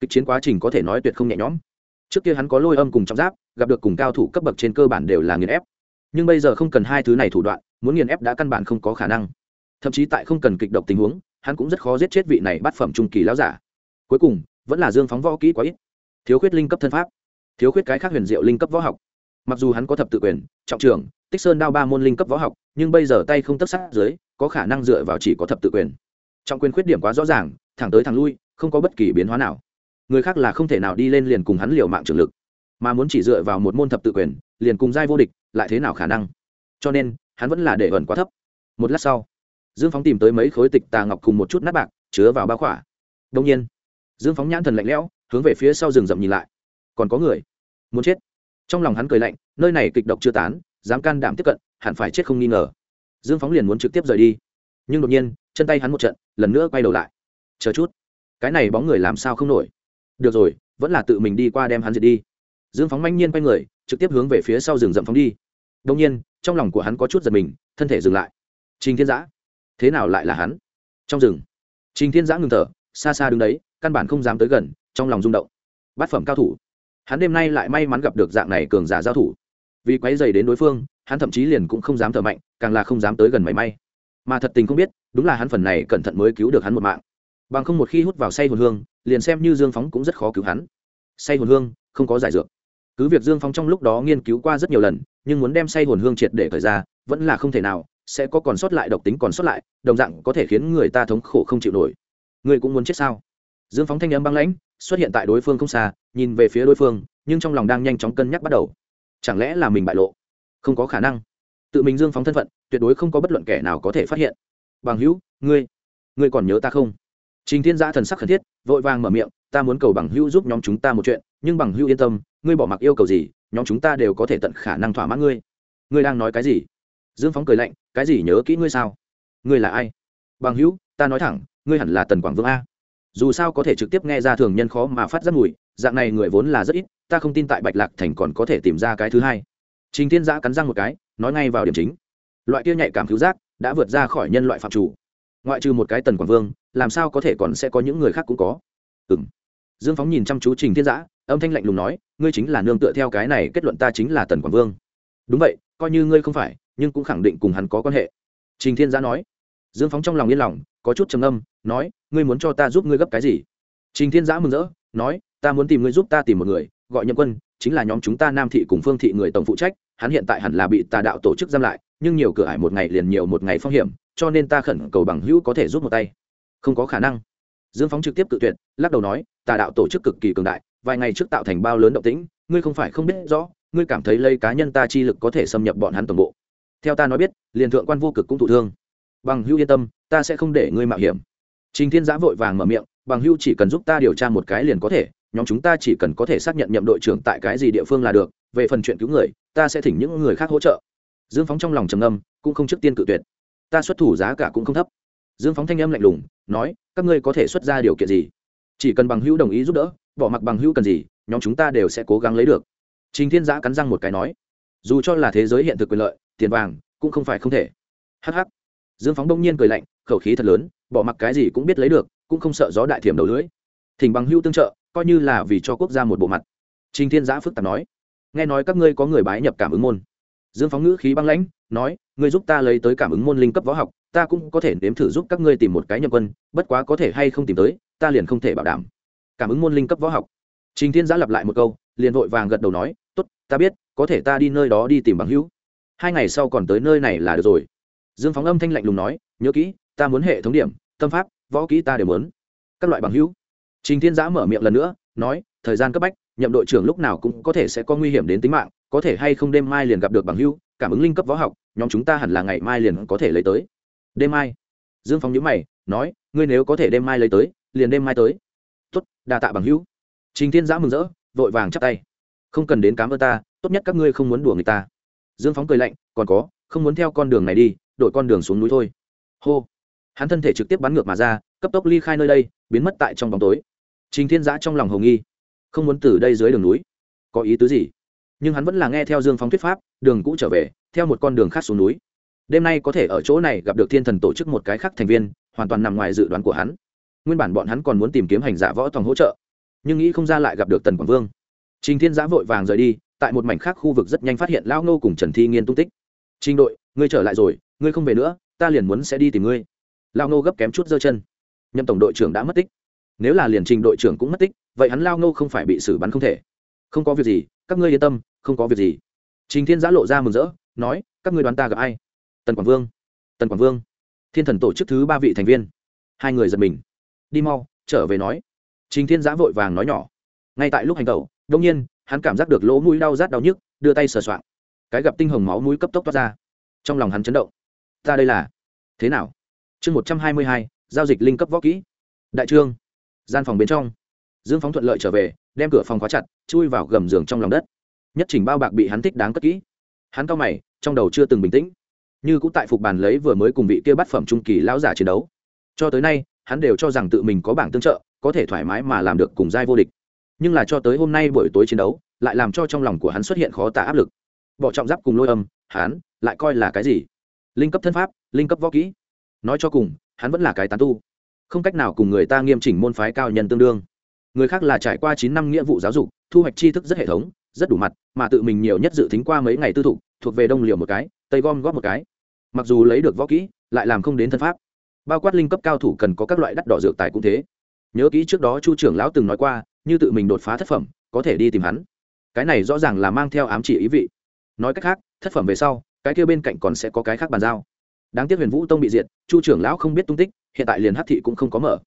kịch chiến quá trình có thể nói tuyệt không nhẹ nhõm. Trước kia hắn có lôi âm cùng trọng giáp, gặp được cùng cao thủ cấp bậc trên cơ bản đều là nghiền ép. Nhưng bây giờ không cần hai thứ này thủ đoạn, muốn nghiền ép đã căn bản không có khả năng. Thậm chí tại không cần kịch độc tình huống, hắn cũng rất khó giết chết vị này bát phẩm trung kỳ lão giả. Cuối cùng, vẫn là dương phóng võ kỹ quá ít. Thiếu khuyết linh cấp thân pháp. Thiếu khuyết cái khác huyền diệu linh cấp võ học. Mặc dù hắn có thập tự quyền, trọng trường, tích sơn đao ba môn linh cấp võ học, nhưng bây giờ tay không tất sát dưới, có khả năng dựa vào chỉ có thập tự quyền. Trọng quyền khuyết điểm quá rõ ràng, thẳng tới thẳng lui, không có bất kỳ biến hóa nào người khác là không thể nào đi lên liền cùng hắn liều mạng trường lực. Mà muốn chỉ dựa vào một môn thập tự quyền, liền cùng giai vô địch, lại thế nào khả năng? Cho nên, hắn vẫn là để ẩn quá thấp. Một lát sau, dương phóng tìm tới mấy khối tịch tà ngọc cùng một chút nát bạc, chứa vào bao khỏa. Đông nhiên, dương phóng nhãn thần lạnh lẽo, hướng về phía sau rừng rậm nhìn lại. Còn có người. Muốn chết. Trong lòng hắn cười lạnh, nơi này kịch độc chưa tán, dám can đảm tiếp cận, hẳn phải chết không nghi ngờ. Dương phóng liền muốn trực tiếp rời đi. Nhưng đột nhiên, chân tay hắn một trận, lần nữa quay đầu lại. Chờ chút. Cái này bóng người làm sao không nổi? Được rồi, vẫn là tự mình đi qua đem hắn diệt đi. Dương phóng manh nhiên quay người, trực tiếp hướng về phía sau rừng rậm phóng đi. Đông nhiên, trong lòng của hắn có chút giật mình, thân thể dừng lại. Trình thiên giã, thế nào lại là hắn? Trong rừng, trình thiên giã ngừng thở, xa xa đứng đấy, căn bản không dám tới gần, trong lòng rung động. Bát phẩm cao thủ. Hắn đêm nay lại may mắn gặp được dạng này cường giả giao thủ. Vì quấy dày đến đối phương, hắn thậm chí liền cũng không dám thở mạnh, càng là không dám tới gần mảy may. Mà thật tình không biết, đúng là hắn phần này cẩn thận mới cứu được hắn một mạng bằng không một khi hút vào say hồn hương, liền xem như dương phóng cũng rất khó cứu hắn. Say hồn hương, không có giải dược. Cứ việc dương phóng trong lúc đó nghiên cứu qua rất nhiều lần, nhưng muốn đem say hồn hương triệt để thời ra, vẫn là không thể nào, sẽ có còn sót lại độc tính còn sót lại, đồng dạng có thể khiến người ta thống khổ không chịu nổi. Người cũng muốn chết sao? Dương phóng thanh âm băng lãnh, xuất hiện tại đối phương không xa, nhìn về phía đối phương, nhưng trong lòng đang nhanh chóng cân nhắc bắt đầu. Chẳng lẽ là mình bại lộ? Không có khả năng. Tự mình dương phóng thân phận, tuyệt đối không có bất luận kẻ nào có thể phát hiện. Bằng hữu, ngươi ngươi còn nhớ ta không? Trình thiên giã thần sắc khẩn thiết, vội vàng mở miệng, ta muốn cầu bằng hữu giúp nhóm chúng ta một chuyện, nhưng bằng hữu yên tâm, ngươi bỏ mặc yêu cầu gì, nhóm chúng ta đều có thể tận khả năng thỏa mãn ngươi. Ngươi đang nói cái gì? Dương phóng cười lạnh, cái gì nhớ kỹ ngươi sao? Ngươi là ai? Bằng hữu, ta nói thẳng, ngươi hẳn là tần quảng vương a. Dù sao có thể trực tiếp nghe ra thường nhân khó mà phát giác mùi, dạng này người vốn là rất ít, ta không tin tại bạch lạc thành còn có thể tìm ra cái thứ hai. Trình thiên giã cắn răng một cái, nói ngay vào điểm chính. Loại kia nhạy cảm cứu giác, đã vượt ra khỏi nhân loại phạm chủ ngoại trừ một cái tần quảng vương, làm sao có thể còn sẽ có những người khác cũng có? Ừ m dương phóng nhìn chăm chú trình thiên giã, âm thanh lạnh lùng nói, ngươi chính là nương tựa theo cái này, kết luận ta chính là tần quảng vương. Đúng vậy, coi như ngươi không phải, nhưng cũng khẳng định cùng hắn có quan hệ. Trình thiên giã nói. Dương phóng trong lòng yên lòng, có chút trầm âm nói, ngươi muốn cho ta giúp ngươi gấp cái gì? Trình thiên giã mừng rỡ, nói, ta muốn tìm ngươi giúp ta tìm một người, gọi nhậm quân, chính là nhóm chúng ta nam thị cùng phương thị người tổng phụ trách, hắn hiện tại hẳn là bị tà đạo tổ chức giam lại, nhưng nhiều cửa ải một ngày liền nhiều một ngày phong hiểm cho nên ta khẩn cầu bằng hữu có thể giúp một tay. Không có khả năng. Dương phóng trực tiếp cự tuyệt, lắc đầu nói, tà đạo tổ chức cực kỳ cường đại, vài ngày trước tạo thành bao lớn động tĩnh, ngươi không phải không biết rõ, ngươi cảm thấy lây cá nhân ta chi lực có thể xâm nhập bọn hắn tổng bộ. Theo ta nói biết, liền thượng quan vô cực cũng thụ thương. Bằng hữu yên tâm, ta sẽ không để ngươi mạo hiểm. Trình thiên giã vội vàng mở miệng, bằng hữu chỉ cần giúp ta điều tra một cái liền có thể, nhóm chúng ta chỉ cần có thể xác nhận nhậm đội trưởng tại cái gì địa phương là được, về phần chuyện cứu người, ta sẽ thỉnh những người khác hỗ trợ. Dương phóng trong lòng trầm âm cũng không trước tiên cự tuyệt ta xuất thủ giá cả cũng không thấp. Dương phóng thanh âm lạnh lùng, nói, các ngươi có thể xuất ra điều kiện gì? Chỉ cần bằng hữu đồng ý giúp đỡ, bỏ mặc bằng hữu cần gì, nhóm chúng ta đều sẽ cố gắng lấy được. Trình thiên giã cắn răng một cái nói, dù cho là thế giới hiện thực quyền lợi, tiền vàng cũng không phải không thể. Hh dương phóng đông nhiên cười lạnh, khẩu khí thật lớn, bỏ mặc cái gì cũng biết lấy được, cũng không sợ gió đại thiểm đầu lưới. thỉnh bằng hữu tương trợ, coi như là vì cho quốc gia một bộ mặt. Trình thiên giã phức tạp nói, nghe nói các ngươi có người bái nhập cảm ứng môn. Dương phóng ngữ khí băng lãnh, nói ngươi giúp ta lấy tới cảm ứng môn linh cấp võ học, ta cũng có thể nếm thử giúp các ngươi tìm một cái nhập quân, bất quá có thể hay không tìm tới, ta liền không thể bảo đảm. Cảm ứng môn linh cấp võ học. Trình thiên giã lặp lại một câu, liền vội vàng gật đầu nói, tốt, ta biết, có thể ta đi nơi đó đi tìm bằng hữu. Hai ngày sau còn tới nơi này là được rồi. Dương phóng âm thanh lạnh lùng nói, nhớ kỹ, ta muốn hệ thống điểm, tâm pháp, võ kỹ ta đều muốn. Các loại bằng hữu. Trình thiên giã mở miệng lần nữa, nói, thời gian cấp bách, nhậm đội trưởng lúc nào cũng có thể sẽ có nguy hiểm đến tính mạng có thể hay không đêm mai liền gặp được bằng hưu, cảm ứng linh cấp võ học, nhóm chúng ta hẳn là ngày mai liền có thể lấy tới. Đêm mai. Dương phong nhữ mày, nói, ngươi nếu có thể đêm mai lấy tới, liền đêm mai tới. Tốt, đa tạ bằng hữu trình thiên giã mừng rỡ, vội vàng chắp tay. Không cần đến cám ơn ta, tốt nhất các ngươi không muốn đùa người ta. Dương phóng cười lạnh, còn có, không muốn theo con đường này đi, đổi con đường xuống núi thôi. Hô. Hắn thân thể trực tiếp bắn ngược mà ra, cấp tốc ly khai nơi đây, biến mất tại trong bóng tối. Trình thiên giã trong lòng hồng nghi. Không muốn từ đây dưới đường núi. Có ý tứ gì? Nhưng hắn vẫn là nghe theo dương phóng thuyết pháp, đường cũ trở về, theo một con đường khác xuống núi. Đêm nay có thể ở chỗ này gặp được thiên thần tổ chức một cái khác thành viên, hoàn toàn nằm ngoài dự đoán của hắn. Nguyên bản bọn hắn còn muốn tìm kiếm hành giả võ tòng hỗ trợ, nhưng nghĩ không ra lại gặp được tần quảng vương. Trình thiên giã vội vàng rời đi, tại một mảnh khác khu vực rất nhanh phát hiện lão ngô cùng trần thi nghiên tung tích. Trình đội, ngươi trở lại rồi, ngươi không về nữa, ta liền muốn sẽ đi tìm ngươi. Lao ngô gấp kém chút giơ chân. Nhậm tổng đội trưởng đã mất tích. Nếu là liền trình đội trưởng cũng mất tích, vậy hắn lao ngô không phải bị xử bắn không thể. Không có việc gì, các ngươi yên tâm không có việc gì. Trình thiên giã lộ ra mừng rỡ, nói, các ngươi đoán ta gặp ai? Tần quảng vương. Tần quảng vương. Thiên thần tổ chức thứ ba vị thành viên. Hai người giật mình. Đi mau, trở về nói. Trình thiên giã vội vàng nói nhỏ. Ngay tại lúc hành tẩu đông nhiên, hắn cảm giác được lỗ mũi đau rát đau nhức, đưa tay sờ soạng. Cái gặp tinh hồng máu mũi cấp tốc toát ra. Trong lòng hắn chấn động. Ta đây là? Thế nào? Chương một trăm hai mươi hai, giao dịch linh cấp võ kỹ. Đại trương. Gian phòng bên trong. Dương phóng thuận lợi trở về, đem cửa phòng khóa chặt, chui vào gầm giường trong lòng đất nhất trình bao bạc bị hắn thích đáng cất kỹ. Hắn cao mày, trong đầu chưa từng bình tĩnh. Như cũng tại phục bàn lấy vừa mới cùng vị kia bắt phẩm trung kỳ lão giả chiến đấu. Cho tới nay, hắn đều cho rằng tự mình có bảng tương trợ, có thể thoải mái mà làm được cùng giai vô địch. Nhưng là cho tới hôm nay buổi tối chiến đấu, lại làm cho trong lòng của hắn xuất hiện khó tả áp lực. Bỏ trọng giáp cùng lôi âm, hắn lại coi là cái gì? Linh cấp thân pháp, linh cấp võ kỹ. Nói cho cùng, hắn vẫn là cái tán tu. Không cách nào cùng người ta nghiêm chỉnh môn phái cao nhân tương đương. Người khác là trải qua chín năm nghĩa vụ giáo dục, thu hoạch tri thức rất hệ thống rất đủ mặt, mà tự mình nhiều nhất dự tính qua mấy ngày tư thục, thuộc về đông liều một cái, tây gom góp một cái. Mặc dù lấy được võ kỹ, lại làm không đến thân pháp. Bao quát linh cấp cao thủ cần có các loại đắt đỏ dược tài cũng thế. Nhớ kỹ trước đó chu trưởng lão từng nói qua, như tự mình đột phá thất phẩm, có thể đi tìm hắn. Cái này rõ ràng là mang theo ám chỉ ý vị. Nói cách khác, thất phẩm về sau, cái kia bên cạnh còn sẽ có cái khác bàn giao. Đáng tiếc huyền vũ tông bị diệt, chu trưởng lão không biết tung tích, hiện tại liền hát thị cũng không có mở.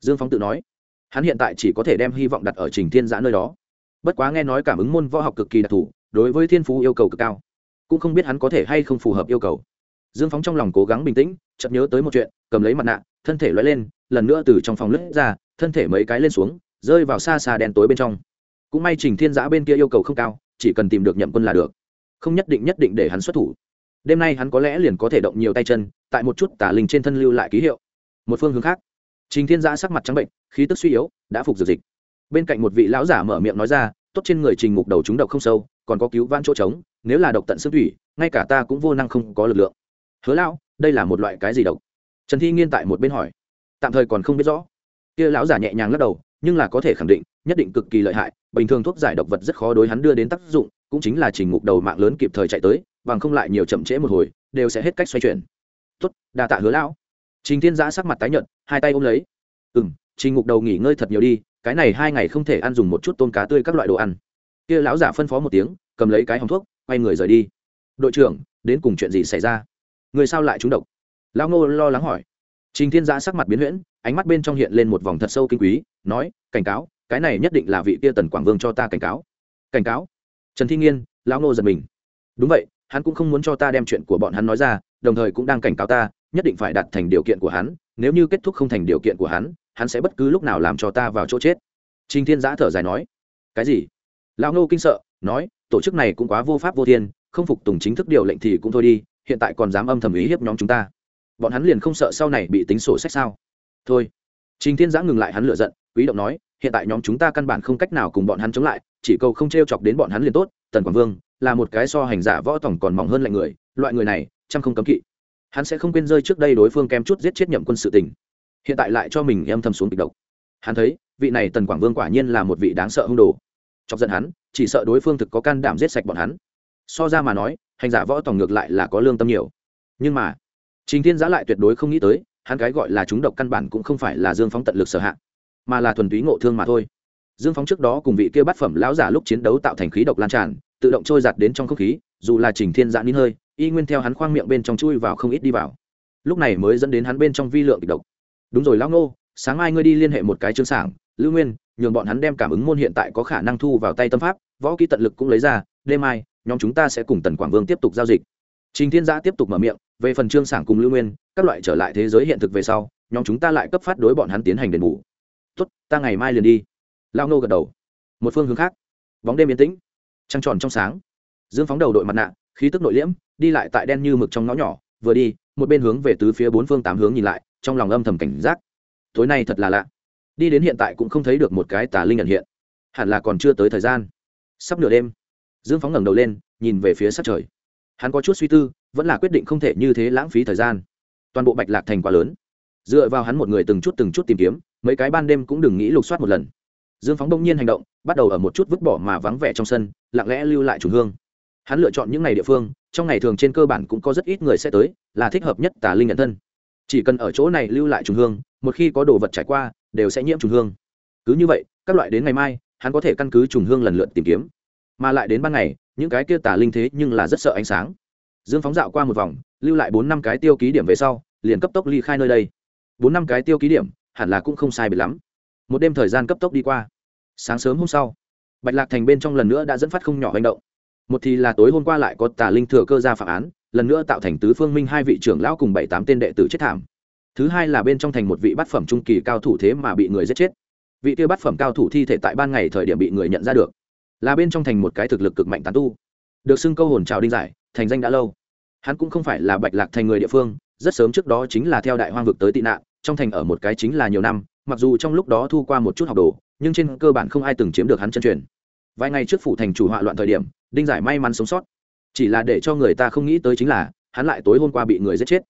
Dương phóng tự nói, hắn hiện tại chỉ có thể đem hy vọng đặt ở trình thiên giã nơi đó bất quá nghe nói cảm ứng môn võ học cực kỳ đặc thù, đối với thiên phú yêu cầu cực cao. Cũng không biết hắn có thể hay không phù hợp yêu cầu. Dương phóng trong lòng cố gắng bình tĩnh, chợt nhớ tới một chuyện, cầm lấy mặt nạ, thân thể loay lên, lần nữa từ trong phòng lướt ra, thân thể mấy cái lên xuống, rơi vào xa xa đen tối bên trong. Cũng may trình thiên giã bên kia yêu cầu không cao, chỉ cần tìm được nhậm quân là được. Không nhất định nhất định để hắn xuất thủ. Đêm nay hắn có lẽ liền có thể động nhiều tay chân, tại một chút tả linh trên thân lưu lại ký hiệu. Một phương hướng khác, trình thiên giã sắc mặt trắng bệnh, khí tức suy yếu, đã phục dược dịch bên cạnh một vị lão giả mở miệng nói ra, tốt trên người trình ngục đầu chúng độc không sâu, còn có cứu vãn chỗ trống, nếu là độc tận xương thủy, ngay cả ta cũng vô năng không có lực lượng. Hứa lão, đây là một loại cái gì độc? Trần thi nghiên tại một bên hỏi. Tạm thời còn không biết rõ. Kia lão giả nhẹ nhàng lắc đầu, nhưng là có thể khẳng định, nhất định cực kỳ lợi hại, bình thường thuốc giải độc vật rất khó đối hắn đưa đến tác dụng, cũng chính là trình ngục đầu mạng lớn kịp thời chạy tới, bằng không lại nhiều chậm trễ một hồi, đều sẽ hết cách xoay chuyển. Tốt, đa tạ hứa lão. Trình thiên giã sắc mặt tái nhợt, hai tay ôm lấy. Ừ m trình ngục đầu nghỉ ngơi thật nhiều đi cái này hai ngày không thể ăn dùng một chút tôm cá tươi các loại đồ ăn. Kia lão giả phân phó một tiếng, cầm lấy cái hòng thuốc, quay người rời đi. Đội trưởng, đến cùng chuyện gì xảy ra? Người sao lại trúng độc? Lão ngô lo lắng hỏi. Trình thiên giã sắc mặt biến huyễn, ánh mắt bên trong hiện lên một vòng thật sâu kinh quý, nói, cảnh cáo, cái này nhất định là vị kia tần quảng vương cho ta cảnh cáo. Cảnh cáo? Trần thi nghiên, lão ngô giật mình. Đúng vậy, hắn cũng không muốn cho ta đem chuyện của bọn hắn nói ra, đồng thời cũng đang cảnh cáo ta, nhất định phải đạt thành điều kiện của hắn, nếu như kết thúc không thành điều kiện của hắn hắn sẽ bất cứ lúc nào làm cho ta vào chỗ chết Trình Thiên Giã thở dài nói, "Cái gì?" Lão Ngô kinh sợ, nói, "Tổ chức này cũng quá vô pháp vô thiên, không phục tùng chính thức điều lệnh thì cũng thôi đi, hiện tại còn dám âm thầm ý hiếp nhóm chúng ta. Bọn hắn liền không sợ sau này bị tính sổ sách sao?" "Thôi." Trình Thiên Giã ngừng lại hắn lửa giận, quý động nói, "Hiện tại nhóm chúng ta căn bản không cách nào cùng bọn hắn chống lại, chỉ cầu không trêu chọc đến bọn hắn liền tốt, Tần Quảng Vương là một cái so hành giả võ tổng còn mỏng hơn lạnh người, loại người này, trăm không cấm kỵ. Hắn sẽ không quên rơi trước đây đối phương kém chút giết chết nhậm quân sự tình, hiện tại lại cho mình em thầm xuống kịch độc. Hắn thấy, vị này tần quảng vương quả nhiên là một vị đáng sợ hung đồ. Chọc giận hắn chỉ sợ đối phương thực có can đảm giết sạch bọn hắn. So ra mà nói hành giả võ tòng ngược lại là có lương tâm nhiều. Nhưng mà trình thiên giã lại tuyệt đối không nghĩ tới hắn cái gọi là chúng độc căn bản cũng không phải là dương phóng tận lực sở hạ mà là thuần túy ngộ thương mà thôi. Dương phóng trước đó cùng vị kia bát phẩm lão giả lúc chiến đấu tạo thành khí độc lan tràn tự động trôi giặt đến trong không khí dù là trình thiên giã nín hơi y nguyên theo hắn khoang miệng bên trong chui vào không ít đi vào. Lúc này mới dẫn đến hắn bên trong vi lượng kịch độc đúng rồi lão ngô, sáng mai ngươi đi liên hệ một cái chương sảng, lưu nguyên, nhường bọn hắn đem cảm ứng môn hiện tại có khả năng thu vào tay tâm pháp, võ kỹ tận lực cũng lấy ra, đêm mai, nhóm chúng ta sẽ cùng tần quảng vương tiếp tục giao dịch. Trình thiên giã tiếp tục mở miệng, về phần trương sảng cùng lưu nguyên, các loại trở lại thế giới hiện thực về sau, nhóm chúng ta lại cấp phát đối bọn hắn tiến hành đền bù. Tốt, ta ngày mai liền đi. Lao nô gật đầu. Một phương hướng khác. Bóng đêm yên tĩnh. Trăng tròn trong sáng. Dương phóng đầu đội mặt nạ, khí tức nội liễm, đi lại tại đen như mực trong ngõ nhỏ, vừa đi, một bên hướng về tứ phía bốn phương tám hướng nhìn lại trong lòng âm thầm cảnh giác. Tối nay thật là lạ. Đi đến hiện tại cũng không thấy được một cái tà linh nhận hiện. Hẳn là còn chưa tới thời gian. Sắp nửa đêm, dương phóng ngẩng đầu lên, nhìn về phía sát trời. Hắn có chút suy tư, vẫn là quyết định không thể như thế lãng phí thời gian. Toàn bộ bạch lạc thành quá lớn. Dựa vào hắn một người từng chút từng chút tìm kiếm, mấy cái ban đêm cũng đừng nghĩ lục soát một lần. Dương phóng đông nhiên hành động, bắt đầu ở một chút vứt bỏ mà vắng vẻ trong sân, lặng lẽ lưu lại chủ hương. Hắn lựa chọn những ngày địa phương, trong ngày thường trên cơ bản cũng có rất ít người sẽ tới, là thích hợp nhất tà linh nhận thân chỉ cần ở chỗ này lưu lại trùng hương, một khi có đồ vật trải qua, đều sẽ nhiễm trùng hương. Cứ như vậy, các loại đến ngày mai, hắn có thể căn cứ trùng hương lần lượt tìm kiếm. Mà lại đến ban ngày, những cái kia tà linh thế nhưng là rất sợ ánh sáng. Dương phóng dạo qua một vòng, lưu lại bốn năm cái tiêu ký điểm về sau, liền cấp tốc ly khai nơi đây. Bốn năm cái tiêu ký điểm, hẳn là cũng không sai biệt lắm. Một đêm thời gian cấp tốc đi qua. Sáng sớm hôm sau, bạch lạc thành bên trong lần nữa đã dẫn phát không nhỏ hành động. Một thì là tối hôm qua lại có tà linh thừa cơ ra phạm án lần nữa tạo thành tứ phương minh hai vị trưởng lão cùng bảy tám tên đệ tử chết thảm. Thứ hai là bên trong thành một vị bát phẩm trung kỳ cao thủ thế mà bị người giết chết. Vị kia bát phẩm cao thủ thi thể tại ban ngày thời điểm bị người nhận ra được. Là bên trong thành một cái thực lực cực mạnh tán tu. Được xưng câu hồn trào đinh giải, thành danh đã lâu. Hắn cũng không phải là bạch lạc thành người địa phương, rất sớm trước đó chính là theo đại hoang vực tới tị nạn, trong thành ở một cái chính là nhiều năm, mặc dù trong lúc đó thu qua một chút học đồ, nhưng trên cơ bản không ai từng chiếm được hắn chân truyền. Vài ngày trước phủ thành chủ họa loạn thời điểm, đinh giải may mắn sống sót chỉ là để cho người ta không nghĩ tới chính là, hắn lại tối hôm qua bị người giết chết.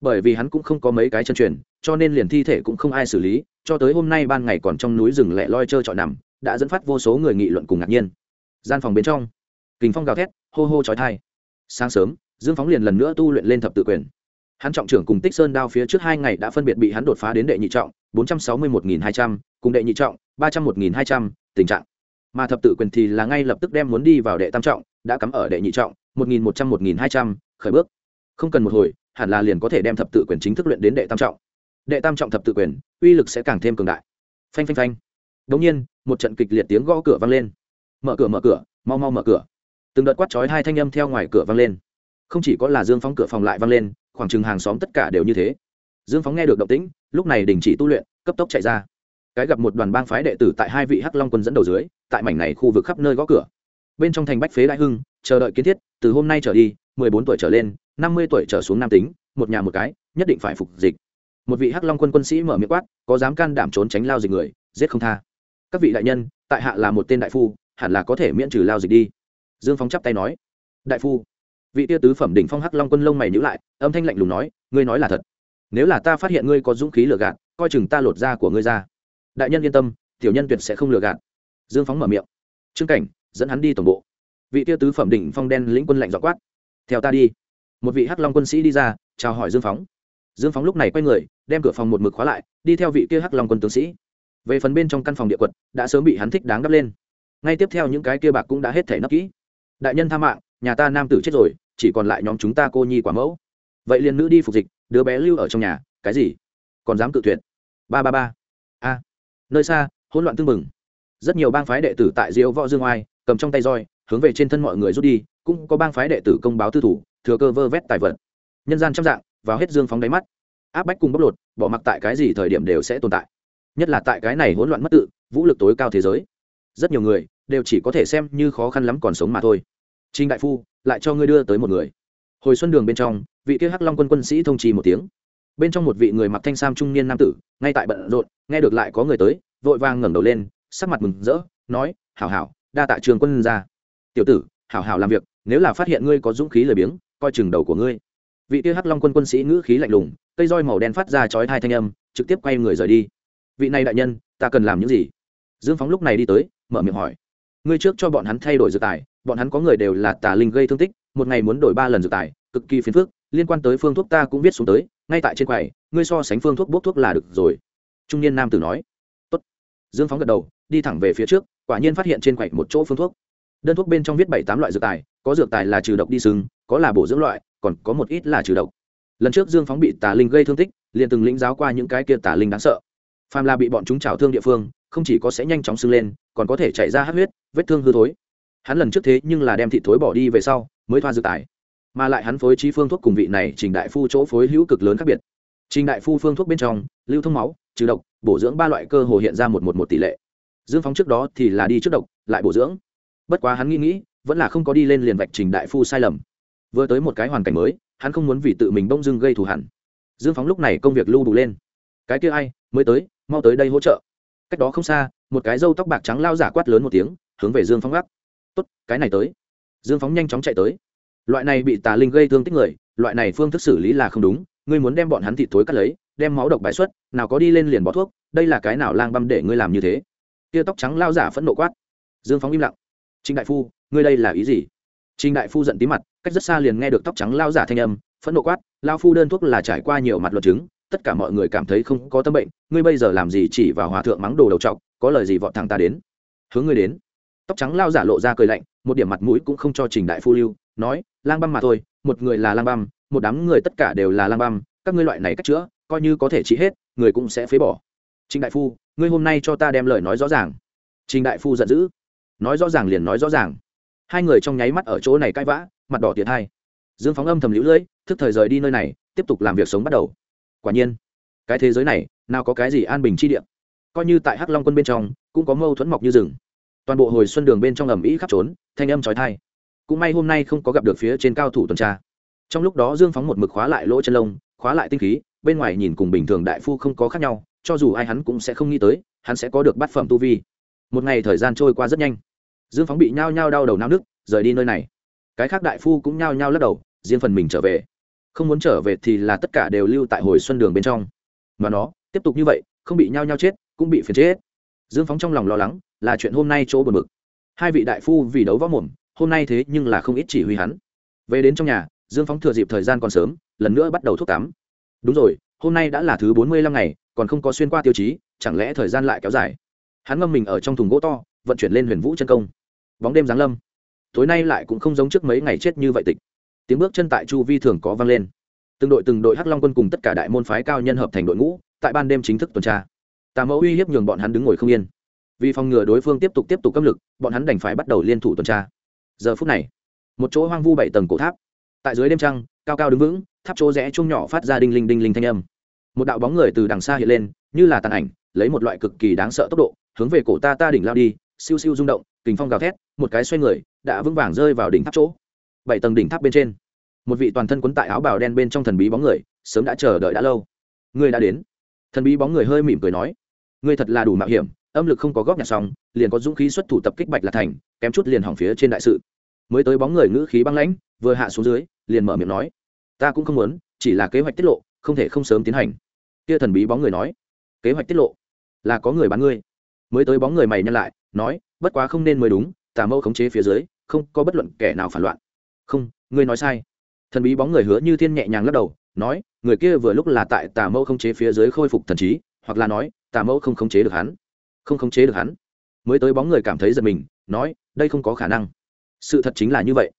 Bởi vì hắn cũng không có mấy cái chân truyền, cho nên liền thi thể cũng không ai xử lý, cho tới hôm nay ban ngày còn trong núi rừng lẹ loi trơ trọi nằm, đã dẫn phát vô số người nghị luận cùng ngạc nhiên. Gian phòng bên trong, kình phong gào thét, hô hô trói thai sáng sớm, dương phóng liền lần nữa tu luyện lên thập tự quyền. Hắn trọng trưởng cùng tích sơn đao phía trước hai ngày đã phân biệt bị hắn đột phá đến đệ nhị trọng, bốn trăm sáu mươi một nghìn hai trăm, cùng đệ nhị trọng, ba trăm một nghìn hai trăm, tình trạng. Mà thập tự quyền thì là ngay lập tức đem muốn đi vào đệ tam trọng đã cắm ở đệ nhị trọng, một nghìn một trăm, một nghìn hai trăm, khởi bước. Không cần một hồi, hẳn là liền có thể đem thập tự quyền chính thức luyện đến đệ tam trọng. Đệ tam trọng thập tự quyền, uy lực sẽ càng thêm cường đại. Phanh phanh phanh. Đống nhiên, một trận kịch liệt tiếng gõ cửa vang lên. Mở cửa mở cửa, mau mau mở cửa. Từng đợt quát chói hai thanh âm theo ngoài cửa vang lên. Không chỉ có là dương phóng cửa phòng lại vang lên, khoảng chừng hàng xóm tất cả đều như thế. Dương phóng nghe được động tĩnh, lúc này đình chỉ tu luyện, cấp tốc chạy ra. Cái gặp một đoàn bang phái đệ tử tại hai vị hắc long quân dẫn đầu dưới, tại mảnh này khu vực khắp nơi gõ cửa bên trong thành bách phế đại hưng, chờ đợi kiến thiết, từ hôm nay trở đi, mười bốn tuổi trở lên, năm mươi tuổi trở xuống nam tính, một nhà một cái, nhất định phải phục dịch. Một vị hắc long quân quân sĩ mở miệng quát, có dám can đảm trốn tránh lao dịch người, giết không tha. Các vị đại nhân, tại hạ là một tên đại phu, hẳn là có thể miễn trừ lao dịch đi. Dương phóng chắp tay nói. Đại phu. Vị tia tứ phẩm đỉnh phong hắc long quân lông mày nhữ lại, âm thanh lạnh lùng nói, ngươi nói là thật. Nếu là ta phát hiện ngươi có dũng khí lừa gạt, coi chừng ta lột da của ngươi ra. Đại nhân yên tâm, tiểu nhân tuyệt sẽ không lừa gạt. Dương phóng mở miệng. Trương cảnh dẫn hắn đi tổng bộ. Vị tiêu tứ phẩm đỉnh phong đen lĩnh quân lạnh dọ quát, theo ta đi. Một vị hắc long quân sĩ đi ra, chào hỏi dương phóng. Dương phóng lúc này quay người, đem cửa phòng một mực khóa lại, đi theo vị kia hắc long quân tướng sĩ. Về phần bên trong căn phòng địa quật, đã sớm bị hắn thích đáng đắp lên. Ngay tiếp theo những cái kia bạc cũng đã hết thể nắp kỹ. Đại nhân tha mạng, nhà ta nam tử chết rồi, chỉ còn lại nhóm chúng ta cô nhi quả mẫu. Vậy liền nữ đi phục dịch, đứa bé lưu ở trong nhà, cái gì? Còn dám cự tuyệt? Ba ba ba. A, nơi xa, hỗn loạn tương mừng rất nhiều bang phái đệ tử tại diễu võ dương oai cầm trong tay roi, hướng về trên thân mọi người rút đi, cũng có bang phái đệ tử công báo tư thủ, thừa cơ vơ vét tài vật. Nhân gian trăm dạng, vào hết dương phóng đáy mắt. Áp bách cùng bóc lột, bỏ mặc tại cái gì thời điểm đều sẽ tồn tại. Nhất là tại cái này hỗn loạn mất tự, vũ lực tối cao thế giới. Rất nhiều người, đều chỉ có thể xem như khó khăn lắm còn sống mà thôi. Trinh đại phu, lại cho ngươi đưa tới một người. Hồi xuân đường bên trong, vị kia hắc long quân quân sĩ thông trì một tiếng. Bên trong một vị người mặc thanh sam trung niên nam tử, ngay tại bận rộn, nghe được lại có người tới, vội vàng ngẩng đầu lên, sắc mặt mừng rỡ, nói, hảo hảo đa tạ trường quân ra. Tiểu tử, hảo hảo làm việc, nếu là phát hiện ngươi có dũng khí lười biếng, coi chừng đầu của ngươi. Vị kia hắc long quân quân sĩ ngữ khí lạnh lùng, cây roi màu đen phát ra chói hai thanh âm, trực tiếp quay người rời đi. Vị này đại nhân, ta cần làm những gì? Dương phóng lúc này đi tới, mở miệng hỏi. Ngươi trước cho bọn hắn thay đổi dược tài, bọn hắn có người đều là tà linh gây thương tích, một ngày muốn đổi ba lần dược tài, cực kỳ phiền phức, liên quan tới phương thuốc ta cũng viết xuống tới, ngay tại trên quầy, ngươi so sánh phương thuốc bốc thuốc là được rồi. Trung niên nam tử nói. Tốt. dương phóng gật đầu, đi thẳng về phía trước quả nhiên phát hiện trên quầy một chỗ phương thuốc. Đơn thuốc bên trong viết bảy tám loại dược tài, có dược tài là trừ độc đi sừng, có là bổ dưỡng loại, còn có một ít là trừ độc. Lần trước dương phóng bị tà linh gây thương tích, liền từng lĩnh giáo qua những cái kia tà linh đáng sợ. Phàm là bị bọn chúng trào thương địa phương, không chỉ có sẽ nhanh chóng sưng lên, còn có thể chảy ra hát huyết, vết thương hư thối. Hắn lần trước thế nhưng là đem thịt thối bỏ đi về sau, mới thoa dược tài. Mà lại hắn phối trí phương thuốc cùng vị này trình đại phu chỗ phối hữu cực lớn khác biệt. Trình đại phu phương thuốc bên trong, lưu thông máu, trừ độc, bổ dưỡng ba loại cơ hồ hiện ra một một một tỷ lệ dương phóng trước đó thì là đi trước độc, lại bổ dưỡng. Bất quá hắn nghĩ nghĩ, vẫn là không có đi lên liền vạch trình đại phu sai lầm. Vừa tới một cái hoàn cảnh mới, hắn không muốn vì tự mình bông dưng gây thù hẳn. Dương phóng lúc này công việc lưu đủ lên. Cái kia ai, mới tới, mau tới đây hỗ trợ. Cách đó không xa, một cái râu tóc bạc trắng lao giả quát lớn một tiếng, hướng về dương phóng gắt tốt, cái này tới. Dương phóng nhanh chóng chạy tới. Loại này bị tà linh gây thương tích người, loại này phương thức xử lý là không đúng, ngươi muốn đem bọn hắn thịt thối cắt lấy, đem máu độc bài xuất, nào có đi lên liền bỏ thuốc, đây là cái nào lang băm để ngươi làm như thế? Kia tóc trắng lao giả phẫn nộ quát. Dương phóng im lặng. Trịnh đại phu, ngươi đây là ý gì? Trịnh đại phu giận tí mặt, cách rất xa liền nghe được tóc trắng lao giả thanh âm, phẫn nộ quát, lao phu đơn thuốc là trải qua nhiều mặt luật chứng, tất cả mọi người cảm thấy không có tâm bệnh, ngươi bây giờ làm gì chỉ vào hòa thượng mắng đồ đầu trọc, có lời gì vọt thằng ta đến? Hướng ngươi đến. Tóc trắng lao giả lộ ra cười lạnh, một điểm mặt mũi cũng không cho trình đại phu lưu, nói, lang băm mà thôi, một người là lang băm, một đám người tất cả đều là lang băm, các ngươi loại này cách chữa, coi như có thể trị hết, người cũng sẽ phế bỏ. Trình đại phu ngươi hôm nay cho ta đem lời nói rõ ràng. Trình đại phu giận dữ. Nói rõ ràng liền nói rõ ràng. Hai người trong nháy mắt ở chỗ này cãi vã, mặt đỏ tiệt hai. Dương phóng âm thầm lũ lưỡi, thức thời rời đi nơi này, tiếp tục làm việc sống bắt đầu. Quả nhiên, cái thế giới này, nào có cái gì an bình chi địa. Coi như tại hắc long quân bên trong, cũng có mâu thuẫn mọc như rừng. Toàn bộ hồi xuân đường bên trong ẩm ĩ khắp trốn, thanh âm trói thai cũng may hôm nay không có gặp được phía trên cao thủ tuần tra. Trong lúc đó dương phóng một mực khóa lại lỗ chân lông, khóa lại tinh khí, bên ngoài nhìn cùng bình thường đại phu không có khác nhau cho dù ai hắn cũng sẽ không nghĩ tới, hắn sẽ có được bát phẩm tu vi. Một ngày thời gian trôi qua rất nhanh. Dương phóng bị nhao nhao đau đầu nao nức, rời đi nơi này. Cái khác đại phu cũng nhao nhao lắc đầu, riêng phần mình trở về. Không muốn trở về thì là tất cả đều lưu tại hồi xuân đường bên trong. Mà nó, tiếp tục như vậy, không bị nhao nhao chết, cũng bị phiền chết. Dương phóng trong lòng lo lắng, là chuyện hôm nay chỗ buồn mực. hai vị đại phu vì đấu võ mồm, hôm nay thế nhưng là không ít chỉ huy hắn. Về đến trong nhà, dương phóng thừa dịp thời gian còn sớm, lần nữa bắt đầu thuốc tắm. Đúng rồi hôm nay đã là thứ bốn mươi lăm ngày, còn không có xuyên qua tiêu chí, chẳng lẽ thời gian lại kéo dài? Hắn ngâm mình ở trong thùng gỗ to, vận chuyển lên huyền vũ chân công. Bóng đêm giáng lâm. Tối nay lại cũng không giống trước mấy ngày chết như vậy tịch. Tiếng bước chân tại chu vi thường có vang lên. Từng đội từng đội hắc long quân cùng tất cả đại môn phái cao nhân hợp thành đội ngũ, tại ban đêm chính thức tuần tra. Tà mẫu uy hiếp nhường bọn hắn đứng ngồi không yên. Vì phòng ngừa đối phương tiếp tục tiếp tục cấp lực, bọn hắn đành phải bắt đầu liên thủ tuần tra. Giờ phút này, một chỗ hoang vu bảy tầng cổ tháp. Tại dưới đêm trăng, cao cao đứng vững tháp chỗ rẽ chung nhỏ phát ra đinh linh đinh linh thanh âm. Một đạo bóng người từ đằng xa hiện lên, như là tàn ảnh, lấy một loại cực kỳ đáng sợ tốc độ, hướng về cổ ta ta đỉnh lao đi, siêu siêu rung động, kình phong gào thét, một cái xoay người, đã vững vàng rơi vào đỉnh tháp chỗ. Bảy tầng đỉnh tháp bên trên, một vị toàn thân quấn tại áo bào đen bên trong thần bí bóng người, sớm đã chờ đợi đã lâu. Ngươi đã đến. Thần bí bóng người hơi mỉm cười nói, ngươi thật là đủ mạo hiểm, âm lực không có góp nhặt xong, liền có dũng khí xuất thủ tập kích bạch là thành, kém chút liền hỏng phía trên đại sự. Mới tới bóng người ngữ khí băng lãnh, vừa hạ xuống dưới, liền mở miệng nói ta cũng không muốn, chỉ là kế hoạch tiết lộ, không thể không sớm tiến hành. Kia thần bí bóng người nói. Kế hoạch tiết lộ? Là có người bán ngươi. Mới tới bóng người mày nhân lại, nói, bất quá không nên mới đúng, tà mâu khống chế phía dưới, không có bất luận kẻ nào phản loạn. Không, ngươi nói sai. Thần bí bóng người hứa như thiên nhẹ nhàng lắc đầu, nói, người kia vừa lúc là tại tà mâu khống chế phía dưới khôi phục thần trí, hoặc là nói, tà mâu không khống chế được hắn. Không khống chế được hắn. Mới tới bóng người cảm thấy giật mình, nói, đây không có khả năng. Sự thật chính là như vậy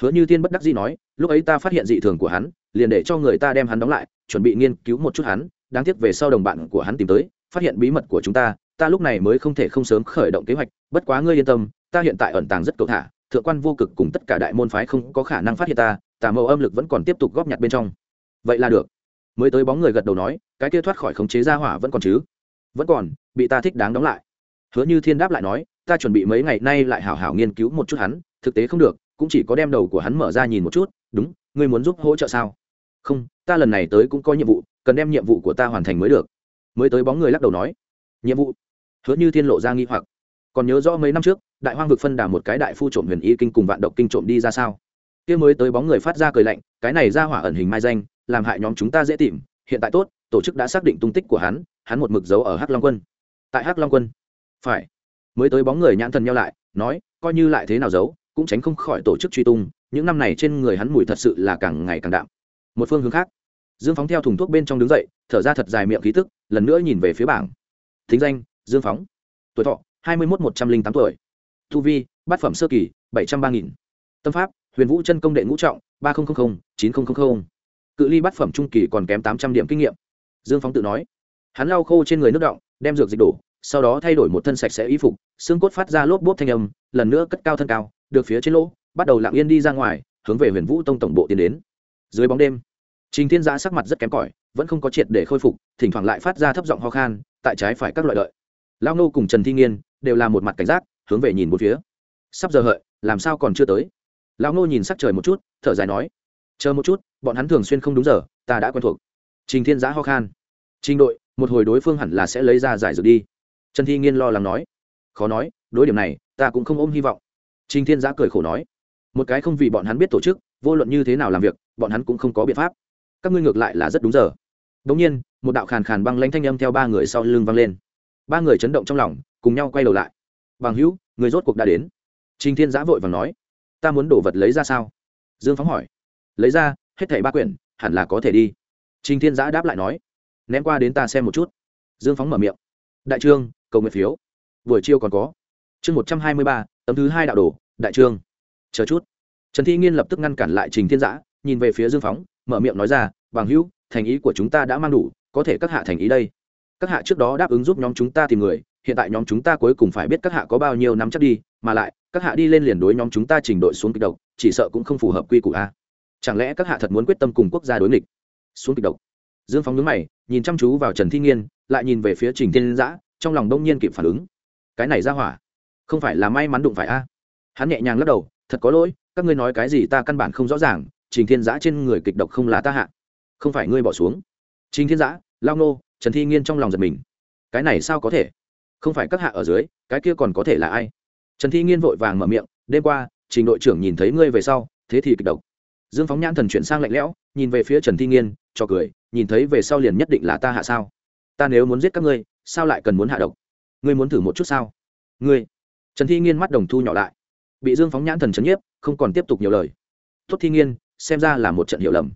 hứa như thiên bất đắc dĩ nói, lúc ấy ta phát hiện dị thường của hắn, liền để cho người ta đem hắn đóng lại, chuẩn bị nghiên cứu một chút hắn, đáng tiếc về sau đồng bạn của hắn tìm tới, phát hiện bí mật của chúng ta ta lúc này mới không thể không sớm khởi động kế hoạch, bất quá ngươi yên tâm, ta hiện tại ẩn tàng rất cầu thả, thượng quan vô cực cùng tất cả đại môn phái không có khả năng phát hiện ta, tà mâu âm lực vẫn còn tiếp tục góp nhặt bên trong. Vậy là được. Mới tới bóng người gật đầu nói, cái kia thoát khỏi khống chế ra hỏa vẫn còn chứ? Vẫn còn, bị ta thích đáng đóng lại. Hứa như thiên đáp lại nói, ta chuẩn bị mấy ngày nay lại hảo hảo nghiên cứu một chút hắn, thực tế không được cũng chỉ có đem đầu của hắn mở ra nhìn một chút, đúng, ngươi muốn giúp hỗ trợ sao? Không, ta lần này tới cũng có nhiệm vụ, cần đem nhiệm vụ của ta hoàn thành mới được. Mới tới bóng người lắc đầu nói. Nhiệm vụ? Hứa như thiên lộ ra nghi hoặc. Còn nhớ rõ mấy năm trước, đại hoang vực phân đà một cái đại phu trộm huyền y kinh cùng vạn độc kinh trộm đi ra sao? Kia mới tới bóng người phát ra cười lạnh, cái này ra hỏa ẩn hình mai danh, làm hại nhóm chúng ta dễ tìm, hiện tại tốt, tổ chức đã xác định tung tích của hắn hắn một mực dấu ở hắc long quân. Tại hắc long quân? Phải. Mới tới bóng người nhãn thần nhau lại, nói, coi như lại thế nào giấu? Cũng tránh không khỏi tổ chức truy tung, những năm này trên người hắn mùi thật sự là càng ngày càng đạm. Một phương hướng khác, dương phóng theo thùng thuốc bên trong đứng dậy, thở ra thật dài miệng khí tức, lần nữa nhìn về phía bảng. Thính danh, dương phóng. Tuổi thọ, hai mươi một một trăm linh tám tuổi. Thu vi, bát phẩm sơ kỳ, bảy trăm ba nghìn. Tâm pháp, huyền vũ chân công đệ ngũ trọng, ba nghìn chín nghìn cự ly bát phẩm trung kỳ còn kém tám trăm điểm kinh nghiệm. Dương phóng tự nói. Hắn lau khô trên người nước động, đem dược dịch đổ, sau đó thay đổi một thân sạch sẽ y phục, xương cốt phát ra lốp bốp thanh âm, lần nữa cất cao thân cao được phía trên lỗ, bắt đầu lặng yên đi ra ngoài, hướng về huyền vũ tông tổng bộ tiến đến. Dưới bóng đêm, trình thiên giã sắc mặt rất kém cỏi, vẫn không có triệt để khôi phục, thỉnh thoảng lại phát ra thấp giọng ho khan, tại trái phải các loại lợi lao nô cùng trần thi nghiên đều là một mặt cảnh giác, hướng về nhìn một phía. Sắp giờ hợi, làm sao còn chưa tới? Lao nô nhìn sắc trời một chút, thở dài nói, chờ một chút, bọn hắn thường xuyên không đúng giờ, ta đã quen thuộc. Trình thiên giã ho khan, trình đội, một hồi đối phương hẳn là sẽ lấy ra giải dược đi. Trần thi nghiên lo lắng nói, khó nói, đối điểm này, ta cũng không ôm hy vọng trình thiên giã cười khổ nói, một cái không vì bọn hắn biết tổ chức, vô luận như thế nào làm việc, bọn hắn cũng không có biện pháp. Các ngươi ngược lại là rất đúng giờ. Đ ỗ n g nhiên, một đạo khàn khàn băng lanh thanh âm theo ba người sau lưng vang lên. Ba người chấn động trong lòng, cùng nhau quay đầu lại. Bằng hữu, người rốt cuộc đã đến. Trình thiên giã vội và nói, ta muốn đổ vật lấy ra sao? Dương phóng hỏi. Lấy ra, hết thảy ba quyển, hẳn là có thể đi. Trình thiên giã đáp lại nói, ném qua đến ta xem một chút. Dương phóng mở miệng, đại trương, cầu nguyện phiếu. Buổi chiều còn có. Chương một trăm hai mươi ba, tấm thứ hai đạo đồ đại trương, chờ chút. Trần thi nghiên lập tức ngăn cản lại trình thiên giã, nhìn về phía dương phóng, mở miệng nói ra, bằng hữu, thành ý của chúng ta đã mang đủ, có thể các hạ thành ý đây. Các hạ trước đó đáp ứng giúp nhóm chúng ta tìm người, hiện tại nhóm chúng ta cuối cùng phải biết các hạ có bao nhiêu năm chắc đi, mà lại, các hạ đi lên liền đối nhóm chúng ta trình đội xuống kịch độc, chỉ sợ cũng không phù hợp quy củ a. Chẳng lẽ các hạ thật muốn quyết tâm cùng quốc gia đối nghịch? Xuống kịch độc. Dương phóng nhướng mày, nhìn chăm chú vào trần thi nghiên, lại nhìn về phía trình thiên giã, trong lòng đông nhiên kịp phản ứng. Cái này ra hỏa, không phải là may mắn đụng phải a hắn nhẹ nhàng lắc đầu, thật có lỗi, các ngươi nói cái gì ta căn bản không rõ ràng, trình thiên giã trên người kịch độc không là ta hạ. Không phải ngươi bỏ xuống. Trình thiên giã, lao nô, trần thi nghiên trong lòng giật mình. Cái này sao có thể? Không phải các hạ ở dưới, cái kia còn có thể là ai? Trần thi nghiên vội vàng mở miệng, đêm qua, trình đội trưởng nhìn thấy ngươi về sau, thế thì kịch độc. Dương phóng nhãn thần chuyển sang lạnh lẽo, nhìn về phía trần thi nghiên, cho cười, nhìn thấy về sau liền nhất định là ta hạ sao? Ta nếu muốn giết các ngươi, sao lại cần muốn hạ độc? Ngươi muốn thử một chút sao? Ngươi? Trần thi nghiên mắt đồng thu nhỏ lại bị dương phóng nhãn thần chấn nhiếp, không còn tiếp tục nhiều lời. Tốt thi nghiên, xem ra là một trận hiểu lầm.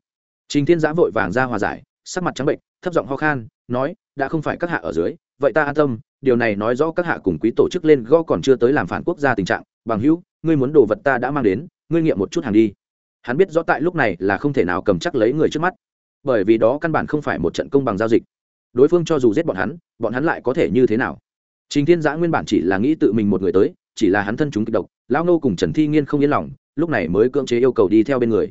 Trình thiên giã vội vàng ra hòa giải, sắc mặt trắng bệnh, thấp giọng ho khan, nói, đã không phải các hạ ở dưới, vậy ta an tâm, điều này nói rõ các hạ cùng quý tổ chức lên go còn chưa tới làm phản quốc gia tình trạng. Bằng hữu, ngươi muốn đồ vật ta đã mang đến, ngươi nghiệm một chút hàng đi. Hắn biết rõ tại lúc này là không thể nào cầm chắc lấy người trước mắt, bởi vì đó căn bản không phải một trận công bằng giao dịch. Đối phương cho dù giết bọn hắn bọn hắn lại có thể như thế nào? Trình thiên giã nguyên bản chỉ là nghĩ tự mình một người tới, chỉ là hắn thân chúng kịch độc lão nô cùng trần thi nghiên không yên lòng, lúc này mới cưỡng chế yêu cầu đi theo bên người.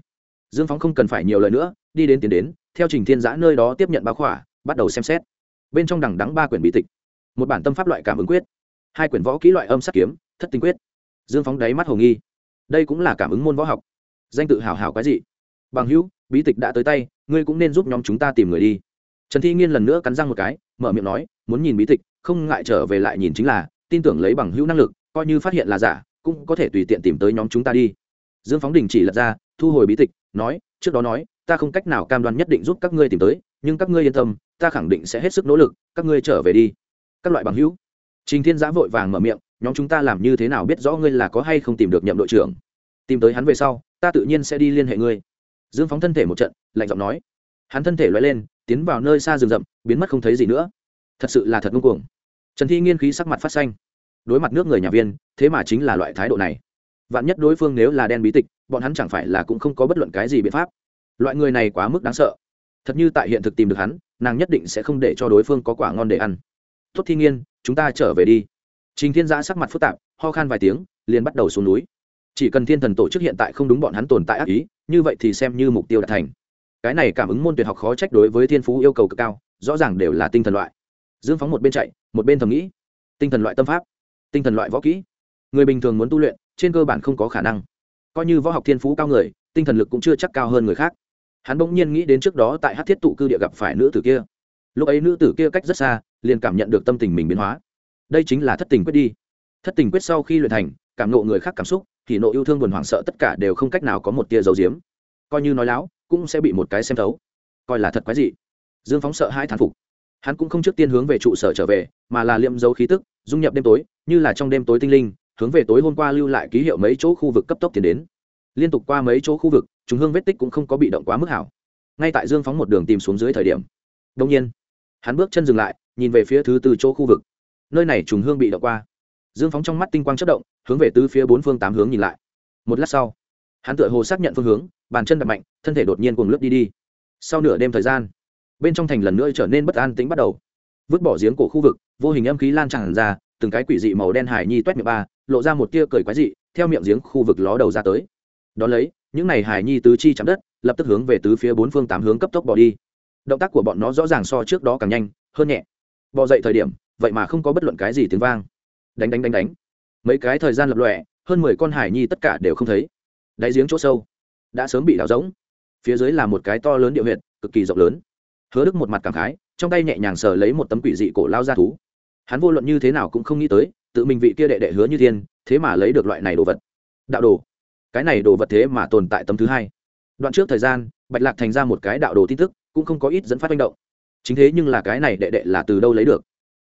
Dương phóng không cần phải nhiều lời nữa, đi đến tiến đến, theo trình thiên giã nơi đó tiếp nhận báo khỏa, bắt đầu xem xét. Bên trong đằng đắng ba quyển bí tịch. Một bản tâm pháp loại cảm ứng quyết, hai quyển võ kỹ loại âm sắc kiếm, thất tinh quyết. Dương phóng đáy mắt hồ nghi. Đây cũng là cảm ứng môn võ học. Danh tự hào hào cái gì bằng hữu, bí tịch đã tới tay, ngươi cũng nên giúp nhóm chúng ta tìm người đi. Trần thi nghiên lần nữa cắn răng một cái, mở miệng nói, muốn nhìn bí tịch, không ngại trở về lại nhìn chính là, tin tưởng lấy bằng hữu năng lực, coi như phát hiện là giả cũng có thể tùy tiện tìm tới nhóm chúng ta đi. Dương phóng đình chỉ lật ra, thu hồi bí tịch, nói, trước đó nói, ta không cách nào cam đoan nhất định giúp các ngươi tìm tới, nhưng các ngươi yên tâm, ta khẳng định sẽ hết sức nỗ lực, các ngươi trở về đi. Các loại bằng hữu. Trình thiên giã vội vàng mở miệng, nhóm chúng ta làm như thế nào biết rõ ngươi là có hay không tìm được nhậm đội trưởng? Tìm tới hắn về sau, ta tự nhiên sẽ đi liên hệ ngươi. Dương phóng thân thể một trận, lạnh giọng nói. Hắn thân thể loay lên, tiến vào nơi xa rừng rậm, biến mất không thấy gì nữa. Thật sự là thật ngưng cuồng. Trần thi nghiên khí sắc mặt phát xanh đối mặt nước người nhà viên, thế mà chính là loại thái độ này. Vạn nhất đối phương nếu là đen bí tịch, bọn hắn chẳng phải là cũng không có bất luận cái gì biện pháp. Loại người này quá mức đáng sợ. Thật như tại hiện thực tìm được hắn, nàng nhất định sẽ không để cho đối phương có quả ngon để ăn. Tốt thi nghiên, chúng ta trở về đi. Trình thiên giã sắc mặt phức tạp, ho khan vài tiếng, liền bắt đầu xuống núi. Chỉ cần thiên thần tổ chức hiện tại không đúng bọn hắn tồn tại ác ý, như vậy thì xem như mục tiêu đã thành. Cái này cảm ứng môn tuyệt học khó trách đối với thiên phú yêu cầu cực cao, rõ ràng đều là tinh thần loại. Dương phóng một bên chạy, một bên thầm nghĩ. Tinh thần loại tâm pháp tinh thần loại võ kỹ. Người bình thường muốn tu luyện, trên cơ bản không có khả năng. Coi như võ học thiên phú cao người, tinh thần lực cũng chưa chắc cao hơn người khác. Hắn bỗng nhiên nghĩ đến trước đó tại hát thiết tụ cư địa gặp phải nữ tử kia. Lúc ấy nữ tử kia cách rất xa, liền cảm nhận được tâm tình mình biến hóa. Đây chính là thất tình quyết đi. Thất tình quyết sau khi luyện thành, cảm nộ người khác cảm xúc, thì nộ yêu thương buồn hoảng sợ tất cả đều không cách nào có một tia dấu diếm coi như nói láo, cũng sẽ bị một cái xem thấu. Coi là thật quái dị. Dương phóng sợ hai thán phục hắn cũng không trước tiên hướng về trụ sở trở về, mà là liệm dấu khí tức, dung nhập đêm tối, như là trong đêm tối tinh linh, hướng về tối hôm qua lưu lại ký hiệu mấy chỗ khu vực cấp tốc tiến đến. Liên tục qua mấy chỗ khu vực chúng hương vết tích cũng không có bị động quá mức hảo. Ngay tại dương phóng một đường tìm xuống dưới thời điểm đông nhiên, hắn bước chân dừng lại, nhìn về phía thứ tư chỗ khu vực. Nơi này trùng hương bị động qua. Dương phóng trong mắt tinh quang chất động, hướng về tứ phía bốn phương tám hướng nhìn lại. Một lát sau, hắn tựa hồ xác nhận phương hướng, bàn chân đập mạnh, thân thể đột nhiên cuồng lướt đi đi. Sau nửa đêm thời gian bên trong thành lần nữa trở nên bất an tính bắt đầu. Vứt bỏ giếng cổ khu vực, vô hình âm khí lan tràn ra, từng cái quỷ dị màu đen hải nhi toét miệng ba, lộ ra một tia cười quái dị, theo miệng giếng khu vực ló đầu ra tới. Đón lấy, những này hải nhi tứ chi chạm đất, lập tức hướng về tứ phía bốn phương tám hướng cấp tốc bỏ đi. Động tác của bọn nó rõ ràng so trước đó càng nhanh, hơn nhẹ. Bò dậy thời điểm, vậy mà không có bất luận cái gì tiếng vang. Đánh đánh đánh đánh. Mấy cái thời gian lập lọe hơn mười con hải nhi tất cả đều không thấy. Đáy giếng chỗ sâu, đã sớm bị đào rỗng. Phía dưới là một cái to lớn địa huyệt, cực kỳ rộng lớn hứa đức một mặt cảm khái, trong tay nhẹ nhàng sờ lấy một tấm quỷ dị cổ lao ra thú. Hắn vô luận như thế nào cũng không nghĩ tới, tự mình vị kia đệ đệ hứa như thiên, thế mà lấy được loại này đồ vật. Đạo đồ. Cái này đồ vật thế mà tồn tại tấm thứ hai. Đoạn trước thời gian, bạch lạc thành ra một cái đạo đồ tin tức, cũng không có ít dẫn phát manh động. Chính thế nhưng là cái này đệ đệ là từ đâu lấy được?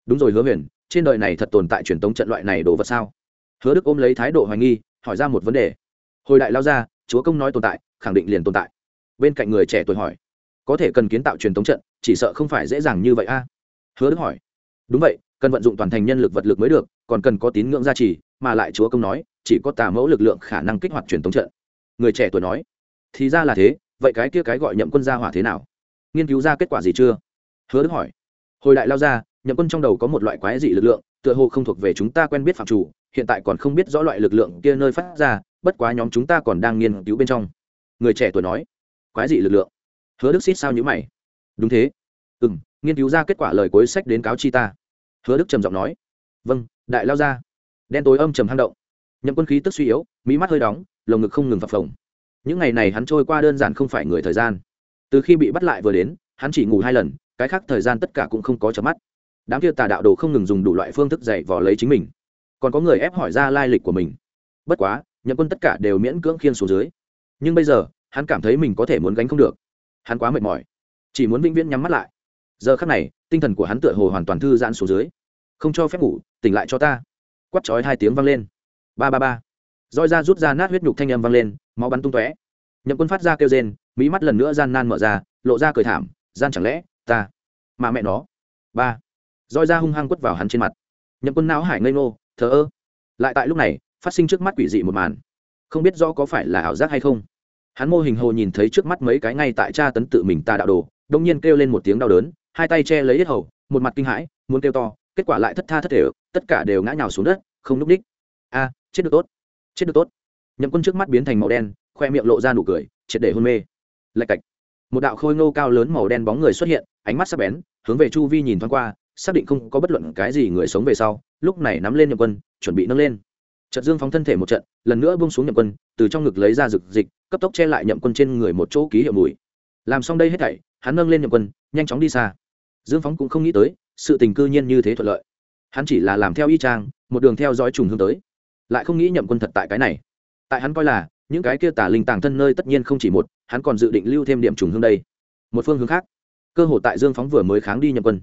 Đúng rồi hứa huyền, trên đời này thật tồn tại truyền tống trận loại này đồ vật sao? Hứa đức ôm lấy thái độ hoài nghi, hỏi ra một vấn đề. Hồi đại lao ra, chúa công nói tồn tại, khẳng định liền tồn tại. Bên cạnh người trẻ tuổi hỏi có thể cần kiến tạo truyền thống trận, chỉ sợ không phải dễ dàng như vậy a. Hứa đức hỏi. Đúng vậy, cần vận dụng toàn thành nhân lực vật lực mới được, còn cần có tín ngưỡng gia trì, mà lại chúa công nói, chỉ có tà mẫu lực lượng khả năng kích hoạt truyền thống trận. Người trẻ tuổi nói. Thì ra là thế, vậy cái kia cái gọi nhậm quân gia hỏa thế nào? Nghiên cứu ra kết quả gì chưa? Hứa đức hỏi. Hồi đại lao ra, nhậm quân trong đầu có một loại quái dị lực lượng, tựa hồ không thuộc về chúng ta quen biết phạm chủ, hiện tại còn không biết rõ loại lực lượng kia nơi phát ra, bất quá nhóm chúng ta còn đang nghiên cứu bên trong. Người trẻ tuổi nói. Quái dị lực lượng hứa đức xít sao nhữ mày. Đúng thế. Ừ m nghiên cứu ra kết quả lời cuối sách đến cáo chi ta. Hứa đức trầm giọng nói. Vâng đại lao ra. Đen tối âm trầm hang động. Nhậm quân khí tức suy yếu mỹ mắt hơi đóng, lồng ngực không ngừng phập phồng. Những ngày này hắn trôi qua đơn giản không phải người thời gian. Từ khi bị bắt lại vừa đến, hắn chỉ ngủ hai lần, cái khác thời gian tất cả cũng không có chớp mắt. Đám kia tà đạo đồ không ngừng dùng đủ loại phương thức dạy vò lấy chính mình. Còn có người ép hỏi ra lai lịch của mình. Bất quá, nhậm quân tất cả đều miễn cưỡng khiên xuống dưới. Nhưng bây giờ, hắn cảm thấy mình có thể muốn gánh không được hắn quá mệt mỏi, chỉ muốn vĩnh viễn nhắm mắt lại. Giờ khắc này, tinh thần của hắn tựa hồ hoàn toàn thư giãn xuống dưới. Không cho phép ngủ, tỉnh lại cho ta. Quắt chói hai tiếng vang lên. Ba ba ba. Roi ra rút ra nát huyết nhục thanh âm vang lên, máu bắn tung tóe. Nhậm quân phát ra kêu rên mỹ mắt lần nữa gian nan mở ra, lộ ra cười thảm, gian chẳng lẽ, ta, mà mẹ nó. Ba. Roi ra hung hăng quất vào hắn trên mặt. Nhậm quân não hải ngây ngô, thờ ơ. Lại tại lúc này, phát sinh trước mắt quỷ dị một màn. Không biết rõ có phải là ảo giác hay không hắn mô hình hồ nhìn thấy trước mắt mấy cái ngay tại cha tấn tự mình ta đạo đồ, đông nhiên kêu lên một tiếng đau đớn, hai tay che lấy hết hầu, một mặt kinh hãi, muốn kêu to, kết quả lại thất tha thất thể, tất cả đều ngã nhào xuống đất, không núp đích. A, chết được tốt, chết được tốt. Nhậm quân trước mắt biến thành màu đen, khoe miệng lộ ra nụ cười, triệt để hôn mê. Lạch cạch. Một đạo khôi ngô cao lớn màu đen bóng người xuất hiện, ánh mắt sắc bén, hướng về chu vi nhìn thoáng qua, xác định không có bất luận cái gì người sống về sau, lúc này nắm lên nhậm quân, chuẩn bị nâng lên trận dương phóng thân thể một trận, lần nữa buông xuống nhậm quân, từ trong ngực lấy ra rực dịch, cấp tốc che lại nhậm quân trên người một chỗ ký hiệu mùi. Làm xong đây hết thảy, hắn nâng lên nhậm quân, nhanh chóng đi xa. Dương phóng cũng không nghĩ tới, sự tình cư nhiên như thế thuận lợi. Hắn chỉ là làm theo y trang một đường theo dõi trùng hướng tới. Lại không nghĩ nhậm quân thật tại cái này. Tại hắn coi là, những cái kia tả linh tàng thân nơi tất nhiên không chỉ một, hắn còn dự định lưu thêm điểm trùng hương đây. Một phương hướng khác. Cơ hội tại dương phóng vừa mới kháng đi nhậm quân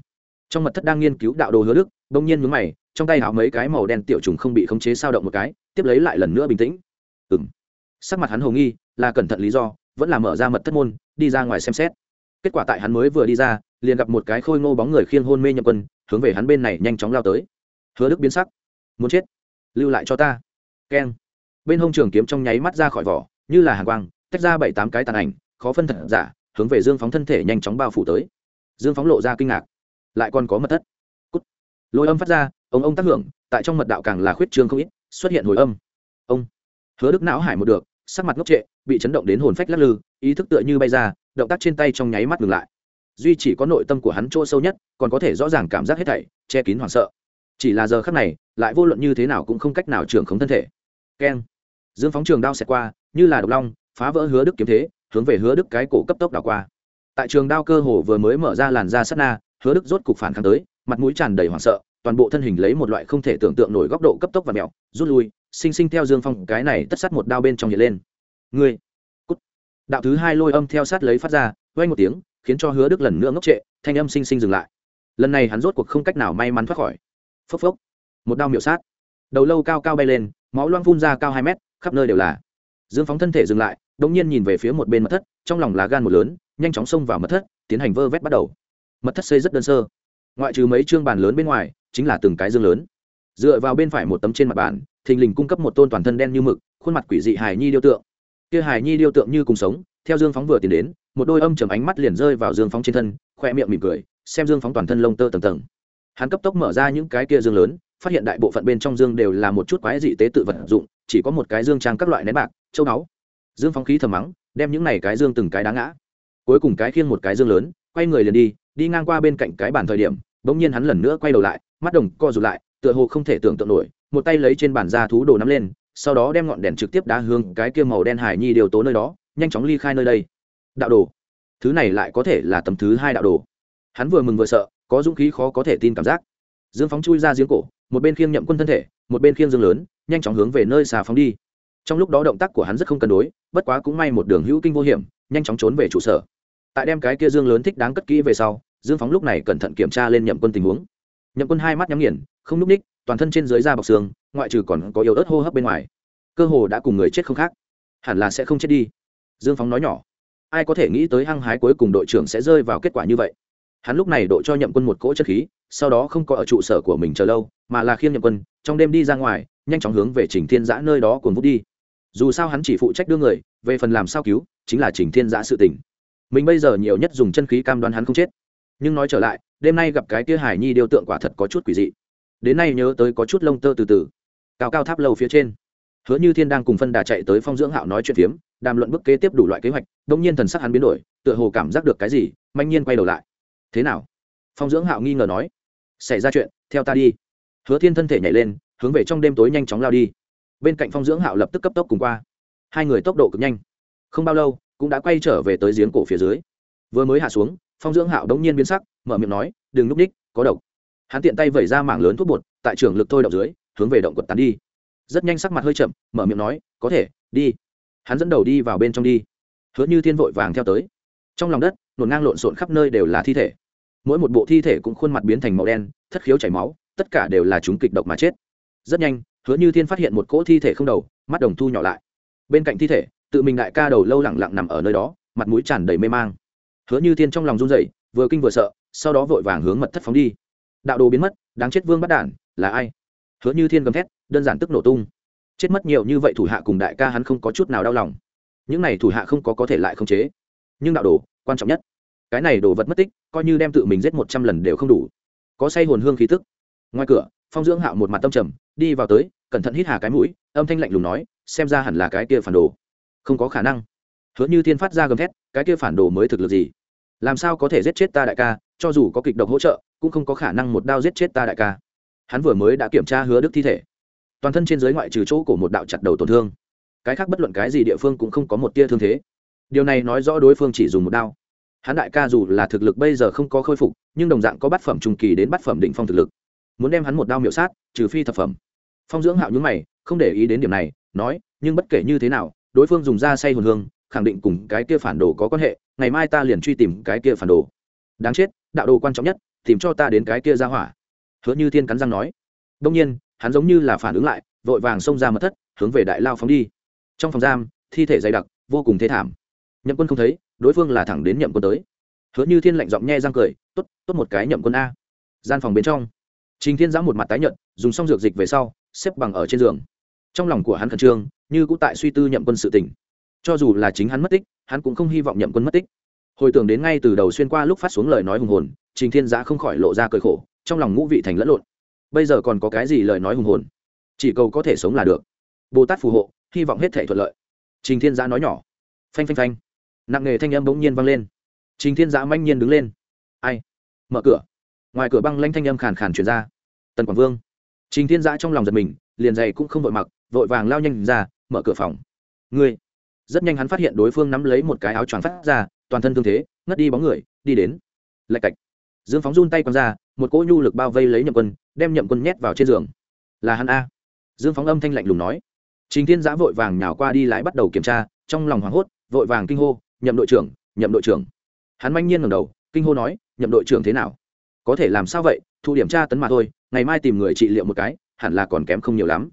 trong mật thất đang nghiên cứu đạo đồ hứa đức, bỗng nhiên mướn mày, trong tay háo mấy cái màu đen tiểu trùng không bị khống chế sao động một cái, tiếp lấy lại lần nữa bình tĩnh. Ừ m sắc mặt hắn hồ nghi, là cẩn thận lý do, vẫn là mở ra mật thất môn, đi ra ngoài xem xét. Kết quả tại hắn mới vừa đi ra, liền gặp một cái khôi ngô bóng người khiêng hôn mê nhậm quân, hướng về hắn bên này nhanh chóng lao tới. Hứa đức biến sắc. Muốn chết. Lưu lại cho ta. Keng. Bên hông trường kiếm trong nháy mắt ra khỏi vỏ, như là hàng quang, tách ra bảy tám cái tàn ảnh, khó phân thật giả, hướng về dương phóng thân thể nhanh chóng bao phủ tới. Dương phóng lộ ra kinh ngạc lại còn có mật thất. Cút. Lôi âm phát ra, ông ông tác hưởng, tại trong mật đạo càng là khuyết trương không ít, xuất hiện hồi âm. Ông. Hứa đức não hải một được, sắc mặt ngốc trệ, bị chấn động đến hồn phách lắc lư, ý thức tựa như bay ra, động tác trên tay trong nháy mắt ngừng lại. Duy chỉ có nội tâm của hắn chỗ sâu nhất, còn có thể rõ ràng cảm giác hết thảy, che kín hoảng sợ. Chỉ là giờ khắc này, lại vô luận như thế nào cũng không cách nào trưởng khống thân thể. Keng. Dương phóng trường đao xẹt qua, như là độc long, phá vỡ hứa đức kiếm thế, hướng về hứa đức cái cổ cấp tốc đảo qua. Tại trường đao cơ hồ vừa mới mở ra làn da sát na hứa đức rốt cục phản kháng tới, mặt mũi tràn đầy hoảng sợ, toàn bộ thân hình lấy một loại không thể tưởng tượng nổi góc độ cấp tốc và mèo rút lui, sinh sinh theo dương phong, cái này tất sát một đao bên trong hiện lên. Ngươi, cút. Đạo thứ hai lôi âm theo sát lấy phát ra vang một tiếng, khiến cho hứa đức lần nữa ngốc trệ, thanh âm sinh sinh dừng lại. Lần này hắn rốt cuộc không cách nào may mắn thoát khỏi. Phốc phốc. Một đao miệu sát. Đầu lâu cao cao bay lên, máu loang phun ra cao hai mét, khắp nơi đều là. Dương phóng thân thể dừng lại đ ỗ n g nhiên nhìn về phía một bên mật thất, trong lòng lá gan một lớn, nhanh chóng xông vào mật thất, tiến hành vơ vét bắt đầu mật thất xây rất đơn sơ. Ngoại trừ mấy chương bàn lớn bên ngoài, chính là từng cái dương lớn. Dựa vào bên phải một tấm trên mặt bàn, thình lình cung cấp một tôn toàn thân đen như mực, khuôn mặt quỷ dị hài nhi điêu tượng. Kia hài nhi điêu tượng như cùng sống, theo dương phóng vừa tiến đến, một đôi âm chầm ánh mắt liền rơi vào dương phóng trên thân, khoe miệng mỉm cười, xem dương phóng toàn thân lông tơ tầng tầng. Hắn cấp tốc mở ra những cái kia dương lớn, phát hiện đại bộ phận bên trong dương đều là một chút quái dị tế tự vật dụng, chỉ có một cái dương trang các loại nén bạc, châu báu. Dương phóng khí thầm mắng, đem những này cái dương từng cái đá ngã. Cuối cùng cái khiêng một cái dương lớn quay người liền đi đi ngang qua bên cạnh cái bàn thời điểm, bỗng nhiên hắn lần nữa quay đầu lại, mắt đồng co rụt lại, tựa hồ không thể tưởng tượng nổi, một tay lấy trên bàn ra thú đồ nắm lên, sau đó đem ngọn đèn trực tiếp đá hướng cái kia màu đen hải nhi điều tố nơi đó, nhanh chóng ly khai nơi đây. Đạo đồ. Thứ này lại có thể là tầm thứ hai đạo đồ. Hắn vừa mừng vừa sợ, có dũng khí khó có thể tin cảm giác. Dương phóng chui ra giếng cổ, một bên khiêng nhậm quân thân thể, một bên khiêng dương lớn, nhanh chóng hướng về nơi xà phóng đi. Trong lúc đó động tác của hắn rất không cân đối, bất quá cũng may một đường hữu kinh vô hiểm, nhanh chóng trốn về trụ sở tại đem cái kia dương lớn thích đáng cất kỹ về sau, dương phóng lúc này cẩn thận kiểm tra lên nhậm quân tình huống. Nhậm quân hai mắt nhắm nghiền, không núp ních, toàn thân trên dưới da bọc xương, ngoại trừ còn có yếu ớt hô hấp bên ngoài. Cơ hồ đã cùng người chết không khác. Hẳn là sẽ không chết đi. Dương phóng nói nhỏ. Ai có thể nghĩ tới hăng hái cuối cùng đội trưởng sẽ rơi vào kết quả như vậy? Hắn lúc này độ cho nhậm quân một cỗ chất khí, sau đó không có ở trụ sở của mình chờ lâu, mà là khiêng nhậm quân, trong đêm đi ra ngoài, nhanh chóng hướng về trình thiên giã nơi đó cuồn vút đi. Dù sao hắn chỉ phụ trách đưa người, về phần làm sao cứu, chính là trình thiên giã sự tỉnh mình bây giờ nhiều nhất dùng chân khí cam đoan hắn không chết. Nhưng nói trở lại, đêm nay gặp cái kia hải nhi điêu tượng quả thật có chút quỷ dị. Đến nay nhớ tới có chút lông tơ từ từ. Cao cao tháp lâu phía trên, hứa như thiên đang cùng phân đà chạy tới phong dưỡng hạo nói chuyện phiếm, đàm luận bức kế tiếp đủ loại kế hoạch đông nhiên thần sắc hắn biến đổi, tựa hồ cảm giác được cái gì, manh nhiên quay đầu lại. Thế nào? Phong dưỡng hạo nghi ngờ nói. Xảy ra chuyện, theo ta đi. Hứa thiên thân thể nhảy lên, hướng về trong đêm tối nhanh chóng lao đi. Bên cạnh phong dưỡng hạo lập tức cấp tốc cùng qua. Hai người tốc độ cực nhanh. Không bao lâu cũng đã quay trở về tới giếng cổ phía dưới. Vừa mới hạ xuống, phong dưỡng hạo đống nhiên biến sắc, mở miệng nói, đừng núp ních, có độc. Hắn tiện tay vẩy ra mảng lớn thuốc bột, tại trường lực thôi động dưới, hướng về động quật tán đi. Rất nhanh sắc mặt hơi chậm, mở miệng nói, có thể, đi. Hắn dẫn đầu đi vào bên trong đi. Hứa như thiên vội vàng theo tới. Trong lòng đất, nổn ngang lộn xộn khắp nơi đều là thi thể. Mỗi một bộ thi thể cũng khuôn mặt biến thành màu đen, thất khiếu chảy máu, tất cả đều là chúng kịch độc mà chết. Rất nhanh, hứa như thiên phát hiện một cỗ thi thể không đầu, mắt đồng thu nhỏ lại. Bên cạnh thi thể tự mình đại ca đầu lâu lẳng lặng nằm ở nơi đó, mặt mũi tràn đầy mê mang. Hứa như thiên trong lòng run rẩy, vừa kinh vừa sợ, sau đó vội vàng hướng mật thất phóng đi. Đạo đồ biến mất, đáng chết vương bắt đản, là ai? Hứa như thiên gầm thét, đơn giản tức nổ tung. Chết mất nhiều như vậy thủ hạ cùng đại ca hắn không có chút nào đau lòng. Những này thủ hạ không có có thể lại không chế. Nhưng đạo đồ, quan trọng nhất, cái này đồ vật mất tích, coi như đem tự mình giết một trăm lần đều không đủ. Có say hồn hương khí tức. Ngoài cửa, phong dưỡng hạo một mặt tâm trầm, đi vào tới, cẩn thận hít hà cái mũi, âm thanh lạnh lùng nói, xem ra hẳn là cái kia phản đồ không có khả năng. Hứa như thiên phát ra gầm thét, cái kia phản đồ mới thực lực gì? Làm sao có thể giết chết ta đại ca, cho dù có kịch độc hỗ trợ, cũng không có khả năng một đao giết chết ta đại ca. Hắn vừa mới đã kiểm tra hứa đức thi thể. Toàn thân trên giới ngoại trừ chỗ của một đạo chặt đầu tổn thương. Cái khác bất luận cái gì địa phương cũng không có một tia thương thế. Điều này nói rõ đối phương chỉ dùng một đao. Hắn đại ca dù là thực lực bây giờ không có khôi phục, nhưng đồng dạng có bát phẩm trung kỳ đến bát phẩm định phong thực lực. Muốn đem hắn một đao miểu sát, trừ phi thập phẩm. Phong dưỡng hạo nhúng mày, không để ý đến điểm này, nói, nhưng bất kể như thế nào đối phương dùng da say hồn hương, khẳng định cùng cái kia phản đồ có quan hệ, ngày mai ta liền truy tìm cái kia phản đồ. Đáng chết, đạo đồ quan trọng nhất, tìm cho ta đến cái kia ra hỏa. Hứa như thiên cắn răng nói. Đông nhiên, hắn giống như là phản ứng lại, vội vàng xông ra mật thất, hướng về đại lao phóng đi. Trong phòng giam, thi thể dày đặc, vô cùng thế thảm. Nhậm quân không thấy, đối phương là thẳng đến nhậm quân tới. Hứa như thiên lạnh giọng nhe răng cười t ố t tốt một cái nhậm quân a. Gian phòng bên trong, trình thiên giã một mặt tái nhợt, dùng xong dược dịch về sau, xếp bằng ở trên giường. Trong lòng của hắn khẩn trương như cũng tại suy tư nhậm quân sự tình. Cho dù là chính hắn mất tích, hắn cũng không hy vọng nhậm quân mất tích. Hồi tưởng đến ngay từ đầu xuyên qua lúc phát xuống lời nói hùng hồn, trình thiên giã không khỏi lộ ra cởi khổ, trong lòng ngũ vị thành lẫn lộn. Bây giờ còn có cái gì lời nói hùng hồn? Chỉ cầu có thể sống là được. Bồ tát phù hộ, hy vọng hết thể thuận lợi. Trình thiên giã nói nhỏ. Phanh phanh phanh. Nặng nghề thanh âm bỗng nhiên vang lên. Trình thiên giã manh nhiên đứng lên. Ai? Mở cửa. Ngoài cửa băng lanh thanh âm khàn khàn chuyển ra. Tần quảng vương. Trình thiên giã trong lòng giật mình, liền dày cũng không vội mặc, vội vàng lao nhanh ra mở cửa phòng. Ngươi. Rất nhanh hắn phát hiện đối phương nắm lấy một cái áo choàng phát ra, toàn thân thương thế, ngất đi bóng người, đi đến. Lạch cạch. Dương phóng run tay quăng ra, một cỗ nhu lực bao vây lấy nhậm quân, đem nhậm quân nhét vào trên giường. Là hắn a. Dương phóng âm thanh lạnh lùng nói. Trình thiên giã vội vàng nhào qua đi lái bắt đầu kiểm tra, trong lòng hoảng hốt, vội vàng kinh hô, nhậm đội trưởng, nhậm đội trưởng. Hắn manh nhiên ngầm đầu, kinh hô nói, nhậm đội trưởng thế nào? Có thể làm sao vậy? Thu điểm tra tấn mà thôi, ngày mai tìm người trị liệu một cái, hẳn là còn kém không nhiều lắm.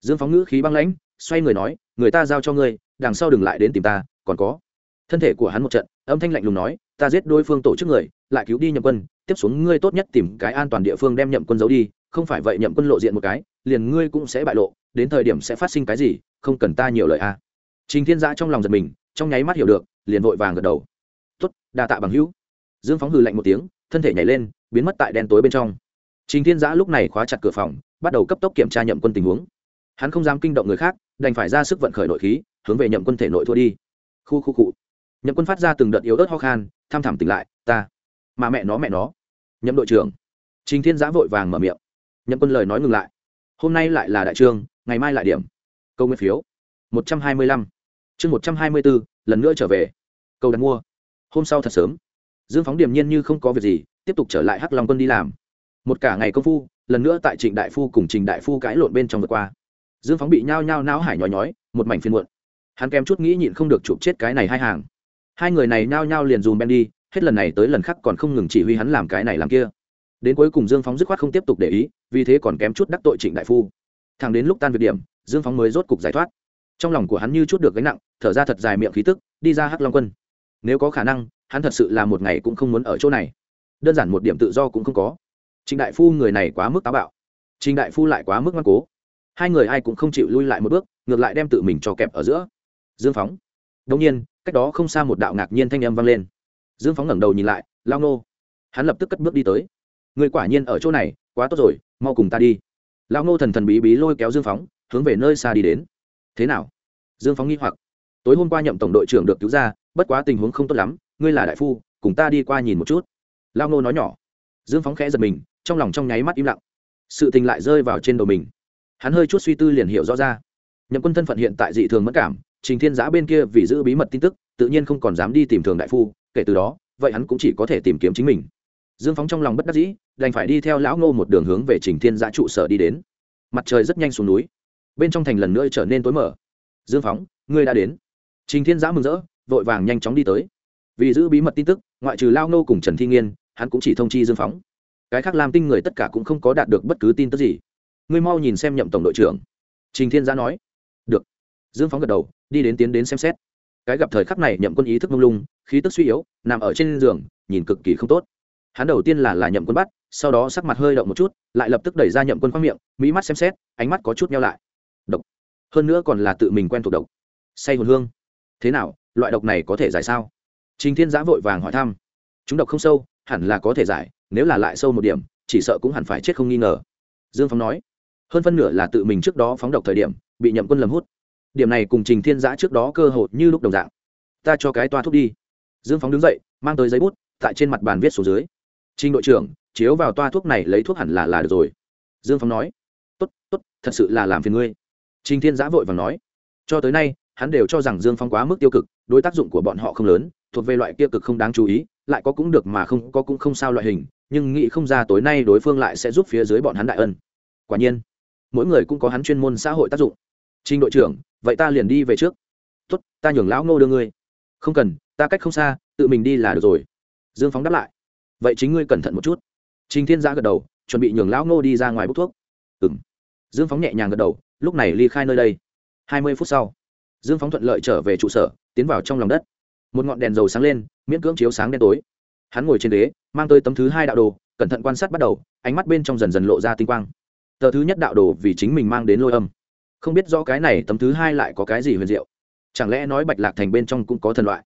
Dương phóng ngữ khí băng lãnh xoay người nói, người ta giao cho ngươi, đằng sau đừng lại đến tìm ta, còn có. Thân thể của hắn một trận, âm thanh lạnh lùng nói, ta giết đối phương tổ chức người, lại cứu đi nhậm quân, tiếp xuống ngươi tốt nhất tìm cái an toàn địa phương đem nhậm quân giấu đi, không phải vậy nhậm quân lộ diện một cái, liền ngươi cũng sẽ bại lộ, đến thời điểm sẽ phát sinh cái gì, không cần ta nhiều lời a. À. trình thiên giã trong lòng giật mình, trong nháy mắt hiểu được, liền vội vàng gật đầu. Tuất đa tạ bằng hữu. Dương phóng hừ lạnh một tiếng, thân thể nhảy lên, biến mất tại đen tối bên trong. Trình thiên giã lúc này khóa chặt cửa phòng, bắt đầu cấp tốc kiểm tra nhậm quân tình huống hắn không dám kinh động người khác, đành phải ra sức vận khởi nội khí, hướng về nhậm quân thể nội thua đi. Khu khu cụ nhậm quân phát ra từng đợt yếu ớt ho khan tham thảm tỉnh lại, ta, mà mẹ nó mẹ nó. Nhậm đội trưởng. Trình thiên giã vội vàng mở miệng. Nhậm quân lời nói ngừng lại. Hôm nay lại là đại trương, ngày mai lại điểm. Câu nguyên phiếu. Một trăm hai mươi lăm. Chương một trăm hai mươi bốn lần nữa trở về. Câu đặt mua. Hôm sau thật sớm. Dương phóng điềm nhiên như không có việc gì, tiếp tục trở lại hắc long quân đi làm. Một cả ngày công phu, lần nữa tại trịnh đại phu cùng trình đại phu cãi lộn bên trong vượt qua dương phóng bị nhao nhao não hải nhói nhói, một mảnh phiên muộn. Hắn kém chút nghĩ nhịn không được chụp chết cái này hai hàng. Hai người này nhao nhao liền dùm ben đi, hết lần này tới lần khác còn không ngừng chỉ huy hắn làm cái này làm kia. Đến cuối cùng dương phóng dứt khoát không tiếp tục để ý, vì thế còn kém chút đắc tội trịnh đại phu. Thẳng đến lúc tan việc điểm, dương phóng mới rốt cục giải thoát. Trong lòng của hắn như chút được gánh nặng, thở ra thật dài miệng khí tức, đi ra hắc long quân. Nếu có khả năng, hắn thật sự là một ngày cũng không muốn ở chỗ này. Đơn giản một điểm tự do cũng không có. Trịnh đại phu người này quá mức táo bạo. Trịnh đại phu lại quá mức ngoan cố hai người ai cũng không chịu lui lại một bước, ngược lại đem tự mình cho kẹp ở giữa. Dương phóng. Đông nhiên, cách đó không xa một đạo ngạc nhiên thanh âm vang lên. Dương phóng ngẩng đầu nhìn lại, lao nô. Hắn lập tức cất bước đi tới. Người quả nhiên ở chỗ này, quá tốt rồi, mau cùng ta đi. Lao nô thần thần bí bí lôi kéo dương phóng, hướng về nơi xa đi đến. Thế nào? Dương phóng nghi hoặc. Tối hôm qua nhậm tổng đội trưởng được cứu ra, bất quá tình huống không tốt lắm, ngươi là đại phu, cùng ta đi qua nhìn một chút. Lao nô nói nhỏ. Dương phóng khẽ giật mình, trong lòng trong nháy mắt im lặng. Sự tình lại rơi vào trên đầu mình hắn hơi chút suy tư liền hiểu rõ ra. Nhậm quân thân phận hiện tại dị thường mất cảm, trình thiên giã bên kia vì giữ bí mật tin tức, tự nhiên không còn dám đi tìm thường đại phu, kể từ đó, vậy hắn cũng chỉ có thể tìm kiếm chính mình. Dương phóng trong lòng bất đắc dĩ, đành phải đi theo lão ngô một đường hướng về trình thiên giã trụ sở đi đến. Mặt trời rất nhanh xuống núi, bên trong thành lần nữa trở nên tối mở dương phóng, ngươi đã đến. Trình thiên giã mừng rỡ, vội vàng nhanh chóng đi tới. Vì giữ bí mật tin tức, ngoại trừ lao ngô cùng trần thi nghiên, hắn cũng chỉ thông chi dương phóng. Cái khác làm tinh người tất cả cũng không có đạt được bất cứ tin tức gì ngươi mau nhìn xem nhậm tổng đội trưởng. Trình thiên giã nói. Được. Dương phóng gật đầu, đi đến tiến đến xem xét. Cái gặp thời khắc này nhậm quân ý thức mông lung, khí tức suy yếu, nằm ở trên giường, nhìn cực kỳ không tốt. Hắn đầu tiên là là nhậm quân bắt, sau đó sắc mặt hơi động một chút, lại lập tức đẩy ra nhậm quân khoác miệng, mỹ mắt xem xét, ánh mắt có chút nhau lại. Độc. Hơn nữa còn là tự mình quen thuộc độc. Say hồn hương. Thế nào, loại độc này có thể giải sao? Trình thiên giã vội vàng hỏi thăm. Chúng độc không sâu, hẳn là có thể giải, nếu là lại sâu một điểm, chỉ sợ cũng hẳn phải chết không nghi ngờ. Dương phóng nói hơn phân nửa là tự mình trước đó phóng độc thời điểm, bị nhậm quân lầm hút. Điểm này cùng trình thiên giã trước đó cơ hội như lúc đồng dạng. Ta cho cái toa thuốc đi. Dương phóng đứng dậy, mang tới giấy bút, tại trên mặt bàn viết số dưới. Trình đội trưởng, chiếu vào toa thuốc này lấy thuốc hẳn là là được rồi. Dương phóng nói. Tốt tốt, thật sự là làm phiền ngươi. Trình thiên giã vội và nói. Cho tới nay, hắn đều cho rằng dương phóng quá mức tiêu cực, đối tác dụng của bọn họ không lớn, thuộc về loại kia cực không đáng chú ý, lại có cũng được mà không, có cũng không sao loại hình, nhưng nghĩ không ra tối nay đối phương lại sẽ giúp phía dưới bọn hắn đại ân. Quả nhiên mỗi người cũng có hắn chuyên môn xã hội tác dụng. Trình đội trưởng, vậy ta liền đi về trước. Tốt, ta nhường lão ngô đưa ngươi. Không cần, ta cách không xa, tự mình đi là được rồi. Dương phóng đáp lại. Vậy chính ngươi cẩn thận một chút. Trình thiên giã gật đầu, chuẩn bị nhường lão ngô đi ra ngoài bốc thuốc. Ừ m dương phóng nhẹ nhàng gật đầu, lúc này ly khai nơi đây. Hai mươi phút sau, dương phóng thuận lợi trở về trụ sở, tiến vào trong lòng đất. Một ngọn đèn dầu sáng lên, miễn cưỡng chiếu sáng đen tối. Hắn ngồi trên ghế, mang tới tấm thứ hai đạo đồ, cẩn thận quan sát bắt đầu, ánh mắt bên trong dần dần lộ ra tinh quang tờ thứ nhất đạo đồ vì chính mình mang đến lôi âm. Không biết do cái này tấm thứ hai lại có cái gì huyền diệu. Chẳng lẽ nói bạch lạc thành bên trong cũng có thần loại?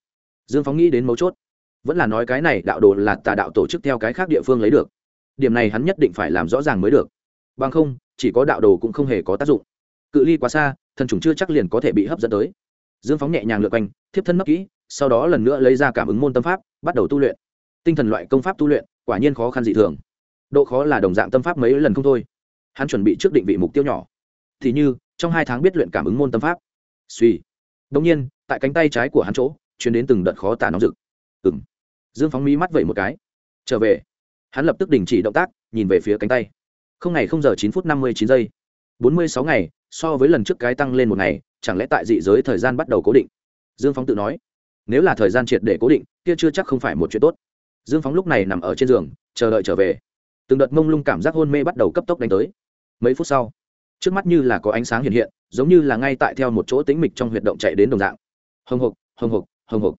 Dương phóng nghĩ đến mấu chốt. Vẫn là nói cái này đạo đồ là tà đạo tổ chức theo cái khác địa phương lấy được. Điểm này hắn nhất định phải làm rõ ràng mới được. Bằng không, chỉ có đạo đồ cũng không hề có tác dụng. Cự ly quá xa, thần trùng chưa chắc liền có thể bị hấp dẫn tới. Dương phóng nhẹ nhàng lượt quanh, thiếp thân nấp kỹ, sau đó lần nữa lấy ra cảm ứng môn tâm pháp, bắt đầu tu luyện. Tinh thần loại công pháp tu luyện, quả nhiên khó khăn dị thường. Độ khó là đồng dạng tâm pháp mấy lần không thôi hắn chuẩn bị trước định vị mục tiêu nhỏ. Thì như, trong hai tháng biết luyện cảm ứng môn tâm pháp. Suy. Đông nhiên, tại cánh tay trái của hắn chỗ chuyển đến từng đợt khó tả nóng rực. Ừng dương phóng mỹ mắt vậy một cái. Trở về. Hắn lập tức đình chỉ động tác, nhìn về phía cánh tay. Không ngày không giờ chín phút năm mươi chín giây. Bốn mươi sáu ngày, so với lần trước cái tăng lên một ngày, chẳng lẽ tại dị giới thời gian bắt đầu cố định? Dương phóng tự nói. Nếu là thời gian triệt để cố định, kia chưa chắc không phải một chuyện tốt. Dương phóng lúc này nằm ở trên giường, chờ đợi trở về. Từng đợt mông lung cảm giác hôn mê bắt đầu cấp tốc đánh tới mấy phút sau, trước mắt như là có ánh sáng hiện hiện, giống như là ngay tại theo một chỗ tĩnh mịch trong huyệt động chạy đến đồng dạng. Hồng hộc hồng hộc hồng hộc.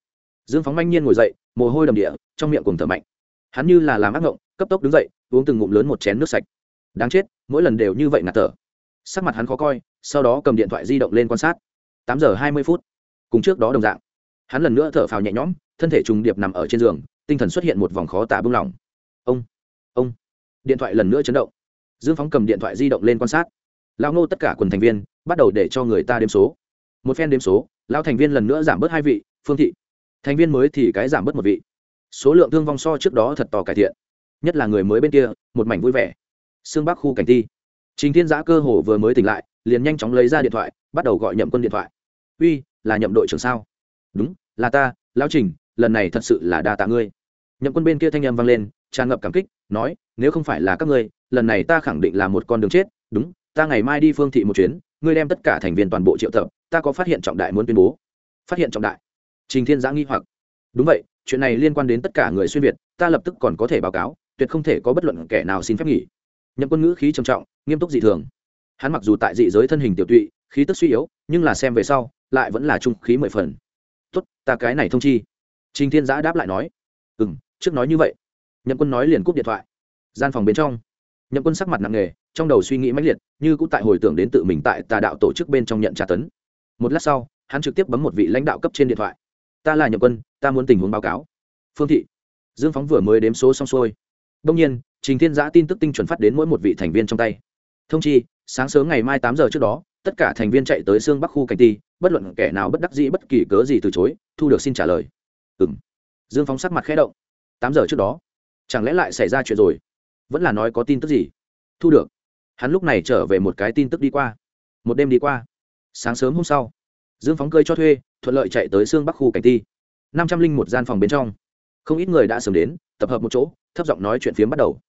Dương phóng manh nhiên ngồi dậy, mồ hôi đầm địa, trong miệng cùng thở mạnh. Hắn như là làm ác ngộng, cấp tốc đứng dậy, uống từng ngụm lớn một chén nước sạch. Đáng chết, mỗi lần đều như vậy ngạt thở. Sắc mặt hắn khó coi, sau đó cầm điện thoại di động lên quan sát. Tám giờ hai mươi phút, cùng trước đó đồng dạng. Hắn lần nữa thở phào nhẹ nhõm, thân thể trùng điệp nằm ở trên giường, tinh thần xuất hiện một vòng khó tả bưng lỏng ông ông. Điện thoại lần nữa chấn động dương phóng cầm điện thoại di động lên quan sát. Lão ngô tất cả quần thành viên bắt đầu để cho người ta đếm số. Một phen đếm số, Lão thành viên lần nữa giảm bớt hai vị, phương thị. Thành viên mới thì cái giảm bớt một vị. Số lượng thương vong so trước đó thật to cải thiện. Nhất là người mới bên kia, một mảnh vui vẻ. Xương bắc khu cảnh ti. Trình thiên giã cơ hồ vừa mới tỉnh lại, liền nhanh chóng lấy ra điện thoại, bắt đầu gọi nhậm quân điện thoại. Uy, là nhậm đội trưởng sao? Đúng, là ta, Lão trình, lần này thật sự là đa tạ ngươi. Nhậm quân bên kia thanh â m vang lên tràn ngập cảm kích, nói, nếu không phải là các ngươi, lần này ta khẳng định là một con đường chết. Đúng, ta ngày mai đi phương thị một chuyến, ngươi đem tất cả thành viên toàn bộ triệu tập, ta có phát hiện trọng đại muốn tuyên bố. Phát hiện trọng đại. Trình thiên giã nghi hoặc. Đúng vậy, chuyện này liên quan đến tất cả người xuyên việt, ta lập tức còn có thể báo cáo, tuyệt không thể có bất luận kẻ nào xin phép nghỉ. Nhậm quân ngữ khí trầm trọng, nghiêm túc dị thường. Hắn mặc dù tại dị giới thân hình tiểu tụy, khí tức suy yếu, nhưng là xem về sau, lại vẫn là trung khí mười phần. Tốt, ta cái này thông chi. Trình thiên giã đáp lại nói. Ừ m trước nói như vậy nhậm quân nói liền cúp điện thoại. Gian phòng bên trong, nhậm quân sắc mặt nặng nề, trong đầu suy nghĩ mãnh liệt, như cũng tại hồi tưởng đến tự mình tại tà đạo tổ chức bên trong nhận tra tấn. Một lát sau, hắn trực tiếp bấm một vị lãnh đạo cấp trên điện thoại. Ta là nhậm quân, ta muốn tình huống báo cáo. Phương thị. Dương phóng vừa mới đếm số xong xuôi. Đông nhiên, trình thiên giã tin tức tinh chuẩn phát đến mỗi một vị thành viên trong tay. Thông chi, sáng sớm ngày mai tám giờ trước đó, tất cả thành viên chạy tới xương bắc khu cảnh ti, bất luận kẻ nào bất đắc dĩ bất kỳ cớ gì từ chối, thu được xin trả lời. Ừ m dương phóng sắc mặt khẽ động. Tám giờ trước đó chẳng lẽ lại xảy ra chuyện rồi? Vẫn là nói có tin tức gì? Thu được. Hắn lúc này trở về một cái tin tức đi qua. Một đêm đi qua. Sáng sớm hôm sau, dương phóng cơi cho thuê, thuận lợi chạy tới xương bắc khu cảnh ti năm trăm linh một gian phòng bên trong. Không ít người đã sớm đến, tập hợp một chỗ, thấp giọng nói chuyện phiếm bắt đầu.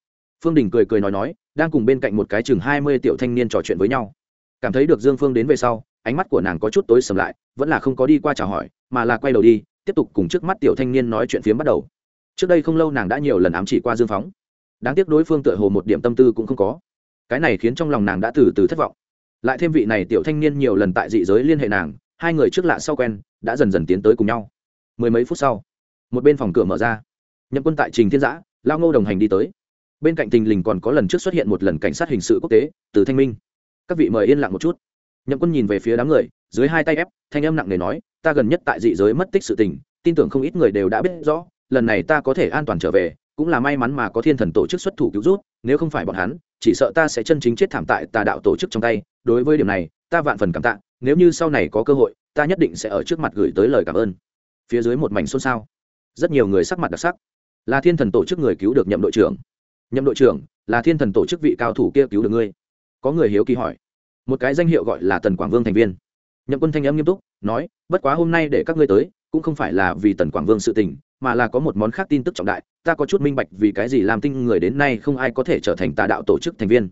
Phương đình cười cười nói nói, đang cùng bên cạnh một cái chừng hai mươi tiểu thanh niên trò chuyện với nhau. Cảm thấy được dương phương đến về sau, ánh mắt của nàng có chút tối sầm lại, vẫn là không có đi qua chào hỏi, mà là quay đầu đi, tiếp tục cùng trước mắt tiểu thanh niên nói chuyện phiếm bắt đầu trước đây không lâu nàng đã nhiều lần ám chỉ qua dương phóng. Đáng tiếc đối phương tựa hồ một điểm tâm tư cũng không có. Cái này khiến trong lòng nàng đã từ từ thất vọng. Lại thêm vị này tiểu thanh niên nhiều lần tại dị giới liên hệ nàng, hai người trước lạ sau quen, đã dần dần tiến tới cùng nhau. Mười mấy phút sau, một bên phòng cửa mở ra. Nhậm quân tại trình thiên giã, lao ngô đồng hành đi tới. Bên cạnh tình lình còn có lần trước xuất hiện một lần cảnh sát hình sự quốc tế, từ thanh minh. Các vị mời yên lặng một chút. Nhậm quân nhìn về phía đám người, dưới hai tay ép, thanh âm nặng nề nói, ta gần nhất tại dị giới mất tích sự tình, tin tưởng không ít người đều đã biết rõ lần này ta có thể an toàn trở về, cũng là may mắn mà có thiên thần tổ chức xuất thủ cứu rút nếu không phải bọn hắn, chỉ sợ ta sẽ chân chính chết thảm tại tà đạo tổ chức trong tay. Đối với điểm này, ta vạn phần cảm tạ, nếu như sau này có cơ hội, ta nhất định sẽ ở trước mặt gửi tới lời cảm ơn. Phía dưới một mảnh xôn xao. Rất nhiều người sắc mặt đặc sắc. Là thiên thần tổ chức người cứu được nhậm đội trưởng. Nhậm đội trưởng, là thiên thần tổ chức vị cao thủ kia cứu được ngươi. Có người hiếu kỳ hỏi. Một cái danh hiệu gọi là tần quảng vương thành viên. Nhậm quân thanh âm nghiêm túc, nói, bất quá hôm nay để các ngươi tới, cũng không phải là vì tần quảng vương sự tình mà là có một món khác tin tức trọng đại, ta có chút minh bạch vì cái gì làm tinh người đến nay không ai có thể trở thành tà đạo tổ chức thành viên.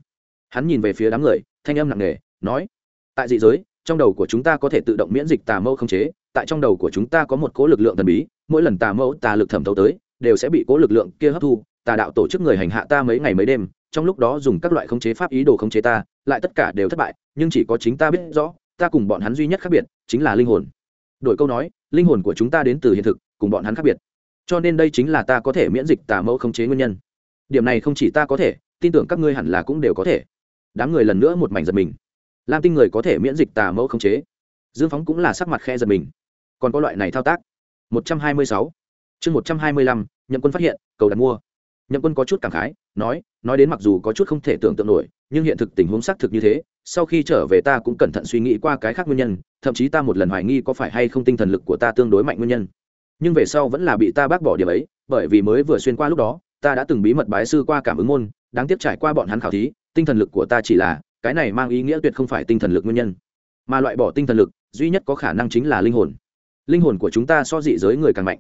Hắn nhìn về phía đám người, thanh âm nặng nề, nói, tại dị giới, trong đầu của chúng ta có thể tự động miễn dịch tà mẫu không chế, tại trong đầu của chúng ta có một cố lực lượng thần bí, mỗi lần tà mẫu, tà lực thẩm thấu tới, đều sẽ bị cố lực lượng kia hấp thu, tà đạo tổ chức người hành hạ ta mấy ngày mấy đêm, trong lúc đó dùng các loại khống chế pháp ý đồ khống chế ta, lại tất cả đều thất bại, nhưng chỉ có chính ta biết rõ, ta cùng bọn hắn duy nhất khác biệt, chính là linh hồn. Đổi câu nói, linh hồn của chúng ta đến từ hiện thực, cùng bọn hắn khác biệt cho nên đây chính là ta có thể miễn dịch tà mẫu khống chế nguyên nhân. Điểm này không chỉ ta có thể, tin tưởng các ngươi hẳn là cũng đều có thể. Đám người lần nữa một mảnh giật mình. Lam tinh người có thể miễn dịch tà mẫu khống chế. Dương phóng cũng là sắc mặt khe giật mình. Còn có loại này thao tác. Một trăm hai mươi sáu. Chương một trăm hai mươi lăm, nhậm quân phát hiện, cầu đặt mua. Nhậm quân có chút cảm khái, nói nói đến mặc dù có chút không thể tưởng tượng nổi, nhưng hiện thực tình huống xác thực như thế, sau khi trở về ta cũng cẩn thận suy nghĩ qua cái khác nguyên nhân, thậm chí ta một lần hoài nghi có phải hay không tinh thần lực của ta tương đối mạnh nguyên nhân nhưng về sau vẫn là bị ta bác bỏ điểm ấy, bởi vì mới vừa xuyên qua lúc đó, ta đã từng bí mật bái sư qua cảm ứng môn, đáng tiếc trải qua bọn hắn khảo thí, tinh thần lực của ta chỉ là, cái này mang ý nghĩa tuyệt không phải tinh thần lực nguyên nhân. Mà loại bỏ tinh thần lực, duy nhất có khả năng chính là linh hồn. Linh hồn của chúng ta so dị giới người càng mạnh.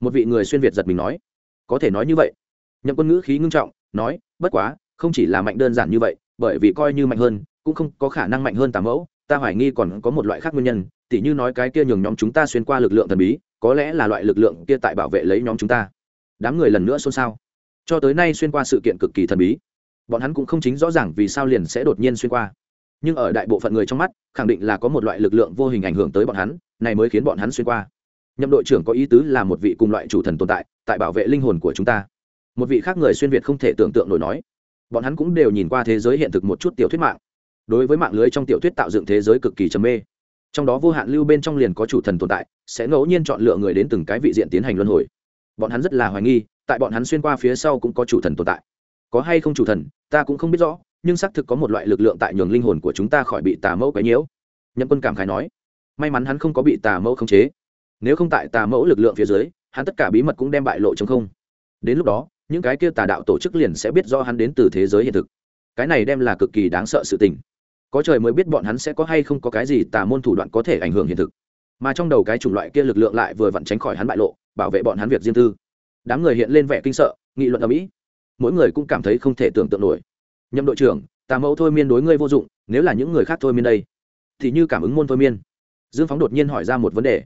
Một vị người xuyên việt giật mình nói. Có thể nói như vậy. Nhậm quân ngữ khí ngưng trọng, nói, bất quá, không chỉ là mạnh đơn giản như vậy, bởi vì coi như mạnh hơn, cũng không có khả năng mạnh hơn tám mẫu. Ta hoài nghi còn có một loại khác nguyên nhân, tỉ như nói cái kia nhường nhóm chúng ta xuyên qua lực lượng thần bí có lẽ là loại lực lượng kia tại bảo vệ lấy nhóm chúng ta. Đám người lần nữa xôn xao. Cho tới nay xuyên qua sự kiện cực kỳ thần bí. Bọn hắn cũng không chính rõ ràng vì sao liền sẽ đột nhiên xuyên qua. Nhưng ở đại bộ phận người trong mắt, khẳng định là có một loại lực lượng vô hình ảnh hưởng tới bọn hắn, này mới khiến bọn hắn xuyên qua. Nhậm đội trưởng có ý tứ là một vị cùng loại chủ thần tồn tại tại bảo vệ linh hồn của chúng ta. Một vị khác người xuyên việt không thể tưởng tượng nổi nói. Bọn hắn cũng đều nhìn qua thế giới hiện thực một chút tiểu thuyết mạng. Đối với mạng lưới trong tiểu thuyết tạo dựng thế giới cực kỳ trầm mê trong đó vô hạn lưu bên trong liền có chủ thần tồn tại, sẽ ngẫu nhiên chọn lựa người đến từng cái vị diện tiến hành luân hồi. Bọn hắn rất là hoài nghi, tại bọn hắn xuyên qua phía sau cũng có chủ thần tồn tại. Có hay không chủ thần, ta cũng không biết rõ, nhưng xác thực có một loại lực lượng tại nhường linh hồn của chúng ta khỏi bị tà mẫu quấy nhiễu. Nhậm quân cảm khái nói, may mắn hắn không có bị tà mẫu khống chế. Nếu không tại tà mẫu lực lượng phía dưới, hắn tất cả bí mật cũng đem bại lộ chống không. Đến lúc đó, những cái kia tà đạo tổ chức liền sẽ biết do hắn đến từ thế giới hiện thực. Cái này đem là cực kỳ đáng sợ sự tình có trời mới biết bọn hắn sẽ có hay không có cái gì tà môn thủ đoạn có thể ảnh hưởng hiện thực. Mà trong đầu cái chủng loại kia lực lượng lại vừa vặn tránh khỏi hắn bại lộ, bảo vệ bọn hắn việc riêng tư đám người hiện lên vẻ kinh sợ, nghị luận ở mỹ mỗi người cũng cảm thấy không thể tưởng tượng nổi. Nhậm đội trưởng, tà mẫu thôi miên đối ngươi vô dụng, nếu là những người khác thôi miên đây, thì như cảm ứng môn thôi miên. Dương phóng đột nhiên hỏi ra một vấn đề.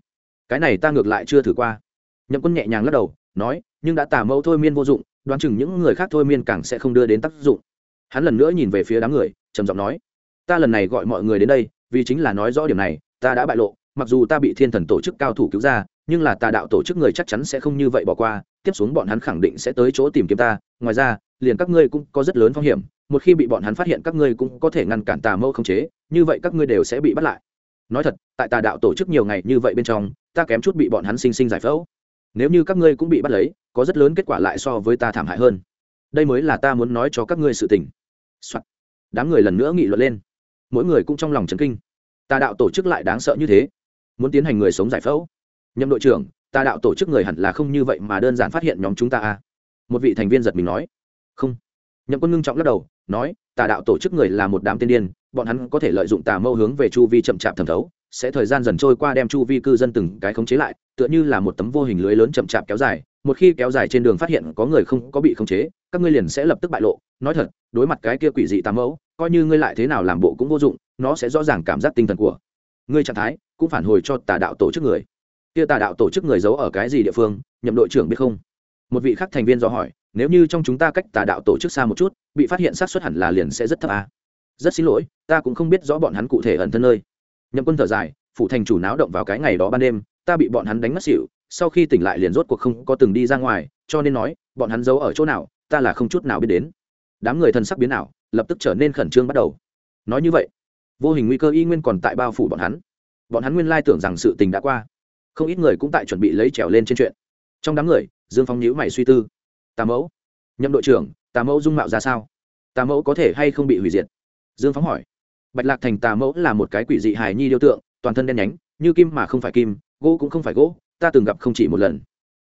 Cái này ta ngược lại chưa thử qua. Nhậm quân nhẹ nhàng lắc đầu, nói, nhưng đã tà mẫu thôi miên vô dụng, đoán chừng những người khác thôi miên càng sẽ không đưa đến tác dụng. Hắn lần nữa nhìn về phía đám người, trầm giọng nói ta lần này gọi mọi người đến đây, vì chính là nói rõ điểm này, ta đã bại lộ, mặc dù ta bị thiên thần tổ chức cao thủ cứu ra, nhưng là tà đạo tổ chức người chắc chắn sẽ không như vậy bỏ qua, tiếp xuống bọn hắn khẳng định sẽ tới chỗ tìm kiếm ta. Ngoài ra, liền các ngươi cũng có rất lớn phong hiểm, một khi bị bọn hắn phát hiện các ngươi cũng có thể ngăn cản tà mâu không chế, như vậy các ngươi đều sẽ bị bắt lại. Nói thật, tại tà đạo tổ chức nhiều ngày như vậy bên trong, ta kém chút bị bọn hắn sinh sinh giải phẫu. Nếu như các ngươi cũng bị bắt lấy, có rất lớn kết quả lại so với ta thảm hại hơn. Đây mới là ta muốn nói cho các ngươi sự tình、Soạn. đám người lần nữa nghị luận lên mỗi người cũng trong lòng chấn kinh. Tà đạo tổ chức lại đáng sợ như thế. Muốn tiến hành người sống giải phẫu. Nhậm đội trưởng, tà đạo tổ chức người hẳn là không như vậy mà đơn giản phát hiện nhóm chúng ta à. một vị thành viên giật mình nói. Không. Nhậm quân ngưng trọng lắc đầu, nói, tà đạo tổ chức người là một đám tiên điên, bọn hắn có thể lợi dụng tà mâu hướng về chu vi chậm chạp thẩm thấu, sẽ thời gian dần trôi qua đem chu vi cư dân từng cái khống chế lại, tựa như là một tấm vô hình lưới lớn chậm chạp kéo dài, một khi kéo dài trên đường phát hiện có người không có bị khống chế, các ngươi liền sẽ lập tức bại lộ. Nói thật, đối mặt cái kia quỷ dị tà mẫu coi như ngươi lại thế nào làm bộ cũng vô dụng, nó sẽ rõ ràng cảm giác tinh thần của ngươi trạng thái, cũng phản hồi cho tà đạo tổ chức người. Kia tà đạo tổ chức người giấu ở cái gì địa phương, nhậm đội trưởng biết không? Một vị khác thành viên do hỏi, nếu như trong chúng ta cách tà đạo tổ chức xa một chút, bị phát hiện sát xuất hẳn là liền sẽ rất thấp à. rất xin lỗi, ta cũng không biết rõ bọn hắn cụ thể ẩn thân nơi. Nhậm quân thở dài, phủ thành chủ náo động vào cái ngày đó ban đêm, ta bị bọn hắn đánh mất xỉu, sau khi tỉnh lại liền rốt cuộc không có từng đi ra ngoài, cho nên nói, bọn hắn giấu ở chỗ nào, ta là không chút nào biết đến đám người thân sắc biến ảo, lập tức trở nên khẩn trương bắt đầu. Nói như vậy, vô hình nguy cơ y nguyên còn tại bao phủ bọn hắn. Bọn hắn nguyên lai tưởng rằng sự tình đã qua. Không ít người cũng tại chuẩn bị lấy trèo lên trên chuyện. Trong đám người, dương phong nhíu mày suy tư. Tà mẫu, nhậm đội trưởng, tà mẫu dung mạo ra sao? Tà mẫu có thể hay không bị hủy diệt? Dương phóng hỏi. Bạch lạc thành tà mẫu là một cái quỷ dị hài nhi điêu tượng, toàn thân đen nhánh, như kim mà không phải kim, gỗ cũng không phải gỗ, ta từng gặp không chỉ một lần.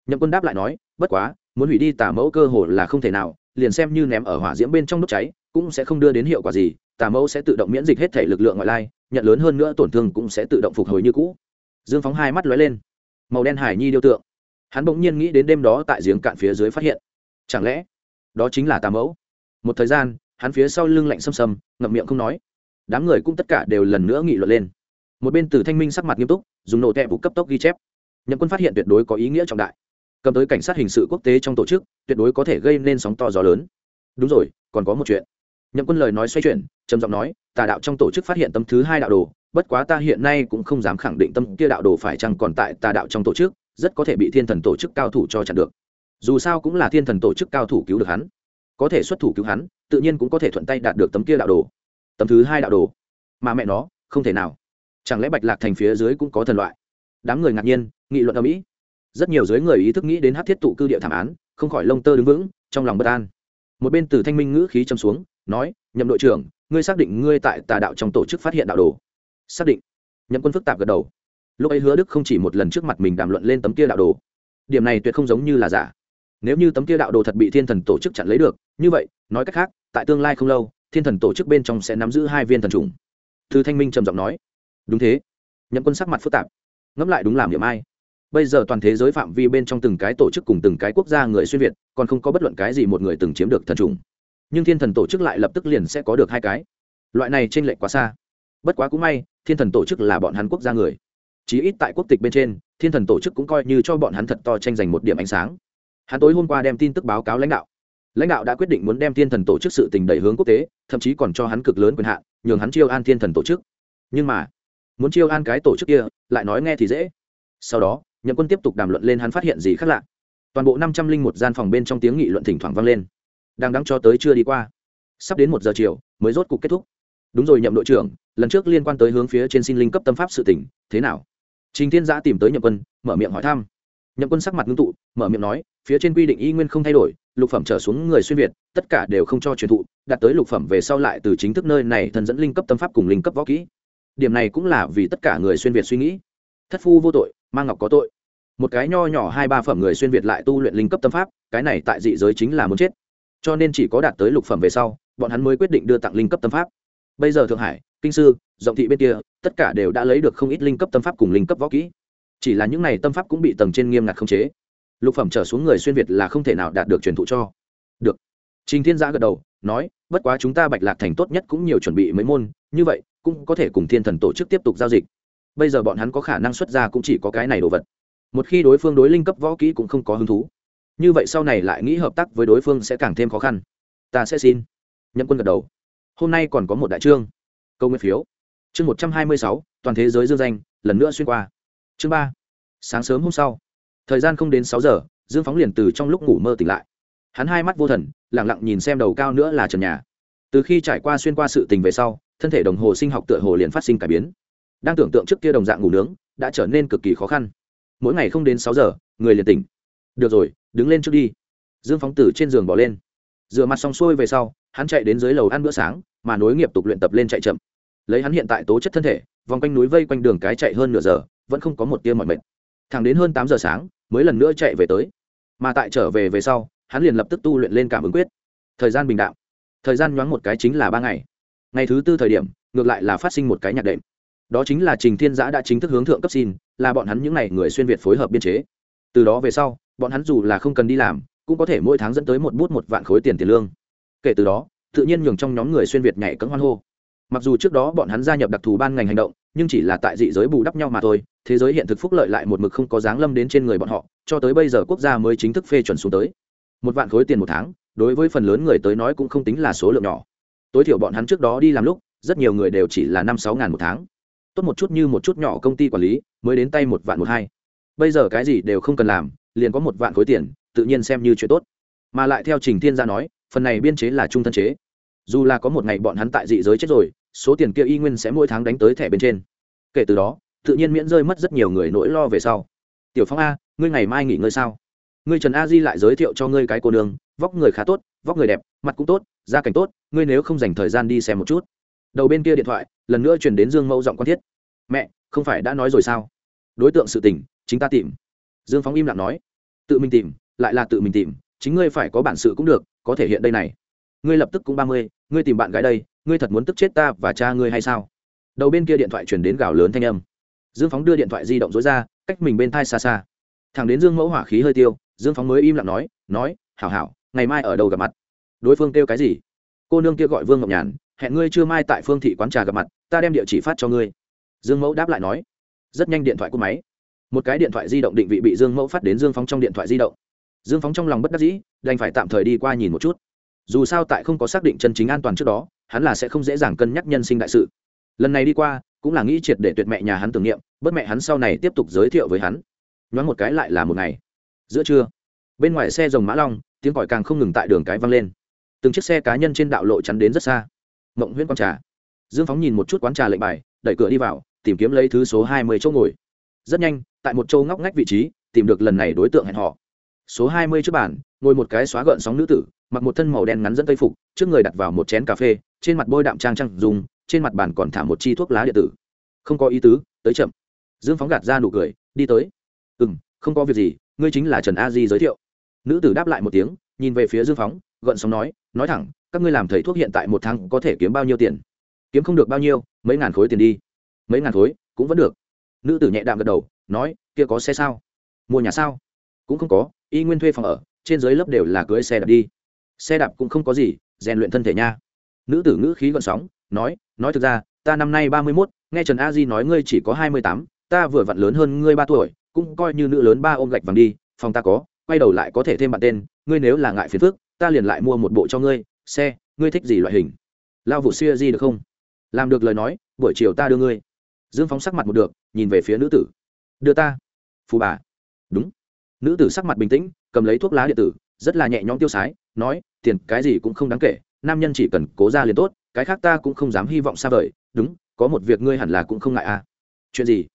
Nhậm quân đáp lại nói, bất quá, muốn hủy đi tà mẫu cơ hồ là không thể nào liền xem như ném ở hỏa diễm bên trong đốt cháy, cũng sẽ không đưa đến hiệu quả gì, tà mẫu sẽ tự động miễn dịch hết thể lực lượng ngoại lai, nhận lớn hơn nữa tổn thương cũng sẽ tự động phục hồi như cũ. Dương phóng hai mắt lóe lên. Màu đen hải nhi điêu tượng. Hắn bỗng nhiên nghĩ đến đêm đó tại giếng cạn phía dưới phát hiện. Chẳng lẽ, đó chính là tà mẫu? Một thời gian, hắn phía sau lưng lạnh xâm xâm, ngậm miệng không nói. Đám người cũng tất cả đều lần nữa nghị luận lên. Một bên từ thanh minh sắc mặt nghiêm túc, dùng nổ tẹp vụ cấp tốc ghi chép. Nhậm quân phát hiện tuyệt đối có ý nghĩa trọng đại cầm tới cảnh sát hình sự quốc tế trong tổ chức, tuyệt đối có thể gây nên sóng to gió lớn. Đúng rồi, còn có một chuyện. Nhậm quân lời nói xoay chuyển, trầm giọng nói, tà đạo trong tổ chức phát hiện tâm thứ hai đạo đồ, bất quá ta hiện nay cũng không dám khẳng định tâm kia đạo đồ phải chăng còn tại tà đạo trong tổ chức, rất có thể bị thiên thần tổ chức cao thủ cho chặn được. Dù sao cũng là thiên thần tổ chức cao thủ cứu được hắn. Có thể xuất thủ cứu hắn, tự nhiên cũng có thể thuận tay đạt được tấm kia đạo đồ. Tấm thứ hai đạo đồ. Mà mẹ nó, không thể nào. Chẳng lẽ bạch lạc thành phía dưới cũng có thần loại? Đám người ngạc nhiên, nghị luận ở mỹ rất nhiều giới người ý thức nghĩ đến hát thiết tụ cư địa thảm án, không khỏi lông tơ đứng vững, trong lòng bất an. Một bên từ thanh minh ngữ khí châm xuống, nói, nhậm đội trưởng, ngươi xác định ngươi tại tà đạo trong tổ chức phát hiện đạo đồ. Xác định. Nhậm quân phức tạp gật đầu. Lúc ấy hứa đức không chỉ một lần trước mặt mình đàm luận lên tấm kia đạo đồ. Điểm này tuyệt không giống như là giả. Nếu như tấm kia đạo đồ thật bị thiên thần tổ chức chặn lấy được, như vậy, nói cách khác, tại tương lai không lâu, thiên thần tổ chức bên trong sẽ nắm giữ hai viên thần trùng thư thanh minh trầm giọng nói. Đúng thế. Nhậm quân sắc mặt phức tạp. Ngẫm lại đúng làm điểm ai bây giờ toàn thế giới phạm vi bên trong từng cái tổ chức cùng từng cái quốc gia người xuyên việt, còn không có bất luận cái gì một người từng chiếm được thần trùng nhưng thiên thần tổ chức lại lập tức liền sẽ có được hai cái. Loại này t r ê n lệch quá xa. Bất quá cũng may, thiên thần tổ chức là bọn hắn quốc gia người. Chí ít tại quốc tịch bên trên, thiên thần tổ chức cũng coi như cho bọn hắn thật to tranh giành một điểm ánh sáng. Hắn tối hôm qua đem tin tức báo cáo lãnh đạo. Lãnh đạo đã quyết định muốn đem thiên thần tổ chức sự tình đẩy hướng quốc tế, thậm chí còn cho hắn cực lớn quyền hạn, nhường hắn chiêu an thiên thần tổ chức. Nhưng mà, muốn chiêu an cái tổ chức kia, lại nói nghe thì dễ. Sau đó nhậm quân tiếp tục đàm luận lên hắn phát hiện gì khác lạ. Toàn bộ năm trăm linh một gian phòng bên trong tiếng nghị luận thỉnh thoảng vang lên. Đang đắng cho tới chưa đi qua. Sắp đến một giờ chiều, mới rốt cuộc kết thúc. Đúng rồi, nhậm đội trưởng, lần trước liên quan tới hướng phía trên xin linh cấp tâm pháp sự tỉnh thế nào? Trình thiên giã tìm tới nhậm quân, mở miệng hỏi thăm. Nhậm quân sắc mặt ngưng tụ, mở miệng nói, phía trên quy định y nguyên không thay đổi, lục phẩm trở xuống người xuyên việt, tất cả đều không cho truyền thụ, đạt tới lục phẩm về sau lại từ chính thức nơi này thần dẫn linh cấp tâm pháp cùng linh cấp võ kỹ. Điểm này cũng là vì tất cả người xuyên việt suy nghĩ thất phu vô tội mang ngọc có tội. Một cái nho nhỏ hai ba phẩm người xuyên việt lại tu luyện linh cấp tâm pháp, cái này tại dị giới chính là muốn chết. Cho nên chỉ có đạt tới lục phẩm về sau, bọn hắn mới quyết định đưa tặng linh cấp tâm pháp. Bây giờ thượng hải, kinh sư, rộng thị bên kia, tất cả đều đã lấy được không ít linh cấp tâm pháp cùng linh cấp võ kỹ. Chỉ là những này tâm pháp cũng bị tầng trên nghiêm ngặt khống chế. Lục phẩm trở xuống người xuyên việt là không thể nào đạt được truyền thụ cho. Được. Trình thiên giã gật đầu, nói, bất quá chúng ta bạch lạc thành tốt nhất cũng nhiều chuẩn bị mấy môn, như vậy, cũng có thể cùng thiên thần tổ chức tiếp tục giao dịch bây giờ bọn hắn có khả năng xuất ra cũng chỉ có cái này đồ vật. Một khi đối phương đối linh cấp võ kỹ cũng không có hứng thú, như vậy sau này lại nghĩ hợp tác với đối phương sẽ càng thêm khó khăn. Ta sẽ xin. Nhậm quân gật đầu. Hôm nay còn có một đại trương câu nguyên phiếu. Chương một trăm hai mươi sáu, toàn thế giới dương danh, lần nữa xuyên qua. Chương ba. Sáng sớm hôm sau. Thời gian không đến sáu giờ, dương phóng liền từ trong lúc ngủ mơ tỉnh lại. Hắn hai mắt vô thần lẳng lặng nhìn xem đầu cao nữa là trần nhà. Từ khi trải qua xuyên qua sự tình về sau, thân thể đồng hồ sinh học tựa hồ liền phát sinh cải biến đang tưởng tượng trước kia đồng dạng ngủ nướng, đã trở nên cực kỳ khó khăn. Mỗi ngày không đến sáu giờ, người liền tỉnh. Được rồi, đứng lên trước đi. Dương phóng Tử trên giường bỏ lên. Rửa mặt xong xuôi về sau, hắn chạy đến dưới lầu ăn bữa sáng, mà nối nghiệp tục luyện tập lên chạy chậm. Lấy hắn hiện tại tố chất thân thể, vòng quanh núi vây quanh đường cái chạy hơn nửa giờ, vẫn không có một tia mọi mệt. Thẳng đến hơn tám giờ sáng, mới lần nữa chạy về tới. Mà tại trở về về sau, hắn liền lập tức tu luyện lên cảm ứng quyết. Thời gian bình đạo thời gian nhoáng một cái chính là ba ngày. Ngày thứ tư thời điểm, ngược lại là phát sinh một cái nhạc đệm đó chính là trình thiên giã đã chính thức hướng thượng cấp xin, là bọn hắn những n à y người xuyên việt phối hợp biên chế. Từ đó về sau, bọn hắn dù là không cần đi làm, cũng có thể mỗi tháng dẫn tới một bút một vạn khối tiền tiền lương. Kể từ đó, tự nhiên nhường trong nhóm người xuyên việt nhảy cấm hoan hô. Mặc dù trước đó bọn hắn gia nhập đặc thù ban ngành hành động, nhưng chỉ là tại dị giới bù đắp nhau mà thôi, thế giới hiện thực phúc lợi lại một mực không có dáng lâm đến trên người bọn họ, cho tới bây giờ quốc gia mới chính thức phê chuẩn xuống tới. Một vạn khối tiền một tháng, đối với phần lớn người tới nói cũng không tính là số lượng nhỏ. Tối thiểu bọn hắn trước đó đi làm lúc, rất nhiều người đều chỉ là năm sáu ngàn một tháng tốt một chút như một chút nhỏ công ty quản lý, mới đến tay một vạn một hai. Bây giờ cái gì đều không cần làm, liền có một vạn khối tiền, tự nhiên xem như chuyện tốt. Mà lại theo trình thiên gia nói, phần này biên chế là trung thân chế. Dù là có một ngày bọn hắn tại dị giới chết rồi, số tiền kia y nguyên sẽ mỗi tháng đánh tới thẻ bên trên. Kể từ đó, tự nhiên miễn rơi mất rất nhiều người nỗi lo về sau. Tiểu phong a, ngươi ngày mai nghỉ ngơi sao? Ngươi trần a di lại giới thiệu cho ngươi cái cô đường vóc người khá tốt, vóc người đẹp, mặt cũng tốt, gia cảnh tốt, ngươi nếu không dành thời gian đi xem một chút đầu bên kia điện thoại, lần nữa chuyển đến dương mẫu giọng quan thiết. Mẹ, không phải đã nói rồi sao? Đối tượng sự tình, chính ta tìm. Dương phóng im lặng nói. Tự mình tìm, lại là tự mình tìm, chính ngươi phải có bản sự cũng được, có thể hiện đây này. Ngươi lập tức cũng ba mươi, ngươi tìm bạn gái đây, ngươi thật muốn tức chết ta và cha ngươi hay sao? Đầu bên kia điện thoại chuyển đến gào lớn thanh âm. Dương phóng đưa điện thoại di động dối ra, cách mình bên thai xa xa. Thằng đến dương mẫu hỏa khí hơi tiêu, dương phóng mới im lặng nói nói, hảo hảo, ngày mai ở đâu gặp mặt? Đối phương kêu cái gì? Cô nương kia gọi vương ngọc nhàn hẹn ngươi chưa mai tại phương thị quán trà gặp mặt, ta đem địa chỉ phát cho ngươi. Dương mẫu đáp lại nói. Rất nhanh điện thoại của máy. Một cái điện thoại di động định vị bị dương mẫu phát đến dương phóng trong điện thoại di động. Dương phóng trong lòng bất đắc dĩ, đành phải tạm thời đi qua nhìn một chút. Dù sao tại không có xác định chân chính an toàn trước đó, hắn là sẽ không dễ dàng cân nhắc nhân sinh đại sự. Lần này đi qua, cũng là nghĩ triệt để tuyệt mẹ nhà hắn tưởng niệm bất mẹ hắn sau này tiếp tục giới thiệu với hắn. Nhoáng một cái lại là một ngày. Giữa trưa, bên ngoài xe rồng mã long, tiếng còi càng không ngừng tại đường cái văng lên. Từng chiếc xe cá nhân trên đạo lộ chắn đến rất xa mộng huyễn quán trà. Dương phóng nhìn một chút quán trà lệnh bài, đẩy cửa đi vào, tìm kiếm lấy thứ số hai mươi chỗ ngồi. Rất nhanh, tại một châu ngóc ngách vị trí, tìm được lần này đối tượng hẹn họ số hai mươi trước bàn, ngồi một cái xóa gợn sóng nữ tử, mặc một thân màu đen ngắn dẫn tây phục, trước người đặt vào một chén cà phê, trên mặt bôi đạm trang trăng dùng, trên mặt bàn còn thả một chi thuốc lá điện tử. Không có ý tứ, tới chậm. Dương phóng gạt ra nụ cười, đi tới. Ừ m không có việc gì, ngươi chính là trần a di giới thiệu. Nữ tử đáp lại một tiếng, nhìn về phía dương phóng, gợn sóng nói nói thẳng các ngươi làm thầy thuốc hiện tại một tháng có thể kiếm bao nhiêu tiền? Kiếm không được bao nhiêu, mấy ngàn khối tiền đi. Mấy ngàn khối, cũng vẫn được. Nữ tử nhẹ đạm gật đầu, nói, kia có xe sao? Mua nhà sao? Cũng không có, y nguyên thuê phòng ở, trên dưới lớp đều là cưới xe đạp đi. Xe đạp cũng không có gì, rèn luyện thân thể nha. Nữ tử ngữ khí gọn sóng, nói nói thực ra, ta năm nay ba mươi mốt, nghe trần a di nói ngươi chỉ có hai mươi tám, ta vừa vặn lớn hơn ngươi ba tuổi, cũng coi như nữ lớn ba ôm gạch vàng đi, phòng ta có, quay đầu lại có thể thêm bạn tên, ngươi nếu là ngại phiền phức, ta liền lại mua một bộ cho ngươi xe, ngươi thích gì loại hình? Lao vụ xuya di được không? Làm được lời nói, buổi chiều ta đưa ngươi. Dương phóng sắc mặt một được, nhìn về phía nữ tử. Đưa ta. Phù bà. Đúng. Nữ tử sắc mặt bình tĩnh, cầm lấy thuốc lá điện tử, rất là nhẹ nhõm tiêu sái, nói, tiền cái gì cũng không đáng kể, nam nhân chỉ cần cố ra liền tốt, cái khác ta cũng không dám hy vọng xa vời. Đúng, có một việc ngươi hẳn là cũng không ngại à. Chuyện gì?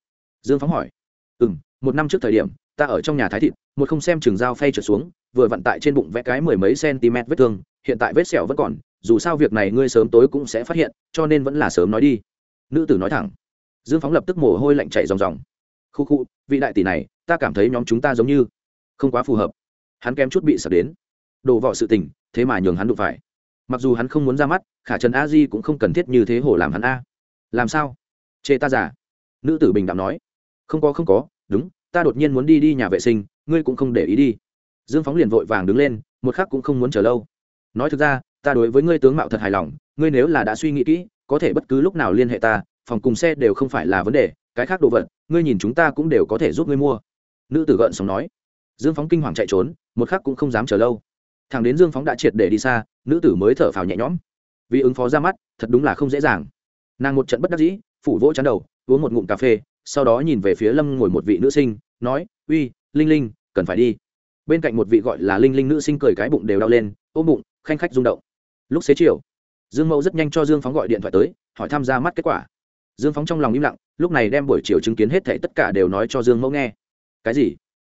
Dương phóng hỏi. Ừ m một năm trước thời điểm, ta ở trong nhà thái thịt, một không xem chừng dao phay trượt xuống, vừa vặn tại trên bụng vẽ cái mười mấy cm vết thương hiện tại vết sẹo vẫn còn, dù sao việc này ngươi sớm tối cũng sẽ phát hiện, cho nên vẫn là sớm nói đi. Nữ tử nói thẳng. Dương phóng lập tức mồ hôi lạnh chạy ròng ròng. Khu khu, vị đại tỷ này, ta cảm thấy nhóm chúng ta giống như không quá phù hợp. Hắn kém chút bị sập đến. Đổ vỏ sự tình, thế mà nhường hắn đụng phải. Mặc dù hắn không muốn ra mắt, khả trần a di cũng không cần thiết như thế hổ làm hắn a. Làm sao? Chê ta giả nữ tử bình đạm nói. Không có không có, đúng, ta đột nhiên muốn đi đi nhà vệ sinh, ngươi cũng không để ý đi. Dương phóng liền vội vàng đứng lên, một khắc cũng không muốn chờ lâu nói thực ra, ta đối với ngươi tướng mạo thật hài lòng, ngươi nếu là đã suy nghĩ kỹ, có thể bất cứ lúc nào liên hệ ta, phòng cùng xe đều không phải là vấn đề, cái khác đồ vật, ngươi nhìn chúng ta cũng đều có thể giúp ngươi mua. Nữ tử gợn sống nói. Dương phóng kinh hoàng chạy trốn, một khắc cũng không dám chờ lâu. Thằng đến dương phóng đã triệt để đi xa, nữ tử mới thở phào nhẹ nhõm. Vì ứng phó ra mắt, thật đúng là không dễ dàng. Nàng một trận bất đắc dĩ, phủ vỗ chắn đầu, uống một ngụm cà phê, sau đó nhìn về phía lâm ngồi một vị nữ sinh, nói, uy, linh linh, cần phải đi. Bên cạnh một vị gọi là linh linh nữ sinh cười cái bụng đều đau lên, ôm bụng khanh khách rung động. Lúc xế chiều, dương mẫu rất nhanh cho dương phóng gọi điện thoại tới, hỏi tham gia mắt kết quả. Dương phóng trong lòng im lặng, lúc này đem buổi chiều chứng kiến hết thảy tất cả đều nói cho dương mẫu nghe. Cái gì?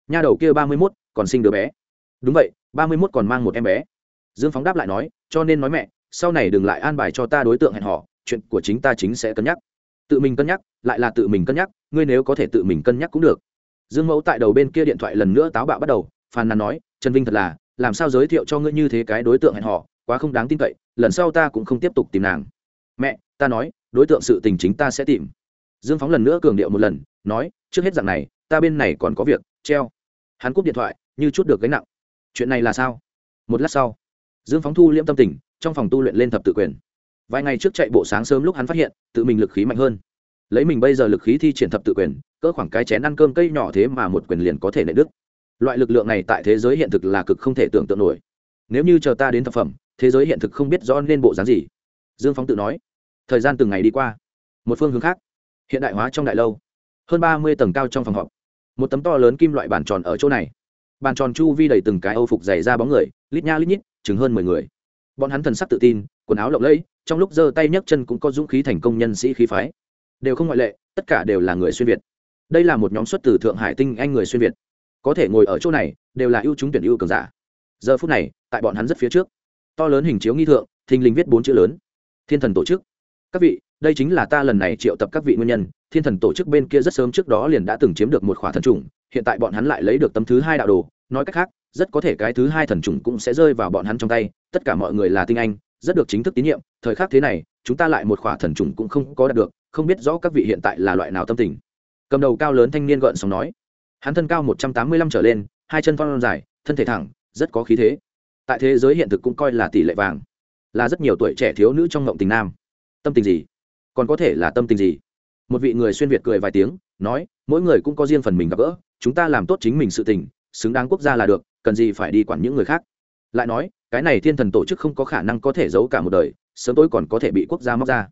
Nha đầu kia ba mươi mốt, còn sinh đứa bé. Đúng vậy, ba mươi mốt còn mang một em bé. Dương phóng đáp lại nói, cho nên nói mẹ, sau này đừng lại an bài cho ta đối tượng hẹn họ chuyện của chính ta chính sẽ cân nhắc. Tự mình cân nhắc, lại là tự mình cân nhắc, ngươi nếu có thể tự mình cân nhắc cũng được. Dương mẫu tại đầu bên kia điện thoại lần nữa táo bạo bắt đầu, phàn nàn nói, trần vinh thật là làm sao giới thiệu cho ngươi như thế cái đối tượng hẹn họ quá không đáng tin cậy, lần sau ta cũng không tiếp tục tìm nàng. Mẹ, ta nói, đối tượng sự tình chính ta sẽ tìm. Dương phóng lần nữa cường điệu một lần, nói, trước hết dạng này, ta bên này còn có việc, treo. Hắn cúp điện thoại, như chút được gánh nặng. Chuyện này là sao? Một lát sau, dương phóng thu liễm tâm tình, trong phòng tu luyện lên thập tự quyền. Vài ngày trước chạy bộ sáng sớm lúc hắn phát hiện, tự mình lực khí mạnh hơn. Lấy mình bây giờ lực khí thi triển thập tự quyền, cỡ khoảng cái chén ăn cơm cây nhỏ thế mà một quyền liền có thể nệ đức loại lực lượng này tại thế giới hiện thực là cực không thể tưởng tượng nổi. Nếu như chờ ta đến thực phẩm, thế giới hiện thực không biết rõ nên bộ dáng gì. Dương phóng tự nói. Thời gian từng ngày đi qua. Một phương hướng khác. Hiện đại hóa trong đại lâu. Hơn ba mươi tầng cao trong phòng họp. Một tấm to lớn kim loại bàn tròn ở chỗ này. Bàn tròn chu vi đầy từng cái âu phục dày ra bóng người, lít nha lít nhít, chừng hơn mười người. Bọn hắn thần sắc tự tin, quần áo lộng lẫy, trong lúc giơ tay nhấc chân cũng có dũng khí thành công nhân sĩ khí phái. Đều không ngoại lệ, tất cả đều là người xuyên việt. Đây là một nhóm xuất từ thượng hải tinh anh người xuyên việt có thể ngồi ở chỗ này, đều là ưu chúng tuyển ưu cường giả. Giờ phút này, tại bọn hắn rất phía trước. To lớn hình chiếu nghi thượng, thình lình viết bốn chữ lớn. Thiên thần tổ chức. Các vị, đây chính là ta lần này triệu tập các vị nguyên nhân. Thiên thần tổ chức bên kia rất sớm trước đó liền đã từng chiếm được một khỏa thần trùng hiện tại bọn hắn lại lấy được tấm thứ hai đạo đồ. Nói cách khác, rất có thể cái thứ hai thần trùng cũng sẽ rơi vào bọn hắn trong tay. Tất cả mọi người là tinh anh, rất được chính thức tín nhiệm. Thời khắc thế này, chúng ta lại một khỏa thần trùng cũng không có đạt được. Không biết rõ các vị hiện tại là loại nào tâm tình. Cầm đầu cao lớn thanh niên gợn sóng nói hắn thân cao một trăm tám mươi lăm trở lên, hai chân phong dài, thân thể thẳng, rất có khí thế. Tại thế giới hiện thực cũng coi là tỷ lệ vàng. Là rất nhiều tuổi trẻ thiếu nữ trong ngộng tình nam. Tâm tình gì? Còn có thể là tâm tình gì? Một vị người xuyên việt cười vài tiếng, nói, mỗi người cũng có riêng phần mình gặp gỡ, chúng ta làm tốt chính mình sự tình, xứng đáng quốc gia là được, cần gì phải đi quản những người khác. Lại nói, cái này thiên thần tổ chức không có khả năng có thể giấu cả một đời, sớm tối còn có thể bị quốc gia móc ra.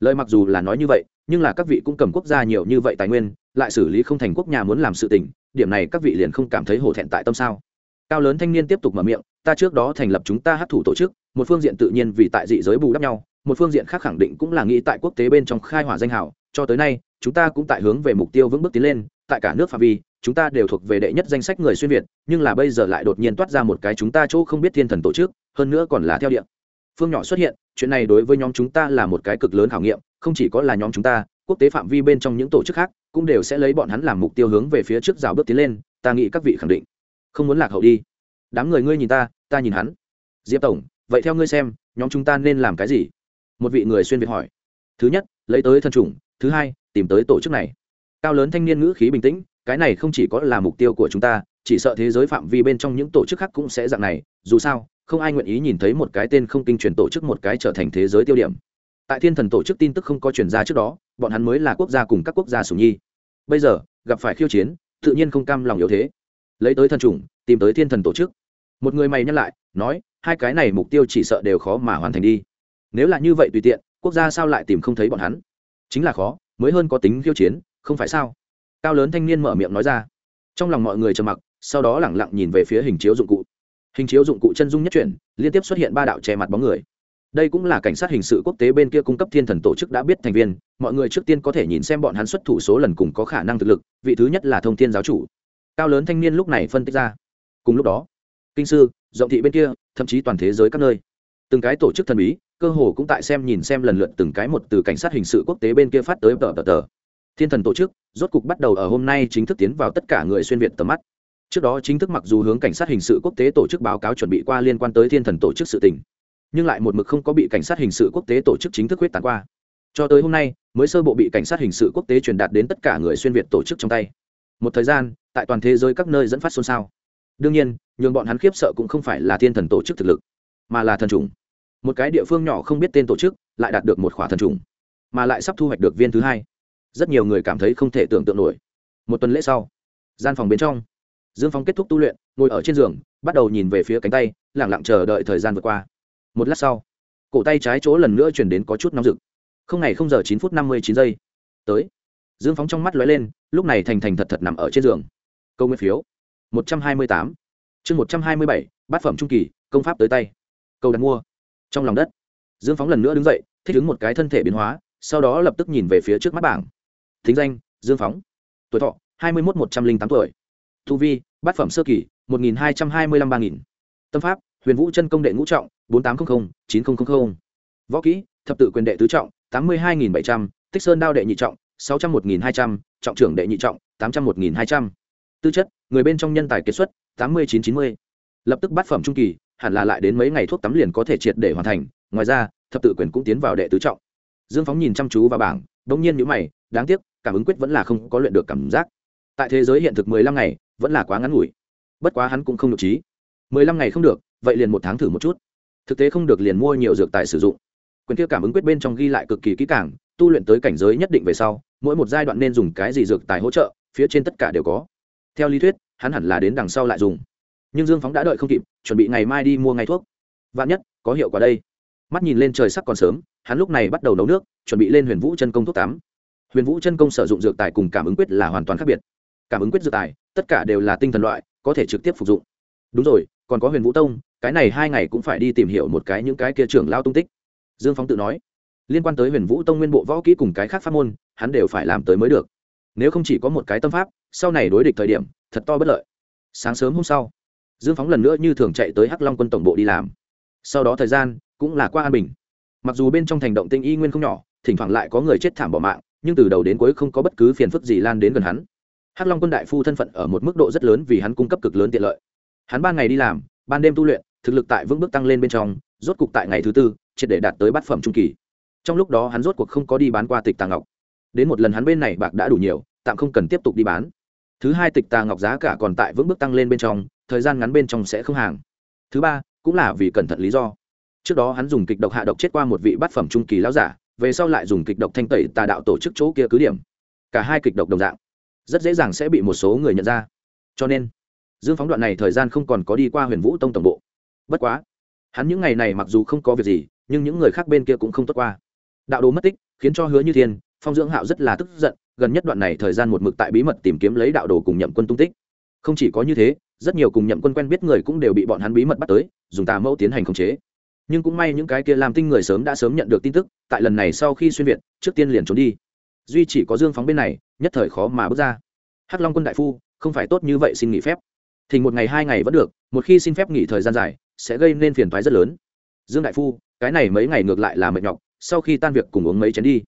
Lời mặc dù là nói như vậy, nhưng là các vị cũng cầm quốc gia nhiều như vậy tài nguyên lại xử lý không thành quốc nhà muốn làm sự tình điểm này các vị liền không cảm thấy hổ thẹn tại tâm sao? Cao lớn thanh niên tiếp tục mở miệng ta trước đó thành lập chúng ta hát thủ tổ chức một phương diện tự nhiên vì tại dị giới bù đắp nhau một phương diện khác khẳng định cũng là nghĩ tại quốc tế bên trong khai hỏa danh hào, cho tới nay chúng ta cũng tại hướng về mục tiêu vững bước tiến lên tại cả nước phạm vi chúng ta đều thuộc về đệ nhất danh sách người xuyên việt nhưng là bây giờ lại đột nhiên toát ra một cái chúng ta chỗ không biết thiên thần tổ chức hơn nữa còn là theo địa. Phương nhỏ xuất hiện chuyện này đối với nhóm chúng ta là một cái cực lớn khảo nghiệm không chỉ có là nhóm chúng ta quốc tế phạm vi bên trong những tổ chức khác cũng đều sẽ lấy bọn hắn làm mục tiêu hướng về phía trước rào bước tiến lên, ta nghĩ các vị khẳng định không muốn lạc hậu đi. Đám người ngươi nhìn ta ta nhìn hắn. Diệp tổng, vậy theo ngươi xem, nhóm chúng ta nên làm cái gì? Một vị người xuyên việt hỏi. Thứ nhất, lấy tới thân chủng, thứ hai, tìm tới tổ chức này. Cao lớn thanh niên ngữ khí bình tĩnh, cái này không chỉ có là mục tiêu của chúng ta, chỉ sợ thế giới phạm vi bên trong những tổ chức khác cũng sẽ dạng này, dù sao, không ai nguyện ý nhìn thấy một cái tên không kinh truyền tổ chức một cái trở thành thế giới tiêu điểm. Tại thiên thần tổ chức tin tức không có chuyển ra trước đó bọn hắn mới là quốc gia cùng các quốc gia sùng nhi. Bây giờ, gặp phải khiêu chiến, tự nhiên không cam lòng yếu thế. Lấy tới thần chủng, tìm tới thiên thần tổ chức. Một người mày nhắc lại, nói, hai cái này mục tiêu chỉ sợ đều khó mà hoàn thành đi. Nếu là như vậy tùy tiện, quốc gia sao lại tìm không thấy bọn hắn? Chính là khó, mới hơn có tính khiêu chiến, không phải sao? Cao lớn thanh niên mở miệng nói ra. Trong lòng mọi người trầm mặc, sau đó lẳng lặng nhìn về phía hình chiếu dụng cụ. Hình chiếu dụng cụ chân dung nhất chuyển, liên tiếp xuất hiện ba đạo che mặt bóng người đây cũng là cảnh sát hình sự quốc tế bên kia cung cấp thiên thần tổ chức đã biết thành viên, mọi người trước tiên có thể nhìn xem bọn hắn xuất thủ số lần cùng có khả năng thực lực, vị thứ nhất là thông thiên giáo chủ. Cao lớn thanh niên lúc này phân tích ra. Cùng lúc đó, kinh sư, rộng thị bên kia, thậm chí toàn thế giới các nơi. Từng cái tổ chức thần bí, cơ hồ cũng tại xem nhìn xem lần lượt từng cái một từ cảnh sát hình sự quốc tế bên kia phát tới tờ tờ tờ. Thiên thần tổ chức, rốt cục bắt đầu ở hôm nay chính thức tiến vào tất cả người xuyên việt tầm mắt. Trước đó chính thức mặc dù hướng cảnh sát hình sự quốc tế tổ chức báo cáo chuẩn bị qua liên quan tới thiên thần tổ chức sự tình nhưng lại một mực không có bị cảnh sát hình sự quốc tế tổ chức chính thức quyết tán qua. Cho tới hôm nay, mới sơ bộ bị cảnh sát hình sự quốc tế truyền đạt đến tất cả người xuyên việt tổ chức trong tay. Một thời gian, tại toàn thế giới các nơi dẫn phát xôn xao. Đương nhiên, nhường bọn hắn khiếp sợ cũng không phải là thiên thần tổ chức thực lực, mà là thần trùng một cái địa phương nhỏ không biết tên tổ chức, lại đạt được một khỏa thần trùng mà lại sắp thu hoạch được viên thứ hai. Rất nhiều người cảm thấy không thể tưởng tượng nổi. Một tuần lễ sau, gian phòng bên trong, dương Phong kết thúc tu luyện, ngồi ở trên giường, bắt đầu nhìn về phía cánh tay lẳng lặng chờ đợi thời gian vượt qua một lát sau, cổ tay trái chỗ lần nữa chuyển đến có chút nóng rực. Không ngày không giờ chín phút năm mươi chín giây, tới. Dương phóng trong mắt lóe lên, lúc này thành thành thật thật nằm ở trên giường. Câu nguyên phiếu, một trăm hai mươi tám. Chương một trăm hai mươi bảy, bát phẩm trung kỳ, công pháp tới tay. Câu đặt mua, trong lòng đất. Dương phóng lần nữa đứng dậy, thích ứng một cái thân thể biến hóa, sau đó lập tức nhìn về phía trước mắt bảng. Thính danh, dương phóng. Tuổi thọ, hai mươi một một trăm linh tám tuổi. Thu vi, bát phẩm sơ kỳ, một nghìn hai trăm hai mươi năm ba nghìn. Tâm pháp huyền vũ chân công đệ ngũ trọng, bốn tám trăm linh chín nghìn võ kỹ, thập tự quyền đệ tứ trọng, tám mươi hai nghìn bảy trăm, tích sơn đao đệ nhị trọng, sáu trăm một nghìn hai trăm, trọng trưởng đệ nhị trọng, tám trăm một nghìn hai trăm. Tư chất, người bên trong nhân tài kiệt xuất, tám mươi chín chín mươi. Lập tức bát phẩm trung kỳ, hẳn là lại đến mấy ngày thuốc tắm liền có thể triệt để hoàn thành, ngoài ra, thập tự quyền cũng tiến vào đệ tứ trọng. Dương phóng nhìn chăm chú vào bảng đ ỗ n g nhiên nhữ mày, đáng tiếc, cảm ứng quyết vẫn là không có luyện được cảm giác. Tại thế giới hiện thực mười lăm ngày, vẫn là quá ngắn ngủi. Bất quá hắn cũng không được trí. Mười lăm ngày không được vậy liền một tháng thử một chút. Thực tế không được liền mua nhiều dược tài sử dụng. Quyền kia cảm ứng quyết bên trong ghi lại cực kỳ kỹ càng, tu luyện tới cảnh giới nhất định về sau, mỗi một giai đoạn nên dùng cái gì dược tài hỗ trợ, phía trên tất cả đều có. Theo lý thuyết, hắn hẳn là đến đằng sau lại dùng. Nhưng dương phóng đã đợi không kịp, chuẩn bị ngày mai đi mua ngay thuốc. Vạn nhất, có hiệu quả đây. Mắt nhìn lên trời sắc còn sớm, hắn lúc này bắt đầu nấu nước, chuẩn bị lên huyền vũ chân công thuốc tắm. Huyền vũ chân công sử dụng dược tài cùng cảm ứng quyết là hoàn toàn khác biệt. Cảm ứng quyết dược tài, tất cả đều là tinh thần loại, có thể trực tiếp phục dụng đúng rồi, còn có huyền vũ tông, cái này hai ngày cũng phải đi tìm hiểu một cái những cái kia trưởng lao tung tích. Dương phóng tự nói. Liên quan tới huyền vũ tông nguyên bộ võ kỹ cùng cái khác pháp môn, hắn đều phải làm tới mới được. Nếu không chỉ có một cái tâm pháp, sau này đối địch thời điểm, thật to bất lợi. Sáng sớm hôm sau, dương phóng lần nữa như thường chạy tới hắc long quân tổng bộ đi làm. Sau đó thời gian cũng là qua an bình. Mặc dù bên trong thành động tinh y nguyên không nhỏ, thỉnh thoảng lại có người chết thảm bỏ mạng, nhưng từ đầu đến cuối không có bất cứ phiền phức gì lan đến gần hắn. Hắc long quân đại phu thân phận ở một mức độ rất lớn vì hắn cung cấp cực lớn tiện lợi hắn ban ngày đi làm, ban đêm tu luyện, thực lực tại vững bước tăng lên bên trong, rốt cục tại ngày thứ tư, triệt để đạt tới bát phẩm trung kỳ. Trong lúc đó hắn rốt cuộc không có đi bán qua tịch tàng ngọc. Đến một lần hắn bên này bạc đã đủ nhiều, tạm không cần tiếp tục đi bán. Thứ hai tịch tà ngọc giá cả còn tại vững bước tăng lên bên trong, thời gian ngắn bên trong sẽ không hàng. Thứ ba, cũng là vì cẩn thận lý do. Trước đó hắn dùng kịch độc hạ độc chết qua một vị bát phẩm trung kỳ lão giả, về sau lại dùng kịch độc thanh tẩy tà đạo tổ chức chỗ kia cứ điểm. Cả hai kịch độc đồng dạng, rất dễ dàng sẽ bị một số người nhận ra. Cho nên dương phóng đoạn này thời gian không còn có đi qua huyền vũ tông tổng bộ. Bất quá, hắn những ngày này mặc dù không có việc gì, nhưng những người khác bên kia cũng không tốt qua. Đạo đồ mất tích, khiến cho hứa như thiên, phong dưỡng hạo rất là tức giận, gần nhất đoạn này thời gian một mực tại bí mật tìm kiếm lấy đạo đồ cùng nhậm quân tung tích. Không chỉ có như thế, rất nhiều cùng nhậm quân quen biết người cũng đều bị bọn hắn bí mật bắt tới, dùng tà mẫu tiến hành khống chế. Nhưng cũng may những cái kia làm tinh người sớm đã sớm nhận được tin tức, tại lần này sau khi xuyên việt, trước tiên liền trốn đi. Duy chỉ có dương phóng bên này, nhất thời khó mà bước ra. Hắc long quân đại phu, không phải tốt như vậy xin nghỉ phép thì một ngày hai ngày vẫn được, một khi xin phép nghỉ thời gian dài, sẽ gây nên phiền thoái rất lớn. Dương đại phu, cái này mấy ngày ngược lại là mệt nhọc, sau khi tan việc cùng uống mấy chén đi.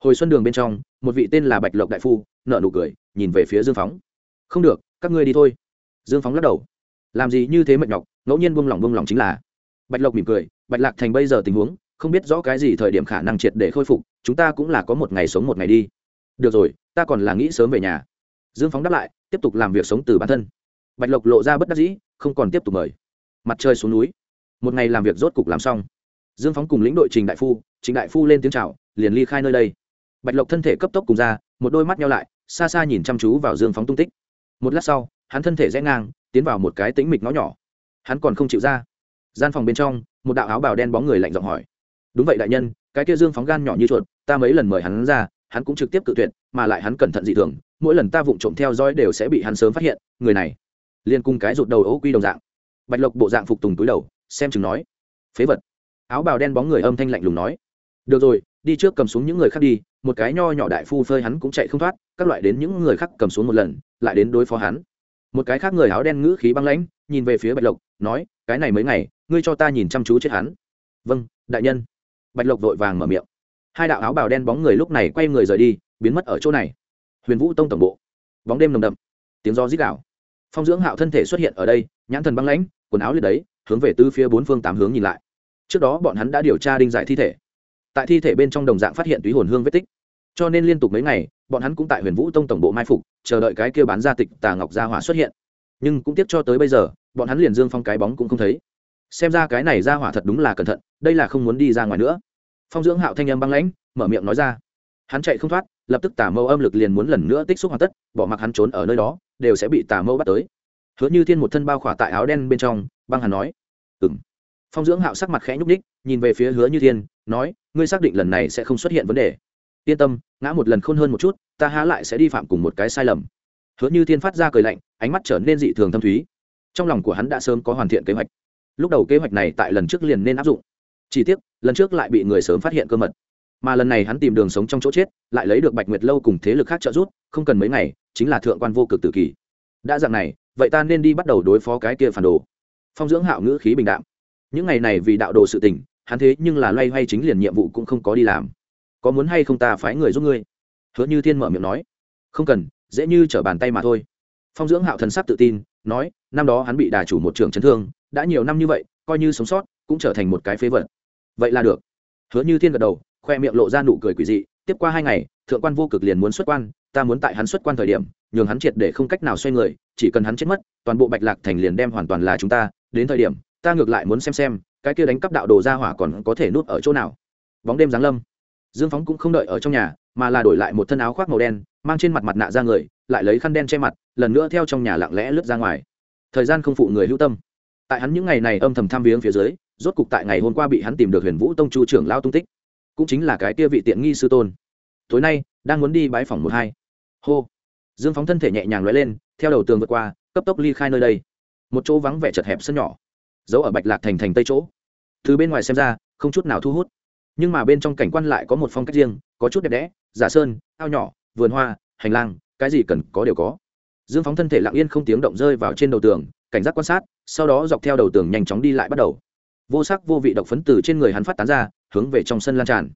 Hồi xuân đường bên trong, một vị tên là bạch lộc đại phu nợ nụ cười, nhìn về phía dương phóng. Không được, các ngươi đi thôi. Dương phóng lắc đầu. Làm gì như thế mệt nhọc, ngẫu nhiên buông lỏng buông lỏng chính là. Bạch lộc mỉm cười, bạch lạc thành bây giờ tình huống, không biết rõ cái gì thời điểm khả năng triệt để khôi phục, chúng ta cũng là có một ngày sống một ngày đi. Được rồi, ta còn là nghĩ sớm về nhà. Dương phóng đáp lại, tiếp tục làm việc sống từ bản thân bạch lộc lộ ra bất đắc dĩ, không còn tiếp tục mời. Mặt trời xuống núi. Một ngày làm việc rốt cục làm xong. Dương phóng cùng lĩnh đội trình đại phu, trình đại phu lên tiếng c h à o liền ly khai nơi đây. Bạch lộc thân thể cấp tốc cùng ra, một đôi mắt nhau lại, xa xa nhìn chăm chú vào dương phóng tung tích. Một lát sau, hắn thân thể rẽ ngang, tiến vào một cái tĩnh mịch ngõ nhỏ. Hắn còn không chịu ra. Gian phòng bên trong, một đạo áo bào đen bóng người lạnh giọng hỏi. Đúng vậy đại nhân, cái kia dương phóng gan nhỏ như chuột, ta mấy lần mời hắn ra, hắn cũng trực tiếp cự tuyệt, mà lại hắn cẩn thận dị thường, mỗi lần ta vụng trộm theo dõi đều sẽ bị hắn sớm phát hiện, người này liên cung cái rụt đầu ấu quy đồng dạng. Bạch lộc bộ dạng phục tùng túi đầu, xem chừng nói, phế vật. Áo bào đen bóng người âm thanh lạnh lùng nói, được rồi, đi trước cầm xuống những người khác đi, một cái nho nhỏ đại phu phơi hắn cũng chạy không thoát, các loại đến những người khác cầm xuống một lần, lại đến đối phó hắn. Một cái khác người áo đen ngữ khí băng lãnh, nhìn về phía bạch lộc, nói, cái này mấy ngày, ngươi cho ta nhìn chăm chú chết hắn. Vâng đại nhân. Bạch lộc vội vàng mở miệng. Hai đạo áo bào đen bóng người lúc này quay người rời đi, biến mất ở chỗ này. Huyền vũ tông tổng bộ. Bóng đêm nồng đậm, tiếng do rít đảo phong dưỡng hạo thân thể xuất hiện ở đây, nhãn thần băng lãnh, quần áo liệt đấy, hướng về tư phía bốn phương tám hướng nhìn lại. Trước đó bọn hắn đã điều tra đinh giải thi thể. Tại thi thể bên trong đồng dạng phát hiện túy hồn hương vết tích. Cho nên liên tục mấy ngày, bọn hắn cũng tại huyền vũ tông tổng bộ mai phục, chờ đợi cái kia bán gia tịch tà ngọc gia hỏa xuất hiện. Nhưng cũng tiếp cho tới bây giờ, bọn hắn liền dương phong cái bóng cũng không thấy. Xem ra cái này gia hỏa thật đúng là cẩn thận, đây là không muốn đi ra ngoài nữa. Phong dưỡng hạo thanh âm băng lãnh, mở miệng nói ra. Hắn chạy không thoát lập tức tà mâu âm lực liền muốn lần nữa tích xúc hoàn tất, bỏ mặc hắn trốn ở nơi đó, đều sẽ bị tà mâu bắt tới. Hứa như thiên một thân bao khỏa tại áo đen bên trong, băng hàn nói ừng phong dưỡng hạo sắc mặt khẽ nhúc ních nhìn về phía hứa như thiên, nói, ngươi xác định lần này sẽ không xuất hiện vấn đề. Yên tâm, ngã một lần khôn hơn một chút, ta há lại sẽ đi phạm cùng một cái sai lầm. Hứa như thiên phát ra cười lạnh, ánh mắt trở nên dị thường thâm thúy. Trong lòng của hắn đã sớm có hoàn thiện kế hoạch. Lúc đầu kế hoạch này tại lần trước liền nên áp dụng. Chỉ tiếc, lần trước lại bị người sớm phát hiện cơ mật mà lần này hắn tìm đường sống trong chỗ chết, lại lấy được bạch nguyệt lâu cùng thế lực khác trợ giúp, không cần mấy ngày, chính là thượng quan vô cực tự kỷ đã dạng này, vậy ta nên đi bắt đầu đối phó cái kia phản đồ. Phong dưỡng hạo ngữ khí bình đạm. Những ngày này vì đạo đồ sự tình, hắn thế nhưng là loay hoay chính liền nhiệm vụ cũng không có đi làm. Có muốn hay không ta phái người giúp ngươi? Hứa như thiên mở miệng nói. Không cần, dễ như trở bàn tay mà thôi. Phong dưỡng hạo thần sắc tự tin, nói, năm đó hắn bị đà chủ một trưởng chấn thương, đã nhiều năm như vậy, coi như sống sót, cũng trở thành một cái phế vật. Vậy là được. Hứa như thiên gật đầu khoe miệng lộ ra nụ cười quỷ dị, tiếp qua hai ngày, thượng quan vô cực liền muốn xuất quan, ta muốn tại hắn xuất quan thời điểm, nhường hắn triệt để không cách nào xoay người, chỉ cần hắn chết mất, toàn bộ bạch lạc thành liền đem hoàn toàn là chúng ta, đến thời điểm, ta ngược lại muốn xem xem, cái kia đánh cắp đạo đồ ra hỏa còn có thể nuốt ở chỗ nào. Bóng đêm giáng lâm. Dương phóng cũng không đợi ở trong nhà, mà là đổi lại một thân áo khoác màu đen, mang trên mặt mặt nạ ra người, lại lấy khăn đen che mặt, lần nữa theo trong nhà lặng lẽ lướt ra ngoài. Thời gian không phụ người hữu tâm. Tại hắn những ngày này âm thầm tham viếng phía dưới, rốt cục tại ngày hôm qua bị hắn tìm được huyền vũ tông chu trưởng lao tung tích cũng chính là cái kia vị tiện nghi sư tôn. Tối nay, đang muốn đi bái phòng một hai. Hô. Dương phóng thân thể nhẹ nhàng l lên, theo đầu tường vượt qua, cấp tốc ly khai nơi đây. Một chỗ vắng vẻ chật hẹp sân nhỏ, giấu ở bạch lạc thành thành tây chỗ. Từ bên ngoài xem ra, không chút nào thu hút. Nhưng mà bên trong cảnh quan lại có một phong cách riêng, có chút đẹp đẽ, giả sơn, ao nhỏ, vườn hoa, hành lang, cái gì cần có đều có. Dương phóng thân thể lặng yên không tiếng động rơi vào trên đầu tường, cảnh giác quan sát, sau đó dọc theo đầu tường nhanh chóng đi lại bắt đầu. Vô sắc vô vị độc phấn từ trên người hắn phát tán ra hướng về trong sân lan tràn.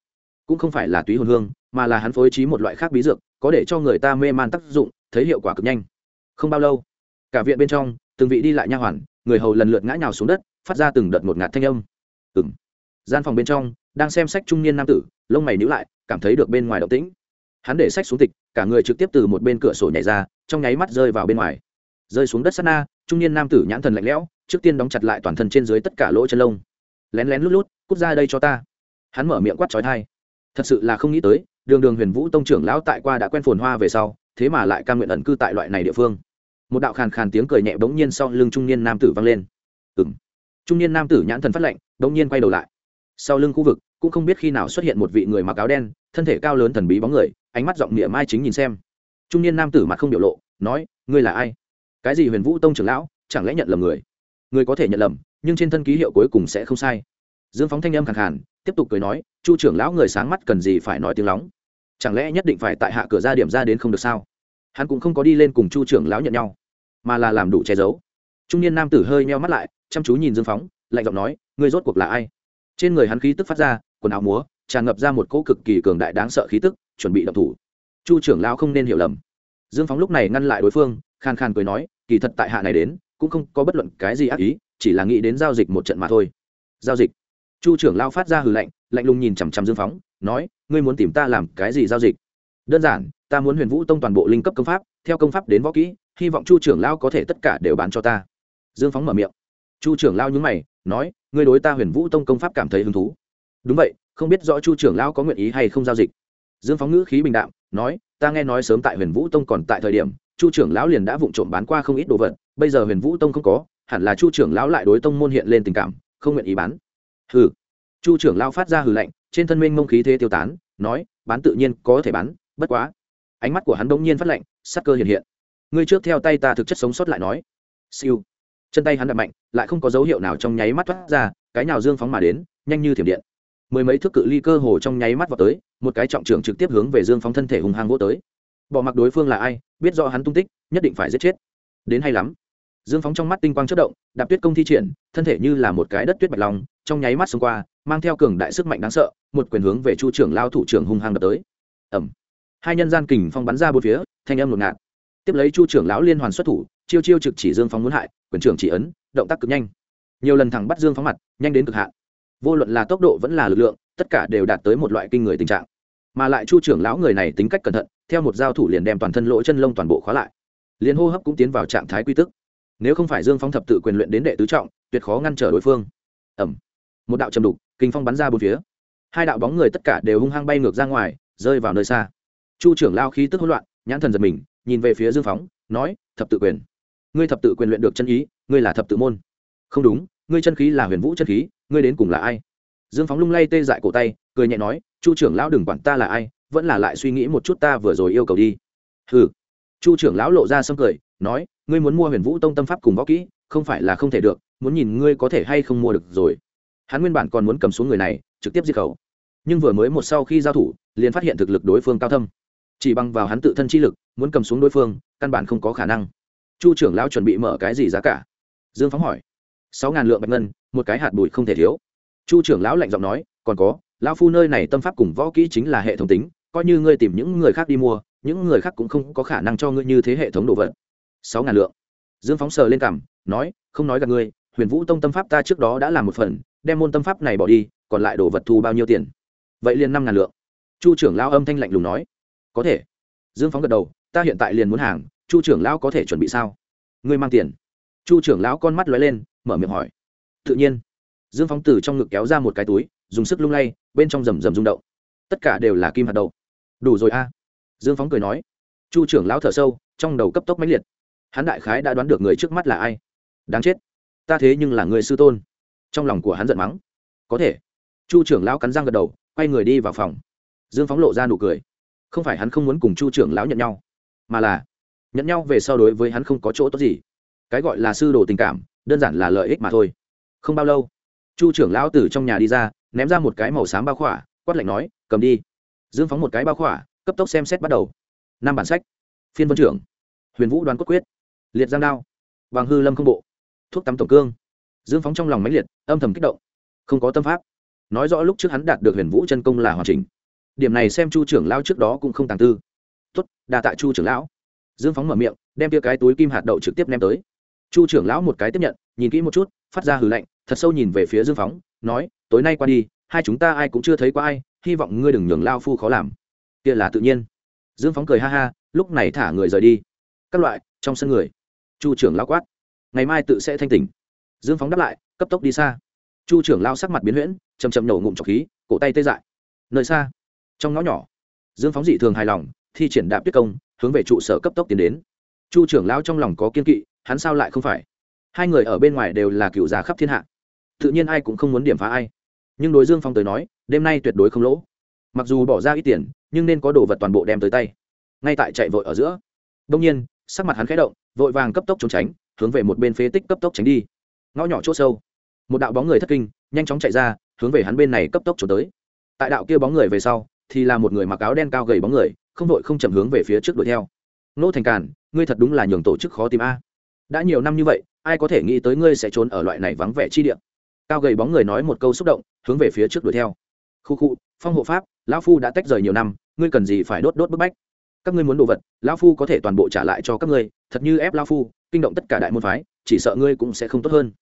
Cũng không phải là túy hồn hương, mà là hắn phối trí một loại khác bí dược, có để cho người ta mê man tác dụng, thấy hiệu quả cực nhanh. Không bao lâu, cả viện bên trong, từng vị đi lại nha hoàn, người hầu lần lượt ngã nhào xuống đất, phát ra từng đợt một ngạt thanh âm. Ừng gian phòng bên trong, đang xem sách trung niên nam tử, lông mày nhữ lại, cảm thấy được bên ngoài động tĩnh. Hắn để sách xuống tịch, cả người trực tiếp từ một bên cửa sổ nhảy ra, trong nháy mắt rơi vào bên ngoài. Rơi xuống đất sát na, trung niên nam tử nhãn thần lạnh lẽo, trước tiên đóng chặt lại toàn thân trên dưới tất cả lỗ chân lông. Lén lén lút lút, cút ra đây cho ta hắn mở miệng quát trói thai. Thật sự là không nghĩ tới, đường đường huyền vũ tông trưởng lão tại qua đã quen phồn hoa về sau, thế mà lại ca nguyện ẩn cư tại loại này địa phương. Một đạo khàn khàn tiếng cười nhẹ bỗng nhiên sau lưng trung niên nam tử vang lên. Ừng trung niên nam tử nhãn thần phát lệnh bỗng nhiên quay đầu lại. Sau lưng khu vực, cũng không biết khi nào xuất hiện một vị người mặc áo đen, thân thể cao lớn thần bí bóng người, ánh mắt giọng niệm mai chính nhìn xem. Trung niên nam tử mặt không biểu lộ, nói, ngươi là ai? Cái gì huyền vũ tông trưởng lão? Chẳng lẽ nhận lầm người? Người có thể nhận lầm, nhưng trên thân ký hiệu cuối cùng sẽ không sai dương phóng thanh âm khẳng hẳn tiếp tục cười nói, chu trưởng lão người sáng mắt cần gì phải nói tiếng lóng? Chẳng lẽ nhất định phải tại hạ cửa ra điểm ra đến không được sao? Hắn cũng không có đi lên cùng chu trưởng lão nhận nhau, mà là làm đủ che giấu. Trung niên nam tử hơi meo mắt lại, chăm chú nhìn dương phóng, lạnh giọng nói, ngươi rốt cuộc là ai? Trên người hắn khí tức phát ra, quần áo múa, tràn ngập ra một cỗ cực kỳ cường đại đáng sợ khí tức, chuẩn bị động thủ. Chu trưởng lão không nên hiểu lầm. Dương phóng lúc này ngăn lại đối phương, khàn khàn cười nói, kỳ thật tại hạ này đến, cũng không có bất luận cái gì ác ý, chỉ là nghĩ đến giao dịch một trận mà thôi. Giao dịch chu trưởng lao phát ra hừ lạnh lạnh lùng nhìn chằm chằm dương phóng, nói, ngươi muốn tìm ta làm cái gì giao dịch? Đơn giản, ta muốn huyền vũ tông toàn bộ linh cấp công pháp, theo công pháp đến võ kỹ, hy vọng chu trưởng lao có thể tất cả đều bán cho ta. Dương phóng mở miệng. Chu trưởng lao nhúng mày, nói, ngươi đối ta huyền vũ tông công pháp cảm thấy hứng thú. Đúng vậy, không biết rõ chu trưởng lao có nguyện ý hay không giao dịch. Dương phóng ngữ khí bình đạm, nói, ta nghe nói sớm tại huyền vũ tông còn tại thời điểm, chu trưởng lão liền đã vụng trộm bán qua không ít đồ vật, bây giờ huyền vũ tông không có, hẳn là chu trưởng lão lại đối tông môn hiện lên tình cảm, không nguyện ý bán hừ. Chu trưởng lao phát ra hừ lạnh, trên thân minh mông khí thế tiêu tán, nói, bán tự nhiên có thể bán, bất quá. Ánh mắt của hắn bỗng nhiên phát lạnh, sắc cơ hiện hiện. Ngươi trước theo tay ta thực chất sống sót lại nói. Siêu. Chân tay hắn đập mạnh, lại không có dấu hiệu nào trong nháy mắt thoát ra, cái nào dương phóng mà đến, nhanh như thiểm điện. Mười mấy thước cự ly cơ hồ trong nháy mắt vào tới, một cái trọng trưởng trực tiếp hướng về dương phóng thân thể hùng hăng vô tới. Bỏ mặc đối phương là ai, biết rõ hắn tung tích, nhất định phải giết chết. Đến hay lắm. Dương phóng trong mắt tinh quang chất động, đạp tuyết công thi triển, thân thể như là một cái đất tuyết bạch long trong nháy mắt xông qua, mang theo cường đại sức mạnh đáng sợ, một quyền hướng về chu trưởng lao thủ trưởng hung hăng đập tới. Ẩm hai nhân gian kình phong bắn ra bốn phía, thanh âm ngột ngạt. Tiếp lấy chu trưởng lão liên hoàn xuất thủ, chiêu chiêu trực chỉ dương phóng muốn hại, quyền trưởng chỉ ấn, động tác cực nhanh. Nhiều lần thẳng bắt dương phóng mặt, nhanh đến cực hạn. Vô luận là tốc độ vẫn là lực lượng, tất cả đều đạt tới một loại kinh người tình trạng. Mà lại chu trưởng lão người này tính cách cẩn thận, theo một giao thủ liền đem toàn thân lỗ chân lông toàn bộ khóa lại. Liền hô hấp cũng tiến vào trạng thái quy tức. Nếu không phải dương phong thập tự quyền luyện đến đệ tứ trọng, tuyệt khó ngăn trở đối phương. Ẩm một đạo trầm đục, kinh phong bắn ra bốn phía. Hai đạo bóng người tất cả đều hung hăng bay ngược ra ngoài, rơi vào nơi xa. Chu trưởng lao khí tức hỗn loạn, nhãn thần giật mình, nhìn về phía dương phóng, nói, thập tự quyền. Ngươi thập tự quyền luyện được chân ý, ngươi là thập tự môn. Không đúng, ngươi chân khí là huyền vũ chân khí, ngươi đến cùng là ai? Dương phóng lung lay tê dại cổ tay, cười nhẹ nói, chu trưởng lão đừng quản ta là ai, vẫn là lại suy nghĩ một chút ta vừa rồi yêu cầu đi. Hừ. Chu trưởng lão lộ ra sâm cười, nói, ngươi muốn mua huyền vũ tông tâm pháp cùng võ kỹ, không phải là không thể được, muốn nhìn ngươi có thể hay không mua được rồi hắn nguyên bản còn muốn cầm xuống người này, trực tiếp diệt khẩu. Nhưng vừa mới một sau khi giao thủ, liền phát hiện thực lực đối phương cao thâm. Chỉ bằng vào hắn tự thân chi lực, muốn cầm xuống đối phương, căn bản không có khả năng. Chu trưởng lão chuẩn bị mở cái gì giá cả? Dương phóng hỏi. Sáu ngàn lượng bạch ngân, một cái hạt bụi không thể thiếu. Chu trưởng lão lạnh giọng nói, còn có, lão phu nơi này tâm pháp cùng võ kỹ chính là hệ thống tính, coi như ngươi tìm những người khác đi mua, những người khác cũng không có khả năng cho ngươi như thế hệ thống đồ vật. Sáu ngàn lượng. Dương phóng sờ lên cảm nói, không nói gặp ngươi, huyền vũ tông tâm pháp ta trước đó đã làm một phần đem môn tâm pháp này bỏ đi, còn lại đồ vật thu bao nhiêu tiền? Vậy liền năm ngàn lượng. Chu trưởng lão âm thanh lạnh lùng nói. Có thể. Dương phóng gật đầu, ta hiện tại liền muốn hàng, chu trưởng lão có thể chuẩn bị sao? Ngươi mang tiền. Chu trưởng lão con mắt lóe lên, mở miệng hỏi. Tự nhiên. Dương phóng từ trong ngực kéo ra một cái túi, dùng sức lung lay, bên trong rầm rầm rung động. Tất cả đều là kim hạt đậu. Đủ rồi a. Dương phóng cười nói. Chu trưởng lão thở sâu, trong đầu cấp tốc mãnh liệt. Hắn đại khái đã đoán được người trước mắt là ai. Đáng chết. Ta thế nhưng là người sư tôn trong lòng của hắn giận mắng. Có thể. Chu trưởng lão cắn răng gật đầu, quay người đi vào phòng. Dương phóng lộ ra nụ cười. Không phải hắn không muốn cùng chu trưởng lão nhận nhau, mà là nhận nhau về sau đối với hắn không có chỗ tốt gì. Cái gọi là sư đồ tình cảm, đơn giản là lợi ích mà thôi. Không bao lâu, chu trưởng lão từ trong nhà đi ra, ném ra một cái màu xám bao khỏa, quát lạnh nói, cầm đi. Dương phóng một cái bao khỏa, cấp tốc xem xét bắt đầu. Năm bản sách. Phiên vân trưởng. Huyền vũ đoàn cốt quyết. Liệt giang đao. Vàng hư lâm không bộ. Thuốc tắm tổng cương dương phóng trong lòng mãnh liệt, âm thầm kích động. Không có tâm pháp. Nói rõ lúc trước hắn đạt được huyền vũ chân công là hoàn chỉnh. Điểm này xem chu trưởng lão trước đó cũng không tàng tư. Tuất đà tạ chu trưởng lão. Dương phóng mở miệng, đem tia cái túi kim hạt đậu trực tiếp ném tới. Chu trưởng lão một cái tiếp nhận, nhìn kỹ một chút, phát ra hừ lạnh, thật sâu nhìn về phía dương phóng, nói, tối nay qua đi, hai chúng ta ai cũng chưa thấy qua ai, hy vọng ngươi đừng nhường lao phu khó làm. Kia là tự nhiên. Dương phóng cười ha ha, lúc này thả người rời đi. Các loại, trong sân người. Chu trưởng lao quát, ngày mai tự sẽ thanh tỉnh dương phóng đáp lại, cấp tốc đi xa. Chu trưởng lao sắc mặt biến huyễn chầm chầm nổ ngụm trọc khí, cổ tay tê dại. Nơi xa, trong ngõ nhỏ, dương phóng dị thường hài lòng, thi triển đạp tiết công, hướng về trụ sở cấp tốc tiến đến. Chu trưởng lao trong lòng có kiên kỵ, hắn sao lại không phải? Hai người ở bên ngoài đều là cựu già khắp thiên hạ. Tự nhiên ai cũng không muốn điểm phá ai. Nhưng đối dương phong tới nói, đêm nay tuyệt đối không lỗ. Mặc dù bỏ ra ít tiền, nhưng nên có đồ vật toàn bộ đem tới tay. Ngay tại chạy vội ở giữa đông nhiên, sắc mặt hắn khẽ động, vội vàng cấp tốc trốn tránh, hướng về một bên phế tích cấp tốc tránh đi ngõ nhỏ chỗ sâu. Một đạo bóng người thất kinh, nhanh chóng chạy ra, hướng về hắn bên này cấp tốc trốn tới. Tại đạo kia bóng người về sau, thì là một người mặc áo đen cao gầy bóng người, không đội không chậm hướng về phía trước đuổi theo. Nô thành càn, ngươi thật đúng là nhường tổ chức khó tìm a. Đã nhiều năm như vậy, ai có thể nghĩ tới ngươi sẽ trốn ở loại này vắng vẻ chi địa? Cao gầy bóng người nói một câu xúc động, hướng về phía trước đuổi theo. Khu khu, phong hộ pháp, lão phu đã tách rời nhiều năm, ngươi cần gì phải đốt đốt bức bách? Các ngươi muốn đồ vật, lão phu có thể toàn bộ trả lại cho các ngươi, thật như ép lão phu, kinh động tất cả đại môn phái, chỉ sợ ngươi cũng sẽ không tốt hơn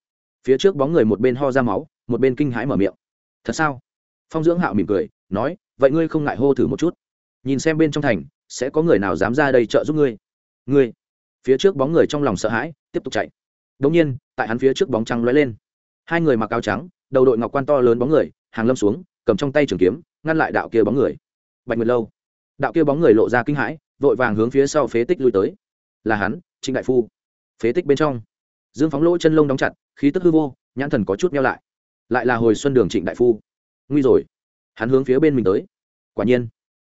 phía trước bóng người một bên ho ra máu, một bên kinh hãi mở miệng. Thật sao? Phong dưỡng hạo mỉm cười, nói, vậy ngươi không ngại hô thử một chút? Nhìn xem bên trong thành, sẽ có người nào dám ra đây trợ giúp ngươi? Ngươi? Phía trước bóng người trong lòng sợ hãi, tiếp tục chạy. Đ nhiên, tại hắn phía trước bóng trắng lóe lên. Hai người mặc áo trắng, đầu đội ngọc quan to lớn bóng người, hàng lâm xuống, cầm trong tay trường kiếm, ngăn lại đạo kia bóng người. Bạch nguyệt lâu. Đạo kia bóng người lộ ra kinh hãi, vội vàng hướng phía sau phế tích lui tới. Là hắn, trịnh đại phu. Phế tích bên trong dương phóng lỗ chân lông đóng chặt, khí tức hư vô, nhãn thần có chút neo lại. Lại là hồi xuân đường trịnh đại phu. Nguy rồi. Hắn hướng phía bên mình tới. Quả nhiên,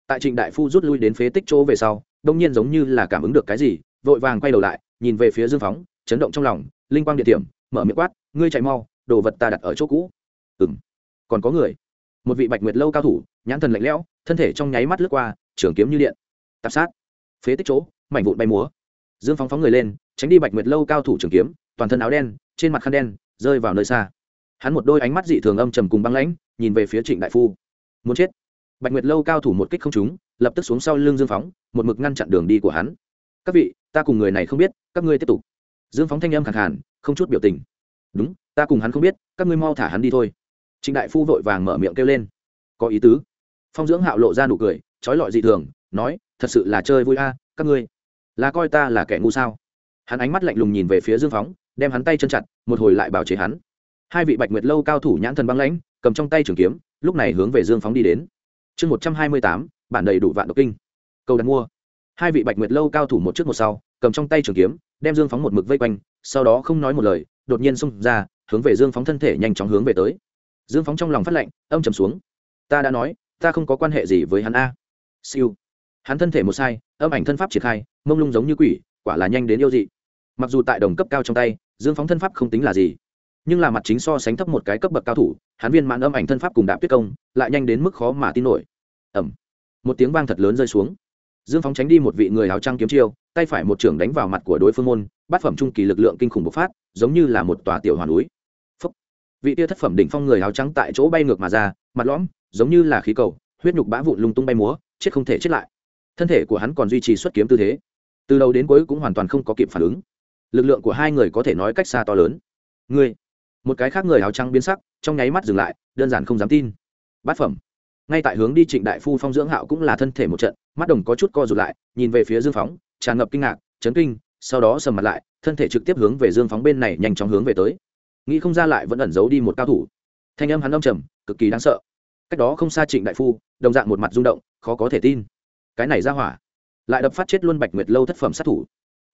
tại trịnh đại phu rút lui đến phế tích chỗ về sau, đông nhiên giống như là cảm ứng được cái gì, vội vàng quay đầu lại, nhìn về phía dương phóng, chấn động trong lòng, linh quang địa điểm mở miệng quát, ngươi chạy mau, đồ vật ta đặt ở chỗ cũ. Ừ m còn có người. Một vị bạch nguyệt lâu cao thủ, nhãn thần lạnh lẽo, thân thể trong nháy mắt lướt qua, trường kiếm như điện. Tạp sát. Phế tích chỗ, mảnh vụn bay múa. Dương phóng phóng người lên, tránh đi bạch nguyệt lâu cao thủ trường kiếm toàn thân áo đen, trên mặt khăn đen, rơi vào nơi xa. Hắn một đôi ánh mắt dị thường âm trầm cùng băng lãnh, nhìn về phía trịnh đại phu. Muốn chết? Bạch nguyệt lâu cao thủ một kích không trúng, lập tức xuống sau lưng dương phóng, một mực ngăn chặn đường đi của hắn. Các vị, ta cùng người này không biết, các ngươi tiếp tục. Dương phóng thanh âm khẳng hẳn không chút biểu tình. Đúng, ta cùng hắn không biết, các ngươi mau thả hắn đi thôi. Trịnh đại phu vội vàng mở miệng kêu lên. Có ý tứ. Phong dưỡng hạo lộ ra nụ cười, trói lọi dị thường, nói, thật sự là chơi vui a, các ngươi. Là coi ta là kẻ ngu sao? Hắn ánh mắt lạnh lùng nhìn về phía dương phóng đem hắn tay chân chặt một hồi lại bảo chế hắn. Hai vị bạch nguyệt lâu cao thủ nhãn thần băng lãnh cầm trong tay trường kiếm lúc này hướng về dương phóng đi đến. Chương một trăm hai mươi tám bản đầy đủ vạn độc kinh. Câu đặt mua. Hai vị bạch nguyệt lâu cao thủ một trước một sau cầm trong tay trường kiếm đem dương phóng một mực vây quanh sau đó không nói một lời đột nhiên xông ra hướng về dương phóng thân thể nhanh chóng hướng về tới. Dương phóng trong lòng phát lạnh, âm trầm xuống. Ta đã nói ta không có quan hệ gì với hắn a. Siêu. Hắn thân thể một sai âm ảnh thân pháp triển khai mông lung giống như quỷ quả là nhanh đến yêu dị. Mặc dù tại đồng cấp cao trong tay dương phóng thân pháp không tính là gì. Nhưng là mặt chính so sánh thấp một cái cấp bậc cao thủ, hắn viên mãn âm ảnh thân pháp cùng đạp tuyết công, lại nhanh đến mức khó mà tin nổi. Ẩm một tiếng vang thật lớn rơi xuống. Dương phóng tránh đi một vị người áo trăng kiếm chiêu, tay phải một trưởng đánh vào mặt của đối phương môn, bát phẩm trung kỳ lực lượng kinh khủng bộc phát, giống như là một tòa tiểu hoàn núi. Phúc. vị tia thất phẩm đỉnh phong người áo trắng tại chỗ bay ngược mà ra, mặt lõm, giống như là khí cầu, huyết nhục bã vụn lung tung bay múa, chết không thể chết lại. Thân thể của hắn còn duy trì xuất kiếm tư thế. Từ đầu đến cuối cũng hoàn toàn không có kịp phản ứng lực lượng của hai người có thể nói cách xa to lớn. Ngươi, một cái khác người áo trắng biến sắc, trong nháy mắt dừng lại, đơn giản không dám tin. Bát phẩm. Ngay tại hướng đi trịnh đại phu phong dưỡng hạo cũng là thân thể một trận, mắt đồng có chút co rụt lại, nhìn về phía dương phóng, tràn ngập kinh ngạc, chấn kinh, sau đó sầm mặt lại, thân thể trực tiếp hướng về dương phóng bên này nhanh chóng hướng về tới. Nghĩ không ra lại vẫn ẩn giấu đi một cao thủ. Thanh âm hắn âm trầm, cực kỳ đáng sợ. Cách đó không xa trịnh đại phu, đồng dạng một mặt rung động, khó có thể tin. Cái này ra hỏa. Lại đập phát chết luôn bạch nguyệt lâu thất phẩm sát thủ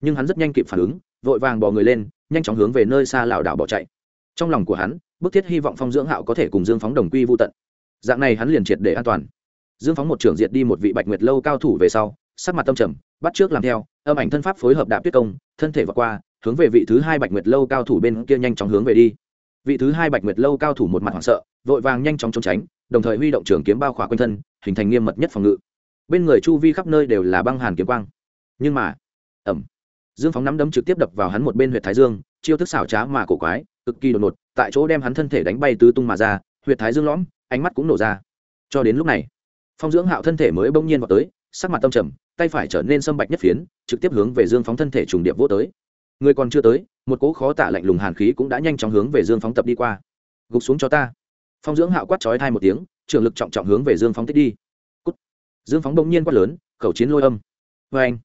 nhưng hắn rất nhanh kịp phản ứng, vội vàng bỏ người lên, nhanh chóng hướng về nơi xa lảo đảo bỏ chạy. Trong lòng của hắn, bức thiết hy vọng phong dưỡng hạo có thể cùng dương phóng đồng quy vô tận. Dạng này hắn liền triệt để an toàn. Dương phóng một trưởng diệt đi một vị bạch nguyệt lâu cao thủ về sau, sắc mặt tâm trầm, bắt trước làm theo, âm ảnh thân pháp phối hợp đạp tuyết công, thân thể vượt qua, hướng về vị thứ hai bạch nguyệt lâu cao thủ bên kia nhanh chóng hướng về đi. Vị thứ hai bạch nguyệt lâu cao thủ một mặt hoảng sợ, vội vàng nhanh chóng trốn tránh, đồng thời huy động trường kiếm bao khỏa quanh thân, hình thành nghiêm mật nhất phòng ngự. Bên người chu vi khắp nơi đều là băng hàn kiếm quang. Nhưng mà ẩm dương phóng nắm đấm trực tiếp đập vào hắn một bên huyện thái dương, chiêu thức xảo trá mà cổ quái, cực kỳ đột ngột, tại chỗ đem hắn thân thể đánh bay tứ tung mà ra huyện thái dương lõm, ánh mắt cũng nổ ra. Cho đến lúc này, phong dưỡng hạo thân thể mới bỗng nhiên vào tới, sắc mặt tâm trầm, tay phải trở nên sâm bạch nhất phiến, trực tiếp hướng về dương phóng thân thể trùng điệp vô tới. Người còn chưa tới, một cỗ khó tả lạnh lùng hàn khí cũng đã nhanh chóng hướng về dương phóng tập đi qua. Gục xuống cho ta. Phong dưỡng hạo quát trói thai một tiếng, trường lực trọng trọng hướng về dương phóng tích đi. Cút. dương phóng bỗng nhiên quát lớn, khẩu chiến lôi âm. Vê anh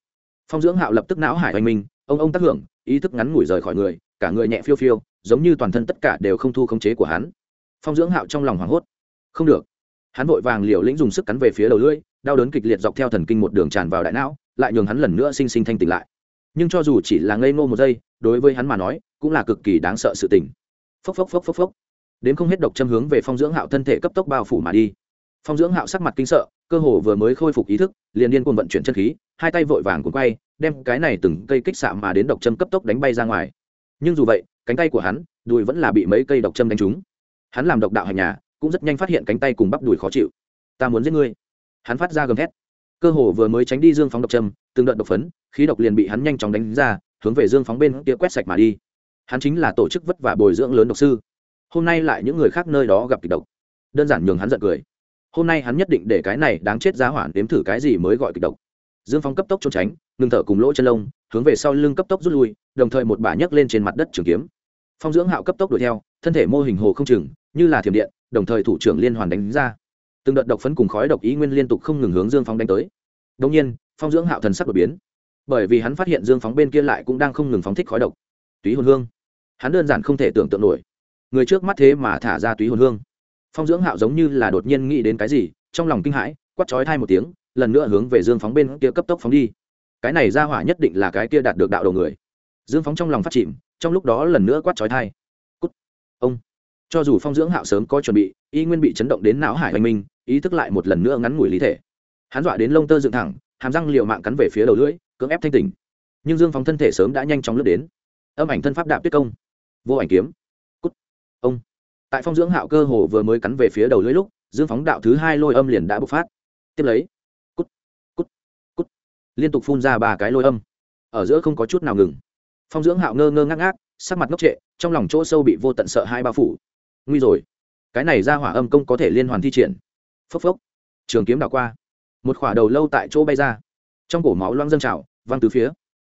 phong dưỡng hạo lập tức não hải hoành minh, ông ông tác hưởng, ý thức ngắn ngủi rời khỏi người, cả người nhẹ phiêu phiêu, giống như toàn thân tất cả đều không thu khống chế của hắn. Phong dưỡng hạo trong lòng hoảng hốt. Không được. Hắn vội vàng liều lĩnh dùng sức cắn về phía đầu lưỡi, đau đớn kịch liệt dọc theo thần kinh một đường tràn vào đại não, lại nhường hắn lần nữa sinh sinh thanh tỉnh lại. Nhưng cho dù chỉ là ngây ngô một giây, đối với hắn mà nói, cũng là cực kỳ đáng sợ sự tình. Phốc phốc phốc phốc phốc. Đến không hết độc châm hướng về phong dưỡng hạo thân thể cấp tốc bao phủ mà đi. Phong dưỡng hạo sắc mặt kinh sợ, cơ hồ vừa mới khôi phục ý thức, liền điên cuồng vận chuyển chân khí hai tay vội vàng cuốn quay, đem cái này từng cây kích xạ mà đến độc châm cấp tốc đánh bay ra ngoài. Nhưng dù vậy, cánh tay của hắn, đùi vẫn là bị mấy cây độc châm đánh trúng. Hắn làm độc đạo hành nhà, cũng rất nhanh phát hiện cánh tay cùng bắp đùi khó chịu. Ta muốn giết ngươi. Hắn phát ra gầm thét. Cơ hồ vừa mới tránh đi dương phóng độc châm, từng đợt độc phấn, khí độc liền bị hắn nhanh chóng đánh ra, hướng về dương phóng bên kia quét sạch mà đi. Hắn chính là tổ chức vất vả bồi dưỡng lớn độc sư. Hôm nay lại những người khác nơi đó gặp kịch độc. Đơn giản nhường hắn giận cười. Hôm nay hắn nhất định để cái này đáng chết giá hoãn đếm thử cái gì mới gọi kịch độc dương Phong cấp tốc trốn tránh, ngừng thở cùng lỗ chân lông, hướng về sau lưng cấp tốc rút lui, đồng thời một bả nhấc lên trên mặt đất trường kiếm. Phong dưỡng hạo cấp tốc đuổi theo, thân thể mô hình hồ không chừng, như là thiểm điện, đồng thời thủ trưởng liên hoàn đánh ra. Từng đợt độc phấn cùng khói độc ý nguyên liên tục không ngừng hướng dương Phong đánh tới. Đông nhiên, phong dưỡng hạo thần sắc đột biến. Bởi vì hắn phát hiện dương phóng bên kia lại cũng đang không ngừng phóng thích khói độc. Túy hồn hương. Hắn đơn giản không thể tưởng tượng nổi. Người trước mắt thế mà thả ra túy hồn hương. Phong dưỡng hạo giống như là đột nhiên nghĩ đến cái gì, trong lòng kinh hãi quắt chói thai một tiếng lần nữa hướng về dương phóng bên kia cấp tốc phóng đi. Cái này ra hỏa nhất định là cái kia đạt được đạo đầu người. Dương phóng trong lòng phát chìm, trong lúc đó lần nữa quát chói thai cút. Ông. Cho dù phong dưỡng hạo sớm có chuẩn bị, y nguyên bị chấn động đến não hải hoành minh, ý thức lại một lần nữa ngắn ngủi lý thể. Hắn dọa đến lông tơ dựng thẳng, hàm răng liệu mạng cắn về phía đầu lưỡi, cưỡng ép thanh tỉnh. Nhưng dương phóng thân thể sớm đã nhanh chóng lướt đến. Âm ảnh thân pháp đạp tuyết công. Vô ảnh kiếm. Cút. Ông. Tại phong dưỡng hạo cơ hồ vừa mới cắn về phía đầu lưỡi lúc, dương phóng đạo thứ hai lôi âm liền đã bộc phát. Tiếp lấy liên tục phun ra ba cái lôi âm. Ở giữa không có chút nào ngừng. Phong dưỡng hạo ngơ ngơ ngác ngác, sắc mặt ngốc trệ, trong lòng chỗ sâu bị vô tận sợ hai bao phủ. Nguy rồi. Cái này ra hỏa âm công có thể liên hoàn thi triển. Phốc phốc. Trường kiếm đảo qua. Một khỏa đầu lâu tại chỗ bay ra. Trong cổ máu loang dâng trào, văng từ phía.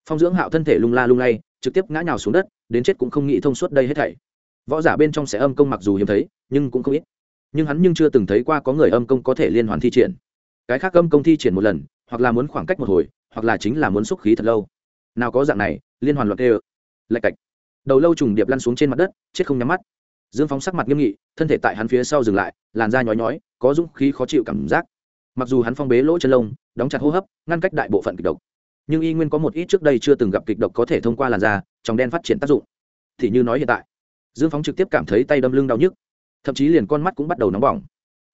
Phong dưỡng hạo thân thể lung la lung lay, trực tiếp ngã nhào xuống đất, đến chết cũng không nghĩ thông suốt đây hết thảy. Võ giả bên trong sẽ âm công mặc dù hiếm thấy, nhưng cũng không ít. Nhưng hắn nhưng chưa từng thấy qua có người âm công có thể liên hoàn thi triển. Cái khác âm công thi triển một lần hoặc là muốn khoảng cách một hồi, hoặc là chính là muốn xúc khí thật lâu. Nào có dạng này, liên hoàn luật đê lạch cạch. Đầu lâu trùng điệp lăn xuống trên mặt đất, chết không nhắm mắt. Dương phóng sắc mặt nghiêm nghị, thân thể tại hắn phía sau dừng lại, làn da nhói nhói, có dũng khí khó chịu cảm giác. Mặc dù hắn phong bế lỗ chân lông, đóng chặt hô hấp, ngăn cách đại bộ phận kịch độc. Nhưng y nguyên có một ít trước đây chưa từng gặp kịch độc có thể thông qua làn da, trong đen phát triển tác dụng. Thì như nói hiện tại, dương phóng trực tiếp cảm thấy tay đâm lưng đau nhức. Thậm chí liền con mắt cũng bắt đầu nóng bỏng.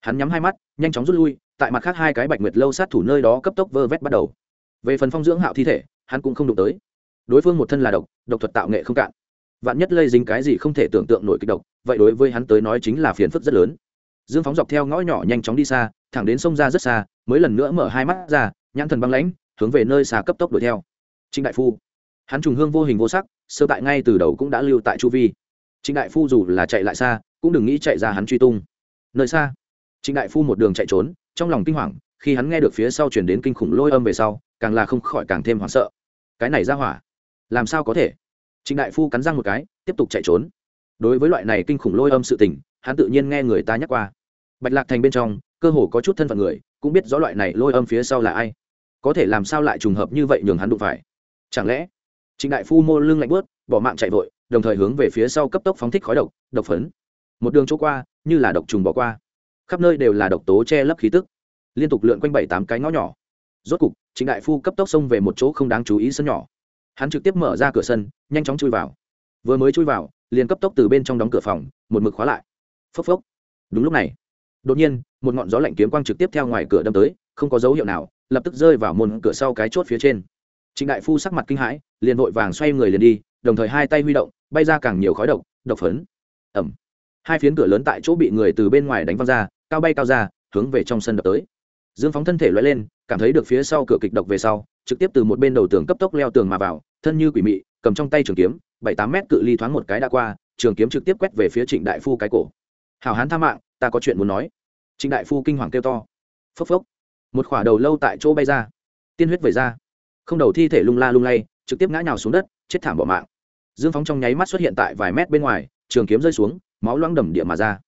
Hắn nhắm hai mắt, nhanh chóng rút lui tại mặt khác hai cái bạch nguyệt lâu sát thủ nơi đó cấp tốc vơ vét bắt đầu. Về phần phong dưỡng hạo thi thể, hắn cũng không đụng tới. Đối phương một thân là độc độc thuật tạo nghệ không cạn. Vạn nhất lây dính cái gì không thể tưởng tượng nổi kịch độc, vậy đối với hắn tới nói chính là phiền phức rất lớn. Dương phóng dọc theo ngõ nhỏ nhanh chóng đi xa, thẳng đến sông ra rất xa, mới lần nữa mở hai mắt ra, nhãn thần băng lãnh, hướng về nơi xa cấp tốc đuổi theo. Trịnh đại phu. Hắn trùng hương vô hình vô sắc, sơ tại ngay từ đầu cũng đã lưu tại chu vi. Trịnh đại phu dù là chạy lại xa, cũng đừng nghĩ chạy ra hắn truy tung. Nơi xa, trịnh đại phu một đường chạy trốn trong lòng kinh hoàng, khi hắn nghe được phía sau chuyển đến kinh khủng lôi âm về sau, càng là không khỏi càng thêm hoảng sợ. Cái này ra hỏa, làm sao có thể? Trịnh đại phu cắn răng một cái, tiếp tục chạy trốn. Đối với loại này kinh khủng lôi âm sự tình, hắn tự nhiên nghe người ta nhắc qua. Bạch lạc thành bên trong, cơ hồ có chút thân phận người, cũng biết rõ loại này lôi âm phía sau là ai. Có thể làm sao lại trùng hợp như vậy nhường hắn đụng phải? Chẳng lẽ, trịnh đại phu mô lưng lạnh bớt bỏ mạng chạy vội, đồng thời hướng về phía sau cấp tốc phóng thích khói độc độc phấn. Một đường chỗ qua, như là độc trùng bỏ qua khắp nơi đều là độc tố che lấp khí tức. Liên tục lượn quanh bảy tám cái ngõ nhỏ. Rốt cục, trịnh đại phu cấp tốc xông về một chỗ không đáng chú ý sân nhỏ. Hắn trực tiếp mở ra cửa sân, nhanh chóng chui vào. Vừa mới chui vào, liền cấp tốc từ bên trong đóng cửa phòng, một mực khóa lại. Phốc phốc. Đúng lúc này, đột nhiên, một ngọn gió lạnh kiếm quang trực tiếp theo ngoài cửa đâm tới, không có dấu hiệu nào, lập tức rơi vào môn cửa sau cái chốt phía trên. Trịnh đại phu sắc mặt kinh hãi, liền vội vàng xoay người liền đi, đồng thời hai tay huy động, bay ra càng nhiều khói độc độc phấn. Ẩm hai phiến cửa lớn tại chỗ bị người từ bên ngoài đánh văng ra cao bay cao ra, hướng về trong sân đập tới. Dương phóng thân thể loay lên, cảm thấy được phía sau cửa kịch độc về sau, trực tiếp từ một bên đầu tường cấp tốc leo tường mà vào, thân như quỷ mị, cầm trong tay trường kiếm, bảy tám mét cự ly thoáng một cái đã qua, trường kiếm trực tiếp quét về phía trịnh đại phu cái cổ. Hảo hán tha mạng, ta có chuyện muốn nói. Trịnh đại phu kinh hoàng kêu to. Phốc phốc. Một khỏa đầu lâu tại chỗ bay ra. Tiên huyết về ra. Không đầu thi thể lung la lung lay, trực tiếp ngã nhào xuống đất, chết thảm bỏ mạng. Dương phóng trong nháy mắt xuất hiện tại vài mét bên ngoài, trường kiếm rơi xuống, máu loãng đầm địa mà ra.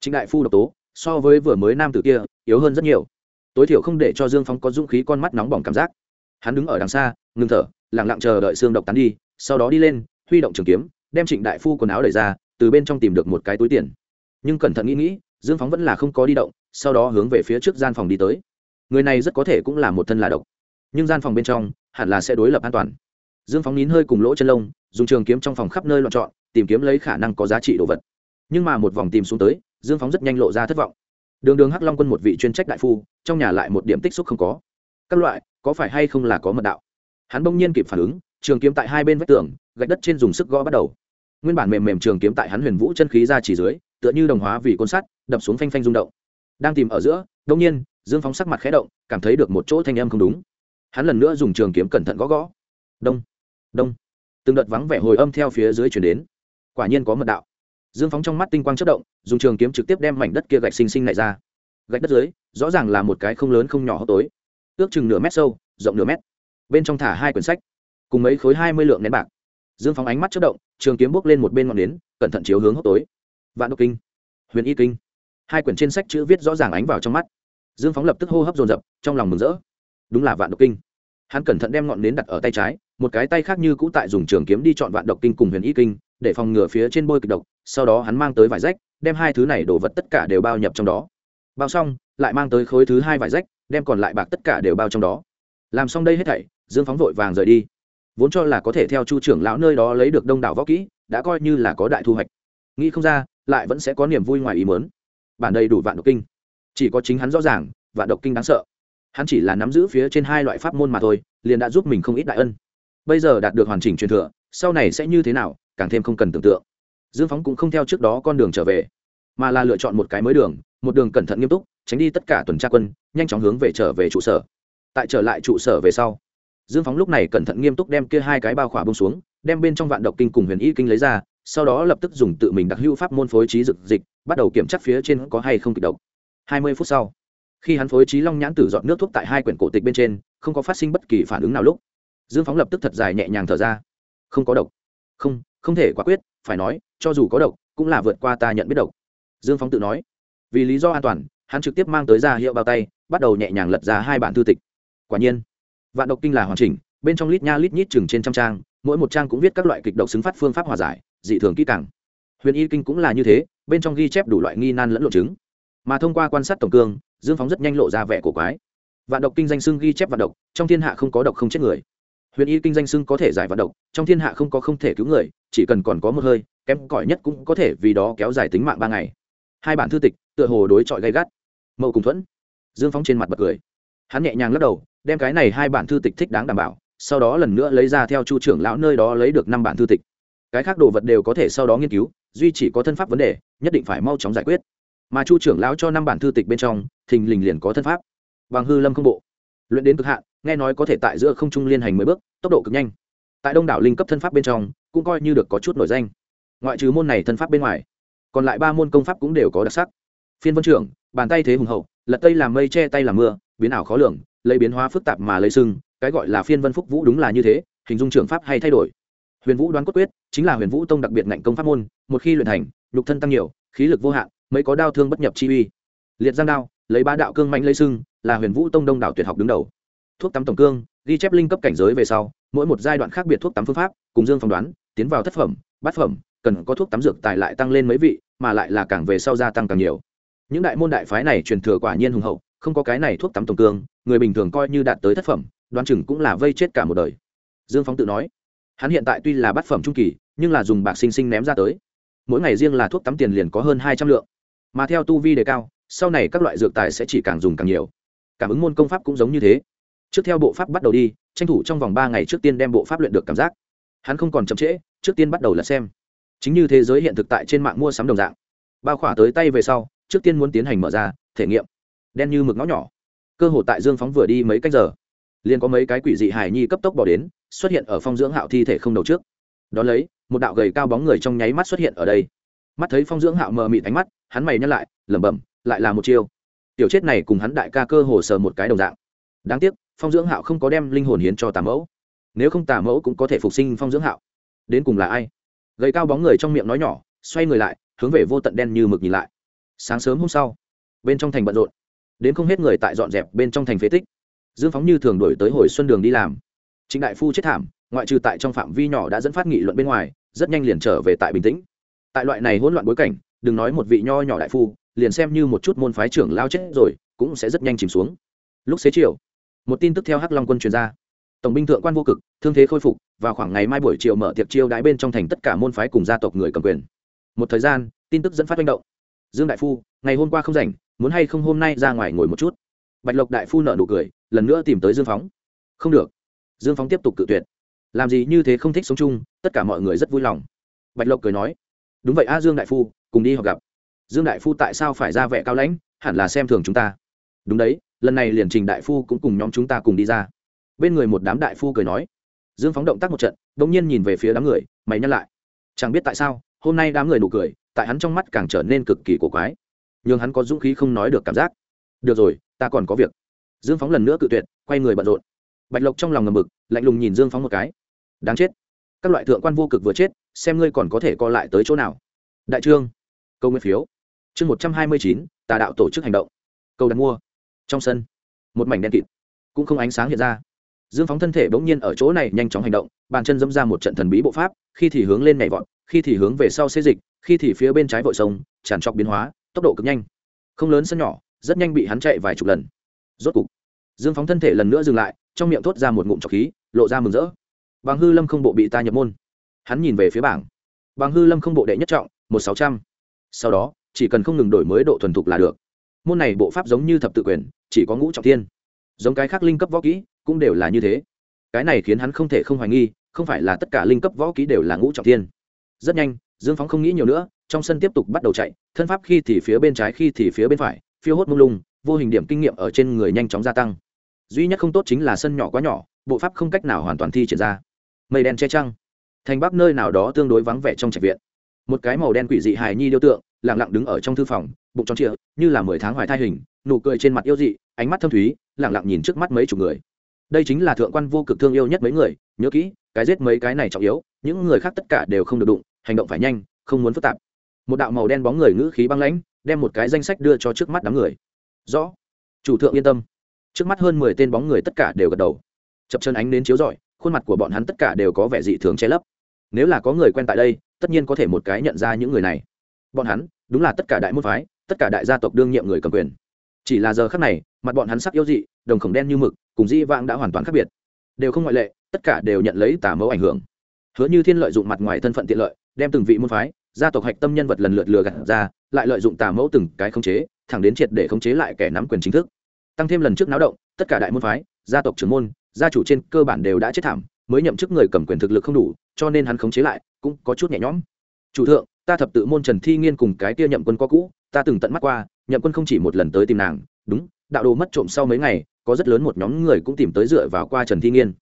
Trịnh đại phu độc tố so với vừa mới nam tử kia, yếu hơn rất nhiều. Tối thiểu không để cho dương phóng có dũng khí con mắt nóng bỏng cảm giác. Hắn đứng ở đằng xa, ngừng thở lẳng lặng chờ đợi xương độc tán đi, sau đó đi lên, huy động trường kiếm, đem trịnh đại phu quần áo đẩy ra, từ bên trong tìm được một cái túi tiền. Nhưng cẩn thận nghĩ nghĩ, dương phóng vẫn là không có đi động, sau đó hướng về phía trước gian phòng đi tới. Người này rất có thể cũng là một thân là độc. Nhưng gian phòng bên trong, hẳn là sẽ đối lập an toàn. Dương phóng nín hơi cùng lỗ chân lông, dùng trường kiếm trong phòng khắp nơi loạn trọn, tìm kiếm lấy khả năng có giá trị đồ vật. Nhưng mà một vòng tìm xuống tới dương phóng rất nhanh lộ ra thất vọng. Đường đường hắc long quân một vị chuyên trách đại phu, trong nhà lại một điểm tích xúc không có. Các loại, có phải hay không là có mật đạo? Hắn bỗng nhiên kịp phản ứng, trường kiếm tại hai bên vách tường, gạch đất trên dùng sức gõ bắt đầu. Nguyên bản mềm mềm trường kiếm tại hắn huyền vũ chân khí ra chỉ dưới, tựa như đồng hóa vì côn sắt, đập xuống phanh phanh rung động. Đang tìm ở giữa đông nhiên, dương phóng sắc mặt khẽ động, cảm thấy được một chỗ thanh âm không đúng. Hắn lần nữa dùng trường kiếm cẩn thận gõ gõ. Đông đông. Từng đợt vắng vẻ hồi âm theo phía dưới chuyển đến. Quả nhiên có mật đạo dương phóng trong mắt tinh quang chất động, dùng trường kiếm trực tiếp đem mảnh đất kia gạch xinh xinh này ra. Gạch đất dưới, rõ ràng là một cái không lớn không nhỏ hốc tối. Ước chừng nửa mét sâu, rộng nửa mét. Bên trong thả hai quyển sách, cùng mấy khối hai mươi lượng nén bạc. Dương phóng ánh mắt chất động, trường kiếm bốc lên một bên ngọn nến, cẩn thận chiếu hướng hốc tối. Vạn độc kinh, huyền y kinh. Hai quyển trên sách chữ viết rõ ràng ánh vào trong mắt. Dương phóng lập tức hô hấp dồn dập, trong lòng mừng rỡ. Đúng là vạn độc kinh. Hắn cẩn thận đem ngọn nến đặt ở tay trái, một cái tay khác như cũ tại dùng trường kiếm đi chọn vạn độc kinh cùng huyền y kinh để phòng ngừa phía trên bôi kịch độc, sau đó hắn mang tới vải rách, đem hai thứ này đổ vật tất cả đều bao nhập trong đó. Bao xong, lại mang tới khối thứ hai vải rách, đem còn lại bạc tất cả đều bao trong đó. Làm xong đây hết thảy, dương phóng vội vàng rời đi. Vốn cho là có thể theo chu trưởng lão nơi đó lấy được đông đảo võ kỹ, đã coi như là có đại thu hoạch. Nghĩ không ra, lại vẫn sẽ có niềm vui ngoài ý mớn bản đầy đủ vạn độc kinh. Chỉ có chính hắn rõ ràng, vạn độc kinh đáng sợ. Hắn chỉ là nắm giữ phía trên hai loại pháp môn mà thôi, liền đã giúp mình không ít đại ân. Bây giờ đạt được hoàn chỉnh truyền thừa, sau này sẽ như thế nào càng thêm không cần tưởng tượng. Dương phóng cũng không theo trước đó con đường trở về, mà là lựa chọn một cái mới đường, một đường cẩn thận nghiêm túc, tránh đi tất cả tuần tra quân, nhanh chóng hướng về trở về trụ sở. Tại trở lại trụ sở về sau, dương phóng lúc này cẩn thận nghiêm túc đem kia hai cái bao khỏa bông xuống, đem bên trong vạn độc kinh cùng huyền y kinh lấy ra, sau đó lập tức dùng tự mình đặc hữu pháp môn phối trí dực dịch, bắt đầu kiểm tra phía trên có hay không kịch độc. Hai mươi phút sau, khi hắn phối trí long nhãn tử dọn nước thuốc tại hai quyển cổ tịch bên trên, không có phát sinh bất kỳ phản ứng nào lúc, dương phóng lập tức thật dài nhẹ nhàng thở ra. Không có độc. Không không thể quả quyết, phải nói, cho dù có độc, cũng là vượt qua ta nhận biết độc. Dương phóng tự nói. Vì lý do an toàn, hắn trực tiếp mang tới ra hiệu bao tay, bắt đầu nhẹ nhàng lật ra hai bản thư tịch. Quả nhiên, vạn độc kinh là hoàn chỉnh, bên trong lít nha lít nhít chừng trên trăm trang, mỗi một trang cũng viết các loại kịch độc xứng phát phương pháp hòa giải, dị thường kỹ càng. Huyền y kinh cũng là như thế, bên trong ghi chép đủ loại nghi nan lẫn lộ chứng. Mà thông qua quan sát tổng cương, dương phóng rất nhanh lộ ra vẻ cổ quái. Vạn độc kinh danh xưng ghi chép vạn độc, trong thiên hạ không có độc không chết người. Huyền y kinh danh sưng có thể giải vạn độc, trong thiên hạ không có không thể cứu người chỉ cần còn có một hơi, kém cỏi nhất cũng có thể vì đó kéo dài tính mạng ba ngày. Hai bản thư tịch, tựa hồ đối chọi gay gắt. Mậu cùng thuẫn. Dương phóng trên mặt bật cười. Hắn nhẹ nhàng lắc đầu, đem cái này hai bản thư tịch thích đáng đảm bảo, sau đó lần nữa lấy ra theo chu trưởng lão nơi đó lấy được năm bản thư tịch. Cái khác đồ vật đều có thể sau đó nghiên cứu, duy chỉ có thân pháp vấn đề, nhất định phải mau chóng giải quyết. Mà chu trưởng lão cho năm bản thư tịch bên trong, thình lình liền có thân pháp. Bằng hư lâm không bộ. Luyện đến cực hạn, nghe nói có thể tại giữa không trung liên hành mười bước, tốc độ cực nhanh tại đông đảo linh cấp thân pháp bên trong, cũng coi như được có chút nổi danh. Ngoại trừ môn này thân pháp bên ngoài, còn lại ba môn công pháp cũng đều có đặc sắc. Phiên vân trưởng, bàn tay thế hùng hậu, lật tây làm mây, che tay làm mưa, biến ảo khó lường, lấy biến hóa phức tạp mà lấy sưng cái gọi là phiên vân phúc vũ đúng là như thế, hình dung trưởng pháp hay thay đổi. Huyền vũ đoán cốt quyết, chính là huyền vũ tông đặc biệt ngạnh công pháp môn, một khi luyện thành, nhục thân tăng nhiều, khí lực vô hạn mới có đao thương bất nhập chi uy. Liệt giang đao, lấy ba đạo cương mạnh lấy sưng là huyền vũ tông đông đảo tuyệt học đứng đầu thuốc tắm tổng cương, ghi chép linh cấp cảnh giới về sau, mỗi một giai đoạn khác biệt thuốc tắm phương pháp, cùng dương phỏng đoán, tiến vào thất phẩm, bát phẩm, cần có thuốc tắm dược tài lại tăng lên mấy vị, mà lại là càng về sau gia tăng càng nhiều. Những đại môn đại phái này truyền thừa quả nhiên hùng hậu, không có cái này thuốc tắm tổng cương, người bình thường coi như đạt tới thất phẩm, đoán chừng cũng là vây chết cả một đời. Dương phóng tự nói, hắn hiện tại tuy là bát phẩm trung kỳ, nhưng là dùng bạc sinh sinh ném ra tới. Mỗi ngày riêng là thuốc tắm tiền liền có hơn hai trăm lượng. Mà theo tu vi đề cao, sau này các loại dược tài sẽ chỉ càng dùng càng nhiều. Cảm ứng môn công pháp cũng giống như thế trước theo bộ pháp bắt đầu đi, tranh thủ trong vòng ba ngày trước tiên đem bộ pháp luyện được cảm giác. Hắn không còn chậm trễ, trước tiên bắt đầu là xem. Chính như thế giới hiện thực tại trên mạng mua sắm đồng dạng. Bao khỏa tới tay về sau, trước tiên muốn tiến hành mở ra, thể nghiệm. Đen như mực ngõ nhỏ. Cơ hội tại dương phóng vừa đi mấy cách giờ. Liền có mấy cái quỷ dị hài nhi cấp tốc bỏ đến, xuất hiện ở phong dưỡng hạo thi thể không đầu trước. Đ ó lấy, một đạo gầy cao bóng người trong nháy mắt xuất hiện ở đây. Mắt thấy phong dưỡng hạo mờ mịt ánh mắt, hắn mày nhắc lại, lẩm bẩm, lại là một chiêu. Tiểu chết này cùng hắn đại ca cơ hồ sờ một cái đồng dạng. Đáng tiếc phong dưỡng hạo không có đem linh hồn hiến cho tà mẫu. Nếu không tà mẫu cũng có thể phục sinh phong dưỡng hạo. Đến cùng là ai? Gầy cao bóng người trong miệng nói nhỏ, xoay người lại, hướng về vô tận đen như mực nhìn lại. Sáng sớm hôm sau, bên trong thành bận rộn. Đến không hết người tại dọn dẹp bên trong thành phế tích. Dương phóng như thường đổi tới hồi xuân đường đi làm. Trịnh đại phu chết thảm, ngoại trừ tại trong phạm vi nhỏ đã dẫn phát nghị luận bên ngoài, rất nhanh liền trở về tại bình tĩnh. Tại loại này hỗn loạn bối cảnh, đừng nói một vị nho nhỏ đại phu, liền xem như một chút môn phái trưởng lao chết rồi, cũng sẽ rất nhanh chìm xuống. Lúc xế chiều một tin tức theo hắc long quân truyền ra. Tổng binh thượng quan vô cực, thương thế khôi phục vào khoảng ngày mai buổi chiều mở tiệc chiêu đãi bên trong thành tất cả môn phái cùng gia tộc người cầm quyền. Một thời gian, tin tức dẫn phát manh động. Dương đại phu, ngày hôm qua không rảnh, muốn hay không hôm nay ra ngoài ngồi một chút? Bạch lộc đại phu nợ nụ cười, lần nữa tìm tới dương phóng. Không được. Dương phóng tiếp tục cự tuyệt. Làm gì như thế không thích sống chung, tất cả mọi người rất vui lòng. Bạch lộc cười nói, đúng vậy a, dương đại phu, cùng đi họp gặp. Dương đại phu tại sao phải ra vẻ cao lãnh, hẳn là xem thường chúng ta. Đúng đấy lần này liền trình đại phu cũng cùng nhóm chúng ta cùng đi ra. Bên người một đám đại phu cười nói. Dương phóng động tác một trận đ ỗ n g nhiên nhìn về phía đám người, mày nhắc lại. Chẳng biết tại sao, hôm nay đám người nụ cười, tại hắn trong mắt càng trở nên cực kỳ cổ quái. N h ư n g hắn có dũng khí không nói được cảm giác. Được rồi, ta còn có việc. Dương phóng lần nữa cự tuyệt, quay người bận rộn. Bạch lộc trong lòng ngầm mực lạnh lùng nhìn dương phóng một cái. Đáng chết. Các loại thượng quan vô cực vừa chết, xem ngươi còn có thể co lại tới chỗ nào. Đại trương, câu nguyên phiếu. Chương một trăm hai mươi chín, tà đạo tổ chức hành động. Câu đặt mua trong sân, một mảnh đen kịt, cũng không ánh sáng hiện ra. Dương phóng thân thể bỗng nhiên ở chỗ này nhanh chóng hành động, bàn chân dẫm ra một trận thần bí bộ pháp, khi thì hướng lên nhảy vọt, khi thì hướng về sau xê dịch, khi thì phía bên trái vội sông, tràn trọc biến hóa, tốc độ cực nhanh. Không lớn sân nhỏ, rất nhanh bị hắn chạy vài chục lần. Rốt cục, dương phóng thân thể lần nữa dừng lại, trong miệng thốt ra một ngụm trọc khí, lộ ra mừng rỡ. Bằng hư lâm không bộ bị ta nhập môn. Hắn nhìn về phía bảng. Bằng hư lâm không bộ đệ nhất trọng, một sáu trăm. Sau đó, chỉ cần không ngừng đổi mới độ thuần thục là được môn này bộ pháp giống như thập tự quyền, chỉ có ngũ trọng thiên. Giống cái khác linh cấp võ kỹ cũng đều là như thế. Cái này khiến hắn không thể không hoài nghi, không phải là tất cả linh cấp võ kỹ đều là ngũ trọng thiên. Rất nhanh, dương phóng không nghĩ nhiều nữa, trong sân tiếp tục bắt đầu chạy, thân pháp khi thì phía bên trái khi thì phía bên phải, phiêu hốt mông lung, vô hình điểm kinh nghiệm ở trên người nhanh chóng gia tăng. Duy nhất không tốt chính là sân nhỏ quá nhỏ, bộ pháp không cách nào hoàn toàn thi triển ra. Mây đen che trăng. Thành bắc nơi nào đó tương đối vắng vẻ trong trạch viện. Một cái màu đen quỷ dị hài nhi điêu tượng, lặng lặng đứng ở trong thư phòng bụng tròn trịa, như là mười tháng hoài thai hình, nụ cười trên mặt yêu dị, ánh mắt thâm thúy, lặng lặng nhìn trước mắt mấy chục người. Đây chính là thượng quan vô cực thương yêu nhất mấy người, nhớ kỹ, cái giết mấy cái này trọng yếu, những người khác tất cả đều không được đụng, hành động phải nhanh, không muốn phức tạp. Một đạo màu đen bóng người ngữ khí băng lãnh, đem một cái danh sách đưa cho trước mắt đám người. Rõ. Chủ thượng yên tâm. Trước mắt hơn mười tên bóng người tất cả đều gật đầu. Chập chân ánh đến chiếu rọi, khuôn mặt của bọn hắn tất cả đều có vẻ dị thường che lấp. Nếu là có người quen tại đây, tất nhiên có thể một cái nhận ra những người này. Bọn hắn, đúng là tất cả đại môn phái tất cả đại gia tộc đương nhiệm người cầm quyền. Chỉ là giờ khác này, mặt bọn hắn sắc yếu dị, đồng khổng đen như mực, cùng di vãng đã hoàn toàn khác biệt. Đều không ngoại lệ, tất cả đều nhận lấy tà mẫu ảnh hưởng. Hứa như thiên lợi dụng mặt ngoài thân phận tiện lợi, đem từng vị môn phái, gia tộc hạch tâm nhân vật lần lượt lừa gạt ra, lại lợi dụng tà mẫu từng cái khống chế, thẳng đến triệt để khống chế lại kẻ nắm quyền chính thức. Tăng thêm lần trước náo động, tất cả đại môn phái, gia tộc trưởng môn, gia chủ trên cơ bản đều đã chết thảm, mới nhậm chức người cầm quyền thực lực không đủ, cho nên hắn khống chế lại cũng có chút nhẹ nhõm. Chủ thượng ta thập tự môn trần thi nghiên cùng cái kia nhậm quân có cũ, ta từng tận mắt qua, nhậm quân không chỉ một lần tới tìm nàng, đúng, đạo đồ mất trộm sau mấy ngày, có rất lớn một nhóm người cũng tìm tới dựa vào qua trần thi nghiên.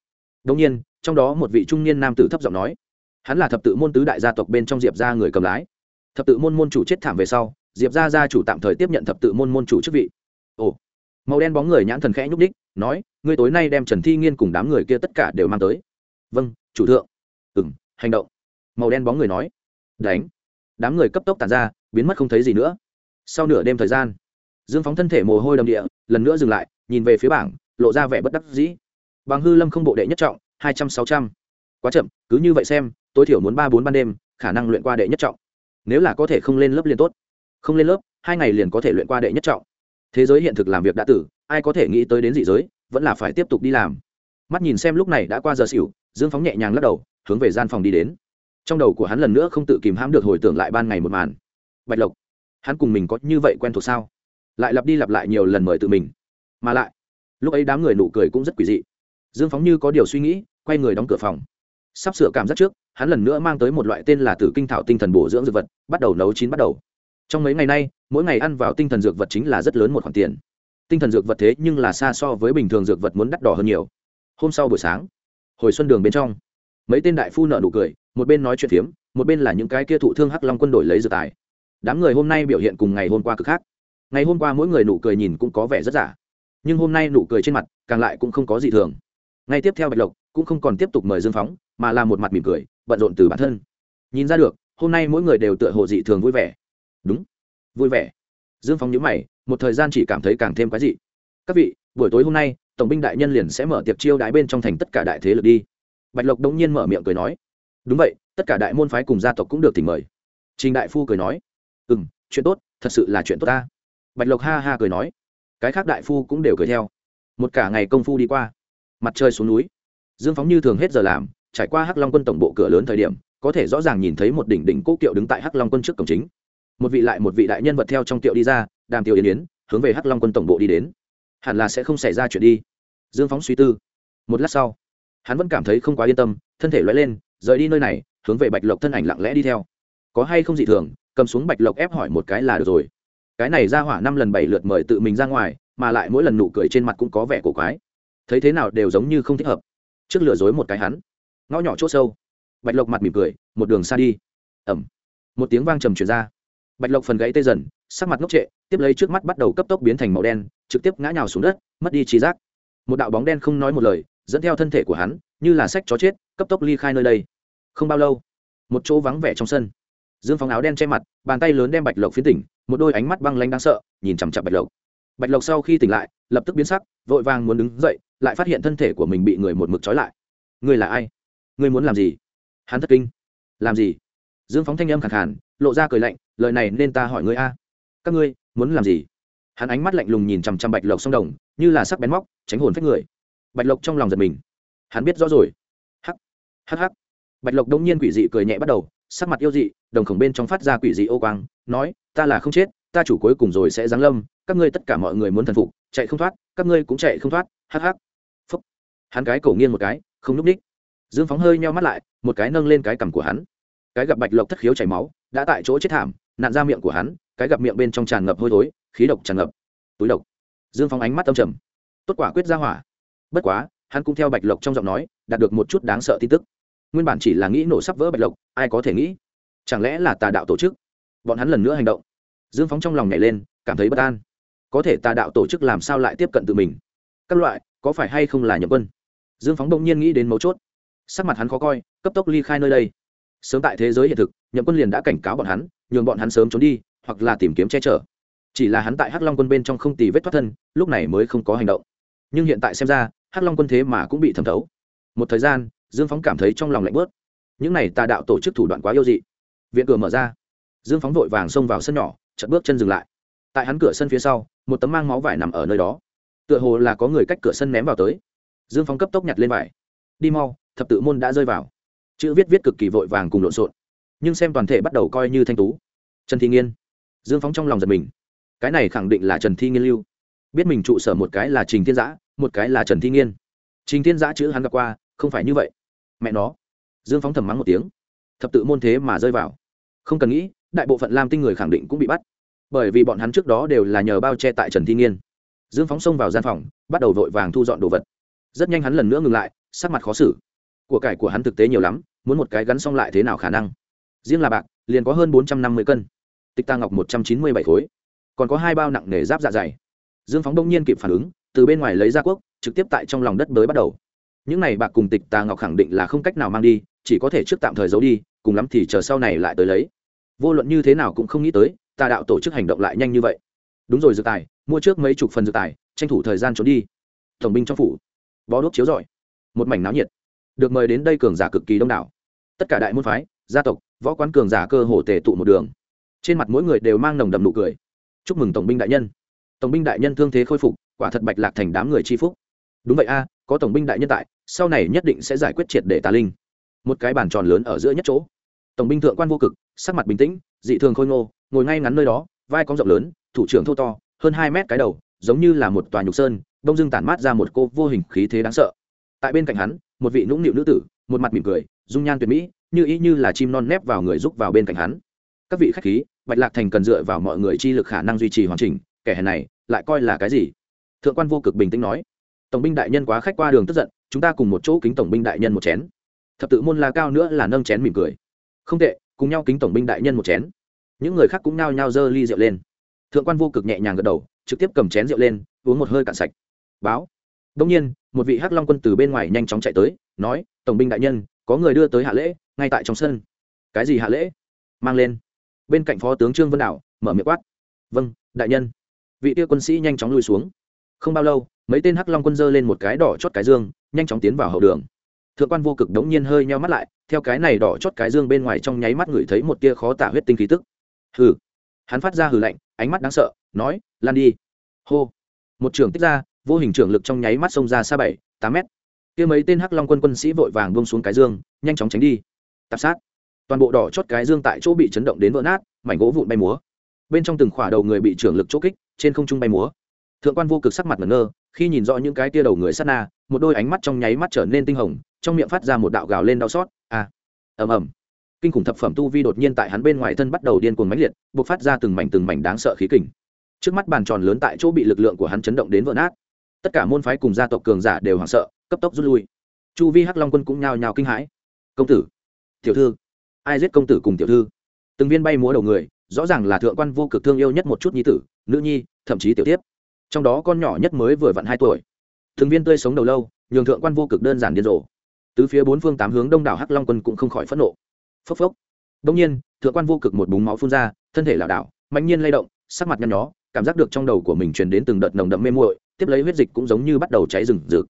Đông nhiên, trong đó một vị trung niên nam tử thấp giọng nói, hắn là thập tự môn tứ đại gia tộc bên trong diệp gia người cầm lái. Thập tự môn môn chủ chết thảm về sau, diệp gia gia chủ tạm thời tiếp nhận thập tự môn môn chủ chức vị. Ồ, màu đen bóng người nhãn thần khẽ nhúc đích nói, ngươi tối nay đem trần thi nghiên cùng đám người kia tất cả đều mang tới. Vâng chủ thượng. Ừ m hành động. Màu đen bóng người nói, đánh đám người cấp tốc tàn ra, biến mất không thấy gì nữa. Sau nửa đêm thời gian, dương phóng thân thể mồ hôi đầm địa, lần nữa dừng lại, nhìn về phía bảng, lộ ra vẻ bất đắc dĩ. Bằng hư lâm không bộ đệ nhất trọng, hai trăm sáu trăm. Quá chậm, cứ như vậy xem, tối thiểu muốn ba bốn ban đêm, khả năng luyện qua đệ nhất trọng. Nếu là có thể không lên lớp liền tốt. Không lên lớp, hai ngày liền có thể luyện qua đệ nhất trọng. Thế giới hiện thực làm việc đã tử, ai có thể nghĩ tới đến dị giới, vẫn là phải tiếp tục đi làm. Mắt nhìn xem lúc này đã qua giờ xỉu, dương phóng nhẹ nhàng lắc đầu, hướng về gian phòng đi đến trong đầu của hắn lần nữa không tự kìm hãm được hồi tưởng lại ban ngày một màn. Bạch lộc, hắn cùng mình có như vậy quen thuộc sao? Lại lặp đi lặp lại nhiều lần mời tự mình. Mà lại, lúc ấy đám người nụ cười cũng rất quỷ dị. Dương phóng như có điều suy nghĩ, quay người đóng cửa phòng. Sắp sửa cảm giác trước, hắn lần nữa mang tới một loại tên là tử kinh thảo tinh thần bổ dưỡng dược vật, bắt đầu nấu chín bắt đầu. Trong mấy ngày nay, mỗi ngày ăn vào tinh thần dược vật chính là rất lớn một khoản tiền. Tinh thần dược vật thế nhưng là xa so với bình thường dược vật muốn đắt đỏ hơn nhiều. Hôm sau buổi sáng, hồi xuân đường bên trong mấy tên đại phu nợ nụ cười, một bên nói chuyện phiếm, một bên là những cái kia thụ thương hắc long quân đội lấy dự tài. Đám người hôm nay biểu hiện cùng ngày hôm qua cực khác. Ngày hôm qua mỗi người nụ cười nhìn cũng có vẻ rất giả, nhưng hôm nay nụ cười trên mặt càng lại cũng không có gì thường. Ngay tiếp theo bạch lộc cũng không còn tiếp tục mời dương phóng, mà là một mặt mỉm cười, bận rộn từ bản thân. Nhìn ra được, hôm nay mỗi người đều tựa hồ dị thường vui vẻ. Đúng, vui vẻ. Dương phóng nhớ mày, một thời gian chỉ cảm thấy càng thêm quái dị. Các vị, buổi tối hôm nay, tổng binh đại nhân liền sẽ mở tiệc chiêu đái bên trong thành tất cả đại thế lực đi bạch lộc đống nhiên mở miệng cười nói, đúng vậy, tất cả đại môn phái cùng gia tộc cũng được tỉnh mời. Trình đại phu cười nói ừ m chuyện tốt, thật sự là chuyện tốt ta. Bạch lộc ha ha cười nói, cái khác đại phu cũng đều cười theo. Một cả ngày công phu đi qua, mặt trời xuống núi, dương phóng như thường hết giờ làm, trải qua hắc long quân tổng bộ cửa lớn thời điểm, có thể rõ ràng nhìn thấy một đỉnh đỉnh cố kiệu đứng tại hắc long quân trước cổng chính. Một vị lại một vị đại nhân vật theo trong kiệu đi ra, đàm tiêu yến yến, hướng về hắc long quân tổng bộ đi đến. Hẳn là sẽ không xảy ra chuyện đi. Dương phóng suy tư. Một lát sau hắn vẫn cảm thấy không quá yên tâm, thân thể loay lên, rời đi nơi này, hướng về bạch lộc thân ảnh lặng lẽ đi theo. Có hay không dị thường, cầm xuống bạch lộc ép hỏi một cái là được rồi. Cái này ra hỏa năm lần bảy lượt mời tự mình ra ngoài, mà lại mỗi lần nụ cười trên mặt cũng có vẻ cổ quái. Thấy thế nào đều giống như không thích hợp. Trước lừa dối một cái hắn. Ngõ nhỏ chỗ sâu. Bạch lộc mặt mỉm cười, một đường xa đi. Ẩm một tiếng vang trầm truyền ra. Bạch lộc phần gãy tê dần, sắc mặt ngốc trệ, tiếp lấy trước mắt bắt đầu cấp tốc biến thành màu đen, trực tiếp ngã nhào xuống đất, mất đi trí giác. Một đạo bóng đen không nói một lời dẫn theo thân thể của hắn, như là sách chó chết, cấp tốc ly khai nơi đây. Không bao lâu, một chỗ vắng vẻ trong sân. Dương phóng áo đen che mặt, bàn tay lớn đem bạch lộc phiến tỉnh, một đôi ánh mắt băng lanh đáng sợ, nhìn chằm chặp bạch lộc. Bạch lộc sau khi tỉnh lại, lập tức biến sắc, vội vàng muốn đứng dậy, lại phát hiện thân thể của mình bị người một mực trói lại. Ngươi là ai? Ngươi muốn làm gì? Hắn thất kinh. Làm gì? Dương phóng thanh âm khẳng khàn, lộ ra cười lạnh, lời này nên ta hỏi ngươi a. Các ngươi, muốn làm gì? Hắn ánh mắt lạnh lùng nhìn chằm chằm bạch lộc song đồng, như là sắc bén móc, tránh hồn phách người bạch lộc trong lòng giật mình. Hắn biết rõ rồi. Hắc hắc hắc. Bạch lộc đông nhiên quỷ dị cười nhẹ bắt đầu, sắc mặt yêu dị, đồng khổng bên trong phát ra quỷ dị ô quang, nói, ta là không chết, ta chủ cuối cùng rồi sẽ giáng lâm, các ngươi tất cả mọi người muốn thần phục, chạy không thoát, các ngươi cũng chạy không thoát. Hắc hắc. Phúc. Hắn cái cổ nghiêng một cái, không núp ních. Dương phóng hơi nheo mắt lại, một cái nâng lên cái cằm của hắn. Cái gặp bạch lộc thất khiếu chảy máu, đã tại chỗ chết thảm nạn ra miệng của hắn, cái gặp miệng bên trong tràn ngập hôi thối, khí độc tràn ngập. Túi độc. Dương phóng ánh mắt âm trầm. Tốt quả quyết ra hỏa bất quá, hắn cũng theo bạch lộc trong giọng nói, đạt được một chút đáng sợ tin tức. Nguyên bản chỉ là nghĩ nổ sắp vỡ bạch lộc, ai có thể nghĩ? Chẳng lẽ là tà đạo tổ chức? Bọn hắn lần nữa hành động. Dương phóng trong lòng nhảy lên, cảm thấy bất an. Có thể tà đạo tổ chức làm sao lại tiếp cận tự mình? Các loại, có phải hay không là nhậm quân? Dương phóng đông nhiên nghĩ đến mấu chốt. Sắc mặt hắn khó coi, cấp tốc ly khai nơi đây. Sớm tại thế giới hiện thực, nhậm quân liền đã cảnh cáo bọn hắn, nhường bọn hắn sớm trốn đi, hoặc là tìm kiếm che chở. Chỉ là hắn tại hắc long quân bên trong không tì vết thoát thân, lúc này mới không có hành động nhưng hiện tại xem ra, hắc long quân thế mà cũng bị thẩm thấu. Một thời gian, dương phóng cảm thấy trong lòng lạnh bớt. Những này tà đạo tổ chức thủ đoạn quá yêu dị. Viện cửa mở ra. Dương phóng vội vàng xông vào sân nhỏ chật bước chân dừng lại. Tại hắn cửa sân phía sau, một tấm mang máu vải nằm ở nơi đó. Tựa hồ là có người cách cửa sân ném vào tới. Dương phóng cấp tốc nhặt lên vải. Đi mau, thập tự môn đã rơi vào. Chữ viết viết cực kỳ vội vàng cùng lộn xộn. Nhưng xem toàn thể bắt đầu coi như thanh tú. Trần thi nghiên. Dương phóng trong lòng giật mình. Cái này khẳng định là trần thi nghiên lưu biết mình trụ sở một cái là trình thiên giã, một cái là trần thi nghiên. Trình thiên giã chữ hắn gặp qua, không phải như vậy. Mẹ nó. Dương phóng thầm mắng một tiếng. Thập tự môn thế mà rơi vào. Không cần nghĩ, đại bộ phận lam tinh người khẳng định cũng bị bắt. Bởi vì bọn hắn trước đó đều là nhờ bao che tại trần thi nghiên. Dương phóng xông vào gian phòng, bắt đầu vội vàng thu dọn đồ vật. Rất nhanh hắn lần nữa ngừng lại, sắc mặt khó xử. Của cải của hắn thực tế nhiều lắm, muốn một cái gắn xong lại thế nào khả năng? Riêng là bạc, liền có hơn bốn trăm năm mươi cân. Tịch ta ngọc một trăm chín mươi bảy khối. Còn có hai bao nặng nề giáp dạ dày dương phóng đông nhiên kịp phản ứng, từ bên ngoài lấy ra quốc, trực tiếp tại trong lòng đất mới bắt đầu. Những này bạc cùng tịch tà ngọc khẳng định là không cách nào mang đi, chỉ có thể trước tạm thời giấu đi, cùng lắm thì chờ sau này lại tới lấy. Vô luận như thế nào cũng không nghĩ tới, tà đạo tổ chức hành động lại nhanh như vậy. Đúng rồi dược tài, mua trước mấy chục phần dược tài, tranh thủ thời gian trốn đi. Tổng binh trong phủ, bó đốt chiếu rọi, một mảnh náo nhiệt. Được mời đến đây cường giả cực kỳ đông đảo. Tất cả đại môn phái, gia tộc, võ quán cường giả cơ hồ tề tụ một đường. Trên mặt mỗi người đều mang nồng đậm nụ cười. Chúc mừng tổng binh đại nhân tổng binh đại nhân thương thế khôi phục, quả thật bạch lạc thành đám người chi phúc. Đúng vậy a, có tổng binh đại nhân tại, sau này nhất định sẽ giải quyết triệt để tà linh. Một cái bàn tròn lớn ở giữa nhất chỗ. Tổng binh thượng quan vô cực, sắc mặt bình tĩnh, dị thường khôi ngô, ngồi ngay ngắn nơi đó, vai cong rộng lớn, thủ trưởng thô to, hơn hai mét cái đầu, giống như là một tòa nhục sơn bông dưng tản mát ra một cô vô hình khí thế đáng sợ. Tại bên cạnh hắn, một vị nũng nịu nữ tử, một mặt mỉm cười, dung nhan tuyệt mỹ, như ý như là chim non nép vào người rúc vào bên cạnh hắn. Các vị khách khí, bạch lạc thành cần dựa vào mọi người chi lực khả năng duy trì hoàn chỉnh kẻ hèn này lại coi là cái gì? Thượng quan vô cực bình tĩnh nói. Tổng binh đại nhân quá khách qua đường tức giận, chúng ta cùng một chỗ kính tổng binh đại nhân một chén. Thập tự môn là cao nữa là nâng chén mỉm cười. Không tệ, cùng nhau kính tổng binh đại nhân một chén. Những người khác cũng nao nhao dơ ly rượu lên. Thượng quan vô cực nhẹ nhàng gật đầu, trực tiếp cầm chén rượu lên, uống một hơi cạn sạch. Báo. Đông nhiên, một vị hắc long quân từ bên ngoài nhanh chóng chạy tới, nói, tổng binh đại nhân, có người đưa tới hạ lễ, ngay tại trong sân. Cái gì hạ lễ? Mang lên. Bên cạnh phó tướng trương vân đảo, mở miệng quát. Vâng đại nhân vị tia quân sĩ nhanh chóng lui xuống. Không bao lâu, mấy tên hắc long quân dơ lên một cái đỏ chót cái dương, nhanh chóng tiến vào hậu đường. Thượng quan vô cực đống nhiên hơi nheo mắt lại, theo cái này đỏ chót cái dương bên ngoài trong nháy mắt ngửi thấy một tia khó tả huyết tinh khí tức. Hừ. Hắn phát ra hừ lạnh, ánh mắt đáng sợ, nói, lan đi. Hô. Một trưởng tích ra, vô hình trưởng lực trong nháy mắt xông ra xa bảy, tám mét. Kia mấy tên hắc long quân quân sĩ vội vàng bông xuống cái dương, nhanh chóng tránh đi. Tạp sát. Toàn bộ đỏ chót cái dương tại chỗ bị chấn động đến vỡ nát, mảnh gỗ vụn bay múa bên trong từng khỏa đầu người bị trưởng lực chỗ kích, trên không trung bay múa. Thượng quan vô cực sắc mặt ngẩn ngơ, khi nhìn rõ những cái tia đầu người sát na, một đôi ánh mắt trong nháy mắt trở nên tinh hồng, trong miệng phát ra một đạo gào lên đau xót à ầm ầm. Kinh khủng thập phẩm tu vi đột nhiên tại hắn bên ngoài thân bắt đầu điên cuồng mãnh liệt, bộc phát ra từng mảnh từng mảnh đáng sợ khí kình. Trước mắt bàn tròn lớn tại chỗ bị lực lượng của hắn chấn động đến vỡ nát. Tất cả môn phái cùng gia tộc cường giả đều hoảng sợ, cấp tốc rút lui. Chu vi hắc long quân cũng nhào nhào kinh hãi. Công tử, tiểu thư. Ai giết công tử cùng tiểu thư? Từng viên bay múa đầu người rõ ràng là thượng quan vô cực thương yêu nhất một chút nhi tử, nữ nhi, thậm chí tiểu tiếp. Trong đó con nhỏ nhất mới vừa vặn hai tuổi. Thường viên tươi sống đầu lâu, nhường thượng quan vô cực đơn giản điên rồ. Từ phía bốn phương tám hướng đông đảo hắc long quân cũng không khỏi phẫn nộ. Phốc phốc. Đông nhiên, thượng quan vô cực một búng máu phun ra, thân thể lảo đảo mạnh nhiên lay động, sắc mặt nhăn nhó, cảm giác được trong đầu của mình truyền đến từng đợt nồng đậm mê muội, tiếp lấy huyết dịch cũng giống như bắt đầu cháy rừng rực.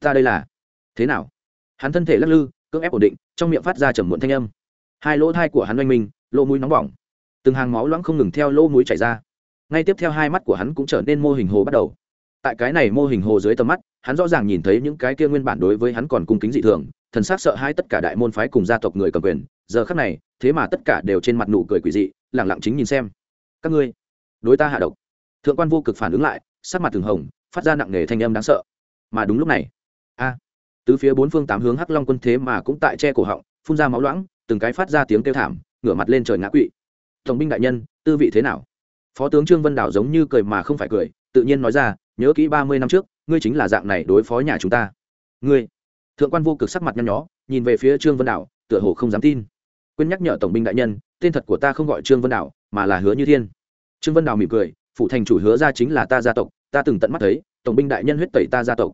Ta đây là? Thế nào? Hắn thân thể lắc lư, cưỡng ép ổn định, trong miệng phát ra trầm muộn thanh âm. Hai lỗ thai của hắn oanh minh, lỗ mũi nóng bỏng từng hàng máu loãng không ngừng theo lỗ mũi chảy ra. Ngay tiếp theo hai mắt của hắn cũng trở nên mô hình hồ bắt đầu. Tại cái này mô hình hồ dưới tầm mắt, hắn rõ ràng nhìn thấy những cái kia nguyên bản đối với hắn còn cung kính dị thường, thần s á c sợ hai tất cả đại môn phái cùng gia tộc người cầm quyền. Giờ khác này, thế mà tất cả đều trên mặt nụ cười quỷ dị lẳng lặng chính nhìn xem. Các ngươi, đối ta hạ độc. Thượng quan vô cực phản ứng lại, sắc mặt thường hồng, phát ra nặng nề thanh âm đáng sợ. Mà đúng lúc này, a từ phía bốn phương tám hướng hắc long quân thế mà cũng tại che cổ họng, phun ra máu loãng, từng cái phát ra tiếng kêu thảm, ngửa mặt lên trời ngã quỵ tổng binh đại nhân, tư vị thế nào? Phó tướng trương vân đảo giống như cười mà không phải cười, tự nhiên nói ra, nhớ kỹ ba mươi năm trước, ngươi chính là dạng này đối phó nhà chúng ta. Ngươi. Thượng quan vô cực sắc mặt nhăn nhó, nhìn về phía trương vân đảo, tựa hồ không dám tin. Quên nhắc nhở tổng binh đại nhân, tên thật của ta không gọi trương vân đảo, mà là hứa như thiên. Trương vân đảo mỉm cười phụ thành chủ hứa ra chính là ta gia tộc, ta từng tận mắt thấy, tổng binh đại nhân huyết tẩy ta gia tộc.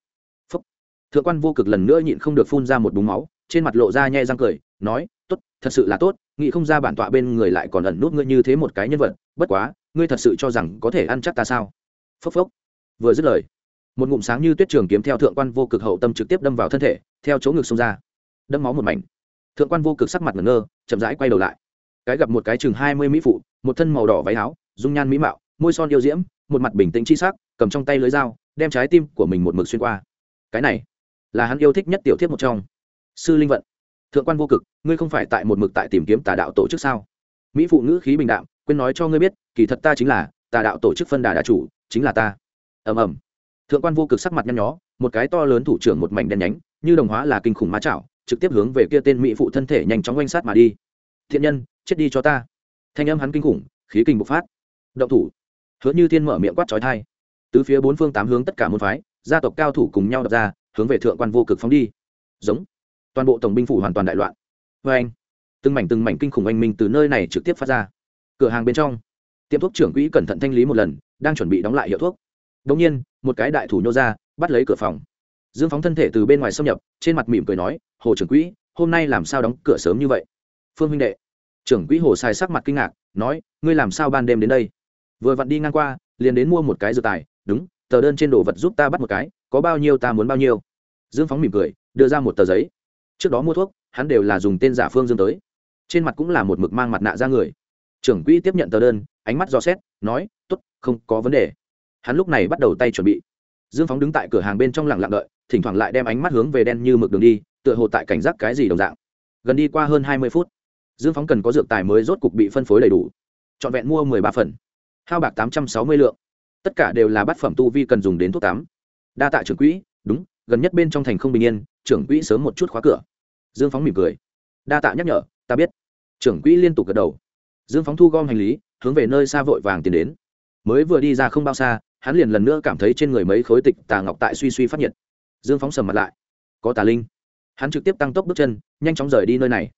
Phúc. thượng quan vô cực lần nữa nhịn không được phun ra một búng máu, trên mặt lộ ra nhẹ răng cười, nói, tốt, thật sự là tốt nghĩ không ra bản tọa bên người lại còn ẩn nút ngươi như thế một cái nhân vật, bất quá, ngươi thật sự cho rằng có thể ăn chắc ta sao? Phốc phốc. Vừa dứt lời, một ngụm sáng như tuyết trường kiếm theo thượng quan vô cực hậu tâm trực tiếp đâm vào thân thể, theo chỗ ngực xông ra. Đâm máu một mảnh. Thượng quan vô cực sắc mặt ngẩn ngơ, chậm rãi quay đầu lại. Cái gặp một cái chừng hai mươi mỹ phụ, một thân màu đỏ váy áo, dung nhan mỹ mạo, môi son yêu diễm, một mặt bình tĩnh chi sắc, cầm trong tay lưới dao, đem trái tim của mình một mực xuyên qua. Cái này là hắn yêu thích nhất tiểu thiết một trong. Sư linh vận thượng quan vô cực, ngươi không phải tại một mực tại tìm kiếm tà đạo tổ chức sao? Mỹ phụ ngữ khí bình đạm, quên nói cho ngươi biết, kỳ thật ta chính là, tà đạo tổ chức phân đà đà chủ, chính là ta. Ầm ầm. Thượng quan vô cực sắc mặt nhăn nhó, một cái to lớn thủ trưởng một mảnh đen nhánh, như đồng hóa là kinh khủng má chảo, trực tiếp hướng về kia tên mỹ phụ thân thể nhanh chóng quanh sát mà đi. Thiện nhân, chết đi cho ta. Thanh âm hắn kinh khủng, khí kinh bộc phát. Động thủ. Hứa như thiên mở miệng quát trói thai tứ phía bốn phương tám hướng tất cả môn phái, gia tộc cao thủ cùng nhau đập ra, hướng về thượng quan vô cực phóng đi. Giống toàn bộ tổng binh phủ hoàn toàn đại loạn. Vê anh, từng mảnh từng mảnh kinh khủng anh minh từ nơi này trực tiếp phát ra. Cửa hàng bên trong, tiệm thuốc trưởng quỹ cẩn thận thanh lý một lần, đang chuẩn bị đóng lại hiệu thuốc. Đ ỗ n g nhiên, một cái đại thủ nhô ra, bắt lấy cửa phòng. Dương phóng thân thể từ bên ngoài xâm nhập, trên mặt mỉm cười nói, hồ trưởng quỹ, hôm nay làm sao đóng cửa sớm như vậy? Phương huynh đệ, trưởng quỹ hồ sai sắc mặt kinh ngạc, nói, ngươi làm sao ban đêm đến đây? Vừa vặn đi ngang qua, liền đến mua một cái dược tài, đúng, tờ đơn trên đồ vật giúp ta bắt một cái, có bao nhiêu ta muốn bao nhiêu. Dương phóng mỉm cười, đưa ra một tờ giấy trước đó mua thuốc, hắn đều là dùng tên giả phương dương tới. Trên mặt cũng là một mực mang mặt nạ ra người. Trưởng quỹ tiếp nhận tờ đơn, ánh mắt dò xét, nói t ố t không có vấn đề. Hắn lúc này bắt đầu tay chuẩn bị. Dương phóng đứng tại cửa hàng bên trong lặng lặng đợi, thỉnh thoảng lại đem ánh mắt hướng về đen như mực đường đi, tựa hồ tại cảnh giác cái gì đồng dạng. Gần đi qua hơn hai mươi phút, dương phóng cần có dược tài mới rốt cục bị phân phối đầy đủ. Trọn vẹn mua mười ba phần. Hao bạc tám trăm sáu mươi lượng. Tất cả đều là bát phẩm tu vi cần dùng đến thuốc tắm. Đa tạ trưởng quỹ, đúng, gần nhất bên trong thành không bình yên trưởng quỹ sớm một chút khóa cửa. Dương phóng mỉm cười. Đa tạ nhắc nhở, ta biết. Trưởng quỹ liên tục gật đầu. Dương phóng thu gom hành lý, hướng về nơi xa vội vàng tiến đến. Mới vừa đi ra không bao xa, hắn liền lần nữa cảm thấy trên người mấy khối tịch tà ngọc tại suy suy phát nhiệt. Dương phóng sầm mặt lại. Có tà linh. Hắn trực tiếp tăng tốc bước chân, nhanh chóng rời đi nơi này.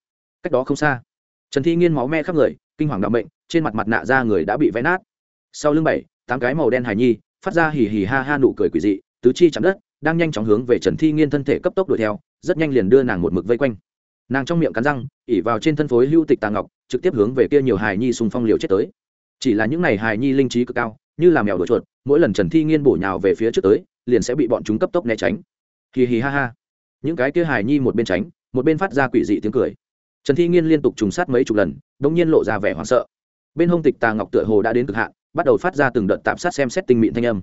Cách đó không xa, trần thi nghiên máu me khắp người, kinh hoàng đạo bệnh trên mặt mặt nạ ra người đã bị vẽ nát. Sau lưng bảy, tám cái màu đen hài nhi, phát ra hì hì ha ha nụ cười quỷ dị, tứ chi chạm đất đang nhanh chóng hướng về trần thi nghiên thân thể cấp tốc đuổi theo, rất nhanh liền đưa nàng một mực vây quanh. Nàng trong miệng cắn răng, ỉ vào trên thân phối hưu tịch tà ngọc, trực tiếp hướng về kia nhiều hài nhi xung phong liều chết tới. Chỉ là những n à y hài nhi linh trí cực cao, như là mèo đuổi chuột, mỗi lần trần thi nghiên bổ nhào về phía trước tới, liền sẽ bị bọn chúng cấp tốc né tránh. Hì hì ha ha. Những cái kia hài nhi một bên tránh, một bên phát ra quỷ dị tiếng cười. Trần thi nghiên liên tục trùng sát mấy chục lần đ ỗ n g nhiên lộ ra vẻ hoảng sợ. Bên hông tịch tà ngọc tựa hồ đã đến cực hạn, bắt đầu phát ra từng đợt tạm sát xem xét tinh mịn thanh âm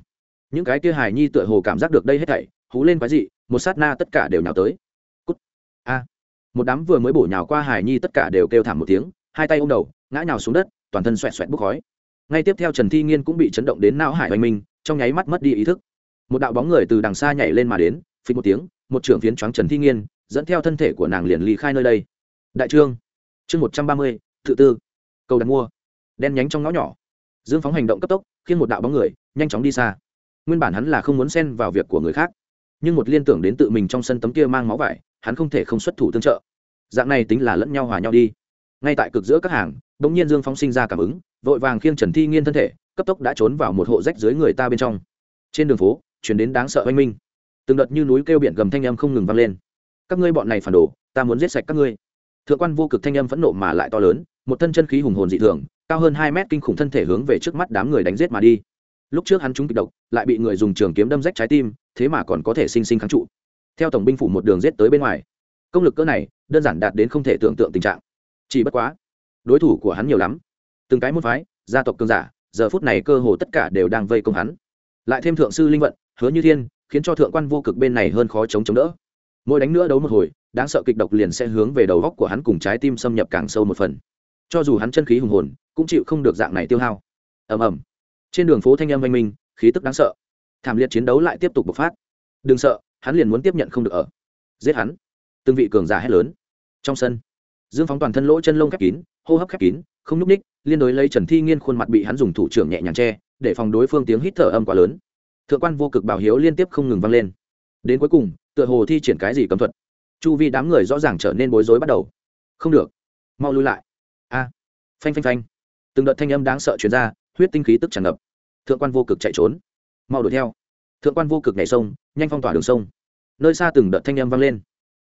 những cái kia hài nhi tựa hồ cảm giác được đây hết thảy, hú lên quái dị, một sát na tất cả đều nhào tới. Cút. A. Một đám vừa mới bổ nhào qua hài nhi tất cả đều kêu thảm một tiếng, hai tay ôm đầu, ngã nhào xuống đất, toàn thân xoẹt xoẹt bốc khói. Ngay tiếp theo trần thi nghiên cũng bị chấn động đến não hải oanh minh trong nháy mắt mất đi ý thức. Một đạo bóng người từ đằng xa nhảy lên mà đến phí một tiếng, một trưởng phiến choáng trần thi nghiên, dẫn theo thân thể của nàng liền ly khai nơi đây. Đại trương. Chương một trăm ba mươi, tự tư. Cầu đặt mua. Đen nhánh trong ngõ nhỏ. Dương phóng hành động cấp tốc, khiến một đạo bóng người nhanh chóng đi xa nguyên bản hắn là không muốn xen vào việc của người khác. Nhưng một liên tưởng đến tự mình trong sân tấm kia mang máu vải, hắn không thể không xuất thủ tương trợ. Dạng này tính là lẫn nhau hòa nhau đi. Ngay tại cực giữa các hàng đ ỗ n g nhiên dương phóng sinh ra cảm ứng, vội vàng khiêng trần thi nghiên thân thể, cấp tốc đã trốn vào một hộ rách dưới người ta bên trong. Trên đường phố, chuyển đến đáng sợ oanh minh. Từng đợt như núi kêu biển gầm thanh âm không ngừng vang lên. Các ngươi bọn này phản đồ, ta muốn giết sạch các ngươi. Thượng quan vô cực thanh âm phẫn nộ mà lại to lớn, một thân chân khí hùng hồn dị thường, cao hơn hai mét kinh khủng thân thể hướng về trước mắt đám người đánh giết mà đi lúc trước hắn trúng kịch độc, lại bị người dùng trường kiếm đâm rách trái tim, thế mà còn có thể sinh sinh kháng trụ. Theo tổng binh phủ một đường giết tới bên ngoài, công lực cỡ này đơn giản đạt đến không thể tưởng tượng tình trạng. Chỉ bất quá, đối thủ của hắn nhiều lắm. Từng cái môn phái, gia tộc cường giả, giờ phút này cơ hồ tất cả đều đang vây công hắn. Lại thêm thượng sư linh vận, hứa như thiên, khiến cho thượng quan vô cực bên này hơn khó chống chống đỡ. Mỗi đánh nữa đấu một hồi, đáng sợ kịch độc liền sẽ hướng về đầu góc của hắn cùng trái tim xâm nhập càng sâu một phần. Cho dù hắn chân khí hùng hồn, cũng chịu không được dạng này tiêu hao. Ầm ầm trên đường phố thanh âm oanh minh, khí tức đáng sợ. Thảm liệt chiến đấu lại tiếp tục bộc phát. Đừng sợ, hắn liền muốn tiếp nhận không được ở. Giết hắn. Từng vị cường giả hét lớn. Trong sân, dương phóng toàn thân lỗ chân lông khép kín, hô hấp khép kín, không nhúc ních liên đối lấy trần thi nghiên khuôn mặt bị hắn dùng thủ trưởng nhẹ nhàng che, để phòng đối phương tiếng hít thở âm quá lớn. Thượng quan vô cực bảo hiếu liên tiếp không ngừng vang lên. Đến cuối cùng, tựa hồ thi triển cái gì cấm thuật. Chu vi đám người rõ ràng trở nên bối rối bắt đầu. Không được. Mau lui lại. A. Phanh phanh phanh. Từng đợt thanh âm đáng sợ chuyển ra huyết tinh khí tức tràn ngập. Thượng quan vô cực chạy trốn. Mau đuổi theo. Thượng quan vô cực nhảy sông, nhanh phong tỏa đường sông. Nơi xa từng đợt thanh âm vang lên.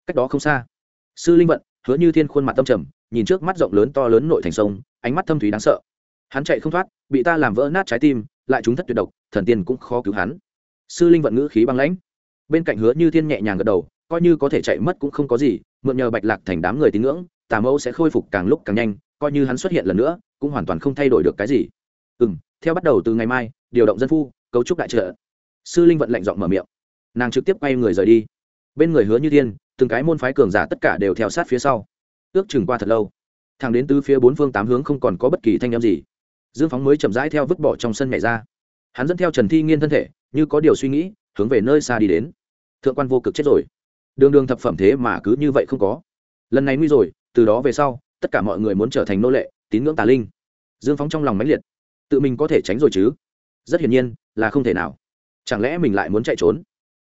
Cách đó không xa, sư linh vận, hứa như thiên khuôn mặt tâm trầm, nhìn trước mắt rộng lớn to lớn nội thành sông, ánh mắt thâm thúy đáng sợ. Hắn chạy không thoát, bị ta làm vỡ nát trái tim, lại chúng thất tuyệt độc, thần tiên cũng khó cứu hắn. Sư linh vận ngữ khí băng lãnh. Bên cạnh hứa như thiên nhẹ nhàng gật đầu, coi như có thể chạy mất cũng không có gì, mượn nhờ bạch lạc thành đám người tín ngưỡng, tà mẫu sẽ khôi phục càng lúc càng nhanh, coi như hắn xuất hiện lần nữa, cũng hoàn toàn không thay đổi được cái gì ừ m theo bắt đầu từ ngày mai, điều động dân phu, cấu trúc đại trợ. Sư linh vận lệnh giọng mở miệng. Nàng trực tiếp quay người rời đi. Bên người hứa như thiên, từng cái môn phái cường giả tất cả đều theo sát phía sau. Ước chừng qua thật lâu, thẳng đến tứ phía bốn phương tám hướng không còn có bất kỳ thanh âm gì. Dương phóng mới chậm rãi theo vứt bỏ trong sân nhảy ra. Hắn dẫn theo trần thi nghiên thân thể, như có điều suy nghĩ, hướng về nơi xa đi đến. Thượng quan vô cực chết rồi. Đường đường thập phẩm thế mà cứ như vậy không có. Lần này nguy rồi, từ đó về sau, tất cả mọi người muốn trở thành nô lệ, tín ngưỡng tà linh. Dương phóng trong lòng mãnh liệt tự mình có thể tránh rồi chứ? Rất hiển nhiên, là không thể nào. Chẳng lẽ mình lại muốn chạy trốn?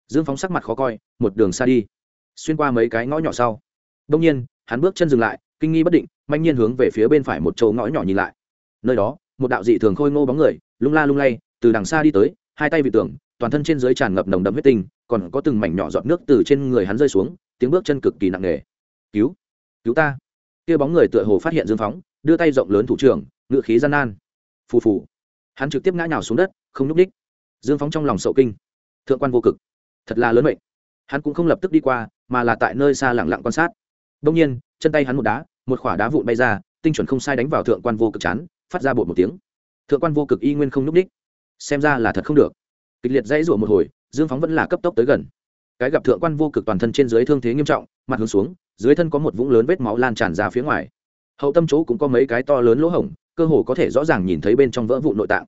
Dương phóng sắc mặt khó coi, một đường xa đi. Xuyên qua mấy cái ngõ nhỏ sau. Đông nhiên, hắn bước chân dừng lại, kinh nghi bất định, manh nhiên hướng về phía bên phải một chỗ ngõ nhỏ nhìn lại. Nơi đó, một đạo dị thường khôi ngô bóng người, lung la lung lay, từ đằng xa đi tới, hai tay vị tưởng toàn thân trên dưới tràn ngập nồng đậm huyết tinh, còn có từng mảnh nhỏ giọt nước từ trên người hắn rơi xuống, tiếng bước chân cực kỳ nặng nề. Cứu cứu ta. Kia bóng người tựa hồ phát hiện dương phóng, đưa tay rộng lớn thủ trưởng, ngựa khí gian nan phù phù. Hắn trực tiếp ngã nhào xuống đất, không nhúc đích dương phóng trong lòng sậu kinh. Thượng quan vô cực, thật là lớn mệnh. Hắn cũng không lập tức đi qua, mà là tại nơi xa lẳng lặng quan sát. Đông nhiên, chân tay hắn một đá, một khỏa đá vụn bay ra, tinh chuẩn không sai đánh vào thượng quan vô cực chán, phát ra bột một tiếng. Thượng quan vô cực y nguyên không nhúc đích xem ra là thật không được. Kịch liệt dãy rủa một hồi, dương phóng vẫn là cấp tốc tới gần. Cái gặp thượng quan vô cực toàn thân trên dưới thương thế nghiêm trọng, mặt hướng xuống, dưới thân có một vũng lớn vết máu lan tràn ra phía ngoài. Hậu tâm chỗ cũng có mấy cái to lớn lỗ hổng cơ hồ có thể rõ ràng nhìn thấy bên trong vỡ vụ nội tạng.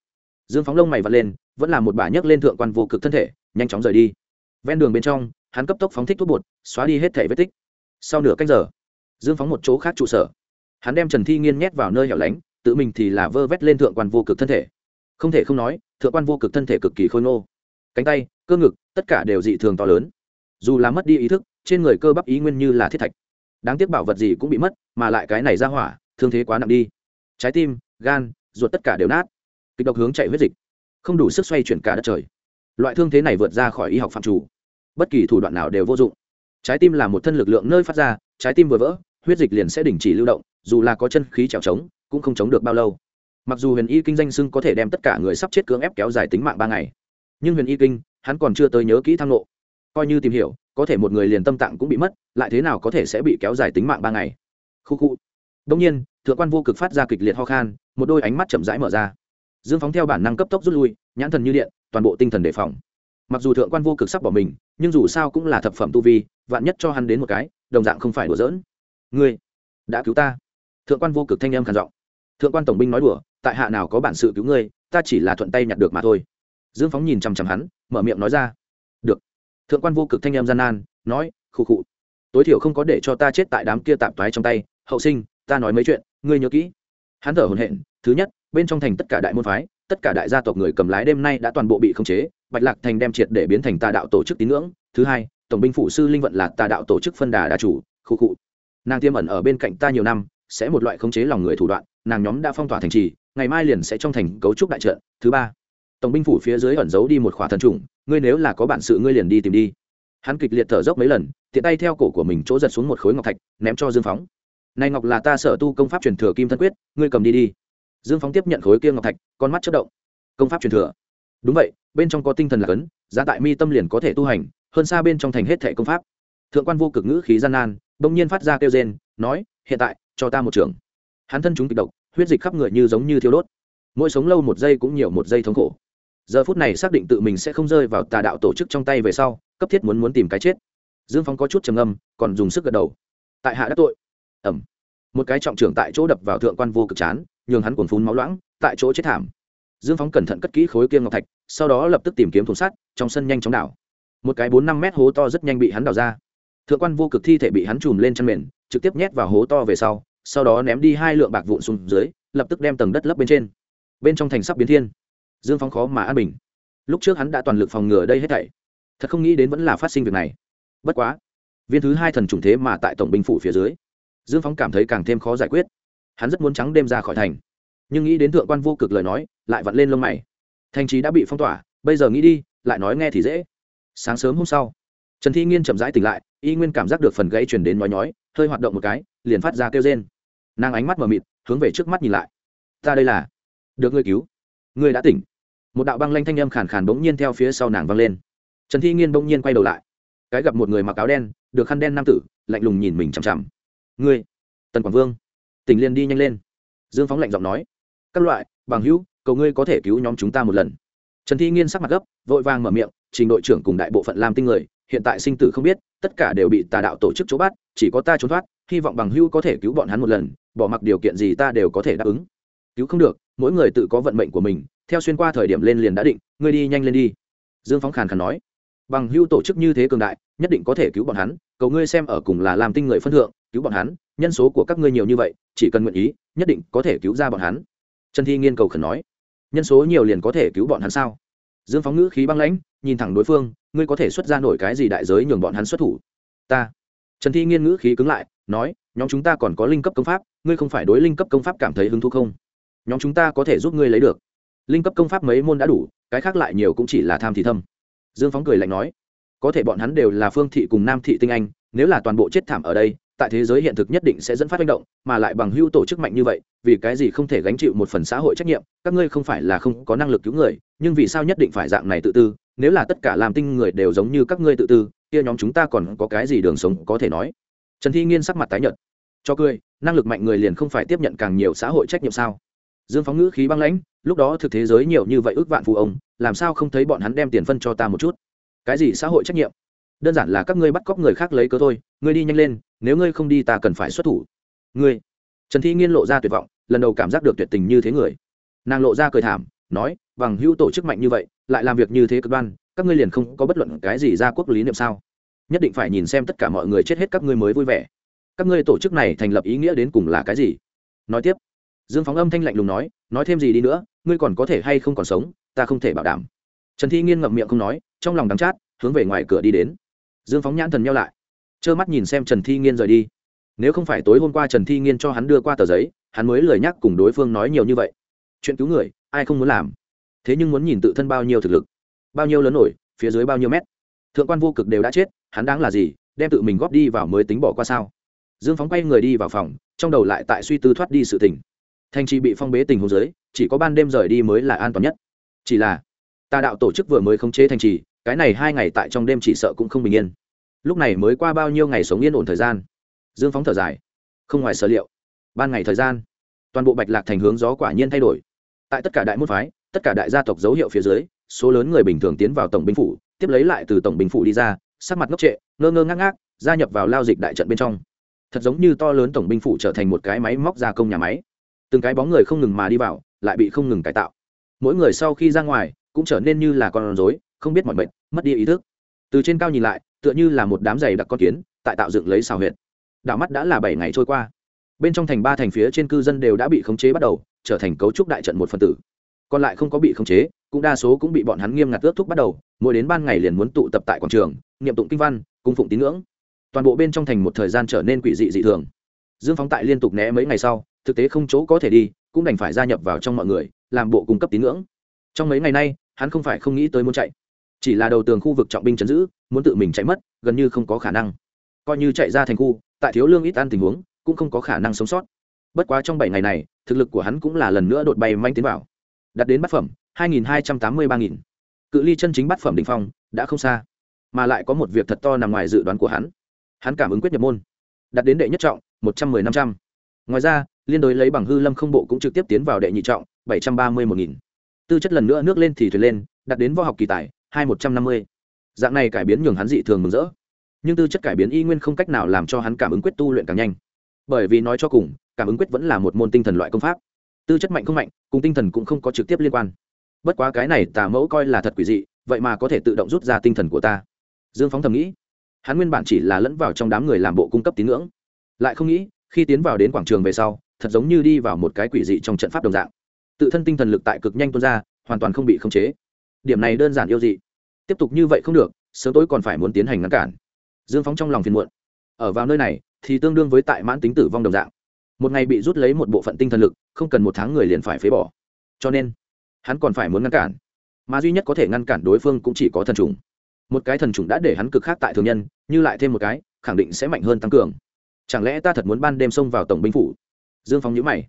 Dương phóng lông mày vật lên, vẫn là một bà nhấc lên thượng quan vô cực thân thể, nhanh chóng rời đi. Ven đường bên trong, hắn cấp tốc phóng thích thuốc bột, xóa đi hết thể vết tích. Sau nửa cách giờ, dương phóng một chỗ khác trụ sở. Hắn đem trần thi nghiên nhét vào nơi hẻo lánh, tự mình thì là vơ vét lên thượng quan vô cực thân thể. Không thể không nói, thượng quan vô cực thân thể cực kỳ khôi ngô. Cánh tay, cơ ngực, tất cả đều dị thường to lớn. Dù là mất đi ý thức, trên người cơ bắp ý nguyên như là thiết thạch. Đáng tiếc bảo vật gì cũng bị mất, mà lại cái này ra hỏa, thương thế quá nặng đi trái tim, gan, ruột tất cả đều nát. Kịch độc hướng chạy huyết dịch. Không đủ sức xoay chuyển cả đất trời. Loại thương thế này vượt ra khỏi y học phạm chủ. Bất kỳ thủ đoạn nào đều vô dụng. Trái tim là một thân lực lượng nơi phát ra, trái tim vừa vỡ, huyết dịch liền sẽ đình chỉ lưu động, dù là có chân khí trèo trống, cũng không chống được bao lâu. Mặc dù huyền y kinh danh sưng có thể đem tất cả người sắp chết cưỡng ép kéo dài tính mạng ba ngày, nhưng huyền y kinh, hắn còn chưa tới nhớ kỹ thang lộ coi như tìm hiểu, có thể một người liền tâm tạng cũng bị mất, lại thế nào có thể sẽ bị kéo dài tính mạng ba ngày? Khu khu đông nhiên, thượng quan vô cực phát ra kịch liệt ho khan, một đôi ánh mắt chậm rãi mở ra. Dương phóng theo bản năng cấp tốc rút lui, nhãn thần như điện, toàn bộ tinh thần đề phòng. Mặc dù thượng quan vô cực sắp bỏ mình, nhưng dù sao cũng là thập phẩm tu vi, vạn nhất cho hắn đến một cái, đồng dạng không phải đùa giỡn. Ngươi, đã cứu ta. Thượng quan vô cực thanh âm khàn giọng. Thượng quan tổng binh nói đùa, tại hạ nào có bản sự cứu ngươi, ta chỉ là thuận tay nhặt được mà thôi. Dương phóng nhìn chằm chằm hắn, mở miệng nói ra. Được. Thượng quan vô cực thanh âm gian nan, nói, khụ khụ. Tối thiểu không có để cho ta chết tại đám kia tạp toái trong tay, hậu sinh ta nói mấy chuyện, ngươi nhớ kỹ. Hắn thở hồn hện thứ nhất, bên trong thành tất cả đại môn phái, tất cả đại gia tộc người cầm lái đêm nay đã toàn bộ bị khống chế, bạch lạc thành đem triệt để biến thành tà đạo tổ chức tín ngưỡng. Thứ hai, tổng binh phụ sư linh vận là tà đạo tổ chức phân đà đà chủ, khu cụ nàng tiêm ẩn ở bên cạnh ta nhiều năm, sẽ một loại khống chế lòng người thủ đoạn, nàng nhóm đã phong tỏa thành trì, ngày mai liền sẽ trong thành cấu trúc đại trận. Thứ ba, tổng binh phủ phía dưới ẩn giấu đi một khỏa thần trùng, ngươi nếu là có bản sự ngươi liền đi tìm đi. Hắn kịch liệt thở dốc mấy lần, tiện tay theo cổ của mình chỗ giật xuống một khối ngọc thạch, ném cho dương phóng này ngọc là ta sở tu công pháp truyền thừa kim thân quyết, ngươi cầm đi đi. Dương phóng tiếp nhận khối kia ngọc thạch, con mắt chất động. Công pháp truyền thừa. Đúng vậy, bên trong có tinh thần là cấn, giá tại mi tâm liền có thể tu hành, hơn xa bên trong thành hết thẻ công pháp. Thượng quan vô cực ngữ khí gian nan, bỗng nhiên phát ra kêu rên, nói, hiện tại, cho ta một trường. Hắn thân chúng kịch độc, huyết dịch khắp người như giống như thiêu đốt. Mỗi sống lâu một giây cũng nhiều một giây thống khổ. Giờ phút này xác định tự mình sẽ không rơi vào tà đạo tổ chức trong tay về sau, cấp thiết muốn muốn tìm cái chết. Dương phong có chút trầm âm còn dùng sức gật đầu. Tại hạ đã tội ẩm. Một cái trọng trưởng tại chỗ đập vào thượng quan vô cực chán, nhường hắn cuồn phun máu loãng, tại chỗ chết thảm. Dương phóng cẩn thận cất kỹ khối kia ngọc thạch, sau đó lập tức tìm kiếm thùng sắt, trong sân nhanh chóng đảo. Một cái bốn năm mét hố to rất nhanh bị hắn đào ra. Thượng quan vô cực thi thể bị hắn chùm lên chân mền, trực tiếp nhét vào hố to về sau sau đó ném đi hai lượng bạc vụn xuống dưới, lập tức đem tầng đất lấp bên trên. Bên trong thành sắp biến thiên. Dương phóng khó mà an bình. Lúc trước hắn đã toàn lực phòng ngừa đây hết thảy. Thật không nghĩ đến vẫn là phát sinh việc này. Bất quá, viên thứ hai thần trùng thế mà tại tổng binh phủ phía dưới dương phóng cảm thấy càng thêm khó giải quyết. Hắn rất muốn trắng đêm ra khỏi thành. Nhưng nghĩ đến thượng quan vô cực lời nói, lại vặn lên lông mày. Thành trí đã bị phong tỏa, bây giờ nghĩ đi, lại nói nghe thì dễ. Sáng sớm hôm sau, trần thi nghiên chậm rãi tỉnh lại, y nguyên cảm giác được phần gãy chuyển đến nói nhói, hơi hoạt động một cái, liền phát ra kêu rên. Nàng ánh mắt mờ mịt, hướng về trước mắt nhìn lại. Ta đây là. Được ngươi cứu. Ngươi đã tỉnh. Một đạo băng lanh thanh âm khàn khàn bỗng nhiên theo phía sau nàng vang lên. Trần thi nghiên bỗng nhiên quay đầu lại. Cái gặp một người mặc áo đen, được khăn đen nam tử, lạnh lùng nhìn mình chằm chằm ngươi, tần quảng vương. Tỉnh liền đi nhanh lên. Dương phóng lạnh giọng nói, các loại, bằng hữu, cầu ngươi có thể cứu nhóm chúng ta một lần. Trần thi nghiên sắc mặt gấp, vội vàng mở miệng, trình đội trưởng cùng đại bộ phận làm tinh người, hiện tại sinh tử không biết, tất cả đều bị tà đạo tổ chức chỗ bắt, chỉ có ta trốn thoát, hy vọng bằng hữu có thể cứu bọn hắn một lần, bỏ mặc điều kiện gì ta đều có thể đáp ứng. Cứu không được, mỗi người tự có vận mệnh của mình, theo xuyên qua thời điểm lên liền đã định, ngươi đi nhanh lên đi. Dương phóng khàn khàn nói, bằng hưu tổ chức như thế cường đại, nhất định có thể cứu bọn hắn, cầu ngươi xem ở cùng là làm tinh người phân thượng cứu bọn hắn, nhân số của các ngươi nhiều như vậy, chỉ cần nguyện ý, nhất định có thể cứu ra bọn hắn. Trần thi nghiên cầu khẩn nói. Nhân số nhiều liền có thể cứu bọn hắn sao? Dương phóng ngữ khí băng lãnh, nhìn thẳng đối phương, ngươi có thể xuất ra nổi cái gì đại giới nhường bọn hắn xuất thủ? Ta. Trần thi nghiên ngữ khí cứng lại, nói, nhóm chúng ta còn có linh cấp công pháp, ngươi không phải đối linh cấp công pháp cảm thấy hứng thú không? Nhóm chúng ta có thể giúp ngươi lấy được. Linh cấp công pháp mấy môn đã đủ, cái khác lại nhiều cũng chỉ là tham thì thâm. Dương phóng cười lạnh nói, có thể bọn hắn đều là phương thị cùng nam thị tinh anh, nếu là toàn bộ chết thảm ở đây tại thế giới hiện thực nhất định sẽ dẫn phát manh động, mà lại bằng hưu tổ chức mạnh như vậy, vì cái gì không thể gánh chịu một phần xã hội trách nhiệm? Các ngươi không phải là không có năng lực cứu người, nhưng vì sao nhất định phải dạng này tự tư? Nếu là tất cả làm tinh người đều giống như các ngươi tự tư, kia nhóm chúng ta còn có cái gì đường sống có thể nói? Trần thi nghiên sắc mặt tái nhợt. Cho cười, năng lực mạnh người liền không phải tiếp nhận càng nhiều xã hội trách nhiệm sao? Dương phóng ngữ khí băng lãnh, lúc đó thực thế giới nhiều như vậy ước vạn phụ ông, làm sao không thấy bọn hắn đem tiền phân cho ta một chút? Cái gì xã hội trách nhiệm? Đơn giản là các ngươi bắt cóc người khác lấy cớ thôi, ngươi đi nhanh lên nếu ngươi không đi ta cần phải xuất thủ. Ngươi. Trần thi nghiên lộ ra tuyệt vọng, lần đầu cảm giác được tuyệt tình như thế người. Nàng lộ ra cười thảm, nói, bằng hữu tổ chức mạnh như vậy, lại làm việc như thế cực đoan, các ngươi liền không có bất luận cái gì ra quốc lý niệm sao? Nhất định phải nhìn xem tất cả mọi người chết hết các ngươi mới vui vẻ. Các ngươi tổ chức này thành lập ý nghĩa đến cùng là cái gì? Nói tiếp, dương phóng âm thanh lạnh lùng nói nói thêm gì đi nữa, ngươi còn có thể hay không còn sống, ta không thể bảo đảm. Trần thi nghiên ngậm miệng không nói, trong lòng đắng chát, hướng về ngoài cửa đi đến. Dương phóng nhãn thần nhau lại trơ mắt nhìn xem trần thi nghiên rời đi. Nếu không phải tối hôm qua trần thi nghiên cho hắn đưa qua tờ giấy, hắn mới lời nhắc cùng đối phương nói nhiều như vậy. Chuyện cứu người, ai không muốn làm? Thế nhưng muốn nhìn tự thân bao nhiêu thực lực. Bao nhiêu lớn nổi, phía dưới bao nhiêu mét. Thượng quan vô cực đều đã chết, hắn đáng là gì, đem tự mình góp đi vào mới tính bỏ qua sao? Dương phóng quay người đi vào phòng, trong đầu lại tại suy tư thoát đi sự tình. Thành trì bị phong bế tình hồ dưới, chỉ có ban đêm rời đi mới là an toàn nhất. Chỉ là, tà đạo tổ chức vừa mới khống chế thành trì, cái này hai ngày tại trong đêm chỉ sợ cũng không bình yên lúc này mới qua bao nhiêu ngày sống yên ổn thời gian? Dương phóng thở dài. Không ngoài sở liệu. Ban ngày thời gian, toàn bộ bạch lạc thành hướng gió quả nhiên thay đổi. Tại tất cả đại môn phái, tất cả đại gia tộc dấu hiệu phía dưới, số lớn người bình thường tiến vào tổng binh phủ, tiếp lấy lại từ tổng binh phủ đi ra, sắc mặt ngốc trệ, ngơ ngơ ngác ngác, gia nhập vào lao dịch đại trận bên trong. Thật giống như to lớn tổng binh phủ trở thành một cái máy móc gia công nhà máy. Từng cái bóng người không ngừng mà đi vào, lại bị không ngừng cải tạo. Mỗi người sau khi ra ngoài, cũng trở nên như là con rối, không biết mọi mệnh, mất đi ý thức. Từ trên cao nhìn lại tựa như là một đám giày đặc con kiến, tại tạo dựng lấy xào huyệt. Đảo mắt đã là bảy ngày trôi qua. Bên trong thành ba thành phía trên cư dân đều đã bị khống chế bắt đầu, trở thành cấu trúc đại trận một phần tử. Còn lại không có bị khống chế, cũng đa số cũng bị bọn hắn nghiêm ngặt ước thúc bắt đầu, mỗi đến ban ngày liền muốn tụ tập tại quảng trường nghiệm tụng kinh văn, cung phụng tín ngưỡng. Toàn bộ bên trong thành một thời gian trở nên quỷ dị dị thường. Dương phóng tại liên tục né mấy ngày sau, thực tế không chỗ có thể đi, cũng đành phải gia nhập vào trong mọi người, làm bộ cung cấp tín ngưỡng. Trong mấy ngày nay, hắn không phải không nghĩ tới muốn chạy chỉ là đầu tường khu vực trọng binh chấn giữ, muốn tự mình chạy mất, gần như không có khả năng. Coi như chạy ra thành khu, tại thiếu lương ít ăn tình huống, cũng không có khả năng sống sót. Bất quá trong bảy ngày này, thực lực của hắn cũng là lần nữa đột bay manh tiến vào. Đặt đến bát phẩm, hai nghìn hai trăm tám mươi ba nghìn. Cự ly chân chính bát phẩm đ ỉ n h phong, đã không xa. Mà lại có một việc thật to nằm ngoài dự đoán của hắn. Hắn cảm ứng quyết nhập môn. Đặt đến đệ nhất trọng, một trăm mười năm trăm. Ngoài ra, liên đối lấy bằng hư lâm không bộ cũng trực tiếp tiến vào đệ nhị trọng, bảy trăm ba mươi một nghìn. Tư chất lần nữa nước lên thì thuyền lên đặt đến võ học kỳ tài hai một trăm năm mươi. Dạng này cải biến nhường hắn dị thường mừng rỡ. Nhưng tư chất cải biến y nguyên không cách nào làm cho hắn cảm ứng quyết tu luyện càng nhanh. Bởi vì nói cho cùng, cảm ứng quyết vẫn là một môn tinh thần loại công pháp. Tư chất mạnh không mạnh, cùng tinh thần cũng không có trực tiếp liên quan. Bất quá cái này tà mẫu coi là thật quỷ dị, vậy mà có thể tự động rút ra tinh thần của ta. Dương phóng thầm nghĩ. Hắn nguyên bản chỉ là lẫn vào trong đám người làm bộ cung cấp tín ngưỡng. Lại không nghĩ, khi tiến vào đến quảng trường về sau, thật giống như đi vào một cái quỷ dị trong trận pháp đồng dạng. Tự thân tinh thần lực tại cực nhanh tuôn ra, hoàn toàn không bị khống chế điểm này đơn giản yêu dị. Tiếp tục như vậy không được, sớm tối còn phải muốn tiến hành ngăn cản. Dương phóng trong lòng phiền muộn. Ở vào nơi này, thì tương đương với tại mãn tính tử vong đồng dạng. Một ngày bị rút lấy một bộ phận tinh thần lực, không cần một tháng người liền phải phế bỏ. Cho nên, hắn còn phải muốn ngăn cản. Mà duy nhất có thể ngăn cản đối phương cũng chỉ có thần trùng. Một cái thần trùng đã để hắn cực khác tại thường nhân, như lại thêm một cái, khẳng định sẽ mạnh hơn tăng cường. Chẳng lẽ ta thật muốn ban đêm xông vào tổng binh phủ? Dương phóng nhữ mày.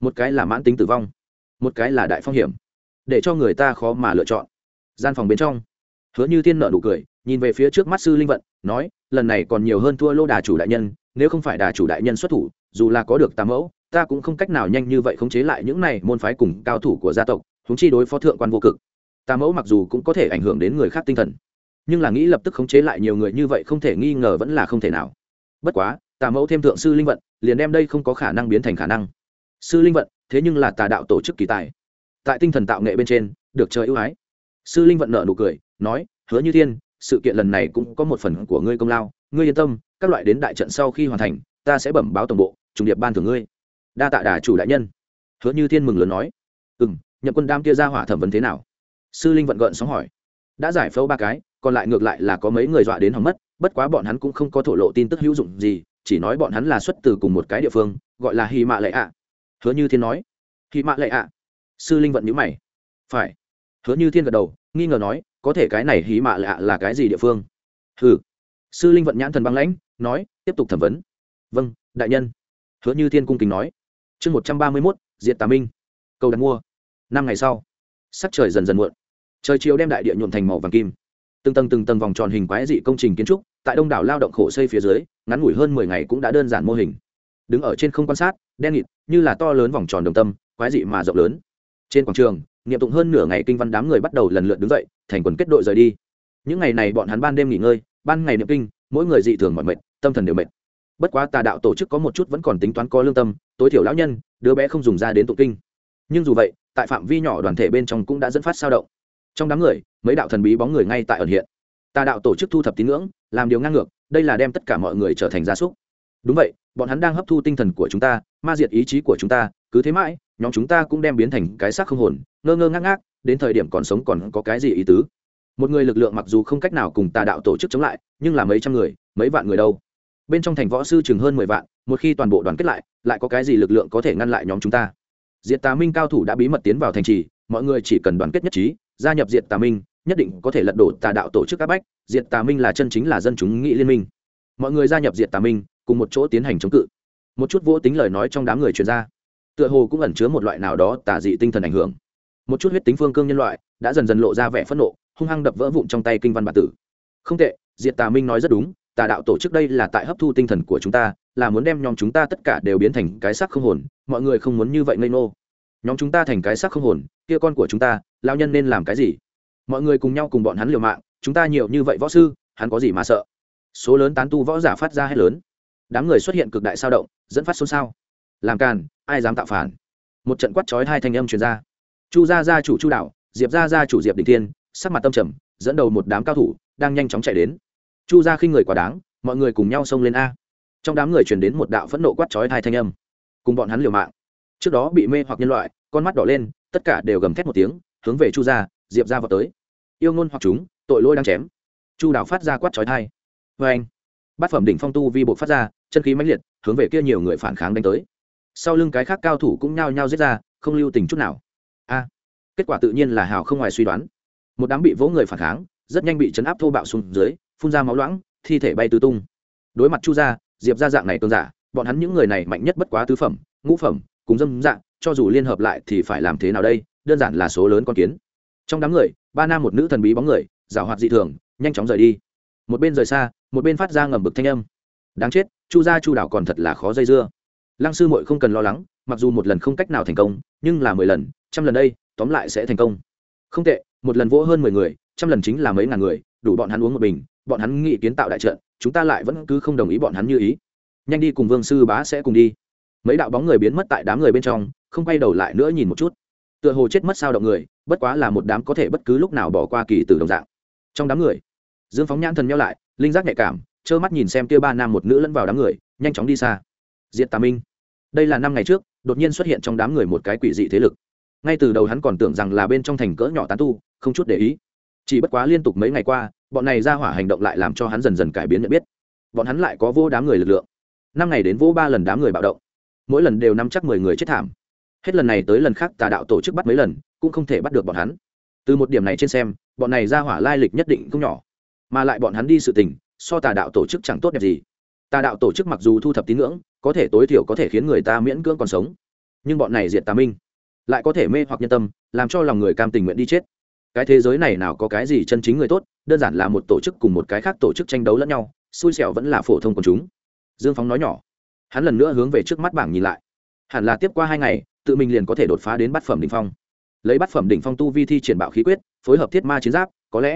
Một cái là mãn tính tử vong, một cái là đại phong hiểm. Để cho người ta khó mà lựa chọn gian phòng bên trong. Hứa như tiên nợ nụ cười, nhìn về phía trước mắt sư linh vận, nói, lần này còn nhiều hơn thua lô đà chủ đại nhân, nếu không phải đà chủ đại nhân xuất thủ, dù là có được tà mẫu, ta cũng không cách nào nhanh như vậy khống chế lại những này môn phái cùng cao thủ của gia tộc húng chi đối phó thượng quan vô cực. Tà mẫu mặc dù cũng có thể ảnh hưởng đến người khác tinh thần, nhưng là nghĩ lập tức khống chế lại nhiều người như vậy không thể nghi ngờ vẫn là không thể nào. Bất quá, tà mẫu thêm thượng sư linh vận, liền đem đây không có khả năng biến thành khả năng. Sư linh vận, thế nhưng là tà đạo tổ chức kỳ tài. Tại tinh thần tạo nghệ bên trên, được trời ưu ái sư linh vận nợ nụ cười, nói, hứa như thiên, sự kiện lần này cũng có một phần của ngươi công lao. Ngươi yên tâm, các loại đến đại trận sau khi hoàn thành, ta sẽ bẩm báo tổng bộ, trùng điệp ban thưởng ngươi. Đa tạ đà chủ đại nhân. Hứa như thiên mừng lớn nói ừ m nhậm quân đam kia ra hỏa thẩm vấn thế nào? Sư linh vận gợn sóng hỏi, đã giải phẫu ba cái, còn lại ngược lại là có mấy người dọa đến hỏng mất, bất quá bọn hắn cũng không có thổ lộ tin tức hữu dụng gì, chỉ nói bọn hắn là xuất từ cùng một cái địa phương, gọi là hy mạ lệ ạ. Hứa như thiên nói hy mạ lệ ạ. Sư linh vận nhữ mày, phải hứa như thiên gật đầu, nghi ngờ nói, có thể cái này hí mạ lạ là cái gì địa phương? Ừ sư linh vận nhãn thần băng lãnh, nói, tiếp tục thẩm vấn. Vâng đại nhân. Hứa như thiên cung kính nói. Chương một trăm ba mươi mốt diện tà minh. Cầu đặt mua. Năm ngày sau, sắc trời dần dần muộn. Trời chiều đem đại địa nhuộm thành màu vàng kim. Từng tầng từng tầng vòng tròn hình quái dị công trình kiến trúc, tại đông đảo lao động khổ xây phía dưới, ngắn ngủi hơn mười ngày cũng đã đơn giản mô hình. Đứng ở trên không quan sát, đen nghịt, như là to lớn vòng tròn đồng tâm, quái dị mà rộng lớn. Trên quảng trường nghiệm tụng hơn nửa ngày kinh văn đám người bắt đầu lần lượt đứng dậy, thành quần kết đội rời đi. Những ngày này bọn hắn ban đêm nghỉ ngơi, ban ngày niệm kinh, mỗi người dị thường mọi mệt, tâm thần đều mệt. Bất quá tà đạo tổ chức có một chút vẫn còn tính toán có lương tâm, tối thiểu lão nhân, đứa bé không dùng ra đến tụng kinh. Nhưng dù vậy, tại phạm vi nhỏ đoàn thể bên trong cũng đã dẫn phát sao động. Trong đám người, mấy đạo thần bí bóng người ngay tại ẩn hiện. Tà đạo tổ chức thu thập tín ngưỡng, làm điều ngang ngược, đây là đem tất cả mọi người trở thành gia súc. Đúng vậy, bọn hắn đang hấp thu tinh thần của chúng ta, ma diệt ý chí của chúng ta, cứ thế mãi, nhóm chúng ta cũng đem biến thành cái xác không hồn ngơ ngơ ngác ngác, đến thời điểm còn sống còn có cái gì ý tứ? Một người lực lượng mặc dù không cách nào cùng tà đạo tổ chức chống lại, nhưng là mấy trăm người, mấy vạn người đâu? Bên trong thành võ sư chừng hơn mười vạn, một khi toàn bộ đoàn kết lại lại có cái gì lực lượng có thể ngăn lại nhóm chúng ta? Diệt tà minh cao thủ đã bí mật tiến vào thành trì, mọi người chỉ cần đoàn kết nhất trí, gia nhập diệt tà minh, nhất định có thể lật đổ tà đạo tổ chức các bách, diệt tà minh là chân chính là dân chúng nghị liên minh. Mọi người gia nhập diệt tà minh, cùng một chỗ tiến hành chống cự. Một chút vô tính lời nói trong đám người truyền ra, tựa hồ cũng ẩn chứa một loại nào đó tà dị tinh thần ảnh hưởng một chút huyết tính phương cương nhân loại đã dần dần lộ ra vẻ phẫn nộ, hung hăng đập vỡ vụn trong tay kinh văn bản tử. Không tệ, diệt tà minh nói rất đúng, tà đạo tổ chức đây là tại hấp thu tinh thần của chúng ta, là muốn đem nhóm chúng ta tất cả đều biến thành cái xác không hồn, mọi người không muốn như vậy ngây nô nhóm chúng ta thành cái xác không hồn, kia con của chúng ta lao nhân nên làm cái gì? Mọi người cùng nhau cùng bọn hắn liều mạng, chúng ta nhiều như vậy võ sư, hắn có gì mà sợ? Số lớn tán tu võ giả phát ra hết lớn. Đám người xuất hiện cực đại sao động, dẫn phát xôn xao. Làm càn, ai dám tạo phản? Một trận quát chói hai thanh âm truyền ra chu gia gia chủ chu đạo, diệp gia gia chủ diệp đình thiên, sắc mặt tâm trầm, dẫn đầu một đám cao thủ đang nhanh chóng chạy đến. Chu gia khi người quá đáng, mọi người cùng nhau xông lên a. Trong đám người truyền đến một đạo phẫn nộ quát chói hai thanh âm. Cùng bọn hắn liều mạng. Trước đó bị mê hoặc nhân loại, con mắt đỏ lên, tất cả đều gầm thét một tiếng, hướng về chu gia, diệp gia vào tới. Yêu ngôn hoặc chúng, tội lỗi đang chém. Chu đạo phát ra quát chói thai vê anh, bát phẩm đỉnh phong tu vi bộ phát ra, chân khí mãnh liệt, hướng về kia nhiều người phản kháng đánh tới. Sau lưng cái khác cao thủ cũng nhao nhao giết ra, không lưu tình chút nào a. Kết quả tự nhiên là hào không ngoài suy đoán. Một đám bị vỗ người phản kháng, rất nhanh bị chấn áp thô bạo xuống dưới, phun ra máu loãng, thi thể bay tứ tung. Đối mặt chu gia, diệp ra dạng này cơn giả, bọn hắn những người này mạnh nhất bất quá tứ phẩm, ngũ phẩm, cùng dâm dạng, cho dù liên hợp lại thì phải làm thế nào đây? Đơn giản là số lớn con kiến. Trong đám người, ba nam một nữ thần bí bóng người, giảo hoạt dị thường, nhanh chóng rời đi. Một bên rời xa, một bên phát ra ngầm bực thanh âm. Đáng chết, chu gia chu đảo còn thật là khó dây dưa. Lăng sư muội không cần lo lắng mặc dù một lần không cách nào thành công, nhưng là mười lần, trăm lần đây, tóm lại sẽ thành công. Không tệ, một lần vỗ hơn mười người, trăm lần chính là mấy ngàn người, đủ bọn hắn uống một bình, bọn hắn nghĩ kiến tạo đại trận, chúng ta lại vẫn cứ không đồng ý bọn hắn như ý. Nhanh đi cùng vương sư bá sẽ cùng đi. Mấy đạo bóng người biến mất tại đám người bên trong, không quay đầu lại nữa nhìn một chút. Tựa hồ chết mất sao động người, bất quá là một đám có thể bất cứ lúc nào bỏ qua kỳ từ đồng dạng. Trong đám người, dương phóng nhãn thần nhau lại, linh giác nhạy cảm, trơ mắt nhìn xem kia ba nam một nữ lẫn vào đám người, nhanh chóng đi xa. Diệt tà minh. Đây là năm ngày trước đột nhiên xuất hiện trong đám người một cái quỷ dị thế lực. Ngay từ đầu hắn còn tưởng rằng là bên trong thành cỡ nhỏ tán tu, không chút để ý. Chỉ bất quá liên tục mấy ngày qua, bọn này ra hỏa hành động lại làm cho hắn dần dần cải biến nhận biết. Bọn hắn lại có vô đám người lực lượng. Năm ngày đến vô ba lần đám người bạo động. Mỗi lần đều nắm chắc mười người chết thảm. Hết lần này tới lần khác, tà đạo tổ chức bắt mấy lần, cũng không thể bắt được bọn hắn. Từ một điểm này trên xem, bọn này ra hỏa lai lịch nhất định không nhỏ. Mà lại bọn hắn đi sự tình, so tà đạo tổ chức chẳng tốt đẹp gì. Tà đạo tổ chức mặc dù thu thập tín ngưỡng có thể tối thiểu có thể khiến người ta miễn cưỡng còn sống. Nhưng bọn này diệt tà minh, lại có thể mê hoặc nhân tâm, làm cho lòng người cam tình nguyện đi chết. Cái thế giới này nào có cái gì chân chính người tốt, đơn giản là một tổ chức cùng một cái khác tổ chức tranh đấu lẫn nhau, xui xẻo vẫn là phổ thông của chúng. Dương phóng nói nhỏ. Hắn lần nữa hướng về trước mắt bảng nhìn lại. Hẳn là tiếp qua hai ngày, tự mình liền có thể đột phá đến bát phẩm đ ỉ n h phong. Lấy bát phẩm đỉnh phong tu vi thi triển bạo khí quyết, phối hợp thiết ma chiến giáp, có lẽ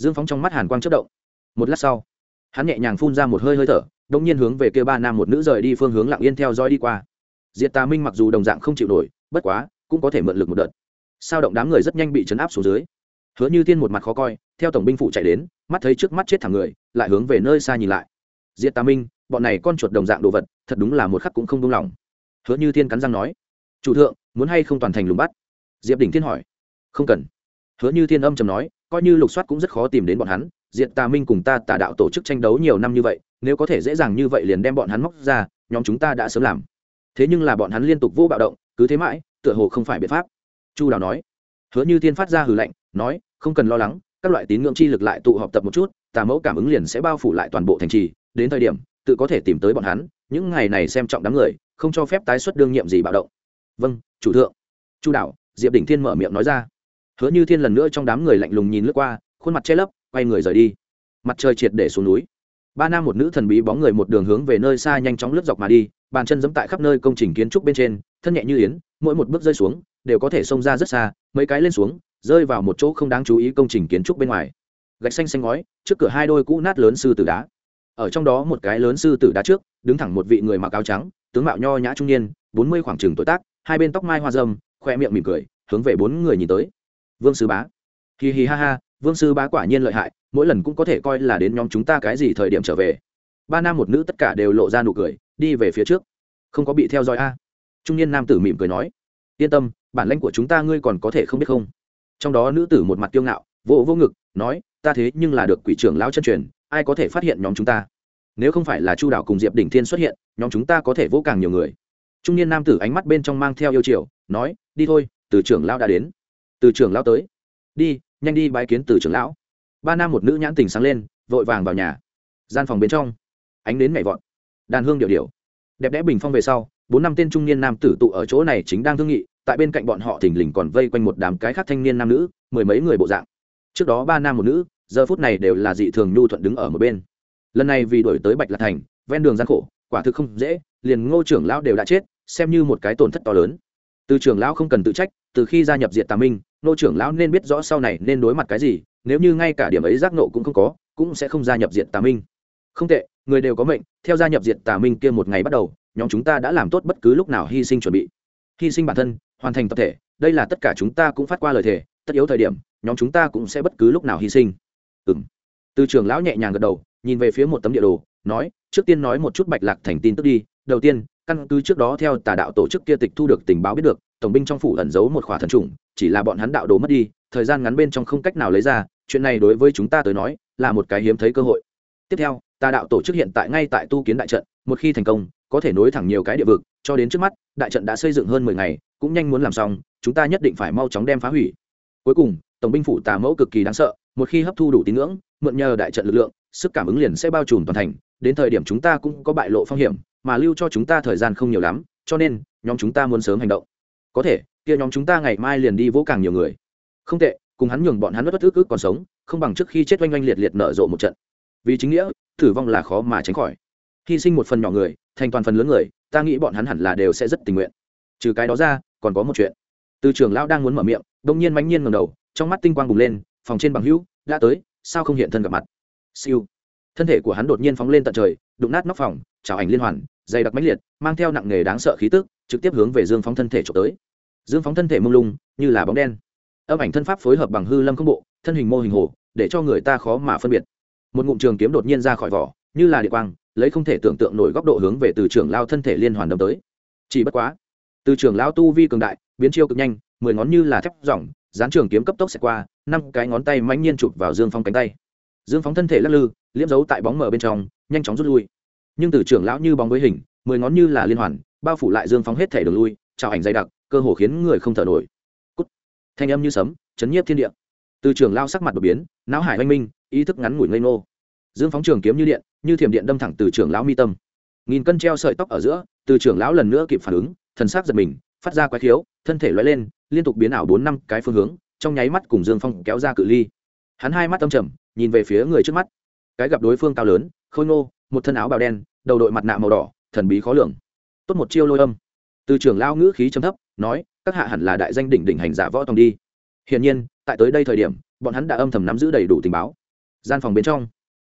dương phóng trong mắt hàn quang chất động. Một lát sau hắn nhẹ nhàng phun ra một hơi hơi thở đông nhiên hướng về kia ba nam một nữ rời đi phương hướng lặng yên theo dõi đi qua. Diệt tà minh mặc dù đồng dạng không chịu nổi, bất quá, cũng có thể mượn lực một đợt. Sao động đám người rất nhanh bị chấn áp xuống dưới. Hứa như tiên một mặt khó coi, theo tổng binh phụ chạy đến, mắt thấy trước mắt chết thẳng người, lại hướng về nơi xa nhìn lại. Diệt tà minh, bọn này con chuột đồng dạng đồ vật, thật đúng là một khắc cũng không đông lòng hứa như tiên cắn răng nói, chủ thượng, muốn hay không toàn thành lùng bắt? Diệp đỉnh thiên hỏi. Không cần. Hứa như thiên âm trầm nói, coi như lục soát cũng rất khó tìm đến bọn hắn diệt tà minh cùng ta tà đạo tổ chức tranh đấu nhiều năm như vậy, nếu có thể dễ dàng như vậy liền đem bọn hắn móc ra, nhóm chúng ta đã sớm làm. Thế nhưng là bọn hắn liên tục vô bạo động, cứ thế mãi, tựa hồ không phải biện pháp. Chu đào nói. Hứa như thiên phát ra hừ lạnh, nói, không cần lo lắng, các loại tín ngưỡng chi lực lại tụ họp tập một chút, tà mẫu cảm ứng liền sẽ bao phủ lại toàn bộ thành trì, đến thời điểm, tự có thể tìm tới bọn hắn, những ngày này xem trọng đám người, không cho phép tái xuất đương nhiệm gì bạo động. Vâng chủ thượng. Chu đạo diệp đỉnh thiên mở miệng nói ra. Hứa như thiên lần nữa trong đám người lạnh lùng nhìn lướt qua, khuôn mặt che lấp quay người rời đi. Mặt trời triệt để xuống núi. Ba nam một nữ thần bí bóng người một đường hướng về nơi xa nhanh chóng lướt dọc mà đi, bàn chân giẫm tại khắp nơi công trình kiến trúc bên trên, thân nhẹ như yến, mỗi một bước rơi xuống, đều có thể xông ra rất xa, mấy cái lên xuống, rơi vào một chỗ không đáng chú ý công trình kiến trúc bên ngoài. Gạch xanh xanh ngói, trước cửa hai đôi cũ nát lớn sư tử đá. Ở trong đó một cái lớn sư tử đá trước, đứng thẳng một vị người mặc áo trắng, tướng mạo nho nhã trung niên, bốn mươi khoảng trừng tuổi tác, hai bên tóc mai hoa dâm khoe miệng mỉm cười, hướng về bốn người nhìn tới. Vương sư bá. Hì hì ha ha vương sư bá quả nhiên lợi hại, mỗi lần cũng có thể coi là đến nhóm chúng ta cái gì thời điểm trở về. Ba nam một nữ tất cả đều lộ ra nụ cười, đi về phía trước. Không có bị theo dõi a? Trung niên nam tử mỉm cười nói, yên tâm, bản lãnh của chúng ta ngươi còn có thể không biết không? Trong đó nữ tử một mặt kiêu ngạo, vỗ vô ngực, nói, ta thế nhưng là được quỷ trưởng lão chân truyền, ai có thể phát hiện nhóm chúng ta? Nếu không phải là chu đảo cùng diệp đỉnh thiên xuất hiện, nhóm chúng ta có thể vỗ càng nhiều người. Trung niên nam tử ánh mắt bên trong mang theo yêu chiều, nói, đi thôi, từ trưởng lão đã đến. Từ trưởng lão tới. Đi nhanh đi bái kiến từ trưởng lão. Ba nam một nữ nhãn tình sáng lên, vội vàng vào nhà. Gian phòng bên trong, ánh đến nhảy vọt, đàn hương điệu điệu. Đẹp đẽ bình phong về sau, bốn năm tên trung niên nam tử tụ ở chỗ này chính đang thương nghị, tại bên cạnh bọn họ thình lình còn vây quanh một đám cái khác thanh niên nam nữ, mười mấy người bộ dạng. Trước đó ba nam một nữ, giờ phút này đều là dị thường nhu thuận đứng ở một bên. Lần này vì đổi tới bạch lạc thành, ven đường gian khổ, quả thực không dễ, liền ngô trưởng lão đều đã chết, xem như một cái tổn thất to lớn. Từ trưởng lão không cần tự trách, từ khi gia nhập diệt tà minh Nô trưởng lão nên biết rõ sau này nên đối mặt cái gì, nếu như ngay cả điểm ấy giác nộ cũng không có, cũng sẽ không gia nhập diệt tà minh. Không tệ, người đều có mệnh, theo gia nhập diệt tà minh kia một ngày bắt đầu, nhóm chúng ta đã làm tốt bất cứ lúc nào hy sinh chuẩn bị. Hy sinh bản thân, hoàn thành tập thể, đây là tất cả chúng ta cũng phát qua lời thề, tất yếu thời điểm, nhóm chúng ta cũng sẽ bất cứ lúc nào hy sinh. Ừ m từ trường lão nhẹ nhàng gật đầu, nhìn về phía một tấm địa đồ, nói, trước tiên nói một chút bạch lạc thành tin tức đi. Đầu tiên, căn cứ trước đó theo tà đạo tổ chức kia tịch thu được tình báo biết được tổng binh trong phủ ẩn giấu một khỏa thần trùng chỉ là bọn hắn đạo đồ mất đi, thời gian ngắn bên trong không cách nào lấy ra, chuyện này đối với chúng ta tới nói, là một cái hiếm thấy cơ hội. Tiếp theo, ta đạo tổ chức hiện tại ngay tại tu kiến đại trận, một khi thành công, có thể nối thẳng nhiều cái địa vực, cho đến trước mắt, đại trận đã xây dựng hơn mười ngày, cũng nhanh muốn làm xong, chúng ta nhất định phải mau chóng đem phá hủy. Cuối cùng, tổng binh phủ tà mẫu cực kỳ đáng sợ, một khi hấp thu đủ tín ngưỡng, mượn nhờ đại trận lực lượng, sức cảm ứng liền sẽ bao trùm toàn thành, đến thời điểm chúng ta cũng có bại lộ phong hiểm, mà lưu cho chúng ta thời gian không nhiều lắm, cho nên, nhóm chúng ta muốn sớm hành động có thể, kia nhóm chúng ta ngày mai liền đi vỗ càng nhiều người. Không tệ, cùng hắn nhường bọn hắn bất bất ức ức còn sống, không bằng trước khi chết oanh oanh liệt liệt nở rộ một trận. Vì chính nghĩa tử vong là khó mà tránh khỏi. Hy sinh một phần nhỏ người, thành toàn phần lớn người, ta nghĩ bọn hắn hẳn là đều sẽ rất tình nguyện. Trừ cái đó ra, còn có một chuyện. Từ trường lão đang muốn mở miệng đông nhiên mãnh nhiên ngầm đầu, trong mắt tinh quang bùng lên, phòng trên bằng hữu, đã tới, sao không hiện thân gặp mặt? Siêu. Thân thể của hắn đột nhiên phóng lên tận trời, đụng nát nóc phòng chào ảnh liên hoàn, dày đặc mãnh liệt, mang theo nặng nghề đáng sợ khí tức, trực tiếp hướng về dương phóng thân thể trộm tới dương phóng thân thể mông lung, như là bóng đen. Âm ảnh thân pháp phối hợp bằng hư lâm không bộ, thân hình mô hình hồ, để cho người ta khó mà phân biệt. Một ngụm trường kiếm đột nhiên ra khỏi vỏ, như là địa quang, lấy không thể tưởng tượng nổi góc độ hướng về từ trường lao thân thể liên hoàn đâm tới. Chỉ bất quá, từ trường lao tu vi cường đại, biến chiêu cực nhanh, mười ngón như là thép dòng dán trường kiếm cấp tốc xẹt qua, năm cái ngón tay mãnh nhiên chụp vào dương phong cánh tay. Dương phóng thân thể lắc lư, liễm dấu tại bóng mở bên trong, nhanh chóng rút lui. Nhưng từ trường lão như bóng với hình, mười ngón như là liên hoàn, bao phủ lại dương phóng hết thể đường lui trào ảnh dày đặc cơ hồ khiến người không thở nổi. Cút. thanh âm như sấm, chấn nhiếp thiên địa. Từ trường lao sắc mặt đột biến, não hải oanh minh, ý thức ngắn ngủi ngây ngô. Dương phóng trường kiếm như điện, như thiểm điện đâm thẳng từ trường lão mi tâm. Nghìn cân treo sợi tóc ở giữa, từ trường lão lần nữa kịp phản ứng, thần sắc giật mình, phát ra quái khiếu, thân thể loay lên, liên tục biến ảo bốn năm cái phương hướng, trong nháy mắt cùng dương phong kéo ra cự ly. Hắn hai mắt âm trầm, nhìn về phía người trước mắt. Cái gặp đối phương cao lớn, khôi ngô, một thân áo bào đen, đầu đội mặt nạ màu đỏ, thần bí khó lường. Tốt một chiêu lôi âm. Từ trường lao ngữ khí chấm thấp nói, các hạ hẳn là đại danh đỉnh đỉnh hành giả võ tòng đi. Hiển nhiên, tại tới đây thời điểm, bọn hắn đã âm thầm nắm giữ đầy đủ tình báo. Gian phòng bên trong,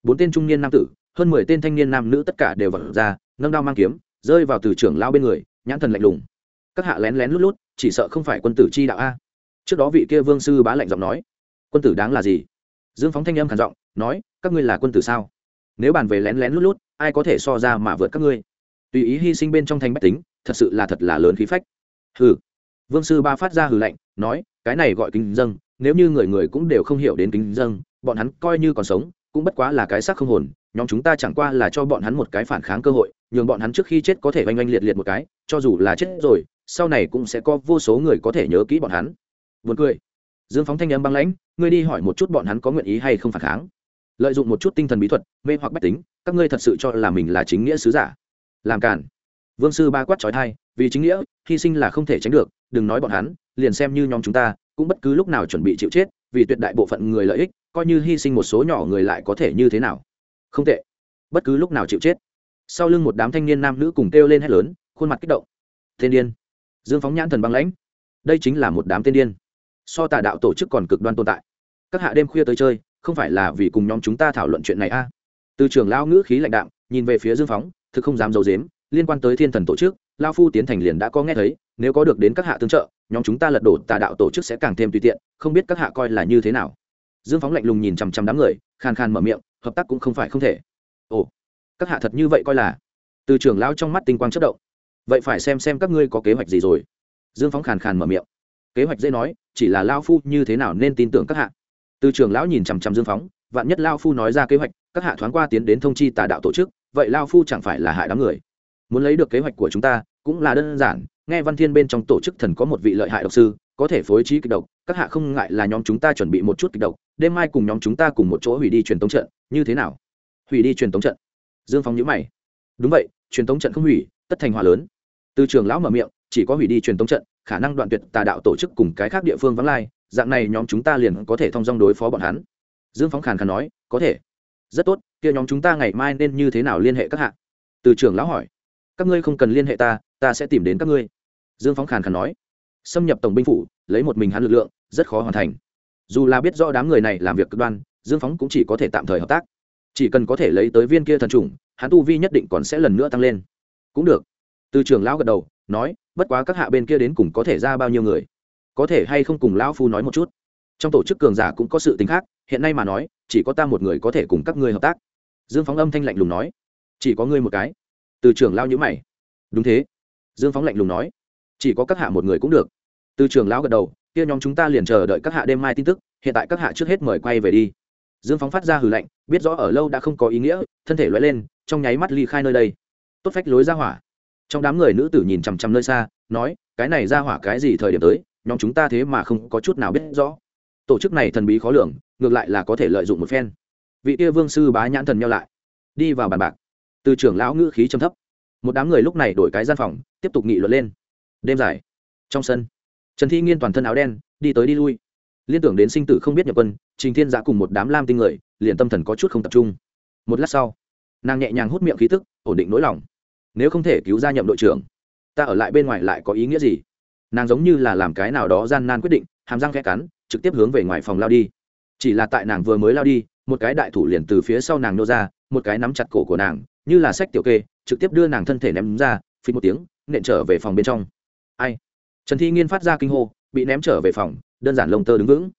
bốn tên trung niên nam tử, hơn mười tên thanh niên nam nữ tất cả đều vật ra, nâng đao mang kiếm, rơi vào từ trưởng lao bên người, nhãn thần lạnh lùng. Các hạ lén lén lút lút, chỉ sợ không phải quân tử chi đạo a. Trước đó vị kia vương sư bá lạnh giọng nói, quân tử đáng là gì? Dương phóng thanh âm khản giọng nói, các ngươi là quân tử sao? Nếu bàn về lén lén lút lút, ai có thể so ra mà vượt các ngươi? Tùy ý hy sinh bên trong thanh bách tính, thật sự là thật là lớn khí phách hừ vương sư ba phát ra hừ lạnh nói cái này gọi kính dâng nếu như người người cũng đều không hiểu đến kính dâng bọn hắn coi như còn sống cũng bất quá là cái xác không hồn nhóm chúng ta chẳng qua là cho bọn hắn một cái phản kháng cơ hội nhường bọn hắn trước khi chết có thể oanh oanh liệt liệt một cái cho dù là chết rồi sau này cũng sẽ có vô số người có thể nhớ kỹ bọn hắn Buồn cười. Dương Phóng thanh âm băng lãnh, ngươi đi hỏi một chút bọn hắn có nguyện ý hay không phản kháng. Lợi dụng một chút tinh thần bí thuật, mê hoặc bách tính, các ngươi thật sự cho là mình là chính nghĩa sứ giả. Làm cản. Vương sư ba quát chói tai, vì chính nghĩa, hy sinh là không thể tránh được, đừng nói bọn hắn, liền xem như nhóm chúng ta, cũng bất cứ lúc nào chuẩn bị chịu chết, vì tuyệt đại bộ phận người lợi ích, coi như hy sinh một số nhỏ người lại có thể như thế nào? Không tệ. Bất cứ lúc nào chịu chết. Sau lưng một đám thanh niên nam nữ cùng kêu lên hét lớn, khuôn mặt kích động. Tên điên. Dương Phóng nhãn thần băng lãnh. Đây chính là một đám tên điên so tà đạo tổ chức còn cực đoan tồn tại các hạ đêm khuya tới chơi không phải là vì cùng nhóm chúng ta thảo luận chuyện này a à. từ trường lao ngữ khí lãnh đạm nhìn về phía dương phóng thực không dám d i ấ u dếm liên quan tới thiên thần tổ chức lao phu tiến thành liền đã có nghe thấy, nếu có được đến các hạ tương trợ, nhóm chúng ta lật đổ tà đạo tổ chức sẽ càng thêm tùy tiện, không biết các hạ coi là như thế nào. Dương phóng lạnh lùng nhìn chằm chằm đám người, khàn khàn mở miệng, hợp tác cũng không phải không thể. Ồ, các hạ thật như vậy coi là? Từ trường lao trong mắt tinh quang chất động. Vậy phải xem xem các ngươi có kế hoạch gì rồi. Dương phóng khàn khàn mở miệng. Kế hoạch dễ nói, chỉ là lao phu như thế nào nên tin tưởng các hạ? Từ trường lão nhìn chằm chằm dương phóng, vạn nhất lao phu nói ra kế hoạch, các hạ thoáng qua tiến đến thông chi tà đạo tổ chức, vậy lao phu chẳng phải là hại đám người muốn lấy được kế hoạch của chúng ta cũng là đơn giản. Nghe văn thiên bên trong tổ chức thần có một vị lợi hại độc sư, có thể phối trí kịch độc. Các hạ không ngại là nhóm chúng ta chuẩn bị một chút kịch độc. Đêm mai cùng nhóm chúng ta cùng một chỗ hủy đi truyền tống trận. Như thế nào? Hủy đi truyền tống trận. Dương phong nhữ mày. Đúng vậy, truyền tống trận không hủy, tất thành hòa lớn. Từ trường lão mở miệng, chỉ có hủy đi truyền tống trận, khả năng đoạn tuyệt tà đạo tổ chức cùng cái khác địa phương vắng lai, dạng này nhóm chúng ta liền có thể thông dong đối phó bọn hắn. Dương phóng khàn khàn nói, có thể. Rất tốt, kia nhóm chúng ta ngày mai nên như thế nào liên hệ các hạ? Từ trường lão hỏi các ngươi không cần liên hệ ta ta sẽ tìm đến các ngươi. Dương phóng khàn khàn nói. Xâm nhập tổng binh phủ, lấy một mình hắn lực lượng, rất khó hoàn thành. Dù là biết rõ đám người này làm việc cực đoan, dương phóng cũng chỉ có thể tạm thời hợp tác. Chỉ cần có thể lấy tới viên kia thần trùng, hắn tu vi nhất định còn sẽ lần nữa tăng lên. Cũng được. Từ Trường lão gật đầu, nói, bất quá các hạ bên kia đến cùng có thể ra bao nhiêu người? Có thể hay không cùng lão phu nói một chút? Trong tổ chức cường giả cũng có sự tính khác, hiện nay mà nói, chỉ có ta một người có thể cùng các ngươi hợp tác. Dương phóng âm thanh lạnh lùng nói, chỉ có ngươi một cái từ trưởng lao nhữ mày. Đúng thế. Dương phóng lạnh lùng nói. Chỉ có các hạ một người cũng được. Từ trưởng lão gật đầu, kia nhóm chúng ta liền chờ đợi các hạ đêm mai tin tức, hiện tại các hạ trước hết mời quay về đi. Dương phóng phát ra hừ lạnh, biết rõ ở lâu đã không có ý nghĩa, thân thể loay lên, trong nháy mắt ly khai nơi đây. Tốt phách lối ra hỏa. Trong đám người nữ tử nhìn chằm chằm nơi xa, nói, cái này ra hỏa cái gì thời điểm tới, nhóm chúng ta thế mà không có chút nào biết rõ. Tổ chức này thần bí khó lường, ngược lại là có thể lợi dụng một phen. Vị kia vương sư bá nhãn thần nhau lại. Đi vào bàn bạc từ trưởng lão ngữ khí trầm thấp. Một đám người lúc này đổi cái gian phòng, tiếp tục nghị luận lên. Đêm dài. Trong sân, trần thi nghiên toàn thân áo đen, đi tới đi lui. Liên tưởng đến sinh tử không biết nhập quân, trình thiên giã cùng một đám lam tinh người, liền tâm thần có chút không tập trung. Một lát sau, nàng nhẹ nhàng hút miệng khí tức, ổn định nỗi lòng. Nếu không thể cứu ra nhậm đội trưởng, ta ở lại bên ngoài lại có ý nghĩa gì? Nàng giống như là làm cái nào đó gian nan quyết định, hàm răng khẽ cắn, trực tiếp hướng về ngoài phòng lao đi. Chỉ là tại nàng vừa mới lao đi, một cái đại thủ liền từ phía sau nàng nô ra, một cái nắm chặt cổ của nàng như là sách tiểu kê, trực tiếp đưa nàng thân thể ném ra, phí một tiếng, nện trở về phòng bên trong. Ai? Trần thi nghiên phát ra kinh hô, bị ném trở về phòng, đơn giản lông tơ đứng vững.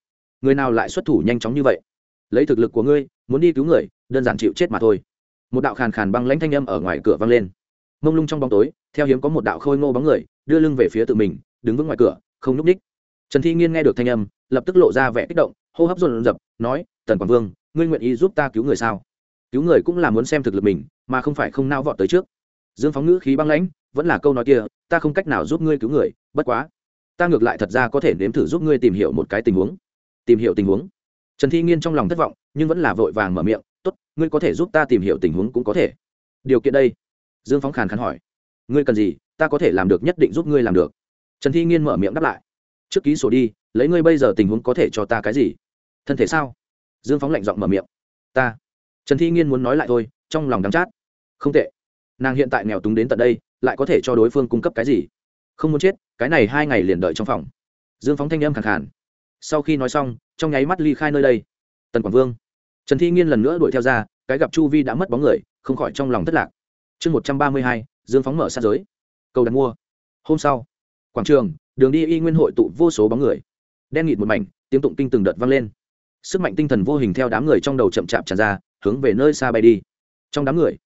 Người nào lại xuất thủ nhanh chóng như vậy? Lấy thực lực của ngươi, muốn đi cứu người, đơn giản chịu chết mà thôi. Một đạo khàn khàn băng lãnh thanh âm ở ngoài cửa vang lên. Mông lung trong bóng tối, theo hiếm có một đạo khôi ngô bóng người, đưa lưng về phía tự mình, đứng vững ngoài cửa, không núp ních. Trần thi nghiên nghe được thanh âm, lập tức lộ ra vẻ kích động, hô hấp dồn dập, nói, tần quảng vương, ngươi nguyện ý giúp ta cứu người sao? Cứu người cũng là muốn xem thực lực mình mà không phải không nao vọt tới trước. Dương phóng ngữ khí băng lãnh, vẫn là câu nói kia, ta không cách nào giúp ngươi cứu người, bất quá. Ta ngược lại thật ra có thể nếm thử giúp ngươi tìm hiểu một cái tình huống. Tìm hiểu tình huống. Trần thi nghiên trong lòng thất vọng, nhưng vẫn là vội vàng mở miệng, tốt, ngươi có thể giúp ta tìm hiểu tình huống cũng có thể. Điều kiện đây? Dương phóng khàn khàn hỏi. Ngươi cần gì, ta có thể làm được nhất định giúp ngươi làm được. Trần thi nghiên mở miệng đáp lại. Trước ký sổ đi, lấy ngươi bây giờ tình huống có thể cho ta cái gì? Thân thể sao? Dương phóng lạnh giọng mở miệng. Ta. Trần thi nghiên muốn nói lại thôi, trong lòng đắng chát không tệ. Nàng hiện tại nghèo túng đến tận đây, lại có thể cho đối phương cung cấp cái gì? Không muốn chết, cái này hai ngày liền đợi trong phòng. Dương phóng thanh âm khẳng khản sau khi nói xong, trong nháy mắt ly khai nơi đây. Tần quảng vương. Trần thi nghiên lần nữa đuổi theo ra, cái gặp chu vi đã mất bóng người, không khỏi trong lòng thất lạc. Chương một trăm ba mươi hai, dương phóng mở sát giới. Cầu đặt mua. Hôm sau, quảng trường, đường đi y nguyên hội tụ vô số bóng người. Đen nghịt một mảnh, tiếng tụng kinh từng đợt vang lên. Sức mạnh tinh thần vô hình theo đám người trong đầu chậm chạp tràn ra, hướng về nơi xa bay đi. Trong đám người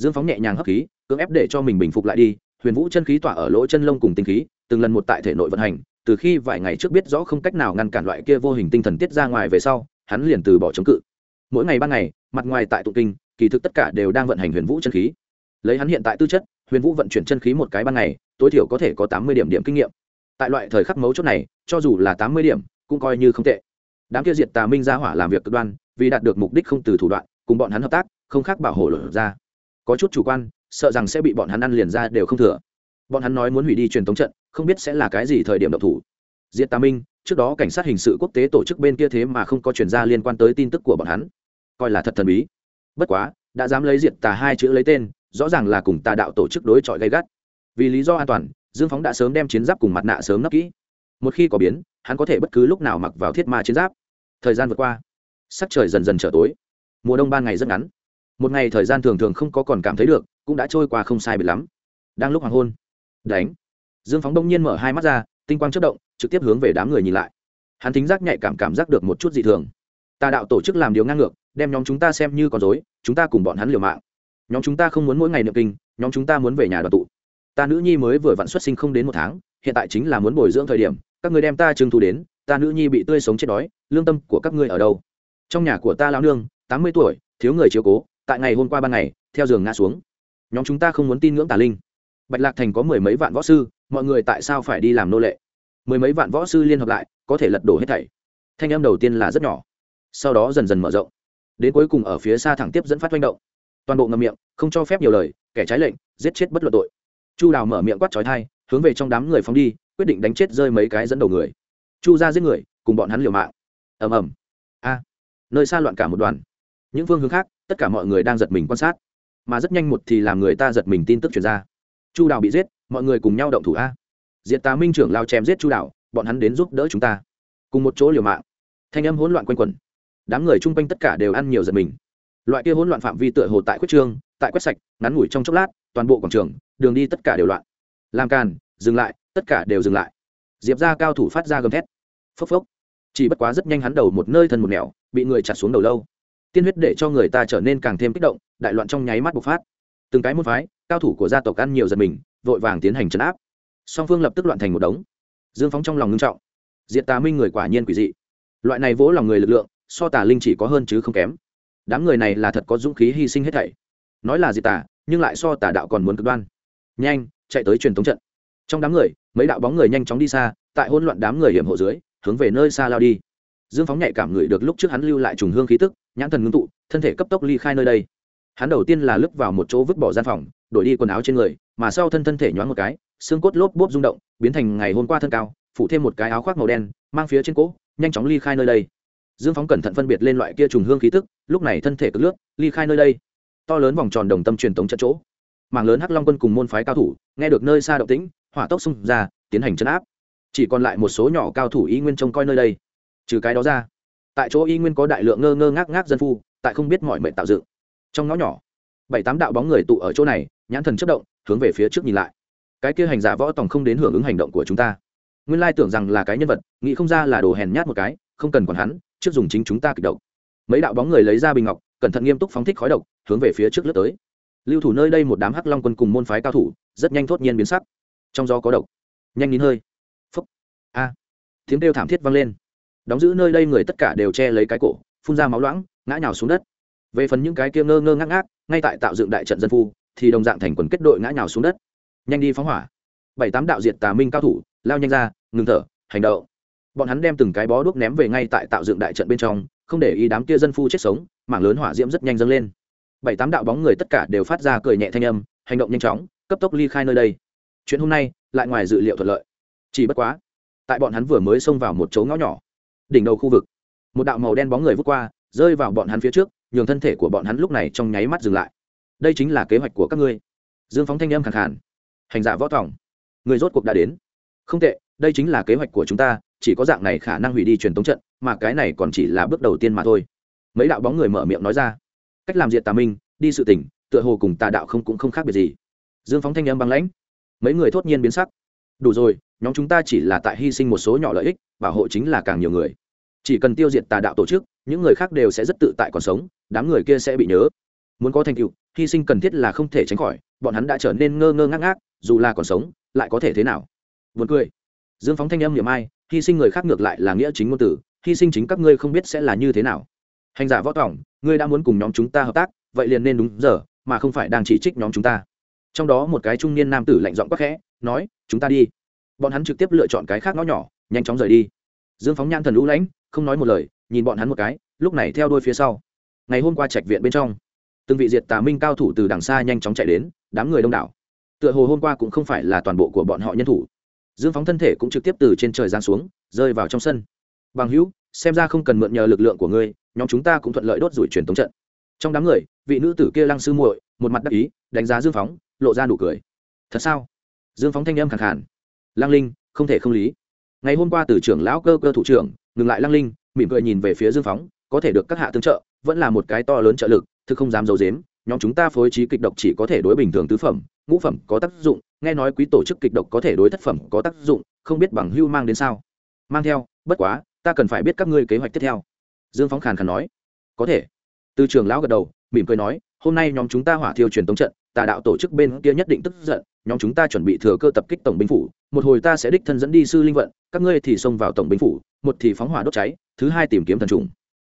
dương phóng nhẹ nhàng hấp khí, cưỡng ép để cho mình bình phục lại đi, huyền vũ chân khí tỏa ở lỗ chân lông cùng tinh khí, từng lần một tại thể nội vận hành, từ khi vài ngày trước biết rõ không cách nào ngăn cản loại kia vô hình tinh thần tiết ra ngoài về sau, hắn liền từ bỏ chống cự. Mỗi ngày ban ngày, mặt ngoài tại tụng kinh, kỳ thực tất cả đều đang vận hành huyền vũ chân khí. Lấy hắn hiện tại tư chất, huyền vũ vận chuyển chân khí một cái ban ngày, tối thiểu có thể có tám mươi điểm điểm kinh nghiệm. Tại loại thời khắc mấu chốt này, cho dù là tám mươi điểm, cũng coi như không tệ. Đám kia diệt tà minh ra hỏa làm việc cực đoan, vì đạt được mục đích không từ thủ đoạn, cùng bọn hắn hợp tác, không khác bảo hộ lửa ra có chút chủ quan, sợ rằng sẽ bị bọn hắn ăn liền ra đều không thừa. Bọn hắn nói muốn hủy đi truyền thống trận, không biết sẽ là cái gì thời điểm độc thủ. Diệt tà minh, trước đó cảnh sát hình sự quốc tế tổ chức bên kia thế mà không có chuyển ra liên quan tới tin tức của bọn hắn. Coi là thật thần bí. Bất quá, đã dám lấy diệt tà hai chữ lấy tên, rõ ràng là cùng tà đạo tổ chức đối chọi gây gắt. Vì lý do an toàn, dương phóng đã sớm đem chiến giáp cùng mặt nạ sớm nấp kỹ. Một khi có biến, hắn có thể bất cứ lúc nào mặc vào thiết ma chiến giáp. Thời gian vượt qua, sắc trời dần dần trở tối. Mùa đông ban ngày rất ngắn một ngày thời gian thường thường không có còn cảm thấy được, cũng đã trôi qua không sai biệt lắm. Đang lúc hoàng hôn, đánh. Dương phóng đông nhiên mở hai mắt ra, tinh quang chất động, trực tiếp hướng về đám người nhìn lại. Hắn thính giác nhạy cảm cảm giác được một chút dị thường. Tà đạo tổ chức làm điều ngang ngược, đem nhóm chúng ta xem như con dối chúng ta cùng bọn hắn liều mạng. Nhóm chúng ta không muốn mỗi ngày niệm kinh, nhóm chúng ta muốn về nhà đoàn tụ. Ta nữ nhi mới vừa vặn xuất sinh không đến một tháng, hiện tại chính là muốn bồi dưỡng thời điểm, các người đem ta trừng thu đến, ta nữ nhi bị tươi sống chết đói, lương tâm của các ngươi ở đâu? Trong nhà của ta lão nương, tám mươi tuổi, thiếu người chiếu cố tại ngày hôm qua ban ngày, theo giường ngã xuống. Nhóm chúng ta không muốn tin ngưỡng tà linh. Bạch lạc thành có mười mấy vạn võ sư, mọi người tại sao phải đi làm nô lệ? Mười mấy vạn võ sư liên hợp lại, có thể lật đổ hết thảy. Thanh em đầu tiên là rất nhỏ. Sau đó dần dần mở rộng. Đến cuối cùng ở phía xa thẳng tiếp dẫn phát manh động. Toàn bộ ngầm miệng, không cho phép nhiều lời, kẻ trái lệnh, giết chết bất luận tội. Chu đào mở miệng quát trói thai, hướng về trong đám người phóng đi, quyết định đánh chết rơi mấy cái dẫn đầu người. Chu ra giết người, cùng bọn hắn liều mạng. Ầm ầm. A, nơi xa loạn cả một đoàn. Những phương hướng khác tất cả mọi người đang giật mình quan sát. Mà rất nhanh một thì làm người ta giật mình tin tức chuyển ra. Chu đào bị giết, mọi người cùng nhau động thủ a. Diện tà minh trưởng lao chém giết chu đào, bọn hắn đến giúp đỡ chúng ta. Cùng một chỗ liều mạng. Thanh âm hỗn loạn quanh quẩn. Đám người chung quanh tất cả đều ăn nhiều giật mình. Loại kia hỗn loạn phạm vi tựa hồ tại quyết trương, tại quét sạch, ngắn ngủi trong chốc lát, toàn bộ quảng trường, đường đi tất cả đều loạn. Làm càn, dừng lại, tất cả đều dừng lại. Diệp ra cao thủ phát ra gầm thét. Phốc phốc. Chỉ bất quá rất nhanh hắn đầu một nơi thân một nẻo, bị người chặt xuống đầu lâu tiên huyết để cho người ta trở nên càng thêm kích động, đại loạn trong nháy mắt bộc phát. Từng cái môn phái, cao thủ của gia tộc ăn nhiều giật mình, vội vàng tiến hành chấn áp. Song phương lập tức loạn thành một đống. Dương phóng trong lòng ngưng trọng. Diện tà minh người quả nhiên quỷ dị. Loại này vỗ lòng người lực lượng, so tà linh chỉ có hơn chứ không kém. Đám người này là thật có dũng khí hy sinh hết thảy. Nói là diệt tà, nhưng lại so tà đạo còn muốn cực đoan. Nhanh, chạy tới truyền thống trận. Trong đám người, mấy đạo bóng người nhanh chóng đi xa, tại hỗn loạn đám người hiểm hộ dưới, hướng về nơi xa lao đi. Dương phóng nhạy cảm người được lúc trước hắn lưu lại trùng hương khí tức nhãn thần ngưng tụ, thân thể cấp tốc ly khai nơi đây. Hắn đầu tiên là lướt vào một chỗ vứt bỏ gian phòng, đổi đi quần áo trên người, mà sau thân thân thể nhoáng một cái, xương cốt lốp bốp rung động, biến thành ngày hôm qua thân cao, phủ thêm một cái áo khoác màu đen, mang phía trên cỗ, nhanh chóng ly khai nơi đây. Dương phóng cẩn thận phân biệt lên loại kia trùng hương khí tức, lúc này thân thể cực lướt, ly khai nơi đây. To lớn vòng tròn đồng tâm truyền tống trận chỗ. Mảng lớn hắc long quân cùng môn phái cao thủ, nghe được nơi xa động tĩnh, hỏa tốc xung ra, tiến hành chấn áp. Chỉ còn lại một số nhỏ cao thủ ý nguyên trông coi nơi đây. Trừ cái đó ra tại chỗ y nguyên có đại lượng ngơ ngơ ngác ngác dân phu, tại không biết mọi mệnh tạo dựng. Trong ngõ nhỏ, bảy tám đạo bóng người tụ ở chỗ này, nhãn thần chất động, hướng về phía trước nhìn lại. Cái kia hành giả võ tòng không đến hưởng ứng hành động của chúng ta. Nguyên lai tưởng rằng là cái nhân vật, nghĩ không ra là đồ hèn nhát một cái, không cần còn hắn, trước dùng chính chúng ta kịch động mấy đạo bóng người lấy ra bình ngọc, cẩn thận nghiêm túc phóng thích khói độc, hướng về phía trước lướt tới. Lưu thủ nơi đây một đám hắc long quân cùng môn phái cao thủ, rất nhanh thốt nhiên biến sắc. Trong gió có độc. Nhanh nín hơi. Phúc. A. Tiếng kêu thảm thiết vang lên đóng giữ nơi đây người tất cả đều che lấy cái cổ, phun ra máu loãng, ngã nhào xuống đất. Về phần những cái kia ngơ ngơ ngác ngác, ngay tại tạo dựng đại trận dân phu, thì đồng dạng thành quần kết đội ngã nhào xuống đất. Nhanh đi phóng hỏa. Bảy tám đạo diệt tà minh cao thủ, lao nhanh ra, ngừng thở, hành động. Bọn hắn đem từng cái bó đuốc ném về ngay tại tạo dựng đại trận bên trong, không để ý đám kia dân phu chết sống, mảng lớn hỏa diễm rất nhanh dâng lên. Bảy tám đạo bóng người tất cả đều phát ra cười nhẹ thanh âm, hành động nhanh chóng, cấp tốc ly khai nơi đây. Chuyện hôm nay, lại ngoài dự liệu thuận lợi. Chỉ bất quá, tại bọn hắn vừa mới xông vào một chỗ ngõ nhỏ đỉnh đầu khu vực. Một đạo màu đen bóng người vút qua, rơi vào bọn hắn phía trước, nhường thân thể của bọn hắn lúc này trong nháy mắt dừng lại. Đây chính là kế hoạch của các ngươi. Dương phóng thanh âm khẳng khản hành giả võ tòng, người rốt cuộc đã đến. Không tệ, đây chính là kế hoạch của chúng ta, chỉ có dạng này khả năng hủy đi truyền tống trận, mà cái này còn chỉ là bước đầu tiên mà thôi. Mấy đạo bóng người mở miệng nói ra. Cách làm diệt tà minh, đi sự tỉnh, tựa hồ cùng tà đạo không cũng không khác biệt gì. Dương phóng thanh âm băng lãnh. Mấy người thốt nhiên biến sắc. Đủ rồi, nhóm chúng ta chỉ là tại hy sinh một số nhỏ lợi ích bảo hộ chính là càng nhiều người chỉ cần tiêu diệt tà đạo tổ chức những người khác đều sẽ rất tự tại còn sống đám người kia sẽ bị nhớ muốn có thành tựu hy sinh cần thiết là không thể tránh khỏi bọn hắn đã trở nên ngơ ngơ ngác ngác dù là còn sống lại có thể thế nào vượt cười. Dương phóng thanh âm niệm ai, hy sinh người khác ngược lại là nghĩa chính ngôn tử, hy sinh chính các ngươi không biết sẽ là như thế nào. Hành giả võ tỏng ngươi đã muốn cùng nhóm chúng ta hợp tác, vậy liền nên đúng giờ, mà không phải đang chỉ trích nhóm chúng ta. Trong đó một cái trung niên nam tử lạnh giọng quắc khẽ, nói, chúng ta đi. Bọn hắn trực tiếp lựa chọn cái khác ngõ nhỏ, nhanh chóng rời đi. Dương phóng nhan thần lũ lãnh, không nói một lời, nhìn bọn hắn một cái, lúc này theo đuôi phía sau. Ngày hôm qua trạch viện bên trong, từng vị diệt tà minh cao thủ từ đằng xa nhanh chóng chạy đến, đám người đông đảo. Tựa hồ hôm qua cũng không phải là toàn bộ của bọn họ nhân thủ dương phóng thân thể cũng trực tiếp từ trên trời giáng xuống rơi vào trong sân bằng hữu xem ra không cần mượn nhờ lực lượng của ngươi nhóm chúng ta cũng thuận lợi đốt rủi truyền tống trận trong đám người vị nữ tử kia lăng sư muội một mặt đắc ý đánh giá dương phóng lộ ra nụ cười thật sao dương phóng thanh âm khẳng khản Lang linh, không thể không lý. Ngày hôm qua từ trưởng lão cơ cơ thủ trưởng, ngừng lại Lang linh, mỉm cười nhìn về phía dương phóng, có thể được các hạ tương trợ, vẫn là một cái to lớn trợ lực, thực không dám d i ấ u dếm nhóm chúng ta phối trí kịch độc chỉ có thể đối bình thường tứ phẩm, ngũ phẩm có tác dụng, nghe nói quý tổ chức kịch độc có thể đối thất phẩm có tác dụng, không biết bằng hưu mang đến sao. Mang theo, bất quá, ta cần phải biết các ngươi kế hoạch tiếp theo. Dương phóng khàn khàn nói, có thể từ trường lão gật đầu, mỉm cười nói, hôm nay nhóm chúng ta hỏa thiêu truyền tống trận, tà đạo tổ chức bên kia nhất định tức giận, nhóm chúng ta chuẩn bị thừa cơ tập kích tổng binh phủ, một hồi ta sẽ đích thân dẫn đi sư linh vận, các ngươi thì xông vào tổng binh phủ, một thì phóng hỏa đốt cháy, thứ hai tìm kiếm thần trùng.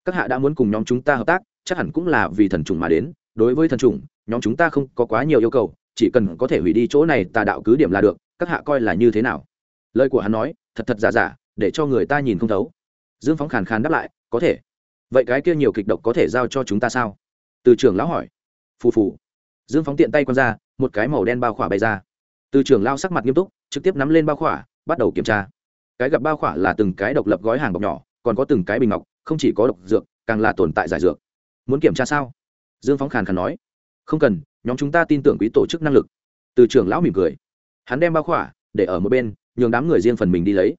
Các hạ đã muốn cùng nhóm chúng ta hợp tác, chắc hẳn cũng là vì thần trùng mà đến, đối với thần trùng, nhóm chúng ta không có quá nhiều yêu cầu, chỉ cần có thể hủy đi chỗ này tà đạo cứ điểm là được, các hạ coi là như thế nào? Lời của hắn nói, thật thật giả giả, để cho người ta nhìn không thấu. Dương phóng khàn khàn đáp lại, có thể vậy cái kia nhiều kịch độc có thể giao cho chúng ta sao? Từ trưởng lão hỏi. Phù phù. Dương phóng tiện tay q ra, một cái màu đen bao khỏa bày ra. Từ trưởng lao sắc mặt nghiêm túc, trực tiếp nắm lên bao khỏa, bắt đầu kiểm tra. Cái gặp bao khỏa là từng cái độc lập gói hàng bọc nhỏ, còn có từng cái bình ngọc, không chỉ có độc dược, càng là tồn tại giải dược. Muốn kiểm tra sao? Dương phóng khàn khàn nói. Không cần, nhóm chúng ta tin tưởng quý tổ chức năng lực. Từ trưởng lão mỉm cười. Hắn đem bao khỏa, để ở một bên, nhường đám người riêng phần mình đi lấy.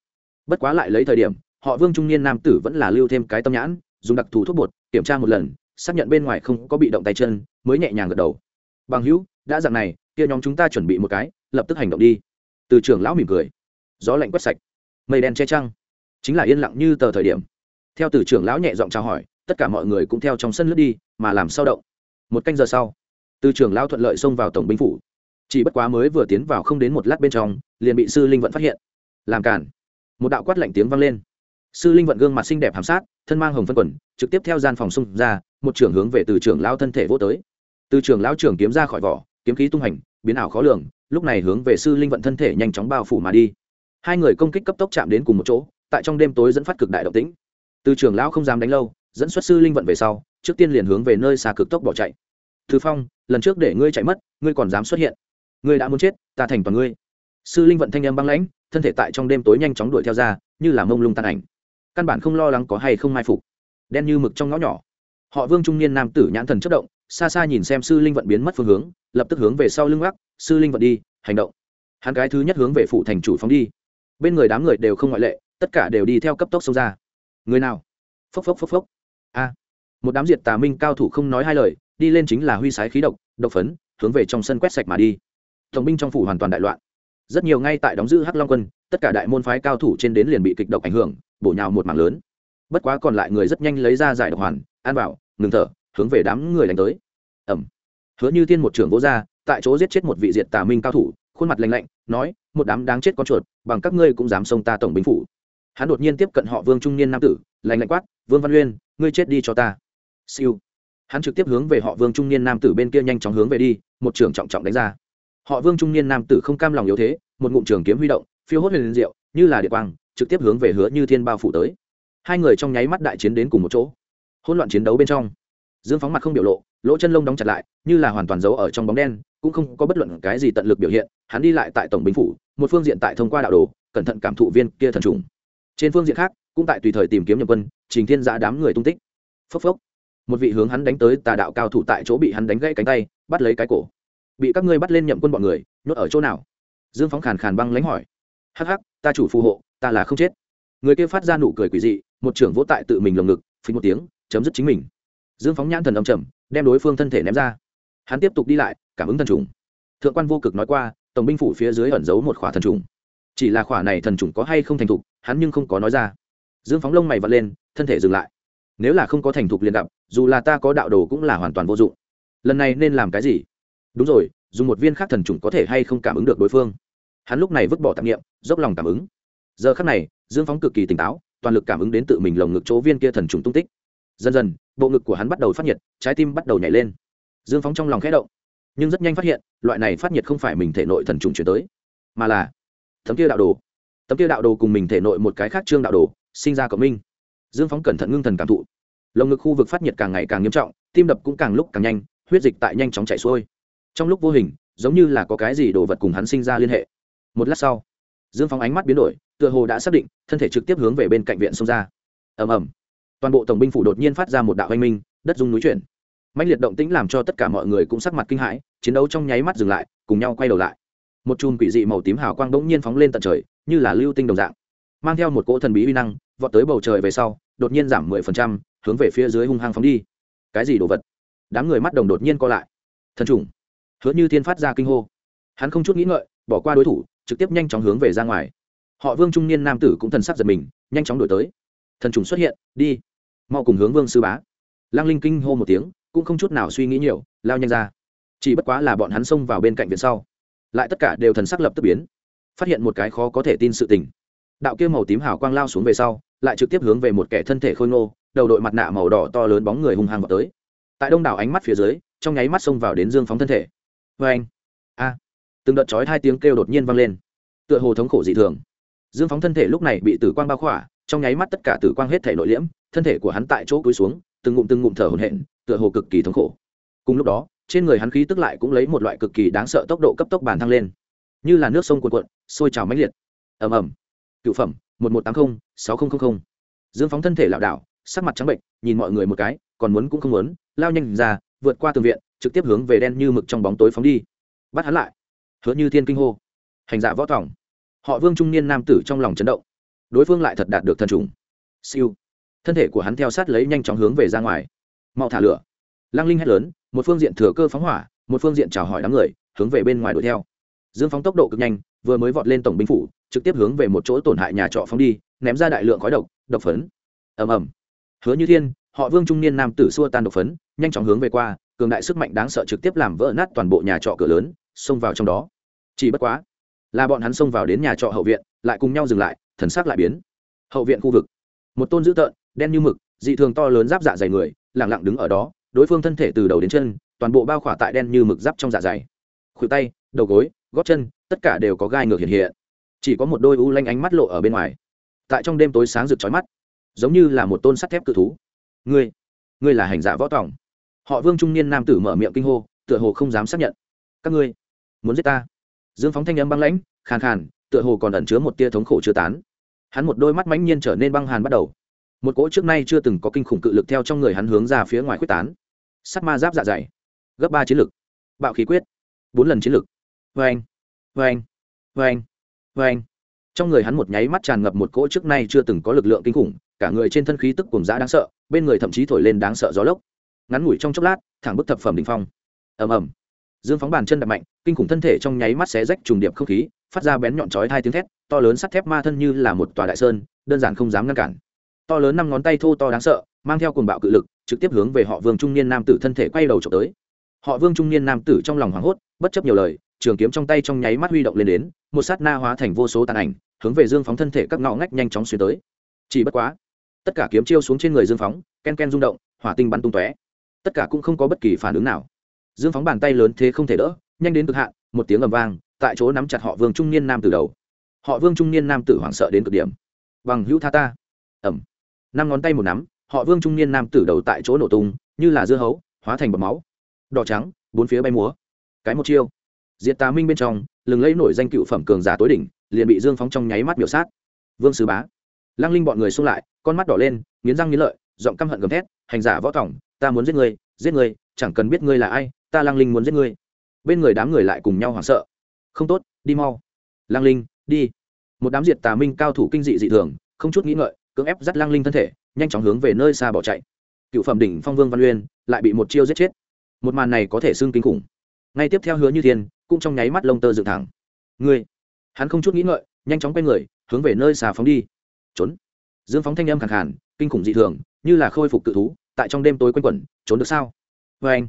Bất quá lại lấy thời điểm, họ vương trung niên nam tử vẫn là lưu thêm cái tâm nhãn dùng đặc thù thuốc bột, kiểm tra một lần, xác nhận bên ngoài không có bị động tay chân, mới nhẹ nhàng gật đầu. Bằng hữu, đã dặn này, kia nhóm chúng ta chuẩn bị một cái, lập tức hành động đi. Từ trưởng lão mỉm cười. Gió lạnh quét sạch. Mây đen che trăng. Chính là yên lặng như tờ thời điểm. Theo từ trưởng lão nhẹ giọng chào hỏi, tất cả mọi người cũng theo trong sân lướt đi, mà làm sao động. Một canh giờ sau, từ trưởng lão thuận lợi xông vào tổng binh phủ. Chỉ bất quá mới vừa tiến vào không đến một lát bên trong, liền bị sư linh vận phát hiện. Làm cản một đạo quát lạnh tiếng vang lên. Sư linh vận gương mặt xinh đẹp hàm sát thân mang hồng phân quần, trực tiếp theo gian phòng xung ra, một trưởng hướng về từ trưởng lão thân thể vô tới. Từ trưởng lão trưởng kiếm ra khỏi vỏ, kiếm khí tung hành, biến ảo khó lường, lúc này hướng về sư linh vận thân thể nhanh chóng bao phủ mà đi. Hai người công kích cấp tốc chạm đến cùng một chỗ, tại trong đêm tối dẫn phát cực đại động tĩnh. Từ trưởng lão không dám đánh lâu, dẫn xuất sư linh vận về sau, trước tiên liền hướng về nơi xa cực tốc bỏ chạy. Thứ phong, lần trước để ngươi chạy mất, ngươi còn dám xuất hiện. Ngươi đã muốn chết, ta thành toàn ngươi. Sư linh vận thanh âm băng lãnh, thân thể tại trong đêm tối nhanh chóng đuổi theo ra, như là mông lung tan ảnh căn bản không lo lắng có hay không mai phục. Đen như mực trong ngõ nhỏ. Họ vương trung niên nam tử nhãn thần chất động, xa xa nhìn xem sư linh vận biến mất phương hướng, lập tức hướng về sau lưng gác, sư linh vận đi, hành động. Hắn cái thứ nhất hướng về phụ thành chủ phóng đi. Bên người đám người đều không ngoại lệ, tất cả đều đi theo cấp tốc sâu ra. Người nào? Phốc phốc phốc phốc. A. Một đám diệt tà minh cao thủ không nói hai lời, đi lên chính là huy sái khí độc độc phấn, hướng về trong sân quét sạch mà đi. Tổng binh trong phủ hoàn toàn đại loạn. Rất nhiều ngay tại đóng giữ hắc long quân, tất cả đại môn phái cao thủ trên đến liền bị kịch độc ảnh hưởng bổ nhào một mảng lớn. Bất quá còn lại người rất nhanh lấy ra giải độc hoàn an bảo ngừng thở, hướng về đám người đánh tới. Ẩm hứa như tiên một trưởng vỗ ra, tại chỗ giết chết một vị diệt tà minh cao thủ, khuôn mặt lạnh lạnh, nói, một đám đáng chết con chuột, bằng các ngươi cũng dám xông ta tổng binh phủ. Hắn đột nhiên tiếp cận họ vương trung niên nam tử, lạnh lạnh quát, vương văn uyên, ngươi chết đi cho ta. Siêu. Hắn trực tiếp hướng về họ vương trung niên nam tử bên kia nhanh chóng hướng về đi, một trường trọng trọng đánh ra. Họ vương trung niên nam tử không cam lòng yếu thế, một ngụm trường kiếm huy động, phiêu hốt huyền diệu, như là địa quang trực tiếp hướng về hứa như thiên bao phủ tới. Hai người trong nháy mắt đại chiến đến cùng một chỗ. Hỗn loạn chiến đấu bên trong, dương phóng mặt không biểu lộ, lỗ chân lông đóng chặt lại, như là hoàn toàn giấu ở trong bóng đen, cũng không có bất luận cái gì tận lực biểu hiện, hắn đi lại tại tổng binh phủ, một phương diện tại thông qua đạo đồ, cẩn thận cảm thụ viên kia thần trùng. Trên phương diện khác, cũng tại tùy thời tìm kiếm nhập quân, trình thiên giã đám người tung tích. Phốc phốc. Một vị hướng hắn đánh tới tà đạo cao thủ tại chỗ bị hắn đánh gãy cánh tay, bắt lấy cái cổ. Bị các ngươi bắt lên nhậm quân bọn người, nhốt ở chỗ nào? Dương phóng khàn khàn băng lánh hỏi. Hắc hắc, ta chủ phù hộ ta là không chết. Người kia phát ra nụ cười quỷ dị, một trưởng vỗ tại tự mình lồng ngực phí một tiếng, chấm dứt chính mình. Dương phóng nhãn thần âm trầm, đem đối phương thân thể ném ra. Hắn tiếp tục đi lại, cảm ứng thần trùng. Thượng quan vô cực nói qua, tổng binh phủ phía dưới ẩn giấu một khỏa thần trùng. Chỉ là khỏa này thần trùng có hay không thành thục, hắn nhưng không có nói ra. Dương phóng lông mày vật lên, thân thể dừng lại. Nếu là không có thành thục liền đập dù là ta có đạo đồ cũng là hoàn toàn vô dụng. Lần này nên làm cái gì? Đúng rồi, dùng một viên khác thần trùng có thể hay không cảm ứng được đối phương? Hắn lúc này vứt bỏ tạp nghiệm dốc lòng cảm ứng giờ khắc này, dương phóng cực kỳ tỉnh táo, toàn lực cảm ứng đến tự mình lồng ngực chỗ viên kia thần trùng tung tích. Dần dần, bộ ngực của hắn bắt đầu phát nhiệt, trái tim bắt đầu nhảy lên. Dương phóng trong lòng khẽ động, nhưng rất nhanh phát hiện, loại này phát nhiệt không phải mình thể nội thần trùng chuyển tới, mà là tấm kia đạo đồ. Tấm kia đạo đồ cùng mình thể nội một cái khác trương đạo đồ, sinh ra cộng minh. Dương phóng cẩn thận ngưng thần cảm thụ. Lồng ngực khu vực phát nhiệt càng ngày càng nghiêm trọng, tim đập cũng càng lúc càng nhanh, huyết dịch tại nhanh chóng chạy xuôi. Trong lúc vô hình, giống như là có cái gì đồ vật cùng hắn sinh ra liên hệ. Một lát sau, dương phóng ánh mắt biến đổi tựa hồ đã xác định, thân thể trực tiếp hướng về bên cạnh viện xông ra. Ầm ầm. Toàn bộ tổng binh phủ đột nhiên phát ra một đạo oanh minh, đất dung núi chuyển. Mạnh liệt động tĩnh làm cho tất cả mọi người cũng sắc mặt kinh hãi, chiến đấu trong nháy mắt dừng lại, cùng nhau quay đầu lại. Một chùm quỷ dị màu tím hào quang bỗng nhiên phóng lên tận trời, như là lưu tinh đồng dạng. Mang theo một cỗ thần bí uy năng, vọt tới bầu trời về sau, đột nhiên giảm mười phần trăm, hướng về phía dưới hung hăng phóng đi. Cái gì đồ vật? Đám người mắt đồng đột nhiên co lại. Thần trùng. Hứa như thiên phát ra kinh hô. Hắn không chút nghĩ ngợi, bỏ qua đối thủ, trực tiếp nhanh chóng hướng về ra ngoài họ vương trung niên nam tử cũng thần sắc giật mình, nhanh chóng đổi tới. Thần trùng xuất hiện, đi. Mau cùng hướng vương sư bá. Lăng linh kinh hô một tiếng, cũng không chút nào suy nghĩ nhiều, lao nhanh ra. Chỉ bất quá là bọn hắn xông vào bên cạnh viện sau. Lại tất cả đều thần sắc lập tức biến. Phát hiện một cái khó có thể tin sự tình. Đạo kia màu tím hào quang lao xuống về sau, lại trực tiếp hướng về một kẻ thân thể khôi ngô, đầu đội mặt nạ màu đỏ to lớn bóng người hung hăng vào tới. Tại đông đảo ánh mắt phía dưới, trong nháy mắt xông vào đến dương phóng thân thể. Vê anh a. Từng đợt chói hai tiếng kêu đột nhiên vang lên. Tựa hồ thống khổ dị thường dương phóng thân thể lúc này bị tử quang bao khỏa, trong nháy mắt tất cả tử quang hết thể nội liễm, thân thể của hắn tại chỗ cúi xuống, từng ngụm từng ngụm thở hổn hển, tựa hồ cực kỳ thống khổ. Cùng lúc đó, trên người hắn khí tức lại cũng lấy một loại cực kỳ đáng sợ tốc độ cấp tốc bàn thăng lên. Như là nước sông cuộn cuộn, sôi trào mãnh liệt. Ầm ầm. Cựu phẩm, một một tám mươi sáu nghìn dương phóng thân thể lảo đảo, sắc mặt trắng bệnh, nhìn mọi người một cái, còn muốn cũng không muốn, lao nhanh ra, vượt qua tường viện, trực tiếp hướng về đen như mực trong bóng tối phóng đi. Bắt hắn lại. Hứa như thiên kinh hô. Hành dạ võ thỏng họ vương trung niên nam tử trong lòng chấn động. Đối phương lại thật đạt được thần trùng. Siêu. Thân thể của hắn theo sát lấy nhanh chóng hướng về ra ngoài. Mau thả lửa. Lăng linh hét lớn, một phương diện thừa cơ phóng hỏa, một phương diện chào hỏi đám người, hướng về bên ngoài đuổi theo. Dương phóng tốc độ cực nhanh, vừa mới vọt lên tổng binh phủ, trực tiếp hướng về một chỗ tổn hại nhà trọ phóng đi, ném ra đại lượng khói độc độc phấn. Ầm ầm. Hứa như thiên, họ vương trung niên nam tử xua tan độc phấn, nhanh chóng hướng về qua, cường đại sức mạnh đáng sợ trực tiếp làm vỡ nát toàn bộ nhà trọ cửa lớn, xông vào trong đó. Chỉ bất quá là bọn hắn xông vào đến nhà trọ hậu viện, lại cùng nhau dừng lại, thần sắc lại biến. Hậu viện khu vực, một tôn dữ tợn, đen như mực, dị thường to lớn giáp dạ dày người lẳng lặng đứng ở đó, đối phương thân thể từ đầu đến chân, toàn bộ bao khỏa tại đen như mực giáp trong dạ dày. Khuỷu tay, đầu gối, gót chân, tất cả đều có gai ngược hiện hiện. Chỉ có một đôi u lanh ánh mắt lộ ở bên ngoài. Tại trong đêm tối sáng rực trói mắt, giống như là một tôn sắt thép cự thú. Ngươi ngươi là hành giả võ tòng. Họ vương trung niên nam tử mở miệng kinh hô, tựa hồ không dám xác nhận. Các ngươi, muốn giết ta? Dương phóng thanh âm băng lãnh, khàn khàn, tựa hồ còn ẩn chứa một tia thống khổ chưa tán. Hắn một đôi mắt mãnh nhiên trở nên băng hàn bắt đầu. Một cỗ trước nay chưa từng có kinh khủng cự lực theo trong người hắn hướng ra phía ngoài quyết tán. Sắt ma giáp dạ dày. Gấp ba chiến lực. Bạo khí quyết. Bốn lần chiến lực. Vê anh vê anh vê anh vê anh trong người hắn một nháy mắt tràn ngập một cỗ trước nay chưa từng có lực lượng kinh khủng, cả người trên thân khí tức cùng dã đáng sợ, bên người thậm chí thổi lên đáng sợ gió lốc. Ngắn ngủi trong chốc lát, thẳng bức thập phẩm đình phong. Ầm ầm dương phóng bàn chân đập mạnh, kinh khủng thân thể trong nháy mắt xé rách trùng điệp không khí, phát ra bén nhọn chói hai tiếng thét, to lớn sắt thép ma thân như là một tòa đại sơn, đơn giản không dám ngăn cản. To lớn năm ngón tay thô to đáng sợ, mang theo cuồng bạo cự lực, trực tiếp hướng về họ vương trung niên nam tử thân thể quay đầu trộm tới. Họ vương trung niên nam tử trong lòng hoảng hốt, bất chấp nhiều lời, trường kiếm trong tay trong nháy mắt huy động lên đến, một sát na hóa thành vô số tàn ảnh, hướng về dương phóng thân thể các ngõ ngách nhanh chóng xuyên tới. Chỉ bất quá, tất cả kiếm chiêu xuống trên người dương phóng, ken ken rung động, hỏa tinh bắn tung tóe. Tất cả cũng không có bất kỳ phản ứng nào dương phóng bàn tay lớn thế không thể đỡ, nhanh đến cực hạn, một tiếng ầm vang, tại chỗ nắm chặt họ vương trung niên nam từ đầu. Họ vương trung niên nam tử hoảng sợ đến cực điểm. Bằng hữu tha ta. Ẩm năm ngón tay một nắm, họ vương trung niên nam tử đầu tại chỗ nổ tung, như là dưa hấu, hóa thành bọt máu. Đỏ trắng, bốn phía bay múa. Cái một chiêu. Diệt tà minh bên trong, lừng lấy nổi danh cựu phẩm cường giả tối đỉnh, liền bị dương phóng trong nháy mắt biểu sát. Vương sứ bá. Lăng linh bọn người xung lại, con mắt đỏ lên, nghiến răng nghiến lợi, giọng căm hận gầm thét, hành giả võ tỏng ta muốn giết người giết người chẳng cần biết ngươi là ai ta lăng linh muốn giết ngươi. Bên người đám người lại cùng nhau hoảng sợ. Không tốt, đi mau. Lăng linh, đi. Một đám diệt tà minh cao thủ kinh dị dị thường, không chút nghĩ ngợi, cưỡng ép dắt lăng linh thân thể, nhanh chóng hướng về nơi xa bỏ chạy. Cựu phẩm đỉnh phong vương văn uyên lại bị một chiêu giết chết. Một màn này có thể xưng kinh khủng. Ngay tiếp theo hứa như thiên cũng trong nháy mắt lông tơ dựng thẳng. Ngươi. Hắn không chút nghĩ ngợi, nhanh chóng quay người, hướng về nơi xà phóng đi. Trốn. Dương phóng thanh âm khẳng hẳn kinh khủng dị thường, như là khôi phục tự thú, tại trong đêm tối quanh quẩn, trốn được sao? Vê anh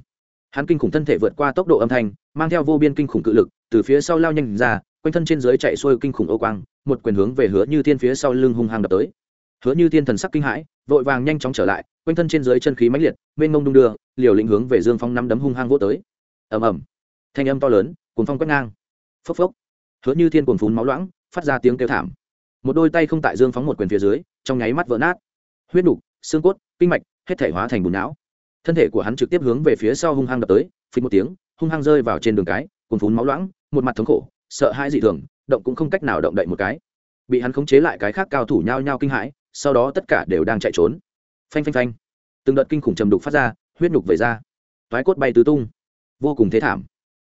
hắn kinh khủng thân thể vượt qua tốc độ âm thanh, mang theo vô biên kinh khủng cự lực, từ phía sau lao nhanh ra, quanh thân trên dưới chạy xuôi kinh khủng ô quang, một quyền hướng về hứa như thiên phía sau lưng hung hăng đập tới. Hứa như thiên thần sắc kinh hãi, vội vàng nhanh chóng trở lại, quanh thân trên dưới chân khí mãnh liệt, mênh mông đung đưa, liều lĩnh hướng về dương phong năm đấm hung hăng vỗ tới. Ầm ầm. Thanh âm to lớn, cuồng phong quét ngang. Phốc phốc. Hứa như thiên cuồng phún máu loãng, phát ra tiếng kêu thảm. Một đôi tay không tại dương phóng một quyền phía dưới, trong nháy mắt vỡ nát. Huyết nục, xương cốt, kinh mạch, hết thể hóa thành bùn não thân thể của hắn trực tiếp hướng về phía sau hung hăng đập tới phí một tiếng, hung hăng rơi vào trên đường cái cùng phún máu loãng, một mặt thống khổ, sợ hãi dị thường, động cũng không cách nào động đậy một cái. Bị hắn khống chế lại cái khác cao thủ nhao nhao kinh hãi, sau đó tất cả đều đang chạy trốn. Phanh phanh phanh. Từng đợt kinh khủng trầm đục phát ra, huyết nhục về ra. Toái cốt bay tứ tung. Vô cùng thế thảm.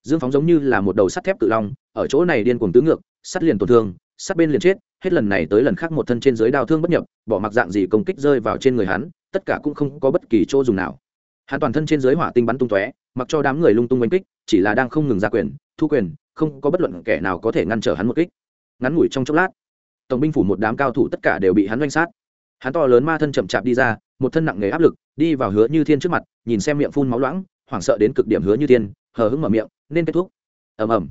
Dương phóng giống như là một đầu sắt thép tự long, ở chỗ này điên cuồng tứ ngược, sắt liền tổn thương, sắt bên liền chết, hết lần này tới lần khác một thân trên dưới đau thương bất nhập, bỏ mặc dạng gì công kích rơi vào trên người hắn, tất cả cũng không có bất kỳ chỗ dùng nào hắn toàn thân trên dưới hỏa tinh bắn tung tóe, mặc cho đám người lung tung oanh kích, chỉ là đang không ngừng ra quyền, thu quyền, không có bất luận kẻ nào có thể ngăn trở hắn một kích. Ngắn ngủi trong chốc lát, tổng binh phủ một đám cao thủ tất cả đều bị hắn oanh sát. Hắn to lớn ma thân chậm chạp đi ra, một thân nặng nghề áp lực, đi vào hứa như thiên trước mặt, nhìn xem miệng phun máu loãng, hoảng sợ đến cực điểm hứa như thiên, hờ hững mở miệng, nên kết thúc. Ầm ầm.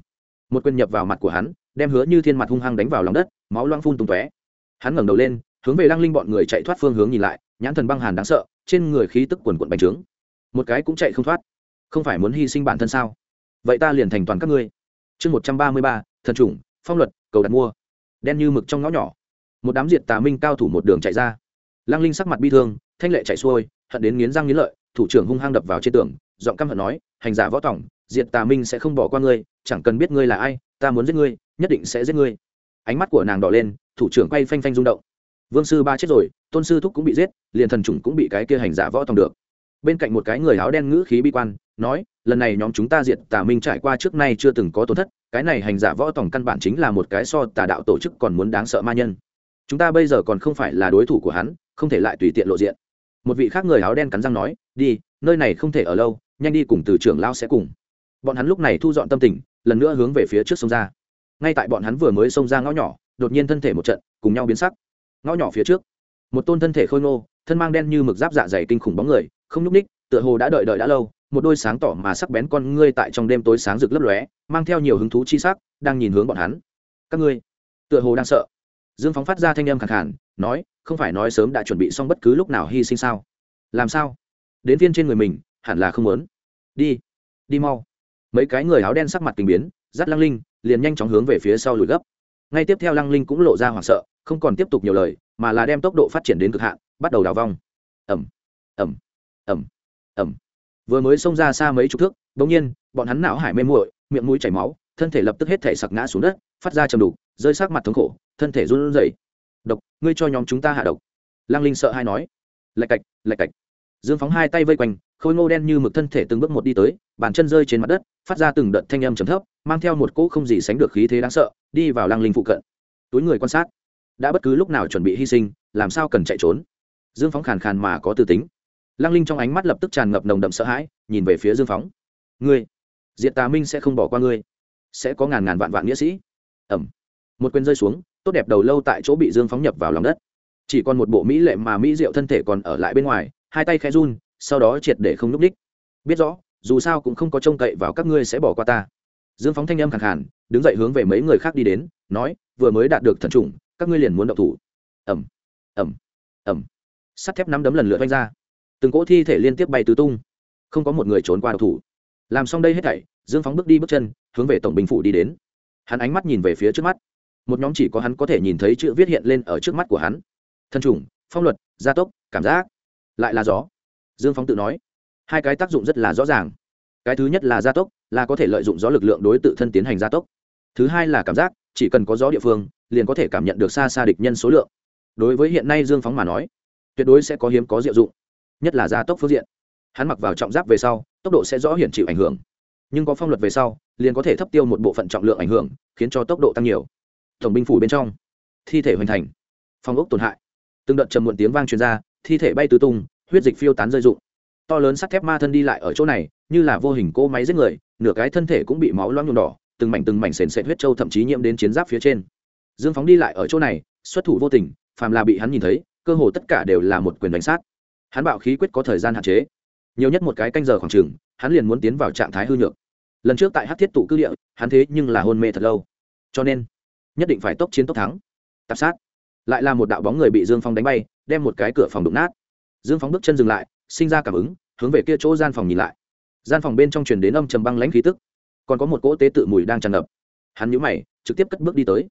Một quyền nhập vào mặt của hắn, đem hứa như thiên mặt hung hăng đánh vào lòng đất, máu loãng phun tung tóe. Hắn ngẩng đầu lên, hướng về lăng linh bọn người chạy thoát phương hướng nhìn lại, nhãn thần băng hàn đáng sợ, trên người khí tức quần quận bành trướng một cái cũng chạy không thoát. Không phải muốn hy sinh bản thân sao? Vậy ta liền thành toàn các ngươi. Chương một trăm ba mươi ba, thần chủng, phong luật, cầu đặt mua. Đen như mực trong ngõ nhỏ. Một đám diệt tà minh cao thủ một đường chạy ra. Lăng linh sắc mặt bi thương, thanh lệ chạy xuôi, hận đến nghiến răng nghiến lợi, thủ trưởng hung hăng đập vào trên tường, giọng căm hận nói, hành giả võ tổng, diệt tà minh sẽ không bỏ qua ngươi, chẳng cần biết ngươi là ai, ta muốn giết ngươi, nhất định sẽ giết ngươi. Ánh mắt của nàng đỏ lên, thủ trưởng quay phanh phanh rung động. Vương sư ba chết rồi, tôn sư thúc cũng bị giết, liền thần chủng cũng bị cái kia hành giả võ tòng được bên cạnh một cái người áo đen ngữ khí bi quan, nói, lần này nhóm chúng ta diệt tà minh trải qua trước nay chưa từng có tổn thất, cái này hành giả võ tổng căn bản chính là một cái so tà đạo tổ chức còn muốn đáng sợ ma nhân. Chúng ta bây giờ còn không phải là đối thủ của hắn, không thể lại tùy tiện lộ diện. Một vị khác người áo đen cắn răng nói, đi, nơi này không thể ở lâu, nhanh đi cùng từ trưởng lao sẽ cùng. Bọn hắn lúc này thu dọn tâm tình, lần nữa hướng về phía trước sông ra. Ngay tại bọn hắn vừa mới xông ra ngõ nhỏ, đột nhiên thân thể một trận, cùng nhau biến sắc. Ngõ nhỏ phía trước, một tôn thân thể khôi ngô, thân mang đen như mực giáp dạ dày kinh khủng bóng người không nhúc ních tựa hồ đã đợi đợi đã lâu một đôi sáng tỏ mà sắc bén con ngươi tại trong đêm tối sáng rực lấp lóe mang theo nhiều hứng thú chi sắc đang nhìn hướng bọn hắn. Các ngươi tựa hồ đang sợ. Dương phóng phát ra thanh âm khẳng khàn, nói không phải nói sớm đã chuẩn bị xong bất cứ lúc nào hy sinh sao? Làm sao? Đến viên trên người mình hẳn là không muốn. Đi đi mau. Mấy cái người áo đen sắc mặt tình biến dắt lăng linh liền nhanh chóng hướng về phía sau lùi gấp. Ngay tiếp theo lăng linh cũng lộ ra hoảng sợ không còn tiếp tục nhiều lời mà là đem tốc độ phát triển đến cực hạn bắt đầu đào vong. Ẩm ẩm ẩm. Ẩm. Vừa mới xông ra xa mấy chục thước, bỗng nhiên, bọn hắn não hải mê muội, miệng mũi chảy máu, thân thể lập tức hết thể sặc ngã xuống đất, phát ra chầm đục, rơi sát mặt thống khổ, thân thể run rẩy. Độc, ngươi cho nhóm chúng ta hạ độc. Lăng linh sợ hay nói. Lạch cạch lạch cạch. Dương phóng hai tay vây quanh, khôi ngô đen như mực thân thể từng bước một đi tới, bàn chân rơi trên mặt đất, phát ra từng đợt thanh âm trầm thấp, mang theo một cỗ không gì sánh được khí thế đáng sợ, đi vào lăng linh phụ cận. Túi người quan sát. Đã bất cứ lúc nào chuẩn bị hy sinh, làm sao cần chạy trốn? Dương phóng khàn khàn mà có tư tính lăng linh trong ánh mắt lập tức tràn ngập nồng đậm sợ hãi, nhìn về phía dương phóng. Ngươi, diệt tà minh sẽ không bỏ qua ngươi. Sẽ có ngàn ngàn vạn vạn nghĩa sĩ. Ẩm một quyền rơi xuống, tốt đẹp đầu lâu tại chỗ bị dương phóng nhập vào lòng đất. Chỉ còn một bộ mỹ lệ mà mỹ diệu thân thể còn ở lại bên ngoài, hai tay khẽ run, sau đó triệt để không núp đích biết rõ, dù sao cũng không có trông cậy vào các ngươi sẽ bỏ qua ta. Dương phóng thanh âm khẳng hẳn đứng dậy hướng về mấy người khác đi đến, nói, vừa mới đạt được thần trùng các ngươi liền muốn động thủ. Ẩm ẩm ẩm sắt thép nắm đấm lần lượt vanh ra từng cỗ thi thể liên tiếp bay tứ tung. Không có một người trốn qua độc thủ. Làm xong đây hết thảy, dương phóng bước đi bước chân, hướng về tổng bình phủ đi đến. Hắn ánh mắt nhìn về phía trước mắt. Một nhóm chỉ có hắn có thể nhìn thấy chữ viết hiện lên ở trước mắt của hắn. Thân chủng, phong luật, gia tốc, cảm giác. Lại là gió. Dương phóng tự nói. Hai cái tác dụng rất là rõ ràng. Cái thứ nhất là gia tốc, là có thể lợi dụng gió lực lượng đối tự thân tiến hành gia tốc. Thứ hai là cảm giác, chỉ cần có gió địa phương, liền có thể cảm nhận được xa xa địch nhân số lượng. Đối với hiện nay dương phóng mà nói, tuyệt đối sẽ có hiếm có diệu dụng nhất là gia tốc phương diện. Hắn mặc vào trọng giáp về sau, tốc độ sẽ rõ hiển chịu ảnh hưởng. Nhưng có phong luật về sau, liền có thể thấp tiêu một bộ phận trọng lượng ảnh hưởng, khiến cho tốc độ tăng nhiều. Tổng binh phủ bên trong, thi thể hoành thành. Phong ốc tổn hại. Từng đợt trầm muộn tiếng vang truyền ra, thi thể bay tứ tung, huyết dịch phiêu tán rơi rụng. To lớn sắt thép ma thân đi lại ở chỗ này, như là vô hình cỗ máy giết người, nửa cái thân thể cũng bị máu loang nhuộm đỏ, từng mảnh từng mảnh sền sệt huyết trâu thậm chí nhiễm đến chiến giáp phía trên. Dương phóng đi lại ở chỗ này, xuất thủ vô tình, phàm là bị hắn nhìn thấy, cơ hồ tất cả đều là một quyền đánh sát hắn bạo khí quyết có thời gian hạn chế. Nhiều nhất một cái canh giờ khoảng chừng, hắn liền muốn tiến vào trạng thái hư nhược. Lần trước tại hát thiết tụ cư địa, hắn thế nhưng là hôn mê thật lâu. Cho nên, nhất định phải tốc chiến tốc thắng. Tạp sát. Lại là một đạo bóng người bị dương phong đánh bay, đem một cái cửa phòng đụng nát. Dương phóng bước chân dừng lại, sinh ra cảm ứng, hướng về kia chỗ gian phòng nhìn lại. Gian phòng bên trong truyền đến âm trầm băng lãnh khí tức. Còn có một cỗ tế tự mùi đang tràn ngập. Hắn nhũ mày, trực tiếp cất bước đi tới.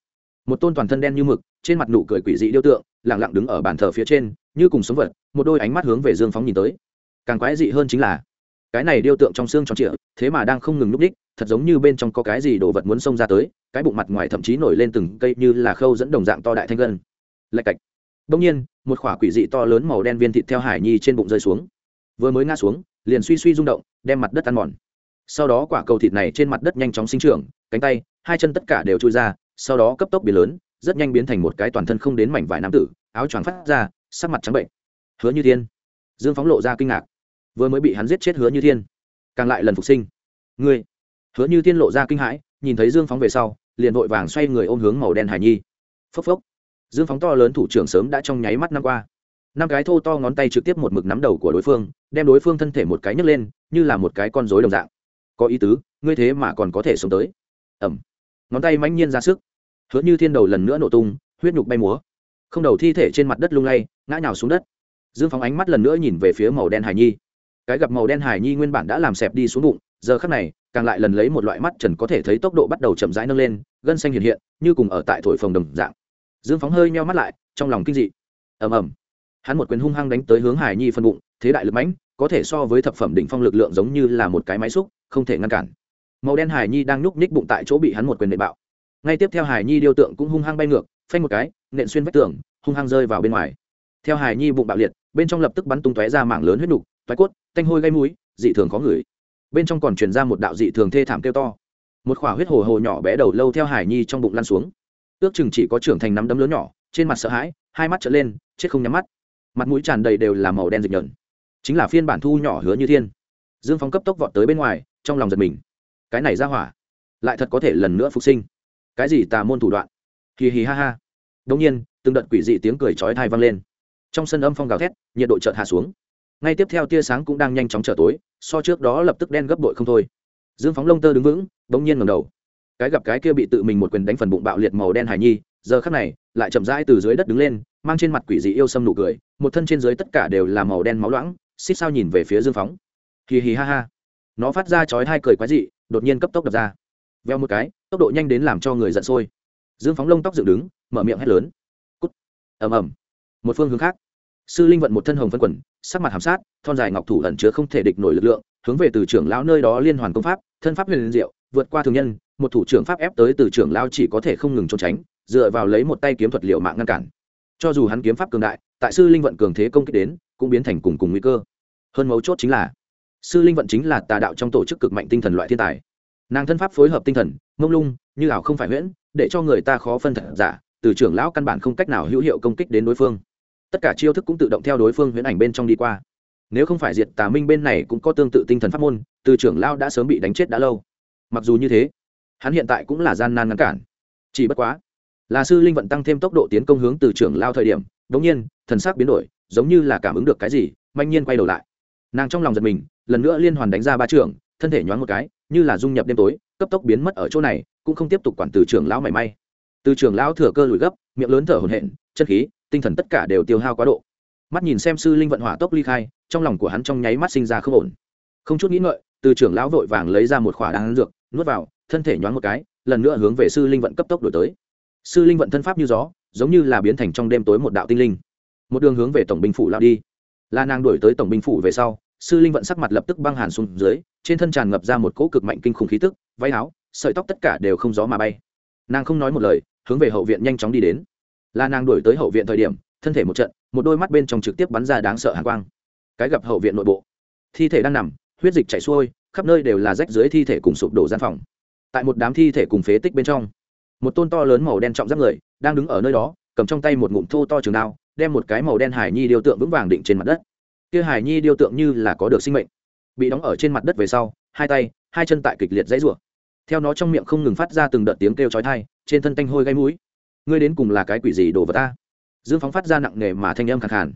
Một tôn toàn thân đen như mực, trên mặt nụ cười quỷ dị điêu tượng lẳng lặng đứng ở bàn thờ phía trên như cùng sống vật, một đôi ánh mắt hướng về dương phóng nhìn tới. Càng quái dị hơn chính là, cái này điêu tượng trong xương tròn trịa, thế mà đang không ngừng núp đích, thật giống như bên trong có cái gì đồ vật muốn xông ra tới, cái bụng mặt ngoài thậm chí nổi lên từng cây như là khâu dẫn đồng dạng to đại thanh gân. Lạch cạch. Đông nhiên, một khỏa quỷ dị to lớn màu đen viên thịt theo hải nhi trên bụng rơi xuống. Vừa mới ngã xuống, liền suy suy rung động, đem mặt đất ăn mòn. Sau đó quả cầu thịt này trên mặt đất nhanh chóng sinh trưởng, cánh tay, hai chân tất cả đều trôi ra, sau đó cấp tốc biến lớn, rất nhanh biến thành một cái toàn thân không đến mảnh vải nam tử, áo choàng phát ra sắc mặt trắng bệnh. Hứa như thiên. Dương phóng lộ ra kinh ngạc. Vừa mới bị hắn giết chết hứa như thiên, càng lại lần phục sinh. Ngươi? Hứa như thiên lộ ra kinh hãi, nhìn thấy dương phóng về sau, liền vội vàng xoay người ôm hướng màu đen hải nhi. Phốc phốc. Dương phóng to lớn thủ trưởng sớm đã trong nháy mắt năm qua. Năm cái thô to ngón tay trực tiếp một mực nắm đầu của đối phương, đem đối phương thân thể một cái nhấc lên, như là một cái con rối đồng dạng. Có ý tứ, ngươi thế mà còn có thể sống tới. Ẩm. Ngón tay mãnh nhiên ra sức. Hứa như thiên đầu lần nữa nổ tung, huyết nhục bay múa. Không đầu thi thể trên mặt đất lung lay ngã nhào xuống đất. Dương phóng ánh mắt lần nữa nhìn về phía màu đen hải nhi. Cái gặp màu đen hải nhi nguyên bản đã làm xẹp đi xuống bụng, giờ khắc này, càng lại lần lấy một loại mắt trần có thể thấy tốc độ bắt đầu chậm rãi nâng lên, gân xanh hiện hiện, như cùng ở tại thổi phồng đồng dạng. Dương phóng hơi meo mắt lại, trong lòng kinh dị. Ầm ầm. Hắn một quyền hung hăng đánh tới hướng hải nhi phân bụng, thế đại lực mãnh, có thể so với thập phẩm đỉnh phong lực lượng giống như là một cái máy xúc, không thể ngăn cản. Màu đen hải nhi đang nhúc nhích bụng tại chỗ bị hắn một quyền nệ bạo. Ngay tiếp theo hải nhi điêu tượng cũng hung hăng bay ngược, phanh một cái, nện xuyên vách tường, hung hăng rơi vào bên ngoài theo hải nhi bụng bạo liệt, bên trong lập tức bắn tung tóe ra mảng lớn huyết đục toái cốt, tanh hôi gây mũi, dị thường khó ngửi. Bên trong còn truyền ra một đạo dị thường thê thảm kêu to. Một khỏa huyết hồ hồ nhỏ bé đầu lâu theo hải nhi trong bụng lăn xuống. Ước chừng chỉ có trưởng thành nắm đấm lớn nhỏ, trên mặt sợ hãi, hai mắt trở lên, chết không nhắm mắt. Mặt mũi tràn đầy đều là màu đen dịch nhợn. Chính là phiên bản thu nhỏ hứa như thiên. Dương phóng cấp tốc vọt tới bên ngoài, trong lòng giật mình. Cái này ra hỏa, lại thật có thể lần nữa phục sinh. Cái gì tà môn thủ đoạn? Hì hì ha ha. Đông nhiên, từng đợt quỷ dị tiếng cười chói thai vang lên trong sân âm phong gào thét, nhiệt độ chợt hạ xuống. Ngay tiếp theo tia sáng cũng đang nhanh chóng trở tối, so trước đó lập tức đen gấp bội không thôi. Dương phóng lông tơ đứng vững, bỗng nhiên ngầm đầu. Cái gặp cái kia bị tự mình một quyền đánh phần bụng bạo liệt màu đen hải nhi, giờ khắc này, lại chậm rãi từ dưới đất đứng lên, mang trên mặt quỷ dị yêu sâm nụ cười, một thân trên dưới tất cả đều là màu đen máu loãng, xích sao nhìn về phía dương phóng. Hì hì ha ha. Nó phát ra chói hai cười quái dị, đột nhiên cấp tốc đập ra. Veo một cái, tốc độ nhanh đến làm cho người giận sôi. Dương phóng lông tóc dựng đứng, mở miệng hét lớn. Cút. Ầm ầm một phương hướng khác. Sư linh vận một thân hồng phân quần, sắc mặt hàm sát, thon dài ngọc thủ ẩn chứa không thể địch nổi lực lượng, hướng về từ trưởng lão nơi đó liên hoàn công pháp, thân pháp huyền diệu, vượt qua thường nhân, một thủ trưởng pháp ép tới từ trưởng lão chỉ có thể không ngừng trốn tránh, dựa vào lấy một tay kiếm thuật liệu mạng ngăn cản. Cho dù hắn kiếm pháp cường đại, tại sư linh vận cường thế công kích đến, cũng biến thành cùng cùng nguy cơ. Hơn mấu chốt chính là, sư linh vận chính là tà đạo trong tổ chức cực mạnh tinh thần loại thiên tài. Nàng thân pháp phối hợp tinh thần, mông lung, như ảo không phải huyễn, để cho người ta khó phân thật giả, từ trưởng lão căn bản không cách nào hữu hiệu công kích đến đối phương tất cả chiêu thức cũng tự động theo đối phương huyễn ảnh bên trong đi qua. Nếu không phải diệt tà minh bên này cũng có tương tự tinh thần pháp môn, từ trưởng lao đã sớm bị đánh chết đã lâu. Mặc dù như thế, hắn hiện tại cũng là gian nan ngăn cản. Chỉ bất quá, là sư linh vận tăng thêm tốc độ tiến công hướng từ trưởng lao thời điểm, đống nhiên, thần sắc biến đổi, giống như là cảm ứng được cái gì, manh nhiên quay đầu lại. Nàng trong lòng giật mình, lần nữa liên hoàn đánh ra ba trưởng, thân thể nhoáng một cái, như là dung nhập đêm tối, cấp tốc biến mất ở chỗ này, cũng không tiếp tục quản từ trưởng lão mảy may. Từ trưởng lão thừa cơ lùi gấp, miệng lớn thở hổn hển chất khí tinh thần tất cả đều tiêu hao quá độ. Mắt nhìn xem sư linh vận hỏa tốc ly khai, trong lòng của hắn trong nháy mắt sinh ra không ổn. Không chút nghĩ ngợi, từ trưởng lão vội vàng lấy ra một khỏa đan dược, nuốt vào, thân thể nhoáng một cái, lần nữa hướng về sư linh vận cấp tốc đổi tới. Sư linh vận thân pháp như gió, giống như là biến thành trong đêm tối một đạo tinh linh. Một đường hướng về tổng binh phủ lao đi. Là nàng đổi tới tổng binh phủ về sau, sư linh vận sắc mặt lập tức băng hàn xuống dưới, trên thân tràn ngập ra một cỗ cực mạnh kinh khủng khí tức, váy áo, sợi tóc tất cả đều không gió mà bay. Nàng không nói một lời, hướng về hậu viện nhanh chóng đi đến là nàng đổi tới hậu viện thời điểm, thân thể một trận, một đôi mắt bên trong trực tiếp bắn ra đáng sợ hàn quang. Cái gặp hậu viện nội bộ, thi thể đang nằm, huyết dịch chảy xuôi, khắp nơi đều là rách dưới thi thể cùng sụp đổ gian phòng. Tại một đám thi thể cùng phế tích bên trong, một tôn to lớn màu đen trọng giáp người đang đứng ở nơi đó, cầm trong tay một ngụm thô to trường đao, đem một cái màu đen hải nhi điêu tượng vững vàng định trên mặt đất. Kia hải nhi điêu tượng như là có được sinh mệnh. Bị đóng ở trên mặt đất về sau, hai tay, hai chân tại kịch liệt dãy rủa. Theo nó trong miệng không ngừng phát ra từng đợt tiếng kêu chói tai, trên thân tanh hôi gáy mũi ngươi đến cùng là cái quỷ gì đổ vào ta? Dương phóng phát ra nặng nề mà thanh âm khẳng khàn.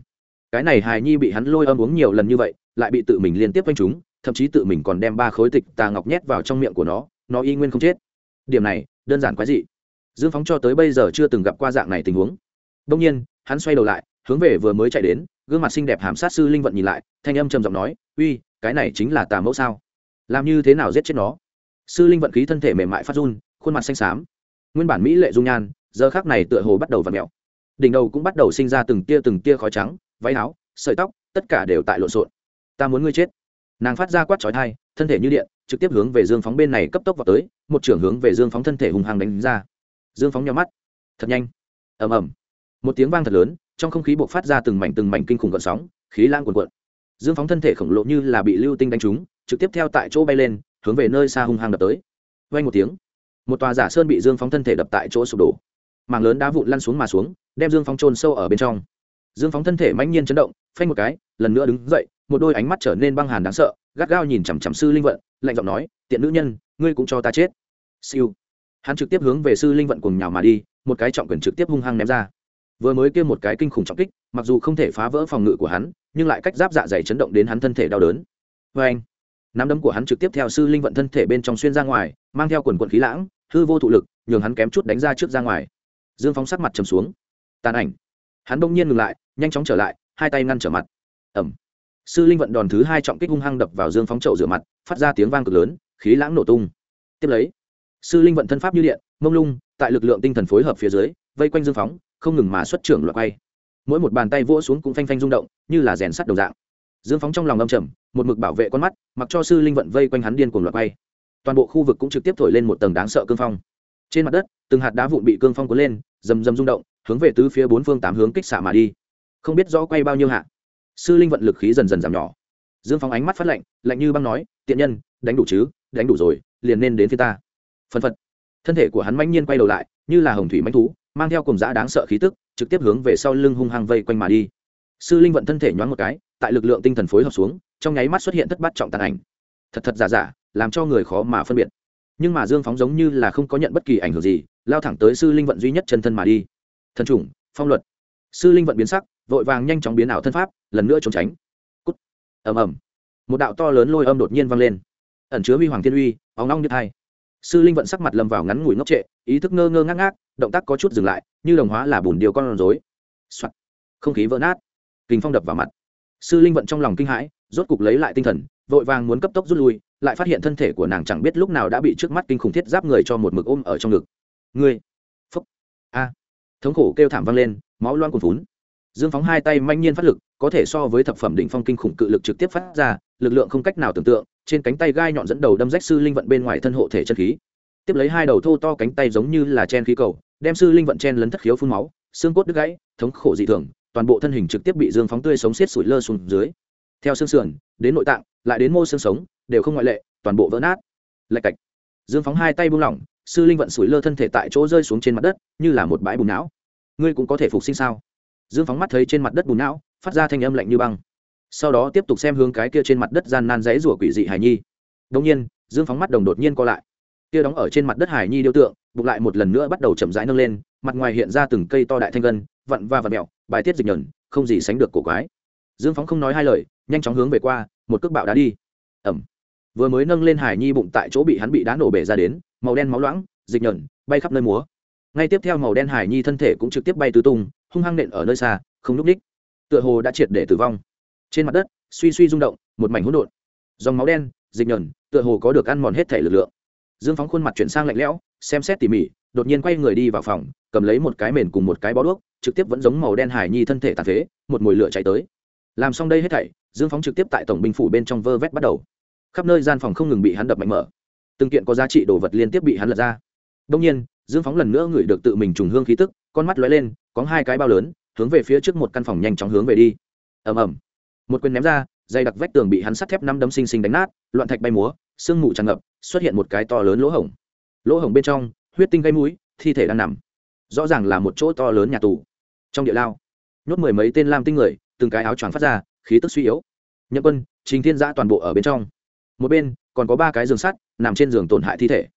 Cái này hài nhi bị hắn lôi âm uống nhiều lần như vậy, lại bị tự mình liên tiếp quanh chúng, thậm chí tự mình còn đem ba khối tịch tà ngọc nhét vào trong miệng của nó nó y nguyên không chết. Điểm này, đơn giản quái dị. Dương phóng cho tới bây giờ chưa từng gặp qua dạng này tình huống. Đông nhiên, hắn xoay đầu lại, hướng về vừa mới chạy đến, gương mặt xinh đẹp hàm sát sư linh vận nhìn lại, thanh âm trầm giọng nói, uy, cái này chính là tà mẫu sao? Làm như thế nào giết chết nó? Sư linh vận khí thân thể mềm mại phát run, khuôn mặt xanh xám, nguyên bản mỹ lệ dung nhan giờ khác này tựa hồ bắt đầu v ặ mẹo. Đỉnh đầu cũng bắt đầu sinh ra từng tia từng tia khói trắng, váy áo, sợi tóc, tất cả đều tại lộn xộn. Ta muốn ngươi chết. Nàng phát ra quát trói thai thân thể như điện, trực tiếp hướng về dương phóng bên này cấp tốc vào tới, một trưởng hướng về dương phóng thân thể hùng hàng đánh ra. Dương phóng nhau mắt. Thật nhanh. Ầm ầm. Một tiếng vang thật lớn, trong không khí buộc phát ra từng mảnh từng mảnh kinh khủng gợn sóng, khí lan cuồn cuộn. Dương phóng thân thể khổng lồ như là bị lưu tinh đánh trúng, trực tiếp theo tại chỗ bay lên, hướng về nơi xa hung hăng đập tới. Vay một tiếng, một tòa giả sơn bị dương phóng thân thể đập tại chỗ sụp đổ mảng lớn đá vụn lăn xuống mà xuống, đem dương phóng trôn sâu ở bên trong. Dương phóng thân thể mãnh nhiên chấn động, phanh một cái, lần nữa đứng dậy, một đôi ánh mắt trở nên băng hàn đáng sợ, gắt gao nhìn chằm chằm sư linh vận, lạnh giọng nói, tiện nữ nhân, ngươi cũng cho ta chết. Siêu. Hắn trực tiếp hướng về sư linh vận cùng nhào mà đi, một cái trọng quyền trực tiếp hung hăng ném ra. Vừa mới kêu một cái kinh khủng trọng kích, mặc dù không thể phá vỡ phòng ngự của hắn, nhưng lại cách giáp dạ dày chấn động đến hắn thân thể đau đớn. Vê anh, nắm đấm của hắn trực tiếp theo sư linh vận thân thể bên trong xuyên ra ngoài, mang theo quần quần khí lãng, hư vô thụ lực, nhường hắn kém chút đánh ra trước ra ngoài dương phóng sắc mặt trầm xuống. Tàn ảnh. Hắn bỗng nhiên ngừng lại, nhanh chóng trở lại, hai tay ngăn trở mặt. Ẩm sư linh vận đòn thứ hai trọng kích hung hăng đập vào dương phóng trậu rửa mặt, phát ra tiếng vang cực lớn, khí lãng nổ tung. Tiếp lấy, sư linh vận thân pháp như điện, mông lung, tại lực lượng tinh thần phối hợp phía dưới, vây quanh dương phóng không ngừng mà xuất trưởng loại quay. Mỗi một bàn tay vỗ xuống cũng phanh phanh rung động, như là rèn sắt đầu dạng. Dương phóng trong lòng âm trầm, một mực bảo vệ con mắt, mặc cho sư linh vận vây quanh hắn điên cuồng loại quay. Toàn bộ khu vực cũng trực tiếp thổi lên một tầng đáng sợ cương phong trên mặt đất, từng hạt đá vụn bị cương phong cuốn lên, rầm rầm rung động, hướng về tứ phía bốn phương tám hướng kích xạ mà đi. Không biết rõ quay bao nhiêu hạ. Sư linh vận lực khí dần dần giảm nhỏ. Dương phóng ánh mắt phát lạnh lạnh như băng nói, tiện nhân, đánh đủ chứ? Đánh đủ rồi, liền nên đến phía ta. Phân phật. Thân thể của hắn mãnh nhiên quay đầu lại, như là hồng thủy mãnh thú, mang theo cùng dã đáng sợ khí tức, trực tiếp hướng về sau lưng hung hăng vây quanh mà đi. Sư linh vận thân thể nhoáng một cái, tại lực lượng tinh thần phối hợp xuống, trong nháy mắt xuất hiện thất bát trọng tàn ảnh. Thật thật giả giả, làm cho người khó mà phân biệt nhưng mà dương phóng giống như là không có nhận bất kỳ ảnh hưởng gì, lao thẳng tới sư linh vận duy nhất chân thân mà đi. Thần chủng, phong luật. Sư linh vận biến sắc, vội vàng nhanh chóng biến ảo thân pháp, lần nữa trốn tránh. Cút. Ầm ầm. Một đạo to lớn lôi âm đột nhiên vang lên. Ẩn chứa huy hoàng thiên uy óng long như thai. Sư linh vận sắc mặt lầm vào ngắn ngủi ngốc trệ, ý thức ngơ ngơ ngác ngác, động tác có chút dừng lại, như đồng hóa là bùn điều con rối. Không khí vỡ nát. Kinh phong đập vào mặt. Sư linh vận trong lòng kinh hãi, rốt cục lấy lại tinh thần vội vàng muốn cấp tốc rút lui, lại phát hiện thân thể của nàng chẳng biết lúc nào đã bị trước mắt kinh khủng thiết giáp người cho một mực ôm ở trong ngực. Ngươi! Phúc! A! Thống khổ kêu thảm vang lên, máu loan cuồn vốn dương phóng hai tay manh nhiên phát lực, có thể so với thập phẩm đỉnh phong kinh khủng cự lực trực tiếp phát ra, lực lượng không cách nào tưởng tượng, trên cánh tay gai nhọn dẫn đầu đâm rách sư linh vận bên ngoài thân hộ thể chân khí. Tiếp lấy hai đầu thô to cánh tay giống như là chen khí cầu, đem sư linh vận chen lấn thất khiếu phun máu, xương cốt đứt gãy, thống khổ dị thường, toàn bộ thân hình trực tiếp bị dương phóng tươi sống xiết sủi lơ xuống dưới. Theo xương sườn đến nội tạng, lại đến mô xương sống, đều không ngoại lệ, toàn bộ vỡ nát. Lạch cạch. Dương phóng hai tay buông lỏng, sư linh vận sủi lơ thân thể tại chỗ rơi xuống trên mặt đất, như là một bãi bùn não. Ngươi cũng có thể phục sinh sao? Dương phóng mắt thấy trên mặt đất bùn não, phát ra thanh âm lạnh như băng. Sau đó tiếp tục xem hướng cái kia trên mặt đất gian nan dãy rủa quỷ dị hải nhi. Đông nhiên, dương phóng mắt đồng đột nhiên co lại. Kia đóng ở trên mặt đất hải nhi điêu tượng, bụng lại một lần nữa bắt đầu chậm rãi nâng lên, mặt ngoài hiện ra từng cây to đại thanh gân, vặn và vặn mẹo, bài tiết dịch nhờn, không gì sánh được cổ quái. Dương phóng không nói hai lời nhanh chóng hướng về qua, một cước bạo đá đi. Ẩm. Vừa mới nâng lên hải nhi bụng tại chỗ bị hắn bị đá nổ bể ra đến, màu đen máu loãng, dịch nhẩn bay khắp nơi múa. Ngay tiếp theo màu đen hải nhi thân thể cũng trực tiếp bay tứ tung, hung hăng nện ở nơi xa, không núp ních. Tựa hồ đã triệt để tử vong. Trên mặt đất, suy suy rung động, một mảnh hỗn độn. Dòng máu đen, dịch nhẩn tựa hồ có được ăn mòn hết thể lực lượng. Dương phóng khuôn mặt chuyển sang lạnh lẽo, xem xét tỉ mỉ, đột nhiên quay người đi vào phòng, cầm lấy một cái mền cùng một cái bó đuốc, trực tiếp vẫn giống màu đen hải nhi thân thể tàn phế, một mồi lửa chạy tới. Làm xong đây hết thảy dương phóng trực tiếp tại tổng binh phủ bên trong vơ vét bắt đầu. Khắp nơi gian phòng không ngừng bị hắn đập mạnh mở. Từng kiện có giá trị đồ vật liên tiếp bị hắn lật ra. Đông nhiên, dương phóng lần nữa ngửi được tự mình trùng hương khí tức, con mắt lóe lên, có hai cái bao lớn, hướng về phía trước một căn phòng nhanh chóng hướng về đi. Ầm ầm. Một quyền ném ra, dây đặc vách tường bị hắn sắt thép năm đấm xinh xinh đánh nát, loạn thạch bay múa, sương mù tràn ngập, xuất hiện một cái to lớn lỗ hổng. Lỗ hổng bên trong, huyết tinh gây mũi, thi thể đang nằm. Rõ ràng là một chỗ to lớn nhà tù. Trong địa lao, nhốt mười mấy tên lam tinh người, từng cái áo choàng phát ra khí tức suy yếu. Nhậm quân, trình thiên giã toàn bộ ở bên trong. Một bên, còn có ba cái giường sắt nằm trên giường tổn hại thi thể.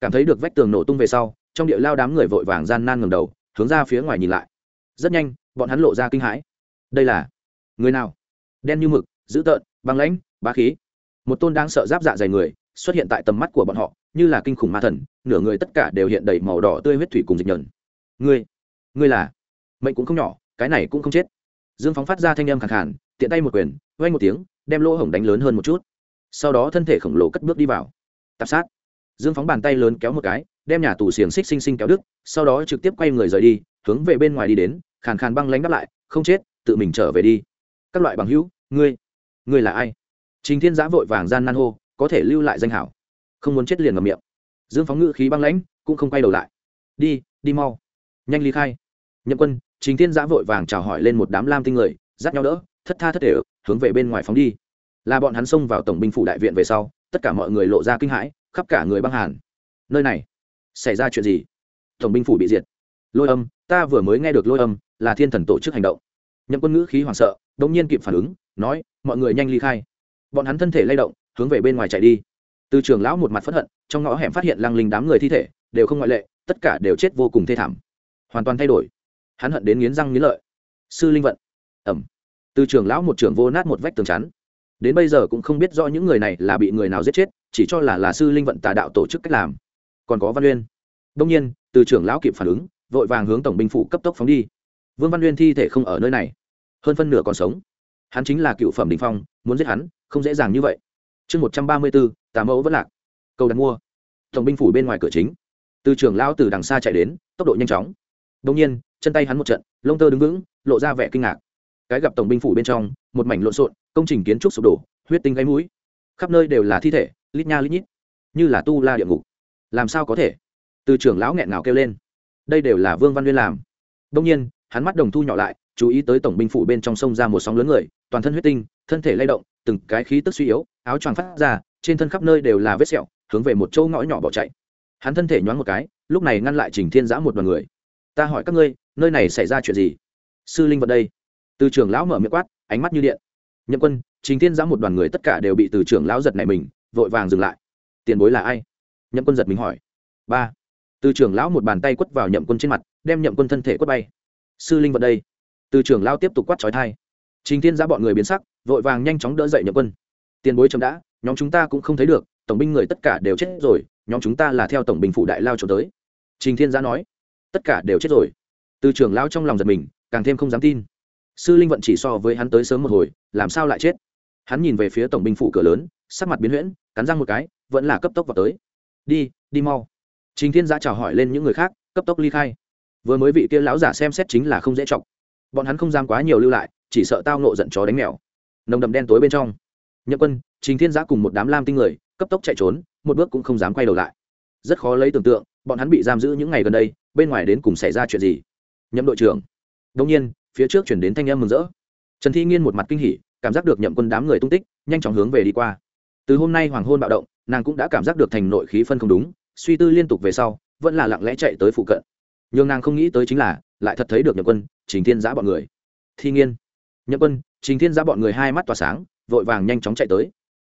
Cảm thấy được vách tường nổ tung về sau, trong địa lao đám người vội vàng gian nan ngầm đầu, hướng ra phía ngoài nhìn lại. Rất nhanh, bọn hắn lộ ra kinh hãi. Đây là người nào? Đen như mực, dữ tợn, băng lãnh, bá khí. Một tôn đang sợ giáp dạ dày người xuất hiện tại tầm mắt của bọn họ, như là kinh khủng ma thần, nửa người tất cả đều hiện đầy màu đỏ tươi huyết thủy cùng dịch nhờn. Ngươi ngươi là? Mệnh cũng không nhỏ, cái này cũng không chết. Dương phóng phát ra thanh âm khẳng khản tiện tay một quyền vay một tiếng, đem lỗ hổng đánh lớn hơn một chút. Sau đó thân thể khổng lồ cất bước đi vào. Tạp sát. Dương phóng bàn tay lớn kéo một cái, đem nhà tù xiềng xích xinh xinh kéo đứt, sau đó trực tiếp quay người rời đi, hướng về bên ngoài đi đến, khàn khàn băng lánh đáp lại, không chết, tự mình trở về đi. Các loại bằng hữu, ngươi ngươi là ai? Trình thiên giã vội vàng gian nan hô, có thể lưu lại danh hảo. Không muốn chết liền ngầm miệng. Dương phóng ngự khí băng lãnh, cũng không quay đầu lại. Đi đi mau. Nhanh ly khai. Nhậm quân, trình thiên giã vội vàng chào hỏi lên một đám lam tinh người, dắt nhau đỡ thất tha thất để hướng về bên ngoài phóng đi. Là bọn hắn xông vào tổng binh phủ đại viện về sau, tất cả mọi người lộ ra kinh hãi, khắp cả người băng hàn. Nơi này, xảy ra chuyện gì? Tổng binh phủ bị diệt. Lôi âm, ta vừa mới nghe được lôi âm, là thiên thần tổ chức hành động. Nhậm quân ngữ khí hoảng sợ đông nhiên kịp phản ứng, nói, mọi người nhanh ly khai. Bọn hắn thân thể lay động, hướng về bên ngoài chạy đi. Từ trường lão một mặt p hận, trong ngõ hẻm phát hiện lăng linh đám người thi thể, đều không ngoại lệ, tất cả đều chết vô cùng thê thảm. Hoàn toàn thay đổi. Hắn hận đến nghiến răng nghiến lợi. Sư linh vận. Ẩm từ trường lão một trường vô nát một vách tường chắn. Đến bây giờ cũng không biết rõ những người này là bị người nào giết chết, chỉ cho là là sư linh vận tà đạo tổ chức cách làm. Còn có văn uyên. Đông nhiên, từ trưởng lão kịp phản ứng, vội vàng hướng tổng binh phủ cấp tốc phóng đi. Vương văn uyên thi thể không ở nơi này. Hơn phân nửa còn sống. Hắn chính là cựu phẩm đình phong, muốn giết hắn, không dễ dàng như vậy. Chương một trăm ba mươi bốn, tà mẫu vẫn lạc. Cầu đặt mua. Tổng binh phủ bên ngoài cửa chính. Từ trưởng lão từ đằng xa chạy đến, tốc độ nhanh chóng. Đông nhiên, chân tay hắn một trận, lông tơ đứng vững, lộ ra vẻ kinh ngạc cái gặp tổng binh phủ bên trong, một mảnh lộn xộn, công trình kiến trúc sụp đổ, huyết tinh gáy mũi. Khắp nơi đều là thi thể, lít nha lít nhít, như là tu la địa ngục. Làm sao có thể? Từ trưởng lão nghẹn ngào kêu lên. Đây đều là vương văn nguyên làm. Đông nhiên, hắn mắt đồng thu nhỏ lại, chú ý tới tổng binh phủ bên trong sông ra một sóng lớn người, toàn thân huyết tinh, thân thể lay động, từng cái khí tức suy yếu, áo choàng phát ra, trên thân khắp nơi đều là vết sẹo, hướng về một châu ngõ nhỏ bỏ chạy. Hắn thân thể nhoáng một cái, lúc này ngăn lại trình thiên giã một đoàn người. Ta hỏi các ngươi, nơi này xảy ra chuyện gì? Sư linh vật đây từ trưởng lão mở miệng quát, ánh mắt như điện. Nhậm quân, trình thiên giám một đoàn người tất cả đều bị từ trưởng lão giật này mình, vội vàng dừng lại. Tiền bối là ai? Nhậm quân giật mình hỏi. Ba. Từ trưởng lão một bàn tay quất vào nhậm quân trên mặt, đem nhậm quân thân thể quất bay. Sư linh vật đây. Từ trưởng lão tiếp tục quát trói thai trình thiên giám bọn người biến sắc, vội vàng nhanh chóng đỡ dậy nhậm quân. Tiền bối chậm đã, nhóm chúng ta cũng không thấy được, tổng binh người tất cả đều chết rồi, nhóm chúng ta là theo tổng binh phủ đại lao trốn tới. Trình thiên giã nói. Tất cả đều chết rồi. Từ trưởng lão trong lòng giật mình, càng thêm không dám tin sư linh vận chỉ so với hắn tới sớm một hồi, làm sao lại chết? Hắn nhìn về phía tổng binh phủ cửa lớn, sắc mặt biến huyễn, cắn răng một cái, vẫn là cấp tốc vào tới. Đi đi mau. Trình thiên giã chào hỏi lên những người khác, cấp tốc ly khai. Vừa mới vị kia lão giả xem xét chính là không dễ chọc. Bọn hắn không dám quá nhiều lưu lại, chỉ sợ tao nộ giận chó đánh mèo. Nồng đậm đen tối bên trong. Nhậm quân, trình thiên giã cùng một đám lam tinh người, cấp tốc chạy trốn, một bước cũng không dám quay đầu lại. Rất khó lấy tưởng tượng, bọn hắn bị giam giữ những ngày gần đây, bên ngoài đến cùng xảy ra chuyện gì? Nhậm đội trưởng. Đông nhiên phía trước chuyển đến thanh em mừng rỡ. Trần thi nghiên một mặt kinh hỉ, cảm giác được nhậm quân đám người tung tích, nhanh chóng hướng về đi qua. Từ hôm nay hoàng hôn bạo động, nàng cũng đã cảm giác được thành nội khí phân không đúng, suy tư liên tục về sau, vẫn là lặng lẽ chạy tới phụ cận. Nhưng nàng không nghĩ tới chính là, lại thật thấy được nhậm quân, trình thiên giã bọn người. Thi nghiên, nhậm quân, trình thiên giã bọn người hai mắt tỏa sáng, vội vàng nhanh chóng chạy tới.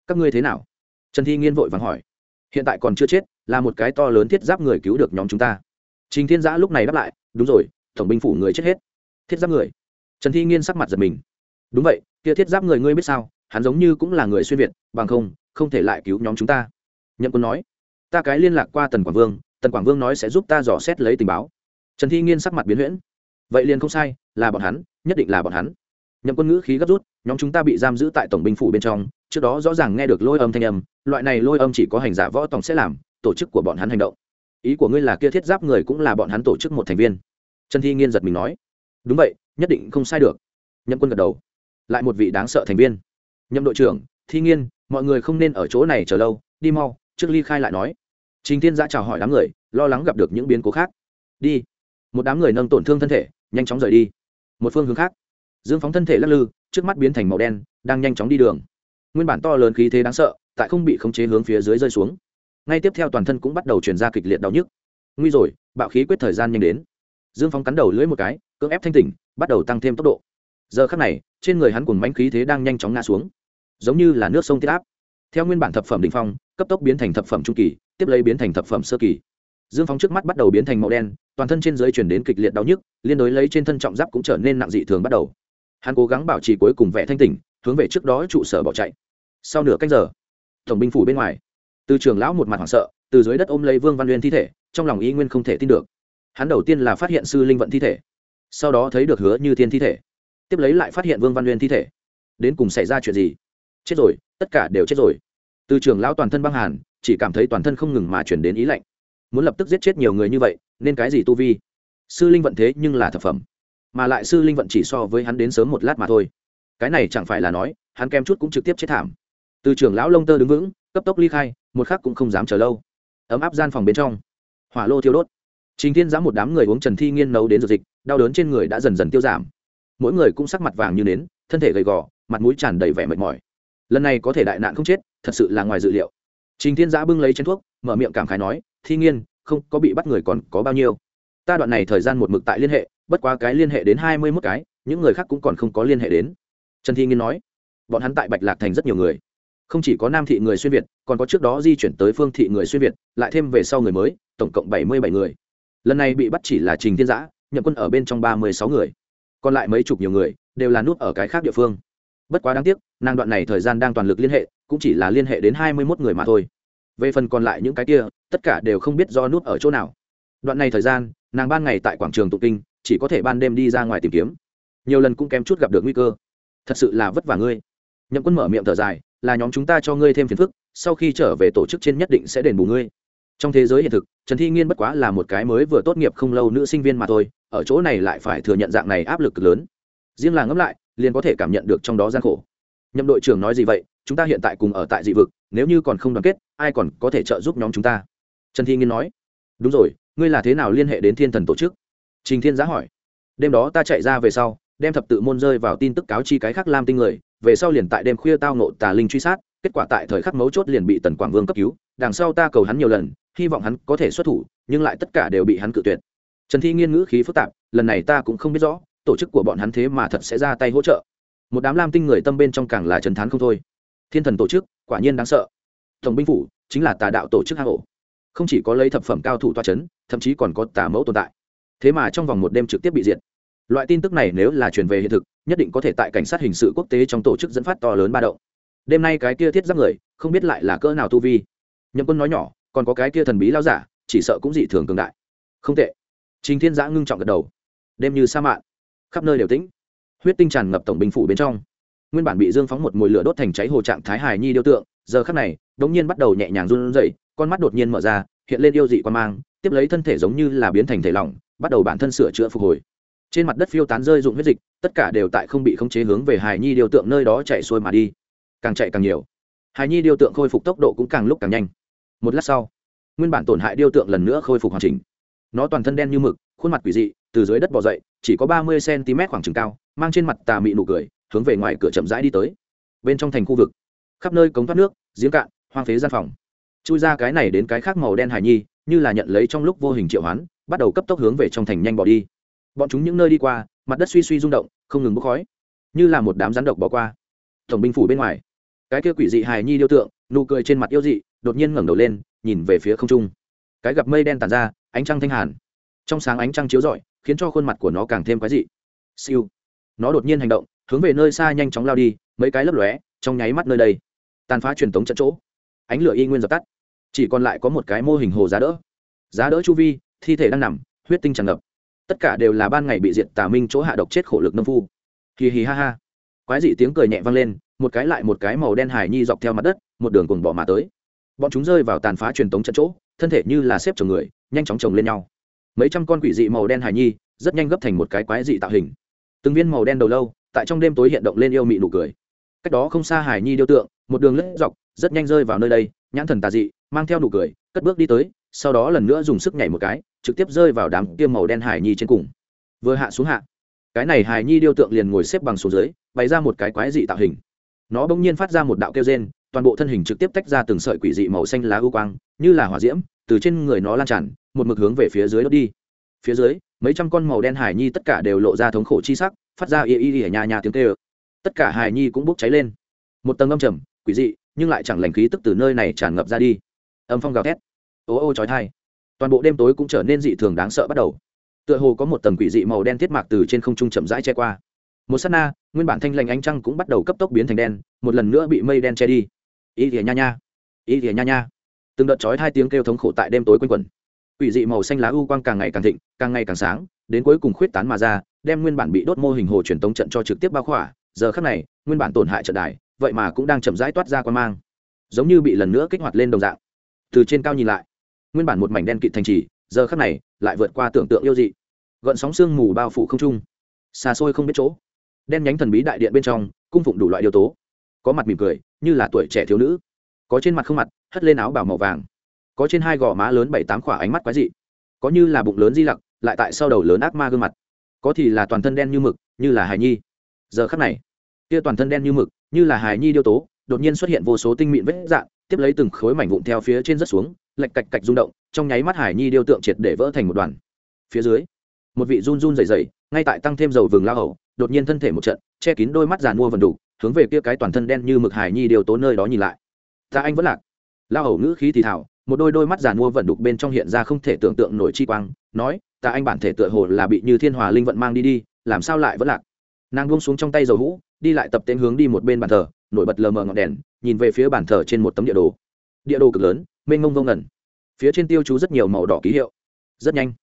Các ngươi thế nào? Trần thi nghiên vội vàng hỏi. Hiện tại còn chưa chết, là một cái to lớn thiết giáp người cứu được nhóm chúng ta. Trình thiên giã lúc này đáp lại, đúng rồi, tổng binh phủ người chết hết thiết giáp người. Trần thi nghiên sắc mặt giật mình. Đúng vậy, kia thiết giáp người ngươi biết sao? Hắn giống như cũng là người xuyên việt, bằng không không thể lại cứu nhóm chúng ta. Nhậm quân nói, ta cái liên lạc qua tần quảng vương, tần quảng vương nói sẽ giúp ta dò xét lấy tình báo. Trần thi nghiên sắc mặt biến huyễn. Vậy liền không sai, là bọn hắn, nhất định là bọn hắn. Nhậm quân ngữ khí gấp rút, nhóm chúng ta bị giam giữ tại tổng binh phủ bên trong, trước đó rõ ràng nghe được lôi âm thanh âm, loại này lôi âm chỉ có hành giả võ tòng sẽ làm, tổ chức của bọn hắn hành động. Ý của ngươi là kia thiết giáp người cũng là bọn hắn tổ chức một thành viên. Trần thi nghiên giật mình nói đúng vậy, nhất định không sai được. Nhậm quân gật đầu. Lại một vị đáng sợ thành viên. Nhậm đội trưởng, thi nghiên, mọi người không nên ở chỗ này chờ lâu, đi mau, trước ly khai lại nói. Trình thiên giã chào hỏi đám người, lo lắng gặp được những biến cố khác. Đi. Một đám người nâng tổn thương thân thể, nhanh chóng rời đi. Một phương hướng khác. Dương phóng thân thể lắc lư, trước mắt biến thành màu đen, đang nhanh chóng đi đường. Nguyên bản to lớn khí thế đáng sợ, tại không bị khống chế hướng phía dưới rơi xuống. Ngay tiếp theo toàn thân cũng bắt đầu chuyển ra kịch liệt đau nhức. Nguy rồi, bạo khí quyết thời gian nhanh đến. Dương phóng cắn đầu lưỡi một cái cưỡng ép thanh tỉnh, bắt đầu tăng thêm tốc độ. Giờ khắc này, trên người hắn cùng mánh khí thế đang nhanh chóng ngã xuống. Giống như là nước sông tiết áp. Theo nguyên bản thập phẩm đ ỉ n h phong, cấp tốc biến thành thập phẩm trung kỳ, tiếp lấy biến thành thập phẩm sơ kỳ. Dương phóng trước mắt bắt đầu biến thành màu đen, toàn thân trên giới chuyển đến kịch liệt đau nhức, liên đối lấy trên thân trọng giáp cũng trở nên nặng dị thường bắt đầu. Hắn cố gắng bảo trì cuối cùng vẻ thanh tỉnh, hướng về trước đó trụ sở bỏ chạy. Sau nửa cách giờ, tổng binh phủ bên ngoài, từ trường lão một mặt hoảng sợ, từ dưới đất ôm lấy vương văn uyên thi thể, trong lòng y nguyên không thể tin được. Hắn đầu tiên là phát hiện sư linh vận thi thể sau đó thấy được hứa như thiên thi thể. Tiếp lấy lại phát hiện vương văn uyên thi thể. Đến cùng xảy ra chuyện gì? Chết rồi, tất cả đều chết rồi. Từ trường lão toàn thân băng hàn, chỉ cảm thấy toàn thân không ngừng mà chuyển đến ý lạnh. Muốn lập tức giết chết nhiều người như vậy, nên cái gì tu vi? Sư linh vận thế nhưng là thập phẩm. Mà lại sư linh vận chỉ so với hắn đến sớm một lát mà thôi. Cái này chẳng phải là nói, hắn kem chút cũng trực tiếp chết thảm. Từ trường lão lông tơ đứng vững, cấp tốc ly khai, một khắc cũng không dám chờ lâu. Ấm áp gian phòng bên trong. Hỏa lô thiêu đốt trình thiên giã một đám người uống trần thi nghiên nấu đến dược dịch, đau đớn trên người đã dần dần tiêu giảm. Mỗi người cũng sắc mặt vàng như nến, thân thể gầy gò, mặt mũi tràn đầy vẻ mệt mỏi. Lần này có thể đại nạn không chết, thật sự là ngoài dự liệu. Trình thiên giã bưng lấy chén thuốc, mở miệng cảm khái nói, thi nghiên, không có bị bắt người còn có bao nhiêu? Ta đoạn này thời gian một mực tại liên hệ, bất quá cái liên hệ đến hai mươi mốt cái, những người khác cũng còn không có liên hệ đến. Trần thi nghiên nói, bọn hắn tại bạch lạc thành rất nhiều người. Không chỉ có nam thị người xuyên việt, còn có trước đó di chuyển tới phương thị người xuyên việt, lại thêm về sau người mới, tổng cộng bảy mươi bảy người lần này bị bắt chỉ là trình thiên giã, Nhậm quân ở bên trong ba mươi sáu người. Còn lại mấy chục nhiều người, đều là nút ở cái khác địa phương. Bất quá đáng tiếc, nàng đoạn này thời gian đang toàn lực liên hệ, cũng chỉ là liên hệ đến hai mươi mốt người mà thôi. Về phần còn lại những cái kia, tất cả đều không biết do nút ở chỗ nào. Đoạn này thời gian, nàng ban ngày tại quảng trường tụ kinh, chỉ có thể ban đêm đi ra ngoài tìm kiếm. Nhiều lần cũng kém chút gặp được nguy cơ. Thật sự là vất vả ngươi. Nhậm quân mở miệng thở dài, là nhóm chúng ta cho ngươi thêm phiền phức, sau khi trở về tổ chức trên nhất định sẽ đền bù ngươi trong thế giới hiện thực, trần thi nghiên bất quá là một cái mới vừa tốt nghiệp không lâu nữ sinh viên mà thôi, ở chỗ này lại phải thừa nhận dạng này áp lực lớn. Riêng là ngẫm lại, liền có thể cảm nhận được trong đó gian khổ. Nhậm đội trưởng nói gì vậy, chúng ta hiện tại cùng ở tại dị vực, nếu như còn không đoàn kết, ai còn có thể trợ giúp nhóm chúng ta? Trần thi nghiên nói. Đúng rồi, ngươi là thế nào liên hệ đến thiên thần tổ chức? Trình thiên giá hỏi. Đêm đó ta chạy ra về sau, đem thập tự môn rơi vào tin tức cáo chi cái khác lam tinh người, về sau liền tại đêm khuya tao nộ tà linh truy sát kết quả tại thời khắc mấu chốt liền bị tần quảng vương cấp cứu, đằng sau ta cầu hắn nhiều lần, hy vọng hắn có thể xuất thủ, nhưng lại tất cả đều bị hắn cự tuyệt. Trần thi nghiên ngữ khí phức tạp, lần này ta cũng không biết rõ, tổ chức của bọn hắn thế mà thật sẽ ra tay hỗ trợ. Một đám lam tinh người tâm bên trong càng là trần thán không thôi. Thiên thần tổ chức, quả nhiên đáng sợ. Tổng binh phủ, chính là tà đạo tổ chức hạ hộ không chỉ có lấy thập phẩm cao thủ toa c h ấ n thậm chí còn có tà mẫu tồn tại. Thế mà trong vòng một đêm trực tiếp bị diệt. Loại tin tức này nếu là truyền về hiện thực, nhất định có thể tại cảnh sát hình sự quốc tế trong tổ chức dẫn phát to lớn ba động đêm nay cái kia thiết giáp người, không biết lại là cỡ nào tu vi. Nhậm quân nói nhỏ, còn có cái kia thần bí lao giả, chỉ sợ cũng dị thường cường đại. Không tệ. Trình thiên giã ngưng trọng gật đầu. Đêm như sa mạn khắp nơi đều tĩnh. Huyết tinh tràn ngập tổng binh phủ bên trong. Nguyên bản bị dương phóng một mồi lửa đốt thành cháy hồ trạng thái hài nhi điêu tượng, giờ khắc này, đống nhiên bắt đầu nhẹ nhàng run rẩy, con mắt đột nhiên mở ra, hiện lên yêu dị quan mang, tiếp lấy thân thể giống như là biến thành thể lỏng, bắt đầu bản thân sửa chữa phục hồi. Trên mặt đất phiêu tán rơi dụng huyết dịch, tất cả đều tại không bị khống chế hướng về hài nhi điêu tượng nơi đó chạy xuôi mà đi càng chạy càng nhiều. Hài nhi điêu tượng khôi phục tốc độ cũng càng lúc càng nhanh. Một lát sau, nguyên bản tổn hại điêu tượng lần nữa khôi phục hoàn chỉnh. Nó toàn thân đen như mực, khuôn mặt quỷ dị, từ dưới đất bỏ dậy, chỉ có ba mươi cm khoảng trừng cao, mang trên mặt tà mị nụ cười, hướng về ngoài cửa chậm rãi đi tới. Bên trong thành khu vực, khắp nơi cống thoát nước, giếng cạn, hoang phế gian phòng. Chui ra cái này đến cái khác màu đen hài nhi, như là nhận lấy trong lúc vô hình triệu hoán, bắt đầu cấp tốc hướng về trong thành nhanh bỏ đi. Bọn chúng những nơi đi qua, mặt đất suy suy rung động, không ngừng bốc khói, như là một đám rắn độc bỏ qua. Tổng binh phủ bên ngoài cái kia quỷ dị hài nhi điêu tượng, nụ cười trên mặt yêu dị, đột nhiên ngẩng đầu lên, nhìn về phía không trung. Cái gặp mây đen tàn ra, ánh trăng thanh hàn. Trong sáng ánh trăng chiếu rọi, khiến cho khuôn mặt của nó càng thêm quái dị. Siêu. Nó đột nhiên hành động, hướng về nơi xa nhanh chóng lao đi, mấy cái lấp lóe, trong nháy mắt nơi đây. Tàn phá truyền thống trận chỗ. Ánh lửa y nguyên dập tắt. Chỉ còn lại có một cái mô hình hồ giá đỡ. Giá đỡ chu vi, thi thể đang nằm, huyết tinh tràn ngập. Tất cả đều là ban ngày bị diệt tà minh chỗ hạ độc chết khổ lực nông phu. Hì hì ha ha. Quái dị tiếng cười nhẹ vang lên một cái lại một cái màu đen hải nhi dọc theo mặt đất, một đường cùng bỏ mà tới. Bọn chúng rơi vào tàn phá truyền tống trận chỗ, thân thể như là xếp chồng người, nhanh chóng chồng lên nhau. Mấy trăm con quỷ dị màu đen hài nhi, rất nhanh gấp thành một cái quái dị tạo hình. Từng viên màu đen đầu lâu, tại trong đêm tối hiện động lên yêu mị nụ cười. Cách đó không xa hài nhi điêu tượng, một đường lướt dọc, rất nhanh rơi vào nơi đây, nhãn thần tà dị, mang theo nụ cười, cất bước đi tới, sau đó lần nữa dùng sức nhảy một cái, trực tiếp rơi vào đám tiêm màu đen hài nhi trên cùng. Vừa hạ xuống hạ, cái này hài nhi điêu tượng liền ngồi xếp bằng xuống dưới, bày ra một cái quái dị tạo hình nó bỗng nhiên phát ra một đạo kêu rên, toàn bộ thân hình trực tiếp tách ra từng sợi quỷ dị màu xanh lá ưu quang, như là hỏa diễm, từ trên người nó lan tràn, một mực hướng về phía dưới đốt đi. Phía dưới, mấy trăm con màu đen hải nhi tất cả đều lộ ra thống khổ chi sắc, phát ra y y y nhà nhà tiếng kêu. Tất cả hải nhi cũng bốc cháy lên. Một tầng âm trầm, quỷ dị, nhưng lại chẳng lành khí tức từ nơi này tràn ngập ra đi. Âm phong gào thét. Ô ô chói thai toàn bộ đêm tối cũng trở nên dị thường đáng sợ bắt đầu. Tựa hồ có một tầng quỷ dị màu đen thiết mạc từ trên không trung chậm rãi che qua một s á t na nguyên bản thanh lành ánh trăng cũng bắt đầu cấp tốc biến thành đen, một lần nữa bị mây đen che đi. Ý thìa nha nha. Ý thìa nha nha. Từng đợt chói hai tiếng kêu thống khổ tại đêm tối quanh quẩn. Quỷ dị màu xanh lá u quang càng ngày càng thịnh, càng ngày càng sáng, đến cuối cùng khuyết tán mà ra, đem nguyên bản bị đốt mô hình hồ truyền tống trận cho trực tiếp bao khỏa. Giờ khắc này, nguyên bản tổn hại trận đài, vậy mà cũng đang chậm rãi toát ra quan mang. Giống như bị lần nữa kích hoạt lên đồng dạng. Từ trên cao nhìn lại, nguyên bản một mảnh đen kịt thành trì, giờ khắc này lại vượt qua tưởng tượng yêu dị. Gợn sóng sương mù bao phủ không trung. Xa xôi không biết chỗ đen nhánh thần bí đại điện bên trong, cung phụng đủ loại điều tố. Có mặt mỉm cười, như là tuổi trẻ thiếu nữ. Có trên mặt không mặt, hất lên áo bảo màu vàng. Có trên hai gò má lớn bảy tám khỏa ánh mắt quái dị. Có như là bụng lớn di lặc, lại tại sau đầu lớn ác ma gương mặt. Có thì là toàn thân đen như mực, như là hài nhi. Giờ khắc này, kia toàn thân đen như mực, như là hài nhi điêu tố, đột nhiên xuất hiện vô số tinh mịn vết dạn tiếp lấy từng khối mảnh vụn theo phía trên rất xuống lạch cạch cạch rung động, trong nháy mắt hải nhi điêu tượng triệt để vỡ thành một đoàn. Phía dưới, một vị run run dày dày ngay tại tăng thêm dầu vừng lao hầu đột nhiên thân thể một trận, che kín đôi mắt giàn mua vần đủ hướng về kia cái toàn thân đen như mực hải nhi điều tố nơi đó nhìn lại. Ta anh vẫn lạc. Lao hầu ngữ khí thì thảo một đôi đôi mắt giàn mua vần đục bên trong hiện ra không thể tưởng tượng nổi chi quang, nói, ta anh bản thể tựa hồ là bị như thiên hòa linh vận mang đi đi, làm sao lại vẫn lạc? Nàng buông xuống trong tay dầu hũ, đi lại tập tên hướng đi một bên bàn thờ, nổi bật lờ mờ ngọn đèn, nhìn về phía bàn thờ trên một tấm địa đồ. Địa đồ cực lớn, mênh mông vông ngẩn phía trên tiêu chú rất nhiều màu đỏ ký hiệu. Rất nhanh.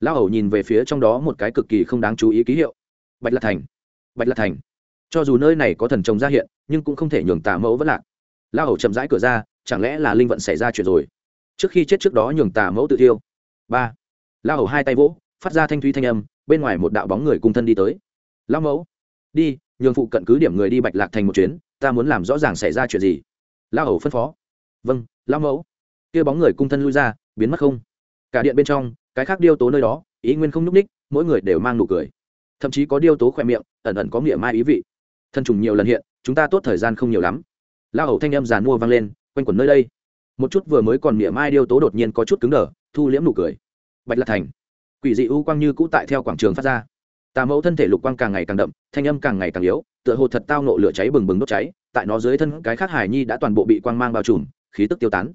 Lão hầu nhìn về phía trong đó một cái cực kỳ không đáng chú ý ký hiệu bạch lạc thành. Bạch lạc thành. Cho dù nơi này có thần trồng ra hiện, nhưng cũng không thể nhường tà mẫu vẫn lạc. La hầu chậm rãi cửa ra, chẳng lẽ là linh vận xảy ra chuyện rồi? Trước khi chết trước đó nhường tà mẫu tự thiêu. Ba. La hầu hai tay vỗ, phát ra thanh thúy thanh âm, bên ngoài một đạo bóng người cung thân đi tới. La mẫu, đi, nhường phụ cận cứ điểm người đi bạch lạc thành một chuyến, ta muốn làm rõ ràng xảy ra chuyện gì. La hầu phân phó. Vâng La mẫu. Kia bóng người cung thân lui ra, biến mất không? Cả điện bên trong, cái khác điêu tố nơi đó, ý nguyên không n ú c ních mỗi người đều mang nụ cười thậm chí có điêu tố khoe miệng, ẩn ẩn có nghĩa mai ý vị. Thân trùng nhiều lần hiện, chúng ta tốt thời gian không nhiều lắm. La hầu thanh âm giàn mua vang lên, quanh quẩn nơi đây. Một chút vừa mới còn nghĩa mai điêu tố đột nhiên có chút cứng đờ, thu liễm nụ cười. Bạch lạc thành. Quỷ dị u quang như cũ tại theo quảng trường phát ra. Tà mẫu thân thể lục quang càng ngày càng đậm, thanh âm càng ngày càng yếu, tựa hồ thật tao nộ lửa cháy bừng bừng đốt cháy, tại nó dưới thân cái khác hải nhi đã toàn bộ bị quang mang bao trùm, khí tức tiêu tán.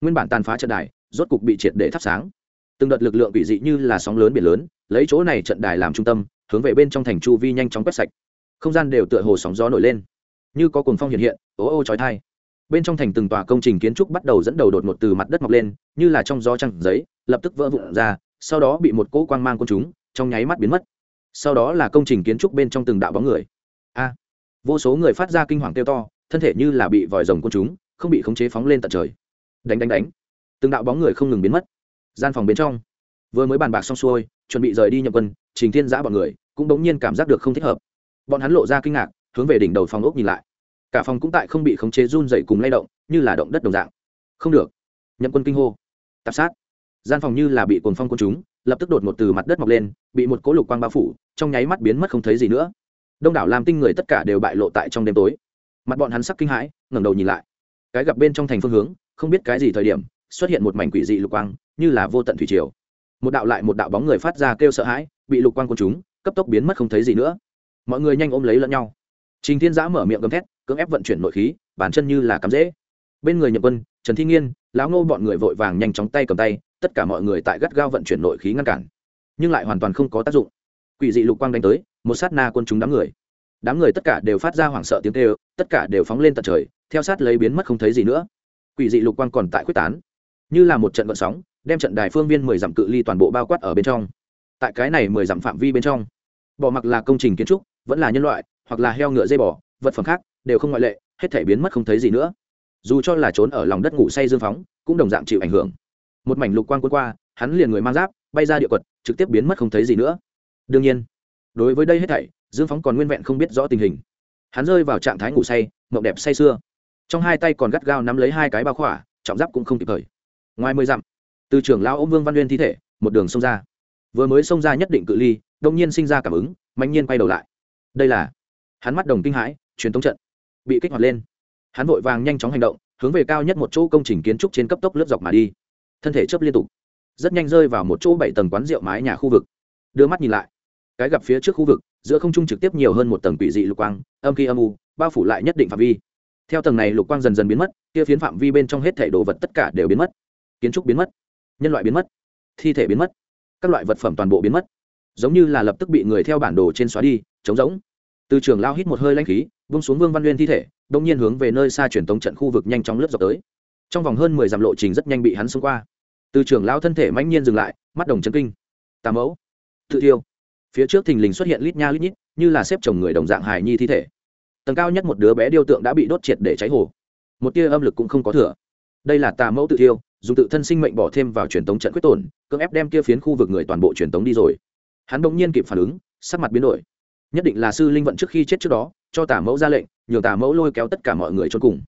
Nguyên bản tàn phá trận đài, rốt cục bị triệt để thắp sáng. Từng đợt lực lượng quỷ dị như là sóng lớn biển lớn, lấy chỗ này trận đài làm trung tâm hướng về bên trong thành chu vi nhanh chóng quét sạch. Không gian đều tựa hồ sóng gió nổi lên. Như có cuồng phong hiện hiện ố ô trói thai bên trong thành từng tòa công trình kiến trúc bắt đầu dẫn đầu đột ngột từ mặt đất mọc lên, như là trong gió trăng giấy, lập tức vỡ vụn ra, sau đó bị một cỗ quang mang côn chúng trong nháy mắt biến mất. Sau đó là công trình kiến trúc bên trong từng đạo bóng người. A! Vô số người phát ra kinh hoàng kêu to, thân thể như là bị vòi rồng côn chúng không bị khống chế phóng lên tận trời. Đánh đánh đánh. Từng đạo bóng người không ngừng biến mất. Gian phòng bên trong. Vừa mới bàn bạc xong xuôi, chuẩn bị rời đi nhập quân trình thiên giã bọn người cũng bỗng nhiên cảm giác được không thích hợp. Bọn hắn lộ ra kinh ngạc, hướng về đỉnh đầu phòng ốc nhìn lại. Cả phòng cũng tại không bị khống chế run dậy cùng lay động, như là động đất đồng dạng. Không được. Nhậm quân kinh hô. Tạp sát. Gian phòng như là bị cồn phong quân chúng lập tức đột một từ mặt đất mọc lên, bị một cỗ lục quang bao phủ, trong nháy mắt biến mất không thấy gì nữa. Đông đảo làm tinh người tất cả đều bại lộ tại trong đêm tối. Mặt bọn hắn sắc kinh hãi, ngẩng đầu nhìn lại. Cái gặp bên trong thành phương hướng, không biết cái gì thời điểm, xuất hiện một mảnh quỷ dị lục quang, như là vô tận thủy triều một đạo lại một đạo bóng người phát ra kêu sợ hãi, bị lục quang quân chúng cấp tốc biến mất không thấy gì nữa. Mọi người nhanh ôm lấy lẫn nhau. Trình thiên giã mở miệng gầm thét, cưỡng ép vận chuyển nội khí, bản chân như là cắm dễ bên người nhậm quân, trần thi nghiên, lão ngô bọn người vội vàng nhanh chóng tay cầm tay, tất cả mọi người tại gắt gao vận chuyển nội khí ngăn cản. Nhưng lại hoàn toàn không có tác dụng. Quỷ dị lục quang đánh tới, một sát na quân chúng đám người. Đám người tất cả đều phát ra hoảng sợ tiếng kêu, tất cả đều phóng lên tận trời, theo sát lấy biến mất không thấy gì nữa. Quỷ dị lục quang còn tại quyết tán. Như là một trận vận sóng đem trận đài phương viên mười dặm cự ly toàn bộ bao quát ở bên trong. Tại cái này mười dặm phạm vi bên trong bỏ mặc là công trình kiến trúc, vẫn là nhân loại, hoặc là heo ngựa dây bò, vật phẩm khác, đều không ngoại lệ, hết thể biến mất không thấy gì nữa. Dù cho là trốn ở lòng đất ngủ say dương phóng, cũng đồng dạng chịu ảnh hưởng. Một mảnh lục quang quân qua, hắn liền người mang giáp, bay ra địa quật, trực tiếp biến mất không thấy gì nữa. Đương nhiên, đối với đây hết thảy, dương phóng còn nguyên vẹn không biết rõ tình hình. Hắn rơi vào trạng thái ngủ say, mộng đẹp say sưa. Trong hai tay còn gắt gao nắm lấy hai cái bao khỏa, trọng giáp cũng không kịp thời. Ngoài mười dặm từ trưởng lao ôm vương văn uyên thi thể, một đường xông ra. Vừa mới xông ra nhất định cự ly, đông nhiên sinh ra cảm ứng mạnh nhiên quay đầu lại. Đây là, hắn mắt đồng kinh hãi, truyền thống trận, bị kích hoạt lên. Hắn vội vàng nhanh chóng hành động, hướng về cao nhất một chỗ công trình kiến trúc trên cấp tốc lướt dọc mà đi. Thân thể chớp liên tục, rất nhanh rơi vào một chỗ bảy tầng quán rượu mái nhà khu vực. Đưa mắt nhìn lại, cái gặp phía trước khu vực, giữa không trung trực tiếp nhiều hơn một tầng quỷ dị lục quang, âm khi âm u, bao phủ lại nhất định phạm vi. Theo tầng này lục quang dần dần biến mất, kia phiến phạm vi bên trong hết thể đồ vật tất cả đều biến mất. Kiến trúc biến mất nhân loại biến mất, thi thể biến mất, các loại vật phẩm toàn bộ biến mất, giống như là lập tức bị người theo bản đồ trên xóa đi, trống rỗng. Từ trường lao hít một hơi lanh khí vung xuống vương văn nguyên thi thể đông nhiên hướng về nơi xa truyền tống trận khu vực nhanh chóng lướt dọc tới. Trong vòng hơn mười dặm lộ trình rất nhanh bị hắn xông qua. Từ trường lao thân thể mãnh nhiên dừng lại, mắt đồng chân kinh. Tà mẫu, tự tiêu. phía trước thình lình xuất hiện lít nha lít nhít, như là xếp chồng người đồng dạng hài nhi thi thể. Tầng cao nhất một đứa bé điêu tượng đã bị đốt triệt để cháy hồ. Một tia âm lực cũng không có thừa. Đây là tà mẫu tự tiêu dùng tự thân sinh mệnh bỏ thêm vào truyền tống trận quyết tổn, cưỡng ép đem kia phiến khu vực người toàn bộ truyền tống đi rồi. Hắn bỗng nhiên kịp phản ứng, sắc mặt biến đổi. Nhất định là sư linh vận trước khi chết trước đó, cho tà mẫu ra lệnh, nhường tà mẫu lôi kéo tất cả mọi người cho cùng.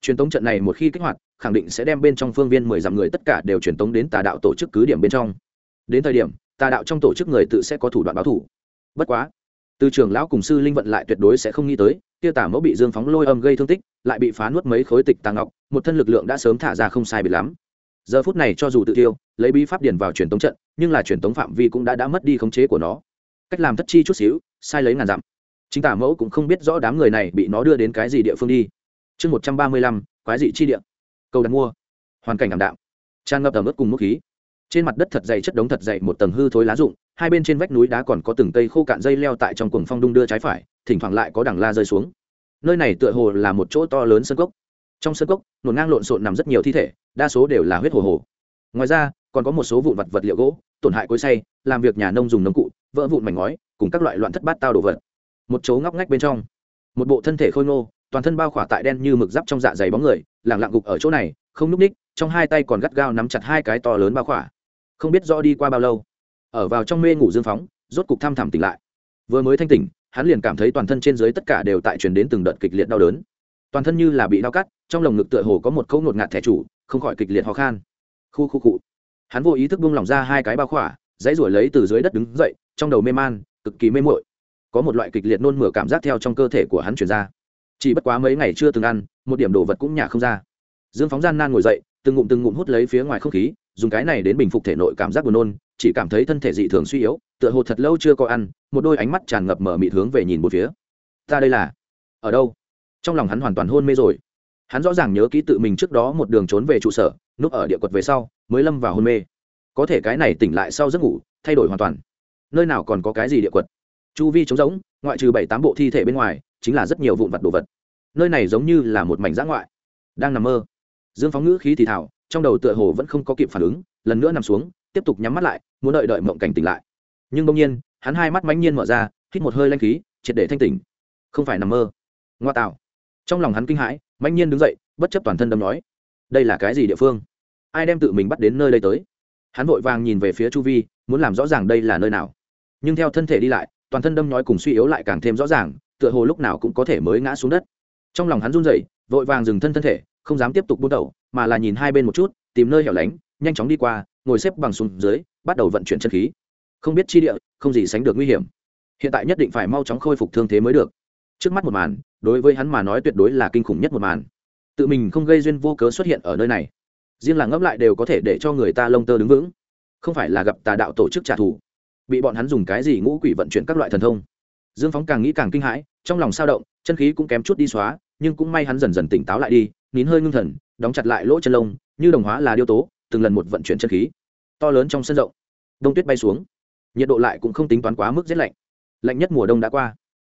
Truyền tống trận này một khi kích hoạt, khẳng định sẽ đem bên trong phương viên mười dặm người tất cả đều truyền tống đến tà đạo tổ chức cứ điểm bên trong. Đến thời điểm, tà đạo trong tổ chức người tự sẽ có thủ đoạn báo thủ. Bất quá, từ trường lão cùng sư linh vận lại tuyệt đối sẽ không nghĩ tới, kia tả mẫu bị dương phóng lôi âm gây thương tích, lại bị phá nuốt mấy khối tịch tàng ngọc, một thân lực lượng đã sớm thả ra không sai bị lắm giờ phút này cho dù tự tiêu lấy bí pháp điền vào truyền tống trận, nhưng là truyền tống phạm vi cũng đã đã mất đi khống chế của nó. Cách làm thất chi chút xíu, sai lấy ngàn dặm. Chính tả mẫu cũng không biết rõ đám người này bị nó đưa đến cái gì địa phương đi. Chương một trăm ba mươi lăm, quái dị chi địa. Cầu đặt mua. Hoàn cảnh ảm đạm. Tràn ngập ẩm ướt cùng mức khí. Trên mặt đất thật dày chất đống thật dày một tầng hư thối lá rụng, hai bên trên vách núi đá còn có từng cây khô cạn dây leo tại trong cuồng phong đung đưa trái phải, thỉnh thoảng lại có đằng la rơi xuống. Nơi này tựa hồ là một chỗ to lớn sân cốc trong sân cốc, nổn ngang lộn xộn nằm rất nhiều thi thể, đa số đều là huyết hồ hồ. Ngoài ra, còn có một số vụn vật vật liệu gỗ, tổn hại cối say làm việc nhà nông dùng nông cụ, vỡ vụn mảnh ngói, cùng các loại loạn thất bát tao đồ vật. Một chỗ ngóc ngách bên trong, một bộ thân thể khôi ngô, toàn thân bao khỏa tại đen như mực giáp trong dạ dày bóng người, lẳng lặng gục ở chỗ này, không núp ních trong hai tay còn gắt gao nắm chặt hai cái to lớn bao khỏa. Không biết rõ đi qua bao lâu, ở vào trong mê ngủ dương phóng, rốt cục thăm thẳm tỉnh lại. Vừa mới thanh tỉnh, hắn liền cảm thấy toàn thân trên dưới tất cả đều tại truyền đến từng đợt kịch liệt đau đớn toàn thân như là bị đau cắt, trong lồng ngực tựa hồ có một câu ngột ngạt thẻ chủ, không khỏi kịch liệt ho khan. Khu khu cụ hắn vô ý thức buông lỏng ra hai cái bao khỏa, dãy ruổi lấy từ dưới đất đứng dậy, trong đầu mê man, cực kỳ mê mội có một loại kịch liệt nôn mửa cảm giác theo trong cơ thể của hắn chuyển ra. Chỉ bất quá mấy ngày chưa từng ăn, một điểm đồ vật cũng nhả không ra. Dương phóng gian nan ngồi dậy, từng ngụm từng ngụm hút lấy phía ngoài không khí, dùng cái này đến bình phục thể nội cảm giác buồn nôn, chỉ cảm thấy thân thể dị thường suy yếu, tựa hồ thật lâu chưa có ăn, một đôi ánh mắt tràn ngập mở mịt hướng về nhìn một phía. Ta đây là ở đâu? Trong lòng hắn hoàn toàn hôn mê rồi. Hắn rõ ràng nhớ ký tự mình trước đó một đường trốn về trụ sở, núp ở địa quật về sau, mới lâm vào hôn mê. Có thể cái này tỉnh lại sau giấc ngủ, thay đổi hoàn toàn. Nơi nào còn có cái gì địa quật? Chu vi trống rỗng, ngoại trừ bảy tám bộ thi thể bên ngoài, chính là rất nhiều vụn vặt đồ vật. Nơi này giống như là một mảnh giã ngoại. Đang nằm mơ. Dương phóng ngữ khí thì thảo trong đầu tựa hồ vẫn không có kịp phản ứng, lần nữa nằm xuống, tiếp tục nhắm mắt lại, muốn đợi đợi mộng cảnh tỉnh lại. Nhưng bỗng nhiên, hắn hai mắt mãnh nhiên mở ra, hít một hơi lanh khí, triệt để thanh tỉnh. Không phải nằm mơ. Ngoa tạo trong lòng hắn kinh hãi mạnh nhiên đứng dậy, bất chấp toàn thân đâm nói, đây là cái gì địa phương? Ai đem tự mình bắt đến nơi đây tới? Hắn vội vàng nhìn về phía chu vi, muốn làm rõ ràng đây là nơi nào. Nhưng theo thân thể đi lại, toàn thân đâm nhói cùng suy yếu lại càng thêm rõ ràng, tựa hồ lúc nào cũng có thể mới ngã xuống đất. Trong lòng hắn run rẩy, vội vàng dừng thân thân thể, không dám tiếp tục buôn đầu, mà là nhìn hai bên một chút, tìm nơi hẻo lánh, nhanh chóng đi qua, ngồi xếp bằng xuống dưới, bắt đầu vận chuyển chân khí. Không biết chi địa, không gì sánh được nguy hiểm. Hiện tại nhất định phải mau chóng khôi phục thương thế mới được trước mắt một màn, đối với hắn mà nói tuyệt đối là kinh khủng nhất một màn. Tự mình không gây duyên vô cớ xuất hiện ở nơi này. Riêng là ngẫm lại đều có thể để cho người ta lông tơ đứng vững. Không phải là gặp tà đạo tổ chức trả thù, bị bọn hắn dùng cái gì ngũ quỷ vận chuyển các loại thần thông. Dương phóng càng nghĩ càng kinh hãi, trong lòng sao động, chân khí cũng kém chút đi xóa, nhưng cũng may hắn dần dần tỉnh táo lại đi, nín hơi ngưng thần, đóng chặt lại lỗ chân lông, như đồng hóa là điêu tố, từng lần một vận chuyển chân khí. To lớn trong sân rộng, đông tuyết bay xuống, nhiệt độ lại cũng không tính toán quá mức rét lạnh. Lạnh nhất mùa đông đã qua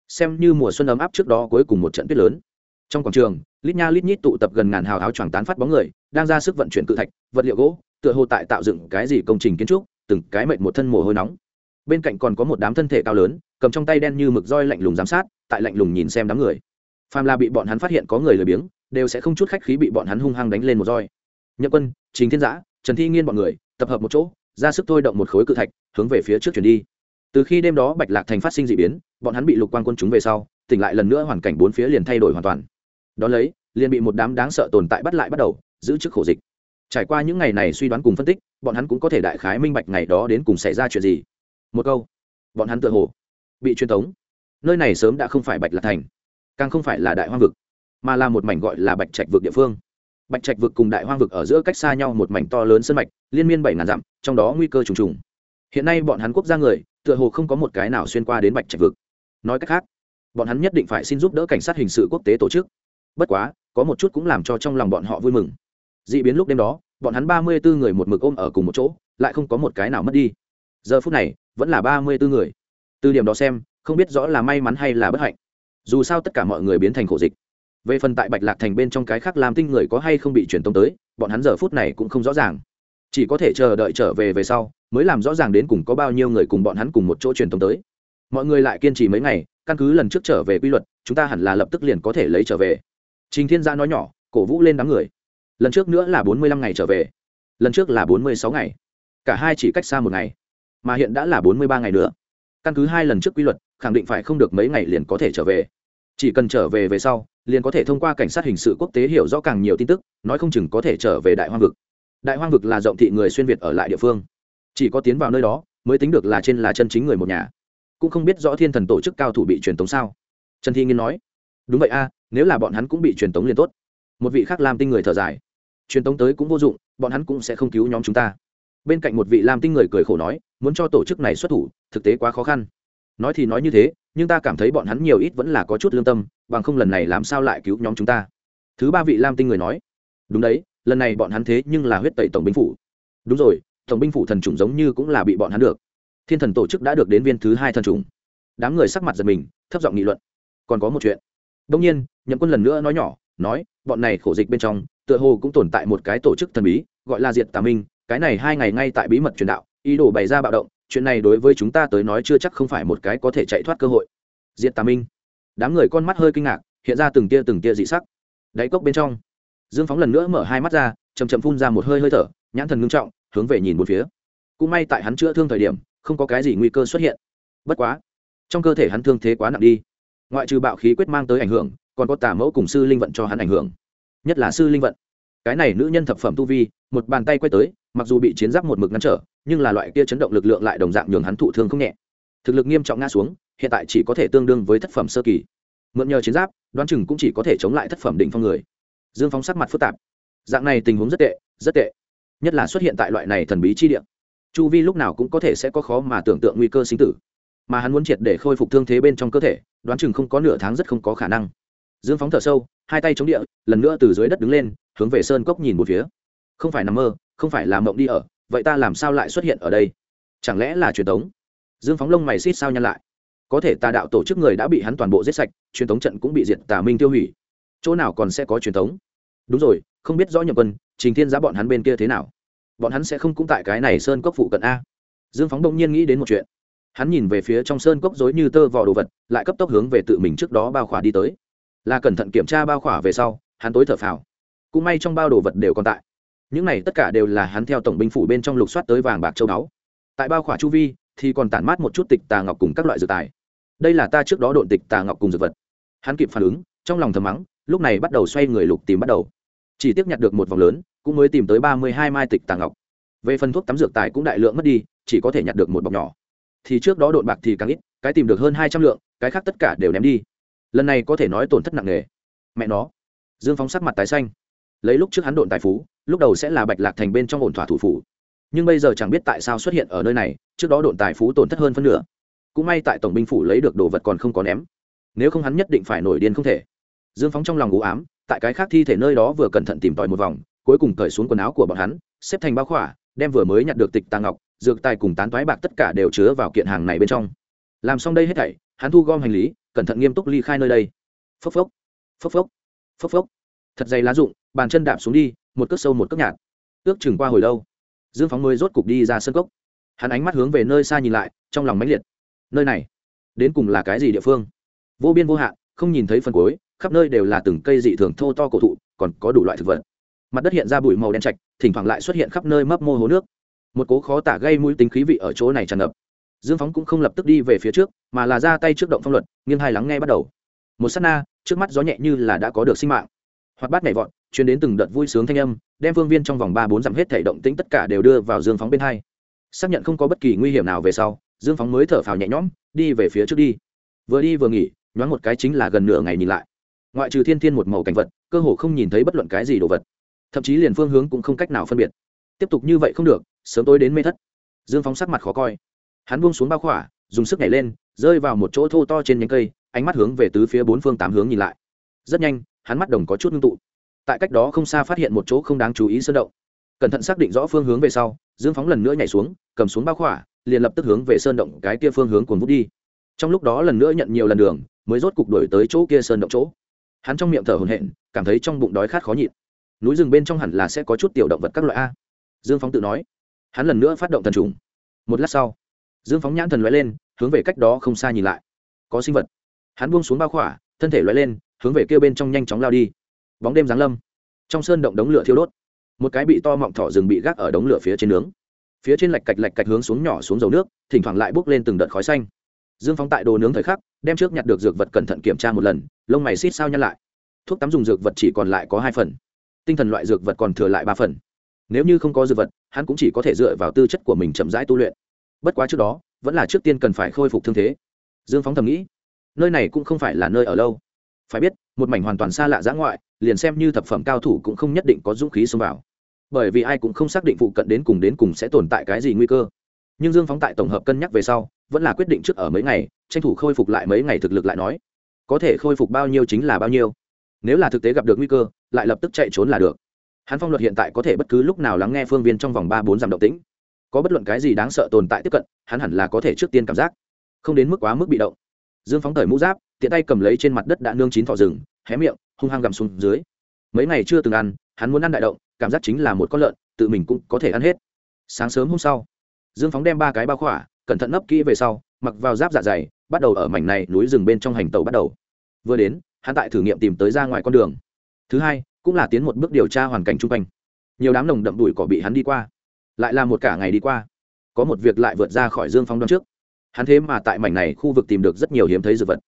xem như mùa xuân ấm áp trước đó cuối cùng một trận tuyết lớn. Trong quảng trường, lít nha lít nhít tụ tập gần ngàn hào áo choàng tán phát bóng người, đang ra sức vận chuyển cự thạch, vật liệu gỗ, tựa hồ tại tạo dựng cái gì công trình kiến trúc, từng cái mệnh một thân mồ hôi nóng. Bên cạnh còn có một đám thân thể cao lớn, cầm trong tay đen như mực roi lạnh lùng giám sát, tại lạnh lùng nhìn xem đám người. Phàm là bị bọn hắn phát hiện có người lười biếng, đều sẽ không chút khách khí bị bọn hắn hung hăng đánh lên một roi. Nhậm quân, trình thiên giã, trần thi nghiên bọn người, tập hợp một chỗ, ra sức thôi động một khối cự thạch, hướng về phía trước chuyển đi từ khi đêm đó bạch lạc thành phát sinh d ị biến, bọn hắn bị lục quan quân chúng về sau, tỉnh lại lần nữa hoàn cảnh bốn phía liền thay đổi hoàn toàn. Đón lấy, liền bị một đám đáng sợ tồn tại bắt lại bắt đầu, giữ chức khổ dịch. Trải qua những ngày này suy đoán cùng phân tích, bọn hắn cũng có thể đại khái minh bạch ngày đó đến cùng xảy ra chuyện gì. Một câu, bọn hắn tự hồ bị truyền tống. Nơi này sớm đã không phải bạch lạc thành, càng không phải là đại hoang vực, mà là một mảnh gọi là bạch trạch vực địa phương. Bạch trạch vực cùng đại hoang vực ở giữa cách xa nhau một mảnh to lớn sân mạch, liên miên bảy ngàn dặm, trong đó nguy cơ trùng trùng. Hiện nay bọn hắn quốc gia người tựa hồ không có một cái nào xuyên qua đến bạch trạch vực. Nói cách khác, bọn hắn nhất định phải xin giúp đỡ cảnh sát hình sự quốc tế tổ chức. Bất quá, có một chút cũng làm cho trong lòng bọn họ vui mừng. D ị biến lúc đêm đó, bọn hắn ba mươi bốn người một mực ôm ở cùng một chỗ, lại không có một cái nào mất đi. Giờ phút này, vẫn là ba mươi bốn người. Từ điểm đó xem, không biết rõ là may mắn hay là bất hạnh. Dù sao tất cả mọi người biến thành khổ dịch. Về phần tại bạch lạc thành bên trong cái khác làm tinh người có hay không bị truyền tống tới, bọn hắn giờ phút này cũng không rõ ràng. Chỉ có thể chờ đợi trở về về sau mới làm rõ ràng đến cùng có bao nhiêu người cùng bọn hắn cùng một chỗ truyền thông tới. Mọi người lại kiên trì mấy ngày, căn cứ lần trước trở về quy luật, chúng ta hẳn là lập tức liền có thể lấy trở về. Trình thiên gia nói nhỏ, cổ vũ lên đám người. Lần trước nữa là bốn mươi lăm ngày trở về. Lần trước là bốn mươi sáu ngày. Cả hai chỉ cách xa một ngày. Mà hiện đã là bốn mươi ba ngày nữa. Căn cứ hai lần trước quy luật, khẳng định phải không được mấy ngày liền có thể trở về. Chỉ cần trở về về sau, liền có thể thông qua cảnh sát hình sự quốc tế hiểu rõ càng nhiều tin tức, nói không chừng có thể trở về đại hoang vực. Đại hoang vực là rộng thị người xuyên việt ở lại địa phương chỉ có tiến vào nơi đó mới tính được là trên là chân chính người một nhà. Cũng không biết rõ thiên thần tổ chức cao thủ bị truyền tống sao? Trần thi nghiên nói. Đúng vậy a, nếu là bọn hắn cũng bị truyền tống liền tốt. Một vị khác làm tinh người thở dài. Truyền tống tới cũng vô dụng, bọn hắn cũng sẽ không cứu nhóm chúng ta. Bên cạnh một vị làm tinh người cười khổ nói, muốn cho tổ chức này xuất thủ, thực tế quá khó khăn. Nói thì nói như thế, nhưng ta cảm thấy bọn hắn nhiều ít vẫn là có chút lương tâm, bằng không lần này làm sao lại cứu nhóm chúng ta? Thứ ba vị lam tinh người nói. Đúng đấy, lần này bọn hắn thế nhưng là huyết tẩy tổng binh phủ. Đúng rồi tổng binh phủ thần trùng giống như cũng là bị bọn hắn được. Thiên thần tổ chức đã được đến viên thứ hai thần trùng đám người sắc mặt giật mình, thấp giọng nghị luận. Còn có một chuyện. Đông nhiên, nhậm quân lần nữa nói nhỏ, nói, bọn này khổ dịch bên trong, tựa hồ cũng tồn tại một cái tổ chức thần bí, gọi là diệt tà minh, cái này hai ngày ngay tại bí mật truyền đạo, ý đồ bày ra bạo động, chuyện này đối với chúng ta tới nói chưa chắc không phải một cái có thể chạy thoát cơ hội. Diệt tà minh. Đám người con mắt hơi kinh ngạc, hiện ra từng tia từng tia dị sắc. Đáy cốc bên trong, dương phóng lần nữa mở hai mắt ra chầm chậm phun ra một hơi hơi thở, nhãn thần ngưng trọng hướng về nhìn một phía. Cũng may tại hắn chữa thương thời điểm, không có cái gì nguy cơ xuất hiện. Bất quá, trong cơ thể hắn thương thế quá nặng đi. Ngoại trừ bạo khí quyết mang tới ảnh hưởng, còn có tà mẫu cùng sư linh vận cho hắn ảnh hưởng. Nhất là sư linh vận. Cái này nữ nhân thập phẩm tu vi, một bàn tay quay tới, mặc dù bị chiến giáp một mực ngăn trở, nhưng là loại kia chấn động lực lượng lại đồng dạng nhường hắn thụ thương không nhẹ. Thực lực nghiêm trọng ngã xuống, hiện tại chỉ có thể tương đương với thất phẩm sơ kỳ. Mượn nhờ chiến giáp, đoán chừng cũng chỉ có thể chống lại thất phẩm đỉnh phong người. Dương phóng sắc mặt phức tạp. Dạng này tình huống rất tệ rất tệ nhất là xuất hiện tại loại này thần bí chi địa. Chu vi lúc nào cũng có thể sẽ có khó mà tưởng tượng nguy cơ sinh tử, mà hắn muốn triệt để khôi phục thương thế bên trong cơ thể, đoán chừng không có nửa tháng rất không có khả năng. Dương phóng thở sâu, hai tay chống địa, lần nữa từ dưới đất đứng lên, hướng về sơn cốc nhìn một phía. Không phải nằm mơ, không phải làm mộng đi ở, vậy ta làm sao lại xuất hiện ở đây? Chẳng lẽ là truyền thống dương phóng lông mày xít sao nhăn lại. Có thể tà đạo tổ chức người đã bị hắn toàn bộ giết sạch, truyền thống trận cũng bị diệt tà minh tiêu hủy. Chỗ nào còn sẽ có truyền thống đúng rồi, không biết rõ nhậm quân trình thiên giá bọn hắn bên kia thế nào? Bọn hắn sẽ không cũng tại cái này sơn cốc phụ cận a? Dương phóng đông nhiên nghĩ đến một chuyện. Hắn nhìn về phía trong sơn cốc dối như tơ vò đồ vật, lại cấp tốc hướng về tự mình trước đó bao khỏa đi tới. Là cẩn thận kiểm tra bao khỏa về sau, hắn tối thở phào. Cũng may trong bao đồ vật đều còn tại. Những này tất cả đều là hắn theo tổng binh phủ bên trong lục soát tới vàng bạc châu báu. Tại bao khỏa chu vi, thì còn tản mát một chút tịch tà ngọc cùng các loại dược tài. Đây là ta trước đó độn tịch tà ngọc cùng dược vật. Hắn kịp phản ứng, trong lòng thầm mắng, lúc này bắt đầu xoay người lục tìm bắt đầu chỉ tiếp nhặt được một vòng lớn, cũng mới tìm tới ba mươi hai mai tịch tàng ngọc. Về phần thuốc tắm dược tài cũng đại lượng mất đi, chỉ có thể nhặt được một bọc nhỏ. Thì trước đó độn bạc thì càng ít, cái tìm được hơn hai trăm lượng, cái khác tất cả đều ném đi. Lần này có thể nói tổn thất nặng nề. Mẹ nó. Dương phóng sắc mặt tái xanh. Lấy lúc trước hắn độn tài phú, lúc đầu sẽ là bạch lạc thành bên trong ổn thỏa thủ phủ. Nhưng bây giờ chẳng biết tại sao xuất hiện ở nơi này, trước đó độn tài phú tổn thất hơn phân nửa. Cũng may tại tổng binh phủ lấy được đồ vật còn không có ném. Nếu không hắn nhất định phải nổi điên không thể. Dương phóng trong lòng u ám tại cái khác thi thể nơi đó vừa cẩn thận tìm tòi một vòng, cuối cùng cởi xuống quần áo của bọn hắn, xếp thành bao khỏa, đem vừa mới nhặt được tịch tàng ngọc, dược tài cùng tán toái bạc tất cả đều chứa vào kiện hàng này bên trong. Làm xong đây hết thảy, hắn thu gom hành lý, cẩn thận nghiêm túc ly khai nơi đây. Phốc phốc phốc phốc phốc phốc. Thật dày lá rụng, bàn chân đạp xuống đi, một cước sâu một cước nhạt. Ước chừng qua hồi lâu, dương phóng mới rốt cục đi ra sân cốc. Hắn ánh mắt hướng về nơi xa nhìn lại, trong lòng mãnh liệt. Nơi này, đến cùng là cái gì địa phương? Vô biên vô hạn không nhìn thấy phần cuối, khắp nơi đều là từng cây dị thường thô to cổ thụ, còn có đủ loại thực vật. Mặt đất hiện ra bụi màu đen trạch, thỉnh thoảng lại xuất hiện khắp nơi mấp mô hố nước. Một cố khó tả gây mũi tính khí vị ở chỗ này tràn ngập. Dương phóng cũng không lập tức đi về phía trước, mà là ra tay trước động phong luật, nghiêng hai lắng nghe bắt đầu. Một s á t na, trước mắt gió nhẹ như là đã có được sinh mạng. Hoặc bát nhảy vọt chuyến đến từng đợt vui sướng thanh âm, đem phương viên trong vòng ba bốn dặm hết thể động tĩnh tất cả đều đưa vào dương phóng bên hai. Xác nhận không có bất kỳ nguy hiểm nào về sau, dương phóng mới thở phào nhẹ nhõm, đi về phía trước đi. Vừa đi vừa nghỉ nhoáng một cái chính là gần nửa ngày nhìn lại. Ngoại trừ thiên thiên một màu cảnh vật, cơ hồ không nhìn thấy bất luận cái gì đồ vật. Thậm chí liền phương hướng cũng không cách nào phân biệt. Tiếp tục như vậy không được, sớm tối đến mê thất. Dương phóng sắc mặt khó coi. Hắn buông xuống bao khỏa, dùng sức nhảy lên, rơi vào một chỗ thô to trên nhánh cây, ánh mắt hướng về tứ phía bốn phương tám hướng nhìn lại. Rất nhanh, hắn mắt đồng có chút ngưng tụ. Tại cách đó không xa phát hiện một chỗ không đáng chú ý sơn động. Cẩn thận xác định rõ phương hướng về sau, dương phóng lần nữa nhảy xuống, cầm xuống bao khỏa, liền lập tức hướng về sơn động cái kia phương hướng cuồng vút đi. Trong lúc đó lần nữa nhận nhiều lần đường mới rốt cục đổi tới chỗ kia sơn động chỗ. Hắn trong miệng thở hồn hện cảm thấy trong bụng đói khát khó nhịn. Núi rừng bên trong hẳn là sẽ có chút tiểu động vật các loại a. Dương phóng tự nói. Hắn lần nữa phát động thần trùng. Một lát sau, dương phóng nhãn thần loại lên, hướng về cách đó không xa nhìn lại. Có sinh vật. Hắn buông xuống bao khỏa, thân thể loại lên, hướng về kia bên trong nhanh chóng lao đi. Bóng đêm giáng lâm. Trong sơn động đống lửa thiêu đốt. Một cái bị to mọng thỏ rừng bị gác ở đống lửa phía trên nướng. Phía trên lạch cạch lạch cạch hướng xuống nhỏ xuống dầu nước, thỉnh thoảng lại bốc lên từng đợt khói xanh dương phóng tại đồ nướng thời khắc, đem trước nhặt được dược vật cẩn thận kiểm tra một lần, lông mày xít sao nhăn lại. Thuốc tắm dùng dược vật chỉ còn lại có hai phần, tinh thần loại dược vật còn thừa lại ba phần. Nếu như không có dược vật, hắn cũng chỉ có thể dựa vào tư chất của mình chậm rãi tu luyện. Bất quá trước đó, vẫn là trước tiên cần phải khôi phục thương thế. Dương phóng thầm nghĩ, nơi này cũng không phải là nơi ở lâu. Phải biết, một mảnh hoàn toàn xa lạ dã ngoại, liền xem như thập phẩm cao thủ cũng không nhất định có dũng khí xông vào. Bởi vì ai cũng không xác định phụ cận đến cùng đến cùng sẽ tồn tại cái gì nguy cơ. Nhưng dương phóng tại tổng hợp cân nhắc về sau vẫn là quyết định trước ở mấy ngày, tranh thủ khôi phục lại mấy ngày thực lực lại nói. Có thể khôi phục bao nhiêu chính là bao nhiêu. Nếu là thực tế gặp được nguy cơ, lại lập tức chạy trốn là được. Hắn phong luật hiện tại có thể bất cứ lúc nào lắng nghe phương viên trong vòng ba bốn dặm động tĩnh. Có bất luận cái gì đáng sợ tồn tại tiếp cận, hắn hẳn là có thể trước tiên cảm giác. Không đến mức quá mức bị động. Dương phóng thời mũ giáp, tiện tay cầm lấy trên mặt đất đã nương chín thỏ rừng, hé miệng, hung hăng gầm xuống dưới. Mấy ngày chưa từng ăn, hắn muốn ăn đại động, cảm giác chính là một con lợn, tự mình cũng có thể ăn hết. Sáng sớm hôm sau, dương phóng đem ba cái bao khỏa cẩn thận nấp kỹ về sau, mặc vào giáp dạ dày, bắt đầu ở mảnh này núi rừng bên trong hành tàu bắt đầu. Vừa đến, hắn tại thử nghiệm tìm tới ra ngoài con đường. Thứ hai, cũng là tiến một bước điều tra hoàn cảnh chung quanh. Nhiều đám nồng đậm đùi cỏ bị hắn đi qua. Lại là một cả ngày đi qua. Có một việc lại vượt ra khỏi dương phong đoán trước. Hắn thế mà tại mảnh này khu vực tìm được rất nhiều hiếm thấy dược vật.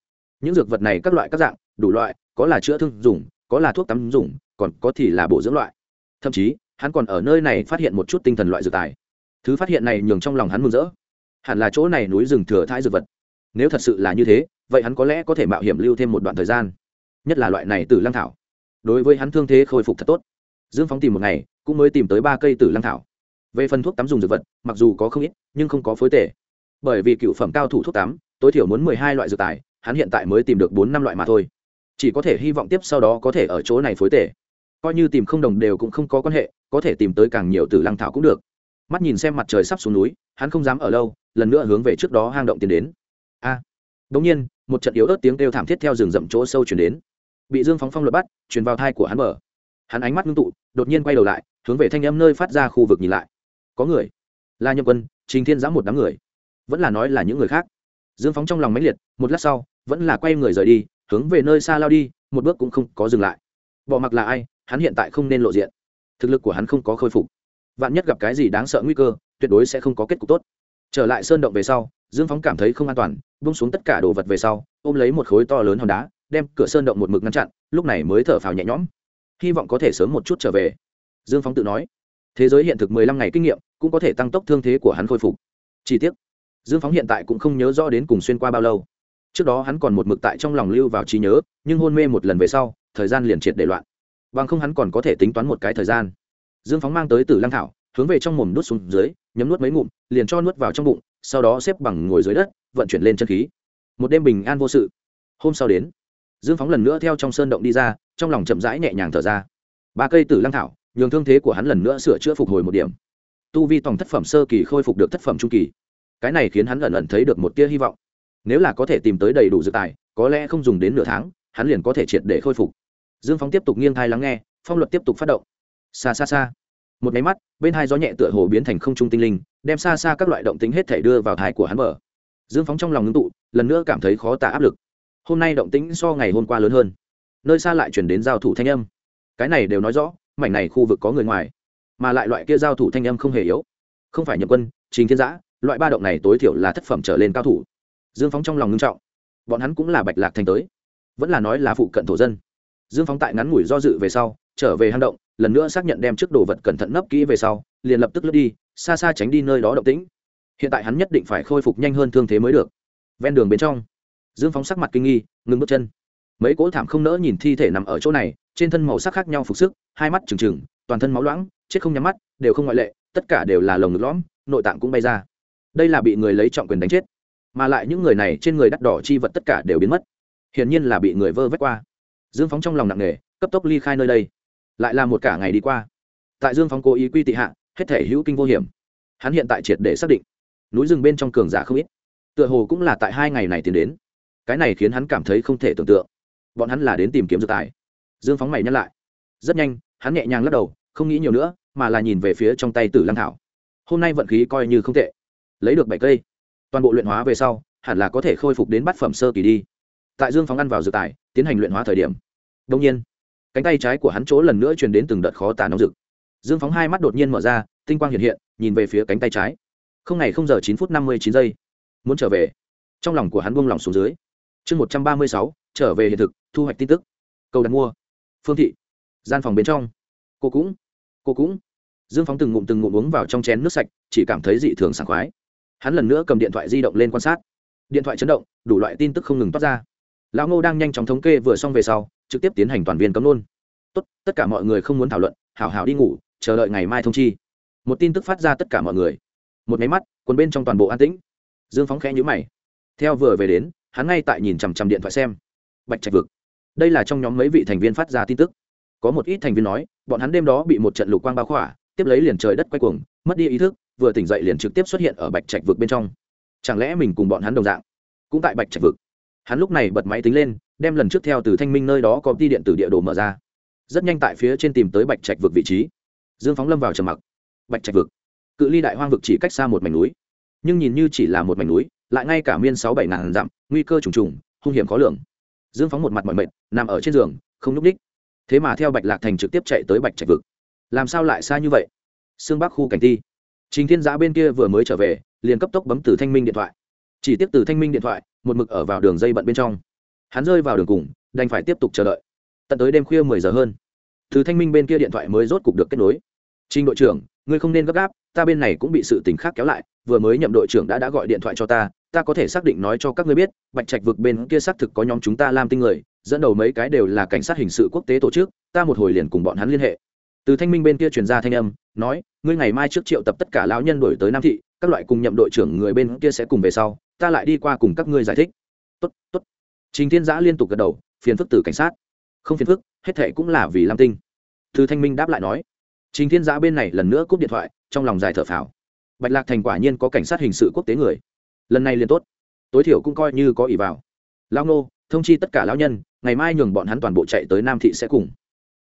Những dược vật này các loại các dạng, đủ loại, có là chữa thương dùng, có là thuốc tắm dùng, còn có thì là bổ dưỡng loại. Thậm chí, hắn còn ở nơi này phát hiện một chút tinh thần loại dược tài. Thứ phát hiện này nhường trong lòng hắn mừng rỡ hẳn là chỗ này núi rừng thừa thãi dược vật. Nếu thật sự là như thế, vậy hắn có lẽ có thể mạo hiểm lưu thêm một đoạn thời gian. Nhất là loại này từ lăng thảo. Đối với hắn thương thế khôi phục thật tốt. Dương phóng tìm một ngày, cũng mới tìm tới ba cây tử lăng thảo. Về phần thuốc tắm dùng dược vật, mặc dù có không ít, nhưng không có phối tể bởi vì cựu phẩm cao thủ thuốc tắm, tối thiểu muốn mười hai loại dược tài, hắn hiện tại mới tìm được bốn năm loại mà thôi. Chỉ có thể hy vọng tiếp sau đó có thể ở chỗ này phối tể coi như tìm không đồng đều cũng không có quan hệ, có thể tìm tới càng nhiều từ lăng thảo cũng được mắt nhìn xem mặt trời sắp xuống núi hắn không dám ở lâu lần nữa hướng về trước đó hang động tiến đến. A! À, nhiên một trận yếu ớt tiếng kêu thảm thiết theo rừng rậm chỗ sâu chuyển đến. Bị dương phóng phong luật bắt truyền vào thai của hắn mở. Hắn ánh mắt ngưng tụ đột nhiên quay đầu lại hướng về thanh âm nơi phát ra khu vực nhìn lại. Có người. Là nhậm quân trình thiên giã một đám người. Vẫn là nói là những người khác. Dương phóng trong lòng mãnh liệt một lát sau vẫn là quay người rời đi hướng về nơi xa lao đi một bước cũng không có dừng lại. Bỏ mặc là ai hắn hiện tại không nên lộ diện. Thực lực của hắn không có khôi phục vạn nhất gặp cái gì đáng sợ nguy cơ, tuyệt đối sẽ không có kết cục tốt. Trở lại sơn động về sau, dương phóng cảm thấy không an toàn bung xuống tất cả đồ vật về sau, ôm lấy một khối to lớn hòn đá, đem cửa sơn động một mực ngăn chặn, lúc này mới thở phào nhẹ nhõm. Hy vọng có thể sớm một chút trở về. Dương phóng tự nói. Thế giới hiện thực mười lăm ngày kinh nghiệm, cũng có thể tăng tốc thương thế của hắn khôi phục. Chi tiết dương phóng hiện tại cũng không nhớ rõ đến cùng xuyên qua bao lâu. Trước đó hắn còn một mực tại trong lòng lưu vào trí nhớ, nhưng hôn mê một lần về sau, thời gian liền triệt để loạn. Bằng không hắn còn có thể tính toán một cái thời gian dương phóng mang tới Tử lăng thảo, hướng về trong mồm nuốt xuống dưới, nhấm nuốt mấy ngụm, liền cho nuốt vào trong bụng, sau đó xếp bằng ngồi dưới đất, vận chuyển lên chân khí. Một đêm bình an vô sự. Hôm sau đến, dương phóng lần nữa theo trong sơn động đi ra, trong lòng chậm rãi nhẹ nhàng thở ra. Ba cây tử lăng thảo, nhường thương thế của hắn lần nữa sửa chữa phục hồi một điểm. Tu vi tổng thất phẩm sơ kỳ khôi phục được thất phẩm trung kỳ. Cái này khiến hắn lần ẩn thấy được một tia hy vọng. Nếu là có thể tìm tới đầy đủ dự tài, có lẽ không dùng đến nửa tháng, hắn liền có thể triệt để khôi phục. Dương phóng tiếp tục nghiêng thai lắng nghe, phong luật tiếp tục phát động xa xa xa. Một máy mắt, bên hai gió nhẹ tựa hồ biến thành không trung tinh linh, đem xa xa các loại động tính hết thể đưa vào thai của hắn mở dương phóng trong lòng ngưng tụ, lần nữa cảm thấy khó tả áp lực. Hôm nay động tĩnh so ngày hôm qua lớn hơn. Nơi xa lại chuyển đến giao thủ thanh âm. Cái này đều nói rõ, mảnh này khu vực có người ngoài. Mà lại loại kia giao thủ thanh âm không hề yếu. Không phải nhập quân, trình thiên giã, loại ba động này tối thiểu là thất phẩm trở lên cao thủ. Dương phóng trong lòng ngưng trọng. Bọn hắn cũng là bạch lạc thành tới. Vẫn là nói là phụ cận thổ dân dương phóng tại ngắn ngủi do dự về sau, trở về hang động, lần nữa xác nhận đem trước đồ vật cẩn thận nấp kỹ về sau, liền lập tức lướt đi, xa xa tránh đi nơi đó động tĩnh. Hiện tại hắn nhất định phải khôi phục nhanh hơn thương thế mới được. Ven đường bên trong, dương phóng sắc mặt kinh nghi ngưng bước chân. Mấy cỗ thảm không nỡ nhìn thi thể nằm ở chỗ này, trên thân màu sắc khác nhau phục sức, hai mắt trừng trừng, toàn thân máu loãng, chết không nhắm mắt, đều không ngoại lệ, tất cả đều là lồng ngực lõm, nội tạng cũng bay ra. Đây là bị người lấy trọng quyền đánh chết, mà lại những người này trên người đắt đỏ chi vật tất cả đều biến mất. Hiển nhiên là bị người vơ vét qua dương phóng trong lòng nặng nề, cấp tốc ly khai nơi đây. Lại là một cả ngày đi qua. Tại dương phóng cố ý quy tị hạ, hết thể hữu kinh vô hiểm. Hắn hiện tại triệt để xác định. Núi rừng bên trong cường giả không ít. Tựa hồ cũng là tại hai ngày này tiến đến. Cái này khiến hắn cảm thấy không thể tưởng tượng. Bọn hắn là đến tìm kiếm dược tài. Dương phóng mày nhắc lại. Rất nhanh, hắn nhẹ nhàng lắc đầu, không nghĩ nhiều nữa, mà là nhìn về phía trong tay tử lăng thảo. Hôm nay vận khí coi như không tệ. Lấy được bảy cây. Toàn bộ luyện hóa về sau, hẳn là có thể khôi phục đến bát phẩm sơ kỳ đi. Tại dương phóng ăn vào dược tài tiến hành luyện hóa thời điểm. Đông nhiên, cánh tay trái của hắn chỗ lần nữa truyền đến từng đợt khó tả nóng rực. Dương phóng hai mắt đột nhiên mở ra, tinh quang hiện hiện, nhìn về phía cánh tay trái. Không ngày không giờ chín phút năm mươi chín giây. Muốn trở về. Trong lòng của hắn buông lỏng xuống dưới. Chương một trăm ba mươi sáu, trở về hiện thực, thu hoạch tin tức. Cầu đặt mua. Phương thị. Gian phòng bên trong. Cô cũng. Cô cũng. Dương phóng từng ngụm từng ngụm uống vào trong chén nước sạch, chỉ cảm thấy dị thường sảng khoái. Hắn lần nữa cầm điện thoại di động lên quan sát. Điện thoại chấn động, đủ loại tin tức không ngừng toát ra lão ngô đang nhanh chóng thống kê vừa xong về sau, trực tiếp tiến hành toàn viên cấm nôn tốt, tất cả mọi người không muốn thảo luận, hảo hảo đi ngủ, chờ đợi ngày mai thông chi. Một tin tức phát ra tất cả mọi người. Một máy mắt, quần bên trong toàn bộ an tĩnh. Dương phóng khẽ nhữ mày. Theo vừa về đến, hắn ngay tại nhìn chằm chằm điện thoại xem. Bạch trạch vực. Đây là trong nhóm mấy vị thành viên phát ra tin tức. Có một ít thành viên nói, bọn hắn đêm đó bị một trận lục quang bao khỏa, tiếp lấy liền trời đất quay cuồng, mất đi ý thức, vừa tỉnh dậy liền trực tiếp xuất hiện ở bạch trạch vực bên trong. Chẳng lẽ mình cùng bọn hắn đồng dạng? Cũng tại bạch trạch vực hắn lúc này bật máy tính lên, đem lần trước theo từ thanh minh nơi đó có đi điện tử địa đồ mở ra. Rất nhanh tại phía trên tìm tới bạch trạch vực vị trí. Dương phóng lâm vào trầm mặc. Bạch trạch vực. Cự ly đại hoang vực chỉ cách xa một mảnh núi. Nhưng nhìn như chỉ là một mảnh núi, lại ngay cả miên sáu bảy ngàn dặm, nguy cơ trùng trùng, hung hiểm khó lường. Dương phóng một mặt mọi mệt, nằm ở trên giường, không n ú c đích thế mà theo bạch lạc thành trực tiếp chạy tới bạch trạch vực. Làm sao lại xa như vậy? Xương bắc khu cảnh ti. Trình thiên giã bên kia vừa mới trở về, liền cấp tốc bấm từ thanh minh điện thoại chỉ tiếp từ thanh minh điện thoại, một mực ở vào đường dây bận bên trong. Hắn rơi vào đường cùng, đành phải tiếp tục chờ đợi. Tận tới đêm khuya mười giờ hơn, từ thanh minh bên kia điện thoại mới rốt cục được kết nối. Trình đội trưởng, ngươi không nên gấp gáp, ta bên này cũng bị sự tình khác kéo lại, vừa mới nhậm đội trưởng đã đã gọi điện thoại cho ta ta có thể xác định nói cho các ngươi biết, bạch trạch vực bên kia xác thực có nhóm chúng ta làm tinh người, dẫn đầu mấy cái đều là cảnh sát hình sự quốc tế tổ chức, ta một hồi liền cùng bọn hắn liên hệ. Từ thanh minh bên kia truyền ra thanh âm, nói, ngươi ngày mai trước triệu tập tất cả lão nhân đổi tới nam thị, các loại cùng nhậm đội trưởng người bên kia sẽ cùng về sau ta lại đi qua cùng các ngươi giải thích. Tốt tốt. Trình thiên giã liên tục gật đầu, phiền phức từ cảnh sát. Không phiền phức, hết thệ cũng là vì lam tinh. Từ thanh minh đáp lại nói. Trình thiên giã bên này lần nữa cúp điện thoại, trong lòng dài thở phào. Bạch lạc thành quả nhiên có cảnh sát hình sự quốc tế người. Lần này liền tốt. Tối thiểu cũng coi như có ỷ vào. Lao nô, thông chi tất cả lão nhân, ngày mai nhường bọn hắn toàn bộ chạy tới nam thị sẽ cùng.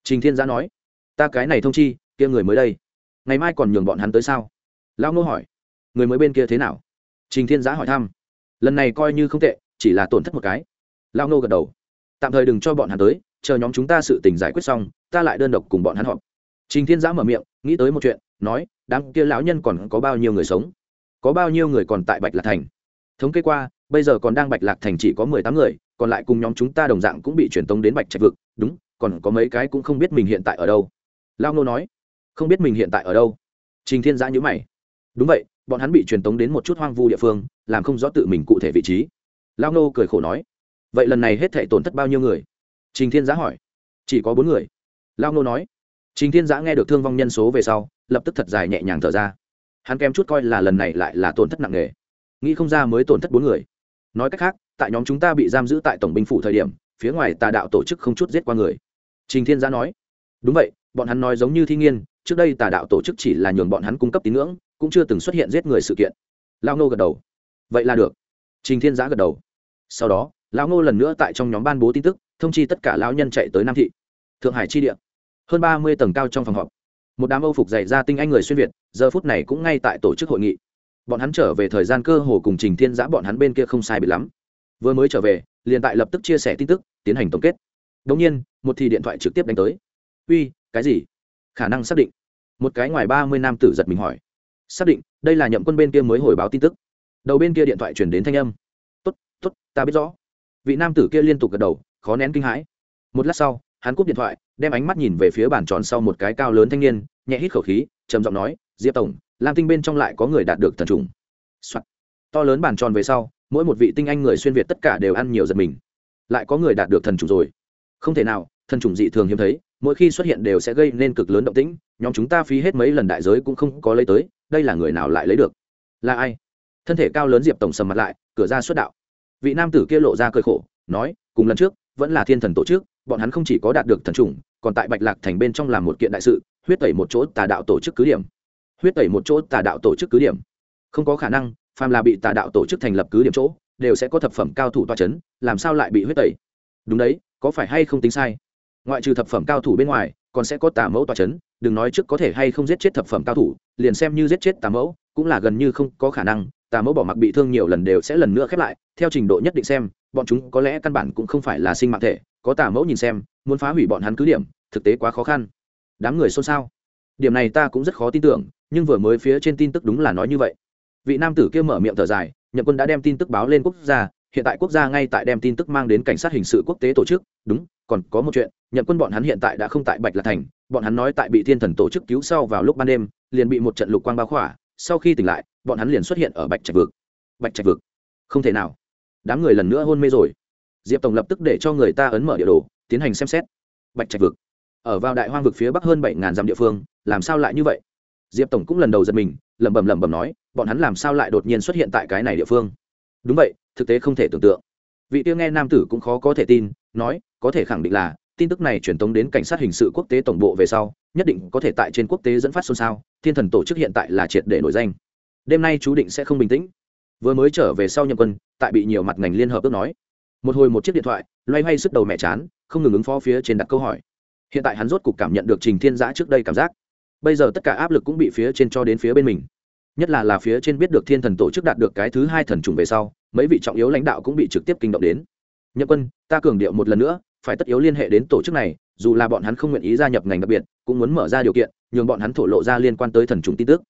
Trình thiên giã nói. Ta cái này thông chi, kia người mới đây. Ngày mai còn nhường bọn hắn tới sao? Lão nô hỏi. Người mới bên kia thế nào? Trình thiên giã hỏi thăm lần này coi như không tệ, chỉ là tổn thất một cái. Lao nô gật đầu. Tạm thời đừng cho bọn hắn tới, chờ nhóm chúng ta sự tình giải quyết xong, ta lại đơn độc cùng bọn hắn họp. Trình thiên giã mở miệng, nghĩ tới một chuyện, nói, đám kia lão nhân còn có bao nhiêu người sống? Có bao nhiêu người còn tại bạch lạc thành? Thống kê qua, bây giờ còn đang bạch lạc thành chỉ có mười tám người, còn lại cùng nhóm chúng ta đồng dạng cũng bị truyền tống đến bạch trạch vực. Đúng, còn có mấy cái cũng không biết mình hiện tại ở đâu. Lao nô nói, không biết mình hiện tại ở đâu. Trình thiên giã nhữ mày. Đúng vậy bọn hắn bị truyền tống đến một chút hoang vu địa phương, làm không rõ tự mình cụ thể vị trí. Lao nô cười khổ nói, vậy lần này hết thể tổn thất bao nhiêu người? Trình thiên giã hỏi. Chỉ có bốn người. Lao nô nói. Trình thiên giã nghe được thương vong nhân số về sau, lập tức thật dài nhẹ nhàng thở ra. Hắn kém chút coi là lần này lại là tổn thất nặng nề. Nghĩ không ra mới tổn thất bốn người. Nói cách khác, tại nhóm chúng ta bị giam giữ tại tổng binh phủ thời điểm, phía ngoài tà đạo tổ chức không chút giết qua người. Trình thiên giã nói. Đúng vậy, bọn hắn nói giống như thi nghiên, trước đây tà đạo tổ chức chỉ là nhường bọn hắn cung cấp tín ngưỡng cũng chưa từng xuất hiện giết người sự kiện. Lao ngô gật đầu. Vậy là được. Trình thiên giã gật đầu. Sau đó, lão ngô lần nữa tại trong nhóm ban bố tin tức, thông chi tất cả lão nhân chạy tới nam thị. Thượng hải chi địa. Hơn ba mươi tầng cao trong phòng họp. Một đám âu phục dày ra tinh anh người xuyên việt, giờ phút này cũng ngay tại tổ chức hội nghị. Bọn hắn trở về thời gian cơ hồ cùng trình thiên giã bọn hắn bên kia không sai bị lắm. Vừa mới trở về, liền tại lập tức chia sẻ tin tức, tiến hành tổng kết. Đống nhiên, một thì điện thoại trực tiếp đánh tới. Uy, cái gì? Khả năng xác định. Một cái ngoài ba mươi nam tử giật mình hỏi xác định, đây là nhậm quân bên kia mới hồi báo tin tức. Đầu bên kia điện thoại chuyển đến thanh âm. Tốt tốt, ta biết rõ. Vị nam tử kia liên tục gật đầu, khó nén kinh hãi. Một lát sau, hắn cúp điện thoại, đem ánh mắt nhìn về phía bàn tròn sau một cái cao lớn thanh niên, nhẹ hít khẩu khí, trầm giọng nói, diệp tổng, lam tinh bên trong lại có người đạt được thần trùng、Soạn. to lớn bàn tròn về sau, mỗi một vị tinh anh người xuyên việt tất cả đều ăn nhiều giật mình. Lại có người đạt được thần trùng rồi. Không thể nào, thần trùng dị thường hiếm thấy, mỗi khi xuất hiện đều sẽ gây nên cực lớn động tĩnh, nhóm chúng ta phí hết mấy lần đại giới cũng không có lấy tới đây là người nào lại lấy được? Là ai? Thân thể cao lớn diệp tổng sầm mặt lại, cửa ra xuất đạo. Vị nam tử kia lộ ra cơi khổ, nói, cùng lần trước, vẫn là thiên thần tổ chức, bọn hắn không chỉ có đạt được thần trùng còn tại bạch lạc thành bên trong làm một kiện đại sự, huyết tẩy một chỗ tà đạo tổ chức cứ điểm. Huyết tẩy một chỗ tà đạo tổ chức cứ điểm. Không có khả năng, phàm là bị tà đạo tổ chức thành lập cứ điểm chỗ, đều sẽ có thập phẩm cao thủ toa c h ấ n làm sao lại bị huyết tẩy? Đúng đấy, có phải hay không tính sai? Ngoại trừ thập phẩm cao thủ bên ngoài, còn sẽ có tà mẫu toa c h ấ n đừng nói trước có thể hay không giết chết thập phẩm cao thủ, liền xem như giết chết tà mẫu, cũng là gần như không có khả năng, tà mẫu bỏ mặc bị thương nhiều lần đều sẽ lần nữa khép lại, theo trình độ nhất định xem, bọn chúng có lẽ căn bản cũng không phải là sinh mạng thể, có tà mẫu nhìn xem, muốn phá hủy bọn hắn cứ điểm, thực tế quá khó khăn. Đám người xôn xao. Điểm này ta cũng rất khó tin tưởng, nhưng vừa mới phía trên tin tức đúng là nói như vậy. Vị nam tử kia mở miệng thở dài nhậm quân đã đem tin tức báo lên quốc gia, hiện tại quốc gia ngay tại đem tin tức mang đến cảnh sát hình sự quốc tế tổ chức, đúng, còn có một chuyện nhậm quân bọn hắn hiện tại đã không tại bạch lạc thành bọn hắn nói tại bị thiên thần tổ chức cứu sau vào lúc ban đêm, liền bị một trận lục quang bao khỏa, sau khi tỉnh lại, bọn hắn liền xuất hiện ở bạch trạch vực. Bạch trạch vực? Không thể nào. Đám người lần nữa hôn mê rồi. Diệp tổng lập tức để cho người ta ấn mở địa đồ, tiến hành xem xét. Bạch trạch vực? Ở vào đại hoang vực phía bắc hơn bảy ngàn dặm địa phương, làm sao lại như vậy? Diệp tổng cũng lần đầu giật mình, lẩm bẩm lẩm bẩm nói, bọn hắn làm sao lại đột nhiên xuất hiện tại cái này địa phương? Đúng vậy, thực tế không thể tưởng tượng. Vị tiêu nghe nam tử cũng khó có thể tin, nói, có thể khẳng định là tin tức này truyền tống đến cảnh sát hình sự quốc tế tổng bộ về sau, nhất định có thể tại trên quốc tế dẫn phát xôn xao, thiên thần tổ chức hiện tại là triệt để nổi danh. Đêm nay chú định sẽ không bình tĩnh. Vừa mới trở về sau nhậm quân, tại bị nhiều mặt ngành liên hợp ước nói. Một hồi một chiếc điện thoại, loay hoay sức đầu mẹ chán, không ngừng ứng phó phía trên đặt câu hỏi. Hiện tại hắn rốt cục cảm nhận được trình thiên giã trước đây cảm giác. Bây giờ tất cả áp lực cũng bị phía trên cho đến phía bên mình. Nhất là là phía trên biết được thiên thần tổ chức đạt được cái thứ hai thần trùng về sau, mấy vị trọng yếu lãnh đạo cũng bị trực tiếp kinh động đến. Nhậm quân, ta cường điệu một lần nữa phải tất yếu liên hệ đến tổ chức này, dù là bọn hắn không nguyện ý gia nhập ngành đặc biệt, cũng muốn mở ra điều kiện, nhường bọn hắn thổ lộ ra liên quan tới thần trùng tin tức.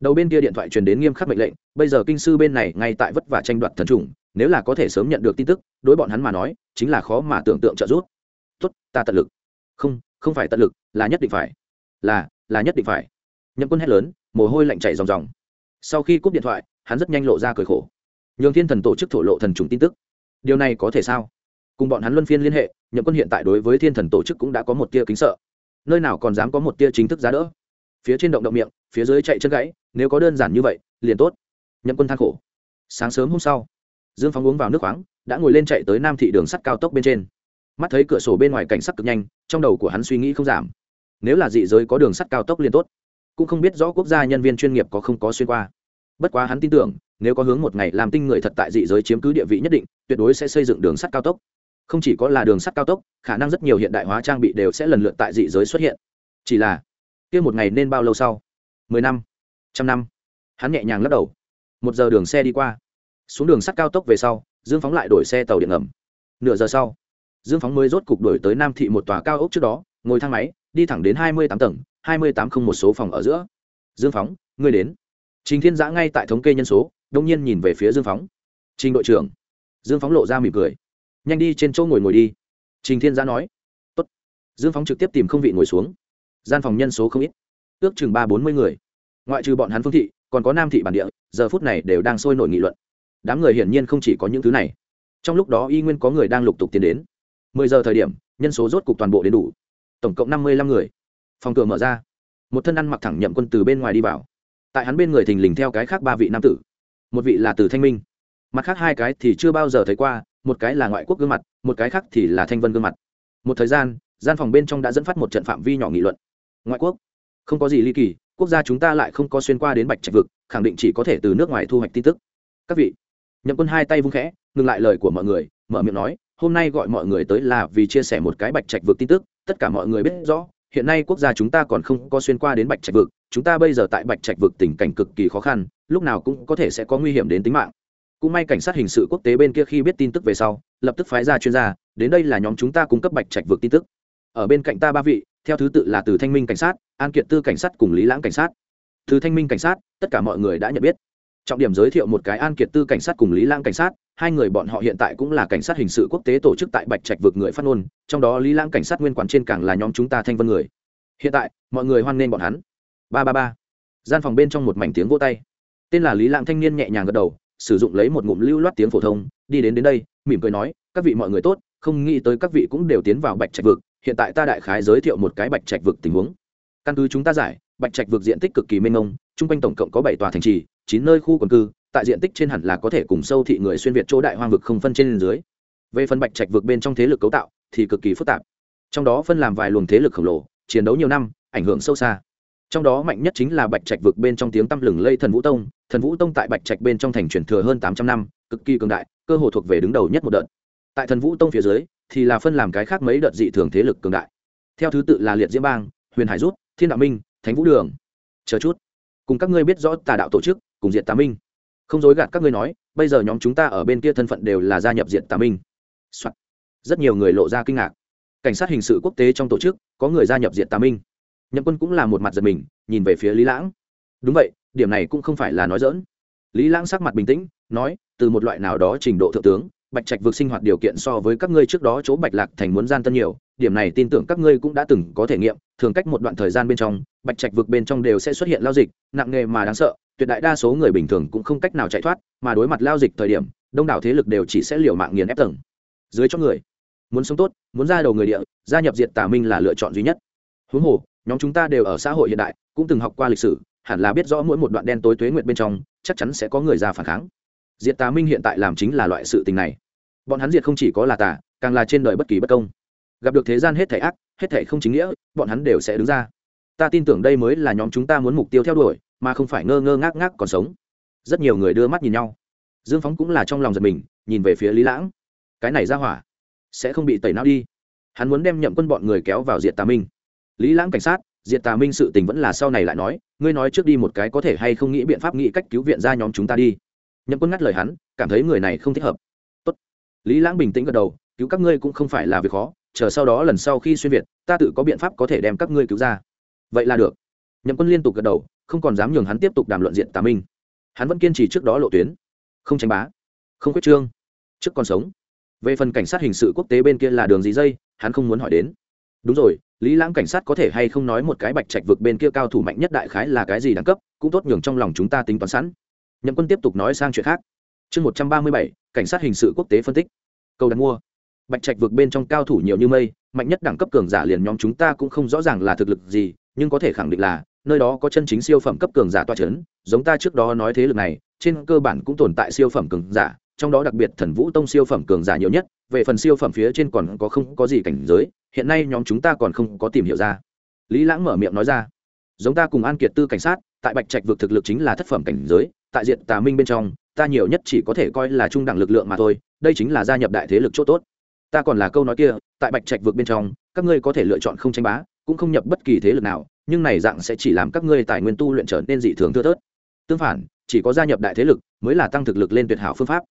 Đầu bên kia điện thoại truyền đến nghiêm khắc mệnh lệnh, bây giờ kinh sư bên này ngay tại vất vả tranh đoạt thần trùng nếu là có thể sớm nhận được tin tức, đối bọn hắn mà nói, chính là khó mà tưởng tượng trợ giúp. Tốt, ta tận lực. Không không phải tận lực, là nhất định phải. Là là nhất định phải. Nhậm quân hét lớn, mồ hôi lạnh chảy ròng ròng. Sau khi cúp điện thoại, hắn rất nhanh lộ ra cười khổ. Nhường thiên thần tổ chức thổ lộ thần trùng tin tức. Điều này có thể sao? Cùng bọn hắn luân phiên liên hệ, nhậm quân hiện tại đối với thiên thần tổ chức cũng đã có một tia kính sợ. Nơi nào còn dám có một tia chính thức giá đỡ? Phía trên động động miệng, phía dưới chạy chân gãy, nếu có đơn giản như vậy, liền tốt. Nhậm quân than khổ. Sáng sớm hôm sau, dương phóng uống vào nước khoáng, đã ngồi lên chạy tới nam thị đường sắt cao tốc bên trên. Mắt thấy cửa sổ bên ngoài cảnh sắc cực nhanh, trong đầu của hắn suy nghĩ không giảm. Nếu là dị giới có đường sắt cao tốc liền tốt. Cũng không biết rõ quốc gia nhân viên chuyên nghiệp có không có xuyên qua. Bất quá hắn tin tưởng, nếu có hướng một ngày làm tinh người thật tại dị giới chiếm cứ địa vị nhất định, tuyệt đối sẽ xây dựng đường sắt cao tốc không chỉ có là đường sắt cao tốc, khả năng rất nhiều hiện đại hóa trang bị đều sẽ lần lượt tại dị giới xuất hiện. Chỉ là, kia một ngày nên bao lâu sau? Mười năm? Trăm năm? Hắn nhẹ nhàng lắc đầu. Một giờ đường xe đi qua. Xuống đường sắt cao tốc về sau, dương phóng lại đổi xe tàu điện ngầm. Nửa giờ sau, dương phóng mới rốt cục đổi tới nam thị một tòa cao ốc trước đó, ngồi thang máy, đi thẳng đến hai mươi tám tầng, hai mươi tám không một số phòng ở giữa. Dương phóng, ngươi đến. Trình thiên giã ngay tại thống kê nhân số, đông nhiên nhìn về phía dương phóng. Trình đội trưởng. Dương phóng lộ ra mỉm cười nhanh đi trên chỗ ngồi ngồi đi. Trình thiên giã nói. Tốt. dương phóng trực tiếp tìm không vị ngồi xuống. Gian phòng nhân số không ít. Ước chừng ba bốn mươi người. Ngoại trừ bọn hắn phương thị, còn có nam thị bản địa, giờ phút này đều đang sôi nổi nghị luận. Đám người hiển nhiên không chỉ có những thứ này. Trong lúc đó y nguyên có người đang lục tục tiến đến. Mười giờ thời điểm, nhân số rốt cục toàn bộ đến đủ. Tổng cộng năm mươi lăm người. Phòng cửa mở ra. Một thân ăn mặc thẳng nhậm quân từ bên ngoài đi vào. Tại hắn bên người thình lình theo cái khác ba vị nam tử. Một vị là từ thanh minh. Mặt khác hai cái thì chưa bao giờ thấy qua một cái là ngoại quốc gương mặt, một cái khác thì là thanh vân gương mặt. Một thời gian gian phòng bên trong đã dẫn phát một trận phạm vi nhỏ nghị luận. Ngoại quốc? Không có gì ly kỳ, quốc gia chúng ta lại không có xuyên qua đến bạch trạch vực, khẳng định chỉ có thể từ nước ngoài thu hoạch tin tức. Các vị, nhậm quân hai tay vung khẽ, ngừng lại lời của mọi người, mở miệng nói, hôm nay gọi mọi người tới là vì chia sẻ một cái bạch trạch vực tin tức, tất cả mọi người biết rõ, hiện nay quốc gia chúng ta còn không có xuyên qua đến bạch trạch vực, chúng ta bây giờ tại bạch trạch vực tình cảnh cực kỳ khó khăn, lúc nào cũng có thể sẽ có nguy hiểm đến tính mạng cũng may cảnh sát hình sự quốc tế bên kia khi biết tin tức về sau, lập tức phái ra chuyên gia, đến đây là nhóm chúng ta cung cấp bạch trạch vực tin tức. Ở bên cạnh ta ba vị, theo thứ tự là từ thanh minh cảnh sát, an kiệt tư cảnh sát cùng lý lãng cảnh sát. Từ thanh minh cảnh sát, tất cả mọi người đã nhận biết. Trọng điểm giới thiệu một cái an kiệt tư cảnh sát cùng lý lãng cảnh sát, hai người bọn họ hiện tại cũng là cảnh sát hình sự quốc tế tổ chức tại bạch trạch vực người phát ngôn, trong đó lý lãng cảnh sát nguyên quán trên cảng là nhóm chúng ta thanh vân người. Hiện tại, mọi người hoan nghênh bọn hắn. Ba ba ba. Gian phòng bên trong một mảnh tiếng vô tay. Tên là lý lãng thanh niên nhẹ nhàng gật đầu sử dụng lấy một ngụm lưu loát tiếng phổ thông, đi đến đến đây, mỉm cười nói, các vị mọi người tốt, không nghĩ tới các vị cũng đều tiến vào bạch trạch vực, hiện tại ta đại khái giới thiệu một cái bạch trạch vực tình huống. Căn cứ chúng ta giải, bạch trạch vực diện tích cực kỳ mênh mông, chung quanh tổng cộng có bảy tòa thành trì, chín nơi khu quần cư, tại diện tích trên hẳn là có thể cùng sâu thị người xuyên việt chỗ đại hoang vực không phân trên dưới. Về phần bạch trạch vực bên trong thế lực cấu tạo thì cực kỳ phức tạp. Trong đó phân làm vài luồng thế lực khổng lồ, chiến đấu nhiều năm, ảnh hưởng sâu xa. Trong đó mạnh nhất chính là bạch trạch vực bên trong tiếng tăm lừng lây thần vũ tông thần vũ tông tại bạch trạch bên trong thành truyền thừa hơn tám trăm năm, cực kỳ cường đại, cơ hồ thuộc về đứng đầu nhất một đợt. Tại thần vũ tông phía dưới, thì là phân làm cái khác mấy đợt dị thường thế lực cường đại. Theo thứ tự là liệt diễm bang, huyền hải rút, thiên đạo minh, thánh vũ đường. Chờ chút, cùng các ngươi biết rõ tà đạo tổ chức, cùng diện tà minh. Không dối gạt các ngươi nói, bây giờ nhóm chúng ta ở bên kia thân phận đều là gia nhập diện tà minh、Soạn. rất nhiều người lộ ra kinh ngạc. Cảnh sát hình sự quốc tế trong tổ chức, có người gia nhập diện tà minh. Nhậm quân cũng là một mặt giật mình, nhìn về phía lý lãng. Đúng vậy điểm này cũng không phải là nói dỡn. Lý lãng sắc mặt bình tĩnh, nói, từ một loại nào đó trình độ thượng tướng, bạch trạch vực sinh hoạt điều kiện so với các ngươi trước đó chỗ bạch lạc thành muốn gian tân nhiều, điểm này tin tưởng các ngươi cũng đã từng có thể nghiệm, thường cách một đoạn thời gian bên trong, bạch trạch vực bên trong đều sẽ xuất hiện lao dịch, nặng nghề mà đáng sợ, tuyệt đại đa số người bình thường cũng không cách nào chạy thoát, mà đối mặt lao dịch thời điểm, đông đảo thế lực đều chỉ sẽ liều mạng nghiền ép tầng. Dưới cho người, muốn sống tốt, muốn ra đầu người địa, gia nhập diệt tà minh là lựa chọn duy nhất. Huống hồ, nhóm chúng ta đều ở xã hội hiện đại, cũng từng học qua lịch sử hẳn là biết rõ mỗi một đoạn đen tối tuế nguyện bên trong, chắc chắn sẽ có người ra phản kháng. Diệt tà minh hiện tại làm chính là loại sự tình này. Bọn hắn diệt không chỉ có là tà, càng là trên đời bất kỳ bất công. Gặp được thế gian hết thảy ác, hết thảy không chính nghĩa, bọn hắn đều sẽ đứng ra. Ta tin tưởng đây mới là nhóm chúng ta muốn mục tiêu theo đuổi, mà không phải ngơ ngơ ngác ngác còn sống. Rất nhiều người đưa mắt nhìn nhau. Dương phóng cũng là trong lòng giật mình, nhìn về phía lý lãng. Cái này ra hỏa, sẽ không bị tẩy não đi. Hắn muốn đem nhậm quân bọn người kéo vào diệt tà minh. Lý lãng cảnh sát Diệt tà minh sự tình vẫn là sau này lại nói, ngươi nói trước đi một cái có thể hay không nghĩ biện pháp nghĩ cách cứu viện ra nhóm chúng ta đi. Nhậm quân ngắt lời hắn, cảm thấy người này không thích hợp. Tốt. lý lãng bình tĩnh gật đầu, cứu các ngươi cũng không phải là việc khó, chờ sau đó lần sau khi xuyên việt, ta tự có biện pháp có thể đem các ngươi cứu ra. Vậy là được. Nhậm quân liên tục gật đầu, không còn dám nhường hắn tiếp tục đàm luận diện tà minh. Hắn vẫn kiên trì trước đó lộ tuyến. Không tranh bá. Không quyết trương. Trước còn sống. Về phần cảnh sát hình sự quốc tế bên kia là đường gì dây, hắn không muốn hỏi đến đúng rồi, lý lãng cảnh sát có thể hay không nói một cái bạch trạch vực bên kia cao thủ mạnh nhất đại khái là cái gì đẳng cấp, cũng tốt nhường trong lòng chúng ta tính toán sẵn. Nhậm quân tiếp tục nói sang chuyện khác. Chương một trăm ba mươi bảy, cảnh sát hình sự quốc tế phân tích. Câu đặt mua. Bạch trạch vực bên trong cao thủ nhiều như mây, mạnh nhất đẳng cấp cường giả liền nhóm chúng ta cũng không rõ ràng là thực lực gì, nhưng có thể khẳng định là, nơi đó có chân chính siêu phẩm cấp cường giả toa c h ấ n giống ta trước đó nói thế lực này, trên cơ bản cũng tồn tại siêu phẩm cường giả, trong đó đặc biệt thần vũ tông siêu phẩm cường giả nhiều nhất về phần siêu phẩm phía trên còn có không có gì cảnh giới, hiện nay nhóm chúng ta còn không có tìm hiểu ra. Lý lãng mở miệng nói ra, giống ta cùng an kiệt tư cảnh sát, tại bạch trạch vực thực lực chính là thất phẩm cảnh giới, tại diện tà minh bên trong, ta nhiều nhất chỉ có thể coi là trung đẳng lực lượng mà thôi, đây chính là gia nhập đại thế lực c h ỗ t ố t ta còn là câu nói kia, tại bạch trạch vực bên trong, các ngươi có thể lựa chọn không tranh bá, cũng không nhập bất kỳ thế lực nào, nhưng này dạng sẽ chỉ làm các ngươi tài nguyên tu luyện trở nên dị thường thưa thớt. Tương phản, chỉ có gia nhập đại thế lực mới là tăng thực lực lên tuyệt hảo phương pháp.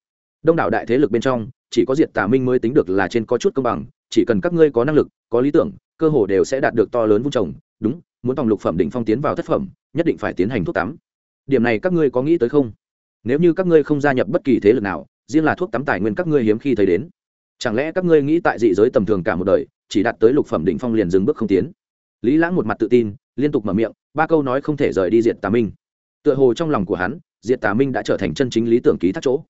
Đông đảo đại thế lực bên trong chỉ có diệt tà minh mới tính được là trên có chút công bằng, chỉ cần các ngươi có năng lực, có lý tưởng, cơ hồ đều sẽ đạt được to lớn vung trồng. Đúng, muốn tòng lục phẩm định phong tiến vào thất phẩm, nhất định phải tiến hành thuốc tắm. Điểm này các ngươi có nghĩ tới không? Nếu như các ngươi không gia nhập bất kỳ thế lực nào, riêng là thuốc tắm tài nguyên các ngươi hiếm khi thấy đến. Chẳng lẽ các ngươi nghĩ tại dị giới tầm thường cả một đời, chỉ đạt tới lục phẩm định phong liền dừng bước không tiến? Lý lãng một mặt tự tin, liên tục mở miệng, ba câu nói không thể rời đi diệt tà minh. Tựa hồ trong lòng của hắn, diệt tà minh đã trở thành chân chính lý tưởng ký thác chỗ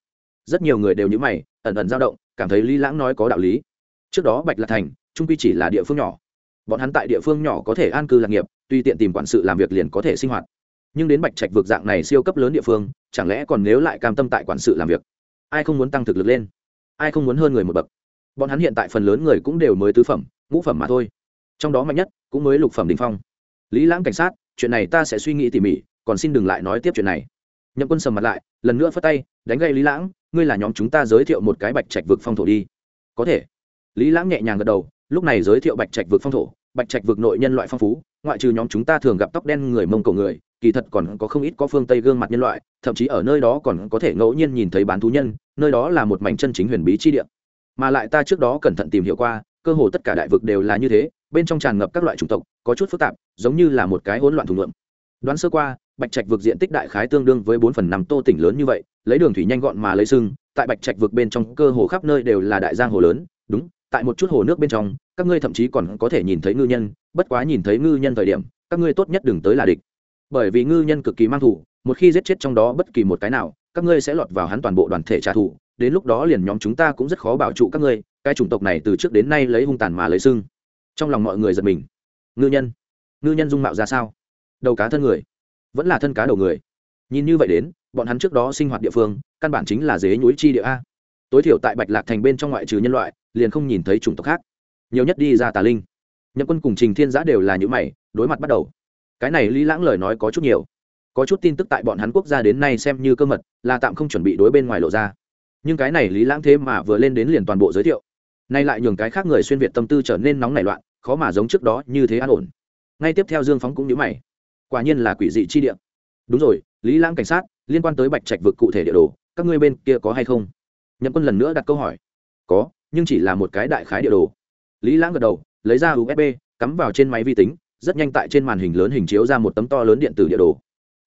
rất nhiều người đều như mày, ẩn ẩn dao động, cảm thấy lý lãng nói có đạo lý. Trước đó bạch lạc thành, trung quy chỉ là địa phương nhỏ. Bọn hắn tại địa phương nhỏ có thể an cư lạc nghiệp, tuy tiện tìm quản sự làm việc liền có thể sinh hoạt. Nhưng đến bạch trạch vực dạng này siêu cấp lớn địa phương, chẳng lẽ còn nếu lại cam tâm tại quản sự làm việc? Ai không muốn tăng thực lực lên? Ai không muốn hơn người một bậc? Bọn hắn hiện tại phần lớn người cũng đều mới tứ phẩm, ngũ phẩm mà thôi. Trong đó mạnh nhất cũng mới lục phẩm đình phong. Lý lãng cảnh sát, chuyện này ta sẽ suy nghĩ tỉ mỉ, còn xin đừng lại nói tiếp chuyện này. Nhậm quân sầm mặt lại, lần nữa phất tay, đánh gây lý lãng ngươi là nhóm chúng ta giới thiệu một cái bạch trạch vực phong thổ đi. Có thể. Lý lãng nhẹ nhàng gật đầu, lúc này giới thiệu bạch trạch vực phong thổ. Bạch trạch vực nội nhân loại phong phú, ngoại trừ nhóm chúng ta thường gặp tóc đen người mông cổ người, kỳ thật còn có không ít có phương tây gương mặt nhân loại, thậm chí ở nơi đó còn có thể ngẫu nhiên nhìn thấy bán thú nhân, nơi đó là một mảnh chân chính huyền bí chi địa. Mà lại ta trước đó cẩn thận tìm hiểu qua, cơ hồ tất cả đại vực đều là như thế, bên trong tràn ngập các loại chủng tộc, có chút phức tạp, giống như là một cái hỗn loạn thùng lượng đoán sơ qua, bạch trạch vực diện tích đại khái tương đương với bốn phần năm tô tỉnh lớn như vậy lấy đường thủy nhanh gọn mà lấy sưng, tại bạch trạch vực bên trong cơ hồ khắp nơi đều là đại giang hồ lớn. Đúng, tại một chút hồ nước bên trong, các ngươi thậm chí còn có thể nhìn thấy ngư nhân, bất quá nhìn thấy ngư nhân thời điểm, các ngươi tốt nhất đừng tới là địch. Bởi vì ngư nhân cực kỳ mang thủ một khi giết chết trong đó bất kỳ một cái nào, các ngươi sẽ lọt vào hắn toàn bộ đoàn thể trả thù. Đến lúc đó liền nhóm chúng ta cũng rất khó bảo trụ các ngươi, cái chủng tộc này từ trước đến nay lấy hung tàn mà lấy sưng. Trong lòng mọi người giật mình. Ngư nhân? Ngư nhân dung mạo ra sao? Đầu cá thân người. Vẫn là thân cá đầu người nhìn như vậy đến, bọn hắn trước đó sinh hoạt địa phương, căn bản chính là dế núi chi địa a. Tối thiểu tại bạch lạc thành bên trong ngoại trừ nhân loại, liền không nhìn thấy chủng tộc khác. Nhiều nhất đi ra tà linh. Nhậm quân cùng trình thiên giã đều là những mày, đối mặt bắt đầu. Cái này lý lãng lời nói có chút nhiều. Có chút tin tức tại bọn hắn quốc gia đến nay xem như cơ mật, là tạm không chuẩn bị đối bên ngoài lộ ra. Nhưng cái này lý lãng thế mà vừa lên đến liền toàn bộ giới thiệu. Nay lại nhường cái khác người xuyên việt tâm tư trở nên nóng nảy loạn, khó mà giống trước đó như thế an ổn. Ngay tiếp theo dương phóng cũng nhớ mày. Quả nhiên là quỷ dị chi địa đúng rồi, lý lãng cảnh sát, liên quan tới bạch trạch vực cụ thể địa đồ, các ngươi bên kia có hay không? Nhậm quân lần nữa đặt câu hỏi. Có, nhưng chỉ là một cái đại khái địa đồ. Lý lãng gật đầu, lấy ra usb cắm vào trên máy vi tính, rất nhanh tại trên màn hình lớn hình chiếu ra một tấm to lớn điện tử địa đồ.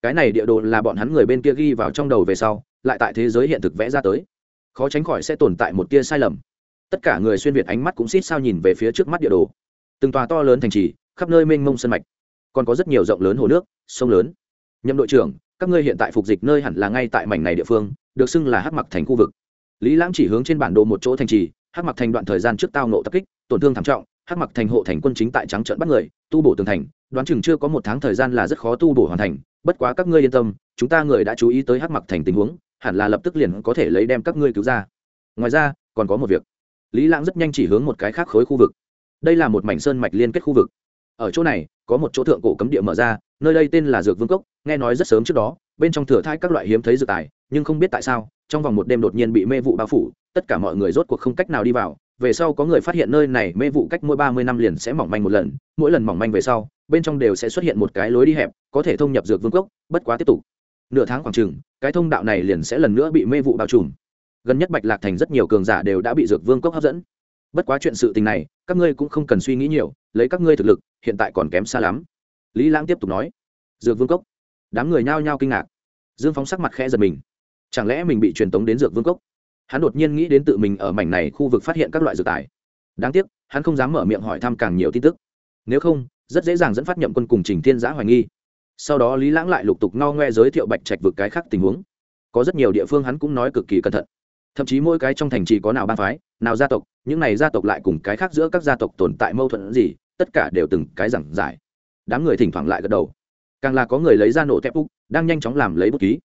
Cái này địa đồ là bọn hắn người bên kia ghi vào trong đầu về sau, lại tại thế giới hiện thực vẽ ra tới. Khó tránh khỏi sẽ tồn tại một tia sai lầm. Tất cả người xuyên việt ánh mắt cũng xít sao nhìn về phía trước mắt địa đồ. Từng tòa to lớn thành trì, khắp nơi mênh mông sân mạch. Còn có rất nhiều rộng lớn hồ nước, sông lớn nhậm đội trưởng, các ngươi hiện tại phục dịch nơi hẳn là ngay tại mảnh này địa phương, được xưng là hắc mặc thành khu vực. Lý lãng chỉ hướng trên bản đồ một chỗ thành trì, hắc mặc thành đoạn thời gian trước tao nộ tập kích, tổn thương thảm trọng, hắc mặc thành hộ thành quân chính tại trắng trận bắt người, tu bổ tường thành, đoán chừng chưa có một tháng thời gian là rất khó tu bổ hoàn thành, bất quá các ngươi yên tâm, chúng ta người đã chú ý tới hắc mặc thành tình huống, hẳn là lập tức liền có thể lấy đem các ngươi cứu ra. Ngoài ra, còn có một việc. Lý lãng rất nhanh chỉ hướng một cái khác khối khu vực. Đây là một mảnh sơn mạch liên kết khu vực. Ở chỗ này có một chỗ thượng cổ cấm địa mở ra, nơi đây tên là dược vương cốc, nghe nói rất sớm trước đó, bên trong thừa thai các loại hiếm thấy dược tài, nhưng không biết tại sao, trong vòng một đêm đột nhiên bị mê vụ bao phủ, tất cả mọi người rốt cuộc không cách nào đi vào, về sau có người phát hiện nơi này mê vụ cách mỗi ba mươi năm liền sẽ mỏng manh một lần, mỗi lần mỏng manh về sau, bên trong đều sẽ xuất hiện một cái lối đi hẹp, có thể thông nhập dược vương cốc, bất quá tiếp tục. Nửa tháng khoảng chừng, cái thông đạo này liền sẽ lần nữa bị mê vụ bao trùm. Gần nhất bạch lạc thành rất nhiều cường giả đều đã bị dược vương cốc hấp dẫn bất quá chuyện sự tình này, các ngươi cũng không cần suy nghĩ nhiều, lấy các ngươi thực lực, hiện tại còn kém xa lắm. Lý lãng tiếp tục nói. Dược vương cốc. Đám người nhao nhao kinh ngạc. Dương phóng sắc mặt khẽ giật mình. Chẳng lẽ mình bị truyền tống đến dược vương cốc? Hắn đột nhiên nghĩ đến tự mình ở mảnh này khu vực phát hiện các loại dược tài. Đáng tiếc, hắn không dám mở miệng hỏi thăm càng nhiều tin tức. Nếu không, rất dễ dàng dẫn phát nhậm quân cùng trình thiên giã hoài nghi. Sau đó lý lãng lại lục tục no ngoe giới thiệu bạch trạch vực cái khác tình huống. Có rất nhiều địa phương hắn cũng nói cực kỳ cẩn thận. Thậm chí mỗi cái trong thành trì có nào ba phái nào gia tộc, những này gia tộc lại cùng cái khác giữa các gia tộc tồn tại mâu thuẫn gì, tất cả đều từng cái giảng giải. Đám người thỉnh thoảng lại gật đầu. Càng là có người lấy ra nổ tép úc, đang nhanh chóng làm lấy bút ký.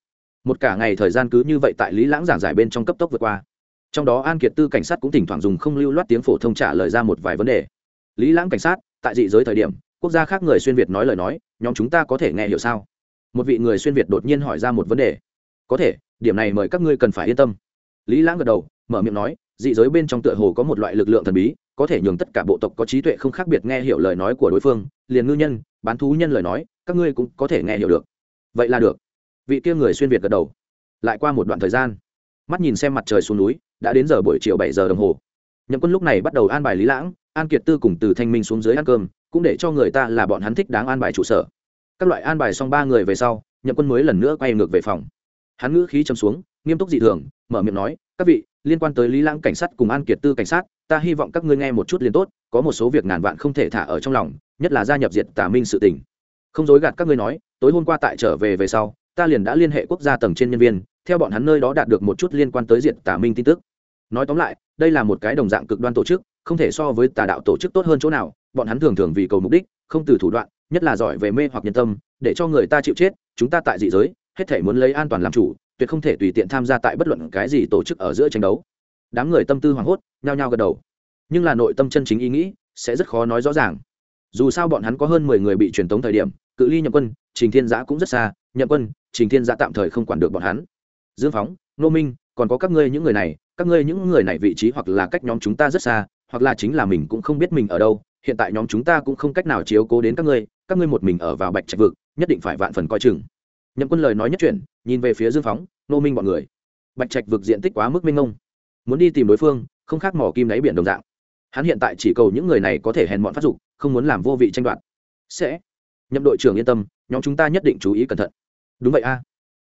Một cả ngày thời gian cứ như vậy tại lý lãng giảng giải bên trong cấp tốc vượt qua. Trong đó an kiệt tư cảnh sát cũng thỉnh thoảng dùng không lưu loát tiếng phổ thông trả lời ra một vài vấn đề. Lý lãng cảnh sát, tại dị giới thời điểm, quốc gia khác người xuyên việt nói lời nói, nhóm chúng ta có thể nghe hiểu sao? Một vị người xuyên việt đột nhiên hỏi ra một vấn đề. Có thể, điểm này mời các ngươi cần phải yên tâm. Lý lãng gật đầu, mở miệng nói dị giới bên trong tựa hồ có một loại lực lượng thần bí, có thể nhường tất cả bộ tộc có trí tuệ không khác biệt nghe hiểu lời nói của đối phương, liền ngư nhân, bán thú nhân lời nói, các ngươi cũng có thể nghe hiểu được. Vậy là được. Vị kia người xuyên việt gật đầu. Lại qua một đoạn thời gian, mắt nhìn xem mặt trời xuống núi, đã đến giờ buổi chiều bảy giờ đồng hồ. Nhậm quân lúc này bắt đầu an bài lý lãng, an kiệt tư cùng từ thanh minh xuống dưới ăn cơm, cũng để cho người ta là bọn hắn thích đáng an bài trụ sở. Các loại an bài xong ba người về sau, nhậm quân mới lần nữa quay ngược về phòng. Hắn ngữ khí châm xuống, nghiêm túc dị thường, mở miệng nói, các vị liên quan tới lý lãng cảnh sát cùng an kiệt tư cảnh sát, ta hy vọng các ngươi nghe một chút liền tốt, có một số việc ngàn vạn không thể thả ở trong lòng, nhất là gia nhập diệt tà minh sự tình. Không dối gạt các ngươi nói, tối hôm qua tại trở về về sau, ta liền đã liên hệ quốc gia tầng trên nhân viên, theo bọn hắn nơi đó đạt được một chút liên quan tới diệt tà minh tin tức. Nói tóm lại, đây là một cái đồng dạng cực đoan tổ chức, không thể so với tà đạo tổ chức tốt hơn chỗ nào, bọn hắn thường thường vì cầu mục đích, không từ thủ đoạn, nhất là giỏi về mê hoặc nhân tâm, để cho người ta chịu chết, chúng ta tại dị giới, hết thể muốn lấy an toàn làm chủ tuyệt không thể tùy tiện tham gia tại bất luận cái gì tổ chức ở giữa tranh đấu. Đám người tâm tư hoảng hốt, nhao nhao gật đầu. Nhưng là nội tâm chân chính ý nghĩ sẽ rất khó nói rõ ràng. Dù sao bọn hắn có hơn mười người bị truyền tống thời điểm, cự ly nhậm quân, trình thiên giã cũng rất xa, nhậm quân, trình thiên giã tạm thời không quản được bọn hắn. Dương phóng nô minh, còn có các ngươi những người này, các ngươi những người này vị trí hoặc là cách nhóm chúng ta rất xa, hoặc là chính là mình cũng không biết mình ở đâu, hiện tại nhóm chúng ta cũng không cách nào chiếu cố đến các ngươi các ngươi một mình ở vào bạch trạch vực, nhất định phải vạn phần coi chừng nhậm quân lời nói nhất chuyển, nhìn về phía dương phóng nô minh bọn người. Bạch trạch vực diện tích quá mức minh ngông muốn đi tìm đối phương, không khác mỏ kim đáy biển đồng dạng. Hắn hiện tại chỉ cầu những người này có thể hèn mọn phát dục, không muốn làm vô vị tranh đoạt. Sẽ. Nhậm đội trưởng yên tâm, nhóm chúng ta nhất định chú ý cẩn thận. Đúng vậy a.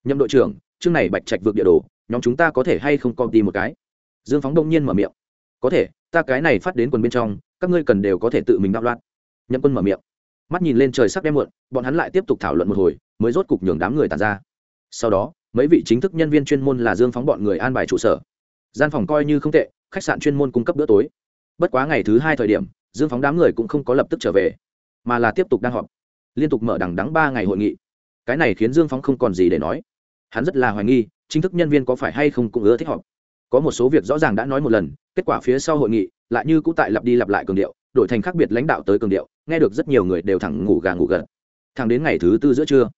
Nhậm đội trưởng, chương này bạch trạch vượt địa đồ, nhóm chúng ta có thể hay không công ty một cái? Dương phóng đông nhiên mở miệng. Có thể, ta cái này phát đến quần bên trong, các ngươi cần đều có thể tự mình đạo loạn. Nhậm quân mở miệng mắt nhìn lên trời sắc đêm muộn, bọn hắn lại tiếp tục thảo luận một hồi, mới rốt cục nhường đám người tàn ra. Sau đó, mấy vị chính thức nhân viên chuyên môn là dương phóng bọn người an bài trụ sở. Gian phòng coi như không tệ, khách sạn chuyên môn cung cấp bữa tối. Bất quá ngày thứ hai thời điểm, dương phóng đám người cũng không có lập tức trở về, mà là tiếp tục đang họp. Liên tục mở đằng đắng ba ngày hội nghị. Cái này khiến dương phóng không còn gì để nói. Hắn rất là hoài nghi, chính thức nhân viên có phải hay không cũng ưa thích họp. Có một số việc rõ ràng đã nói một lần, kết quả phía sau hội nghị lại như cũ tại lặp đi lặp lại cường điệu đổi thành khác biệt lãnh đạo tới cường điệu, nghe được rất nhiều người đều thẳng ngủ gà ngủ gật. Thẳng đến ngày thứ tư giữa trưa,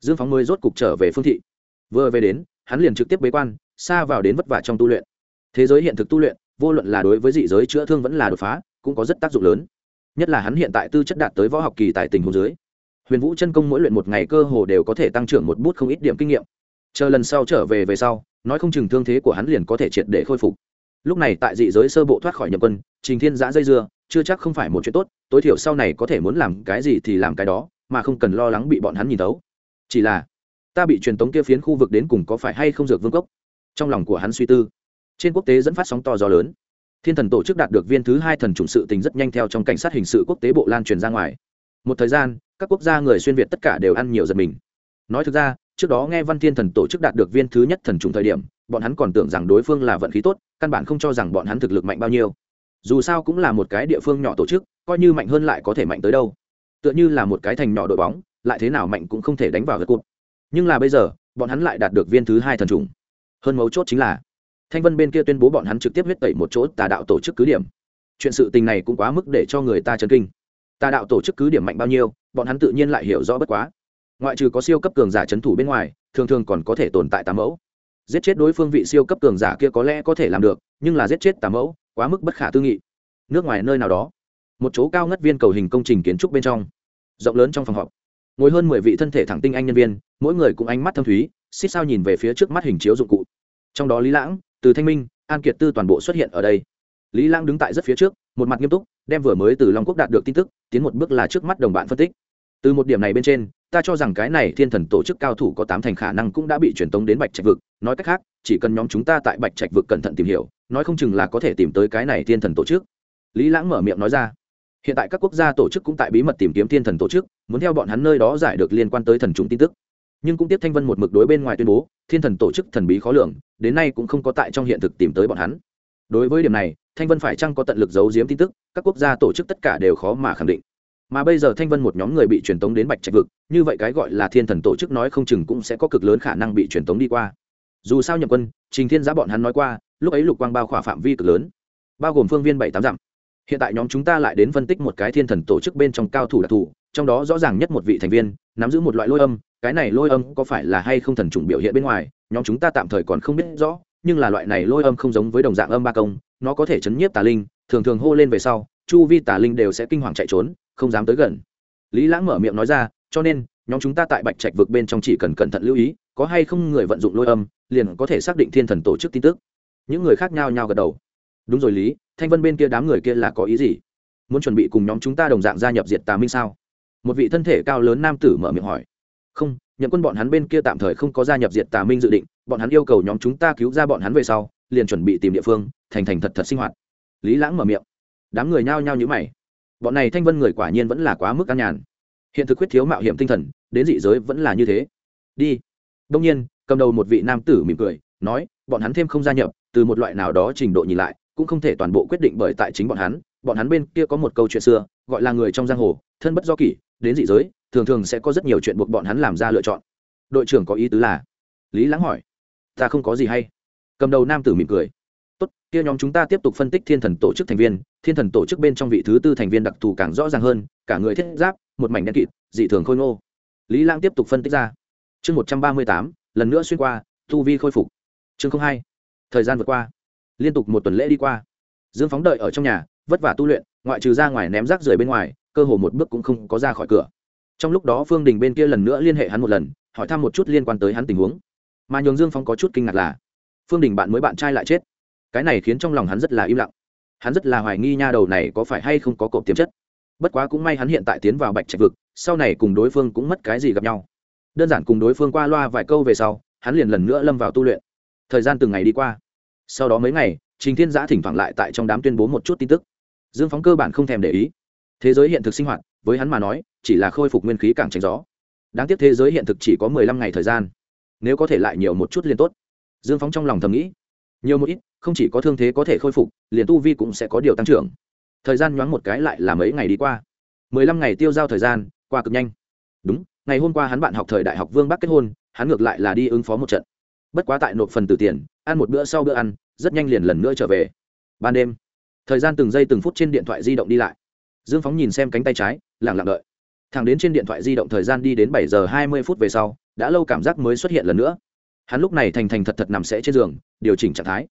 dương phóng mới rốt cục trở về phương thị. Vừa về đến, hắn liền trực tiếp bế quan, xa vào đến vất vả trong tu luyện. Thế giới hiện thực tu luyện, vô luận là đối với dị giới chữa thương vẫn là đột phá, cũng có rất tác dụng lớn. Nhất là hắn hiện tại tư chất đạt tới võ học kỳ tại tình hồ dưới. Huyền vũ chân công mỗi luyện một ngày cơ hồ đều có thể tăng trưởng một bút không ít điểm kinh nghiệm. Chờ lần sau trở về về sau, nói không chừng thương thế của hắn liền có thể triệt để khôi phục. Lúc này tại dị giới sơ bộ thoát khỏi nhập quân, trình thiên giã dây dưa chưa chắc không phải một chuyện tốt, tối thiểu sau này có thể muốn làm cái gì thì làm cái đó, mà không cần lo lắng bị bọn hắn nhìn tấu chỉ là, ta bị truyền tống kia phiến khu vực đến cùng có phải hay không dược vương cốc? Trong lòng của hắn suy tư. Trên quốc tế dẫn phát sóng to gió lớn. Thiên thần tổ chức đạt được viên thứ hai thần chủng sự tình rất nhanh theo trong cảnh sát hình sự quốc tế bộ lan truyền ra ngoài. Một thời gian, các quốc gia người xuyên việt tất cả đều ăn nhiều giật mình. Nói thực ra, trước đó nghe văn thiên thần tổ chức đạt được viên thứ nhất thần trùng thời điểm, bọn hắn còn tưởng rằng đối phương là vận khí tốt, căn bản không cho rằng bọn hắn thực lực mạnh bao nhiêu dù sao cũng là một cái địa phương nhỏ tổ chức, coi như mạnh hơn lại có thể mạnh tới đâu. Tựa như là một cái thành nhỏ đội bóng, lại thế nào mạnh cũng không thể đánh vào gật cụt nhưng là bây giờ, bọn hắn lại đạt được viên thứ hai thần trùng hơn mấu chốt chính là, thanh vân bên kia tuyên bố bọn hắn trực tiếp huyết tẩy một chỗ tà đạo tổ chức cứ điểm. Chuyện sự tình này cũng quá mức để cho người ta chấn kinh. Tà đạo tổ chức cứ điểm mạnh bao nhiêu, bọn hắn tự nhiên lại hiểu rõ bất quá. Ngoại trừ có siêu cấp cường giả c h ấ n thủ bên ngoài, thường thường còn có thể tồn tại tà mẫu. Giết chết đối phương vị siêu cấp cường giả kia có lẽ có thể làm được, nhưng là giết chết tà mẫu quá mức bất khả tư nghị. Nước ngoài nơi nào đó, một chỗ cao ngất viên cầu hình công trình kiến trúc bên trong, rộng lớn trong phòng họp. Ngồi hơn mười vị thân thể thẳng tinh anh nhân viên, mỗi người cũng ánh mắt thâm thúy, xích sao nhìn về phía trước mắt hình chiếu dụng cụ. Trong đó lý lãng, từ thanh minh, an kiệt tư toàn bộ xuất hiện ở đây. Lý lãng đứng tại rất phía trước, một mặt nghiêm túc, đem vừa mới từ long quốc đạt được tin tức, tiến một bước là trước mắt đồng bạn phân tích. Từ một điểm này bên trên, ta cho rằng cái này thiên thần tổ chức cao thủ có tám thành khả năng cũng đã bị truyền tống đến bạch trạch vực. Nói cách khác, chỉ cần nhóm chúng ta tại bạch trạch vực cẩn thận tìm hiểu nói không chừng là có thể tìm tới cái này thiên thần tổ chức. Lý lãng mở miệng nói ra. Hiện tại các quốc gia tổ chức cũng tại bí mật tìm kiếm thiên thần tổ chức, muốn theo bọn hắn nơi đó giải được liên quan tới thần trùng tin tức. Nhưng cũng tiếp thanh vân một mực đối bên ngoài tuyên bố, thiên thần tổ chức thần bí khó lường, đến nay cũng không có tại trong hiện thực tìm tới bọn hắn. Đối với điểm này, thanh vân phải chăng có tận lực giấu giếm tin tức, các quốc gia tổ chức tất cả đều khó mà khẳng định. Mà bây giờ thanh vân một nhóm người bị truyền tống đến bạch trạch vực, như vậy cái gọi là thiên thần tổ chức nói không chừng cũng sẽ có cực lớn khả năng bị truyền tống đi qua. Dù sao nhậm quân, trình thiên giá bọn hắn nói qua lúc ấy lục quang bao khỏa phạm vi cực lớn, bao gồm phương viên bảy tám dặm. Hiện tại nhóm chúng ta lại đến phân tích một cái thiên thần tổ chức bên trong cao thủ đặc thù, trong đó rõ ràng nhất một vị thành viên, nắm giữ một loại lôi âm, cái này lôi âm có phải là hay không thần trùng biểu hiện bên ngoài, nhóm chúng ta tạm thời còn không biết rõ, nhưng là loại này lôi âm không giống với đồng dạng âm ba công, nó có thể chấn nhiếp tà linh, thường thường hô lên về sau, chu vi tà linh đều sẽ kinh hoàng chạy trốn, không dám tới gần. Lý lãng mở miệng nói ra, cho nên, nhóm chúng ta tại bạch trạch vực bên trong chỉ cần cẩn thận lưu ý, có hay không người vận dụng lôi âm, liền có thể xác định thiên thần tổ chức tin tức những người khác nhao nhao gật đầu. Đúng rồi lý, thanh vân bên kia đám người kia là có ý gì? Muốn chuẩn bị cùng nhóm chúng ta đồng dạng gia nhập diệt tà minh sao? Một vị thân thể cao lớn nam tử mở miệng hỏi. Không nhận quân bọn hắn bên kia tạm thời không có gia nhập diệt tà minh dự định, bọn hắn yêu cầu nhóm chúng ta cứu ra bọn hắn về sau, liền chuẩn bị tìm địa phương, thành thành thật thật sinh hoạt. Lý lãng mở miệng. Đám người nhao nhao nhữ mày. Bọn này thanh vân người quả nhiên vẫn là quá mức an nhàn. Hiện thực quyết thiếu mạo hiểm tinh thần, đến dị giới vẫn là như thế. Đi. Đông nhiên, cầm đầu một vị nam tử mỉm cười nói, bọn hắn thêm không gia nhập, từ một loại nào đó trình độ nhìn lại, cũng không thể toàn bộ quyết định bởi tại chính bọn hắn. Bọn hắn bên kia có một câu chuyện xưa, gọi là người trong giang hồ, thân bất do kỷ, đến dị giới, thường thường sẽ có rất nhiều chuyện buộc bọn hắn làm ra lựa chọn. Đội trưởng có ý tứ là, lý lãng hỏi, ta không có gì hay. Cầm đầu nam tử mỉm cười, tốt, kia nhóm chúng ta tiếp tục phân tích thiên thần tổ chức thành viên, thiên thần tổ chức bên trong vị thứ tư thành viên đặc thù càng rõ ràng hơn, cả người thiết giáp, một mảnh đen kịt, dị thường khôi ngô. Lý lãng tiếp tục phân tích ra. Chương một trăm ba mươi tám, lần nữa xuyên qua thu vi khôi phục chương hai. Thời gian vượt qua. Liên tục một tuần lễ đi qua. Dương phóng đợi ở trong nhà, vất vả tu luyện, ngoại trừ ra ngoài ném rác rưởi bên ngoài, cơ hồ một bước cũng không có ra khỏi cửa. Trong lúc đó phương đình bên kia lần nữa liên hệ hắn một lần, hỏi thăm một chút liên quan tới hắn tình huống. Mà nhường dương phóng có chút kinh ngạc là, phương đình bạn mới bạn trai lại chết. Cái này khiến trong lòng hắn rất là im lặng. Hắn rất là hoài nghi nha đầu này có phải hay không có cộp tiềm chất. Bất quá cũng may hắn hiện tại tiến vào bạch trạch vực, sau này cùng đối phương cũng mất cái gì gặp nhau. Đơn giản cùng đối phương qua loa vài câu về sau, hắn liền lần nữa lâm vào tu luyện thời gian từng ngày đi qua. Sau đó mấy ngày, trình thiên giã thỉnh thoảng lại tại trong đám tuyên bố một chút tin tức. Dương phóng cơ bản không thèm để ý. Thế giới hiện thực sinh hoạt, với hắn mà nói, chỉ là khôi phục nguyên khí càng tránh gió. Đáng tiếc thế giới hiện thực chỉ có mười lăm ngày thời gian. Nếu có thể lại nhiều một chút liền tốt. Dương phóng trong lòng thầm nghĩ. Nhiều một ít, không chỉ có thương thế có thể khôi phục, liền tu vi cũng sẽ có điều tăng trưởng. Thời gian nhoáng một cái lại là mấy ngày đi qua. Mười lăm ngày tiêu giao thời gian, qua cực nhanh. Đúng, ngày hôm qua hắn bạn học thời đại học vương bắc kết hôn, hắn ngược lại là đi ứng phó một trận bất quá tại nộp phần từ tiền, ăn một bữa sau bữa ăn, rất nhanh liền lần nữa trở về. Ban đêm, thời gian từng giây từng phút trên điện thoại di động đi lại. Dương phóng nhìn xem cánh tay trái lẳng lặng đợi. Thẳng đến trên điện thoại di động thời gian đi đến bảy giờ hai mươi phút về sau, đã lâu cảm giác mới xuất hiện lần nữa. Hắn lúc này thành thành thật thật nằm sẽ trên giường, điều chỉnh trạng thái.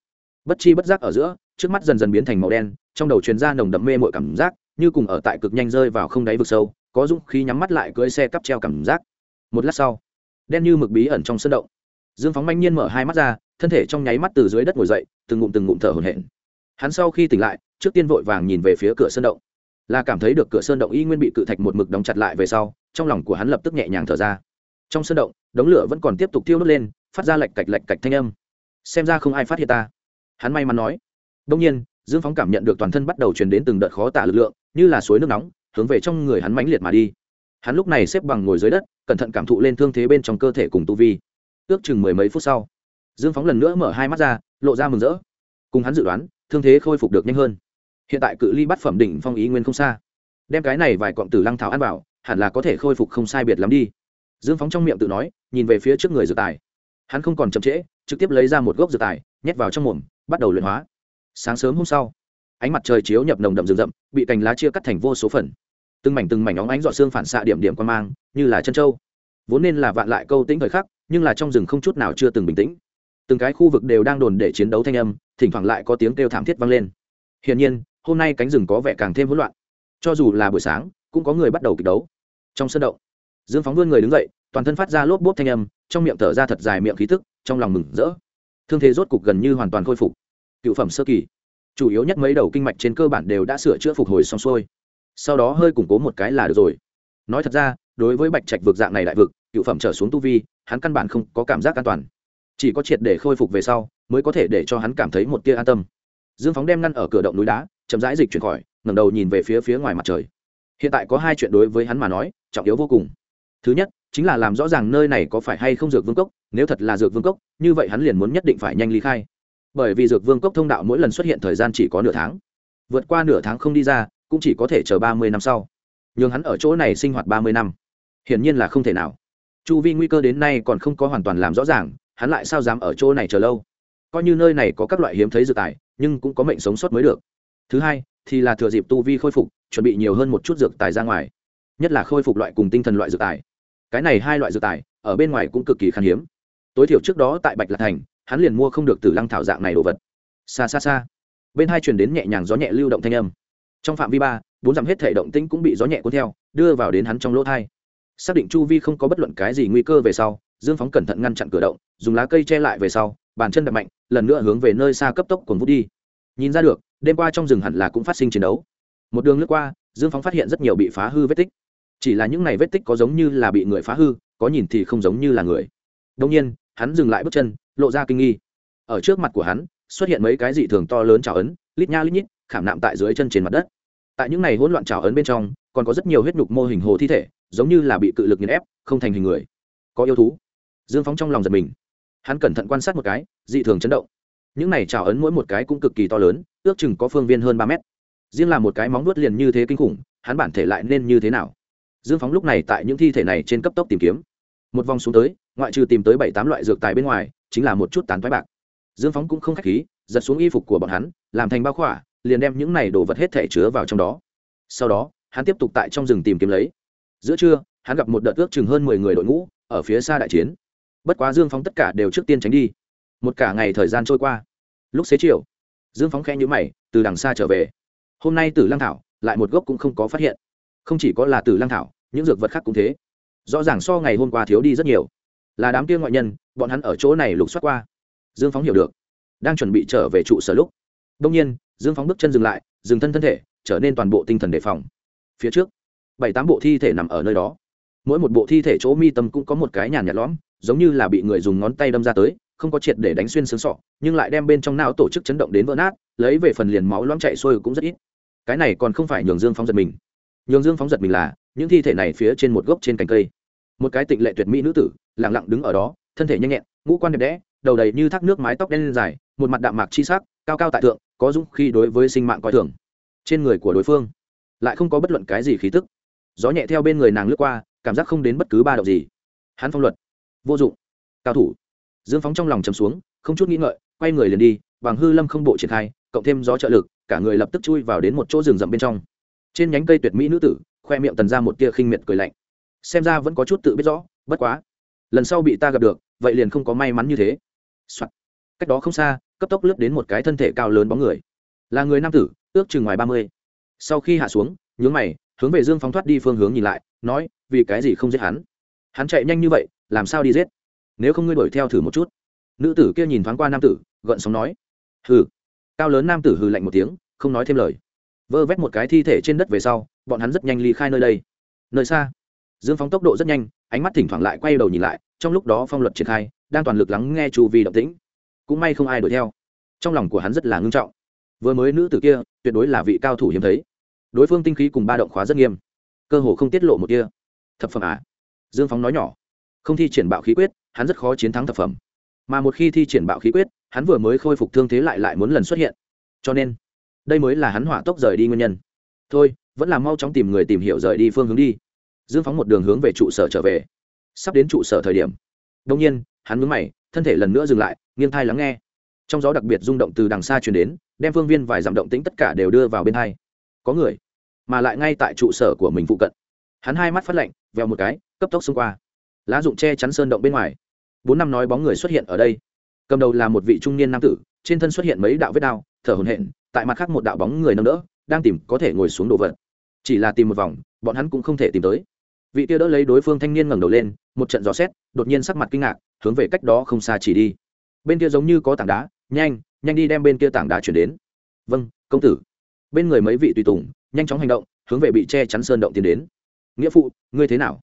Bất chi bất giác ở giữa, trước mắt dần dần biến thành màu đen, trong đầu truyền ra nồng đậm mê mội cảm giác, như cùng ở tại cực nhanh rơi vào không đáy vực sâu, có dũng khí nhắm mắt lại cưỡi xe cắp treo cảm giác. Một lát sau, đen như mực bí ẩn trong sân động dương phóng manh nhiên mở hai mắt ra, thân thể trong nháy mắt từ dưới đất ngồi dậy, từng ngụm từng ngụm thở hổn hển. Hắn sau khi tỉnh lại, trước tiên vội vàng nhìn về phía cửa sơn động. Là cảm thấy được cửa sơn động y nguyên bị cự thạch một mực đóng chặt lại về sau, trong lòng của hắn lập tức nhẹ nhàng thở ra. Trong sơn động, đống lửa vẫn còn tiếp tục thiêu đốt lên, phát ra lạch cạch lạch cạch thanh âm. Xem ra không ai phát hiện ta. Hắn may mắn nói. Đông nhiên, dương phóng cảm nhận được toàn thân bắt đầu truyền đến từng đợt khó tả lực lượng, như là suối nước nóng, hướng về trong người hắn mãnh liệt mà đi. Hắn lúc này xếp bằng ngồi dưới đất, cẩn thận cảm thụ lên thương thế bên trong cơ thể cùng tu vi ước chừng mười mấy phút sau, dương phóng lần nữa mở hai mắt ra, lộ ra mừng rỡ. Cùng hắn dự đoán, thương thế khôi phục được nhanh hơn. Hiện tại cự ly bắt phẩm đỉnh phong ý nguyên không xa. Đem cái này vài cọng tử lăng thảo ăn vào, hẳn là có thể khôi phục không sai biệt lắm đi. Dương phóng trong miệng tự nói, nhìn về phía trước người dược tài. Hắn không còn chậm trễ, trực tiếp lấy ra một gốc dược tài, nhét vào trong mồm, bắt đầu luyện hóa. Sáng sớm hôm sau, ánh mặt trời chiếu nhập nồng đậm rừng rậm, bị cành lá chia cắt thành vô số phần. Từng mảnh từng mảnh óng ánh dọn xương phản xạ điểm điểm quan mang, như là chân trâu. Vốn nên là vạn lại câu tĩnh thời khắc nhưng là trong rừng không chút nào chưa từng bình tĩnh. Từng cái khu vực đều đang đồn để chiến đấu thanh âm, thỉnh thoảng lại có tiếng kêu thảm thiết vang lên. Hiển nhiên, hôm nay cánh rừng có vẻ càng thêm hỗn loạn. Cho dù là buổi sáng, cũng có người bắt đầu kịch đấu. Trong sân động, dương phóng vươn người đứng dậy, toàn thân phát ra lốp bốp thanh âm, trong miệng thở ra thật dài miệng khí thức trong lòng mừng rỡ. Thương thế rốt cục gần như hoàn toàn khôi phục. Cựu phẩm sơ kỳ, chủ yếu nhất mấy đầu kinh mạch trên cơ bản đều đã sửa chữa phục hồi xong xuôi. Sau đó hơi củng cố một cái là được rồi. Nói thật ra, đối với bạch trạch vực dạng này đại vực cựu phẩm trở xuống tu vi, hắn căn bản không có cảm giác an toàn. Chỉ có triệt để khôi phục về sau, mới có thể để cho hắn cảm thấy một tia an tâm. Dương phóng đem ngăn ở cửa động núi đá, chậm rãi dịch chuyển khỏi, ngẩng đầu nhìn về phía phía ngoài mặt trời. Hiện tại có hai chuyện đối với hắn mà nói, trọng yếu vô cùng. Thứ nhất, chính là làm rõ ràng nơi này có phải hay không dược vương cốc, nếu thật là dược vương cốc, như vậy hắn liền muốn nhất định phải nhanh ly khai. Bởi vì dược vương cốc thông đạo mỗi lần xuất hiện thời gian chỉ có nửa tháng. Vượt qua nửa tháng không đi ra, cũng chỉ có thể chờ ba mươi năm sau. N h ư n g hắn ở chỗ này sinh hoạt ba mươi năm, hiển nhiên là không thể nào chu vi nguy cơ đến nay còn không có hoàn toàn làm rõ ràng, hắn lại sao dám ở chỗ này chờ lâu? Coi như nơi này có các loại hiếm thấy dược tài, nhưng cũng có mệnh sống sót mới được. Thứ hai, thì là thừa dịp tu vi khôi phục, chuẩn bị nhiều hơn một chút dược tài ra ngoài. Nhất là khôi phục loại cùng tinh thần loại dược tài. Cái này hai loại dược tài, ở bên ngoài cũng cực kỳ khan hiếm. Tối thiểu trước đó tại bạch lạc thành, hắn liền mua không được từ lăng thảo dạng này đồ vật. Xa xa xa bên hai truyền đến nhẹ nhàng gió nhẹ lưu động thanh âm. Trong phạm vi ba, bốn dặm hết thể động tĩnh cũng bị gió nhẹ cuốn theo, đưa vào đến hắn trong lỗ thai xác định chu vi không có bất luận cái gì nguy cơ về sau, dương phóng cẩn thận ngăn chặn cửa động, dùng lá cây che lại về sau, bàn chân đập mạnh, lần nữa hướng về nơi xa cấp tốc cuồng vút đi. Nhìn ra được, đêm qua trong rừng hẳn là cũng phát sinh chiến đấu. Một đường lướt qua, dương phóng phát hiện rất nhiều bị phá hư vết tích. Chỉ là những này vết tích có giống như là bị người phá hư, có nhìn thì không giống như là người. Đông nhiên, hắn dừng lại bước chân, lộ ra kinh nghi. Ở trước mặt của hắn, xuất hiện mấy cái dị thường to lớn trào ấn, lít nha lít nhít, khảm nạm tại dưới chân trên mặt đất. Tại những này hỗn loạn trào ấn bên trong, còn có rất nhiều huyết nhục mô hình hồ thi thể giống như là bị cự lực nghiền ép, không thành hình người. Có yêu thú. Dương phóng trong lòng giật mình. Hắn cẩn thận quan sát một cái, dị thường chấn động. Những này trào ấn mỗi một cái cũng cực kỳ to lớn, ước chừng có phương viên hơn ba mét. Riêng là một cái móng nuốt liền như thế kinh khủng, hắn bản thể lại nên như thế nào? Dương phóng lúc này tại những thi thể này trên cấp tốc tìm kiếm. Một vòng xuống tới, ngoại trừ tìm tới bảy tám loại dược tài bên ngoài, chính là một chút tán thoái bạc. Dương phóng cũng không k h á c h khí, giật xuống y phục của bọn hắn, làm thành bao khỏa, liền đem những này đồ vật hết thể chứa vào trong đó. Sau đó, hắn tiếp tục tại trong rừng tìm kiếm lấy giữa trưa, hắn gặp một đợt ước chừng hơn mười người đội ngũ ở phía xa đại chiến. Bất quá dương phóng tất cả đều trước tiên tránh đi. Một cả ngày thời gian trôi qua. Lúc xế chiều, dương phóng khẽ nhữ mày, từ đằng xa trở về. Hôm nay tử lăng thảo lại một gốc cũng không có phát hiện. Không chỉ có là tử lăng thảo, những dược vật khác cũng thế. Rõ ràng so ngày hôm qua thiếu đi rất nhiều. Là đám kia ngoại nhân, bọn hắn ở chỗ này lục soát qua. Dương phóng hiểu được. Đang chuẩn bị trở về trụ sở lúc. Đông nhiên, dương phóng bước chân dừng lại, dừng thân thân thể, trở nên toàn bộ tinh thần đề phòng. Phía trước bảy tám bộ thi thể nằm ở nơi đó. Mỗi một bộ thi thể chỗ mi tâm cũng có một cái nhàn nhạt lõm, giống như là bị người dùng ngón tay đâm ra tới, không có triệt để đánh xuyên xương sọ, nhưng lại đem bên trong não tổ chức chấn động đến vỡ nát, lấy về phần liền máu loãng chạy xuôi cũng rất ít. Cái này còn không phải nhường dương phóng giật mình. Nhường dương phóng giật mình là, những thi thể này phía trên một gốc trên cành cây. Một cái tịnh lệ tuyệt mỹ nữ tử lẳng lặng đứng ở đó, thân thể nhanh nhẹn, ngũ quan đẹp đẽ, đầu đầy như thác nước mái tóc đen dài, một mặt đạm mạc chi sắc, cao cao tại thượng, có dũng khi đối với sinh mạng coi thường. Trên người của đối phương, lại không có bất luận cái gì khí tức gió nhẹ theo bên người nàng lướt qua, cảm giác không đến bất cứ ba động gì. Hắn phong luật, vô dụng, cao thủ. Dương phóng trong lòng chầm xuống, không chút nghĩ ngợi, quay người liền đi, bằng hư lâm không bộ triển khai, cộng thêm gió trợ lực, cả người lập tức chui vào đến một chỗ rừng rậm bên trong. Trên nhánh cây tuyệt mỹ nữ tử, khoe miệng tần ra một tia khinh miệt cười lạnh. Xem ra vẫn có chút tự biết rõ, bất quá, lần sau bị ta gặp được, vậy liền không có may mắn như thế、Soạn. cách đó không xa, cấp tốc lướt đến một cái thân thể cao lớn bóng người. Là người nam tử, ước chừng ngoài ba mươi. Sau khi hạ xuống, nhướng mày hướng về dương phóng thoát đi phương hướng nhìn lại, nói, vì cái gì không giết hắn? Hắn chạy nhanh như vậy, làm sao đi giết? Nếu không ngươi đuổi theo thử một chút. Nữ tử kia nhìn thoáng qua nam tử, gợn sóng nói. Hừ. Cao lớn nam tử hừ lạnh một tiếng, không nói thêm lời. Vơ vét một cái thi thể trên đất về sau, bọn hắn rất nhanh ly khai nơi đây. Nơi xa. Dương phóng tốc độ rất nhanh, ánh mắt thỉnh thoảng lại quay đầu nhìn lại, trong lúc đó phong luật triển khai, đang toàn lực lắng nghe chu vi động tĩnh. Cũng may không ai đuổi theo. Trong lòng của hắn rất là ngưng trọng. Vừa mới nữ tử kia, tuyệt đối là vị cao thủ hiếm thấy đối phương tinh khí cùng ba động khóa rất nghiêm. Cơ hồ không tiết lộ một kia thập phẩm à? Dương phóng nói nhỏ. Không thi triển bạo khí quyết, hắn rất khó chiến thắng thập phẩm. Mà một khi thi triển bạo khí quyết, hắn vừa mới khôi phục thương thế lại lại muốn lần xuất hiện. Cho nên, đây mới là hắn hỏa tốc rời đi nguyên nhân. Thôi, vẫn là mau chóng tìm người tìm hiểu rời đi phương hướng đi. Dương phóng một đường hướng về trụ sở trở về. Sắp đến trụ sở thời điểm. Đông nhiên, hắn mướn mày, thân thể lần nữa dừng lại, nghiêng thai lắng nghe. Trong gió đặc biệt rung động từ đằng xa truyền đến, đem phương viên vài dặm động tĩnh tất cả đều đưa vào bên thai có người mà lại ngay tại trụ sở của mình phụ cận. Hắn hai mắt phát lạnh, vèo một cái, cấp tốc xông qua. Lá dụng che chắn sơn động bên ngoài. Bốn năm nói bóng người xuất hiện ở đây. Cầm đầu là một vị trung niên nam tử, trên thân xuất hiện mấy đạo vết đao, thở hồn hển, tại mặt khác một đạo bóng người nâng đỡ, đang tìm có thể ngồi xuống đồ vật. Chỉ là tìm một vòng, bọn hắn cũng không thể tìm tới. Vị kia đỡ lấy đối phương thanh niên ngẩng đầu lên, một trận gió xét, đột nhiên sắc mặt kinh ngạc, hướng về cách đó không xa chỉ đi. Bên kia giống như có tảng đá, nhanh nhanh đi đem bên kia tảng đá chuyển đến. Vâng công tử. Bên người mấy vị tùy tùng nhanh chóng hành động, hướng về bị che chắn sơn động tiến đến. Nghĩa phụ, ngươi thế nào?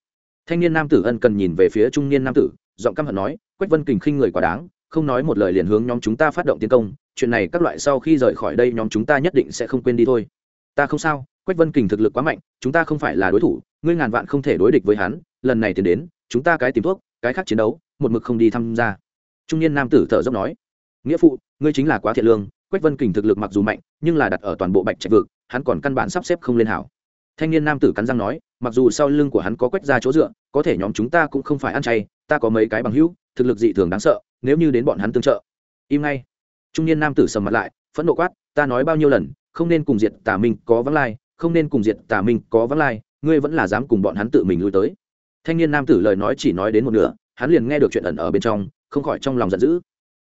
Thanh niên nam tử ân cần nhìn về phía trung niên nam tử, giọng căm hận nói, quách vân kình khinh người quá đáng, không nói một lời liền hướng nhóm chúng ta phát động tiến công, chuyện này các loại sau khi rời khỏi đây nhóm chúng ta nhất định sẽ không quên đi thôi. Ta không sao, quách vân kình thực lực quá mạnh, chúng ta không phải là đối thủ, ngươi ngàn vạn không thể đối địch với hắn, lần này tiến đến, chúng ta cái tìm thuốc, cái khác chiến đấu, một mực không đi tham gia. Trung niên nam tử thở dốc nói, nghĩa phụ, ngươi chính là quá thiện lương, quách vân kình thực lực mặc dù mạnh, nhưng là đặt ở toàn bộ bạch trạch vực hắn còn căn bản sắp xếp không lên hảo. Thanh niên nam tử cắn răng nói, mặc dù sau lưng của hắn có quách ra chỗ dựa, có thể nhóm chúng ta cũng không phải ăn chay, ta có mấy cái bằng hữu, thực lực dị thường đáng sợ, nếu như đến bọn hắn tương trợ. Im ngay. Trung niên nam tử sầm mặt lại, phẫn nộ quát, ta nói bao nhiêu lần, không nên cùng diệt tà minh có vắng lai, không nên cùng diệt tà minh có vắng lai, ngươi vẫn là dám cùng bọn hắn tự mình lui tới. Thanh niên nam tử lời nói chỉ nói đến một nửa, hắn liền nghe được chuyện ẩn ở bên trong, không khỏi trong lòng giận dữ.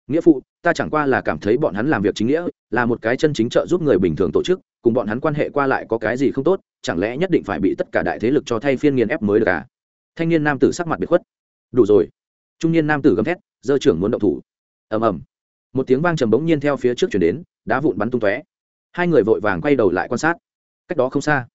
Nghĩa phụ, ta chẳng qua là cảm thấy bọn hắn làm việc chính nghĩa, là một cái chân chính trợ giúp người bình thường tổ chức cùng bọn hắn quan hệ qua lại có cái gì không tốt, chẳng lẽ nhất định phải bị tất cả đại thế lực cho thay phiên nghiền ép mới được à? Thanh niên nam tử sắc mặt biệt khuất. Đủ rồi. Trung niên nam tử gầm thét, dơ trưởng muốn động thủ. Ầm ầm. Một tiếng vang trầm bỗng nhiên theo phía trước chuyển đến, đá vụn bắn tung tóe. Hai người vội vàng quay đầu lại quan sát. Cách đó không xa,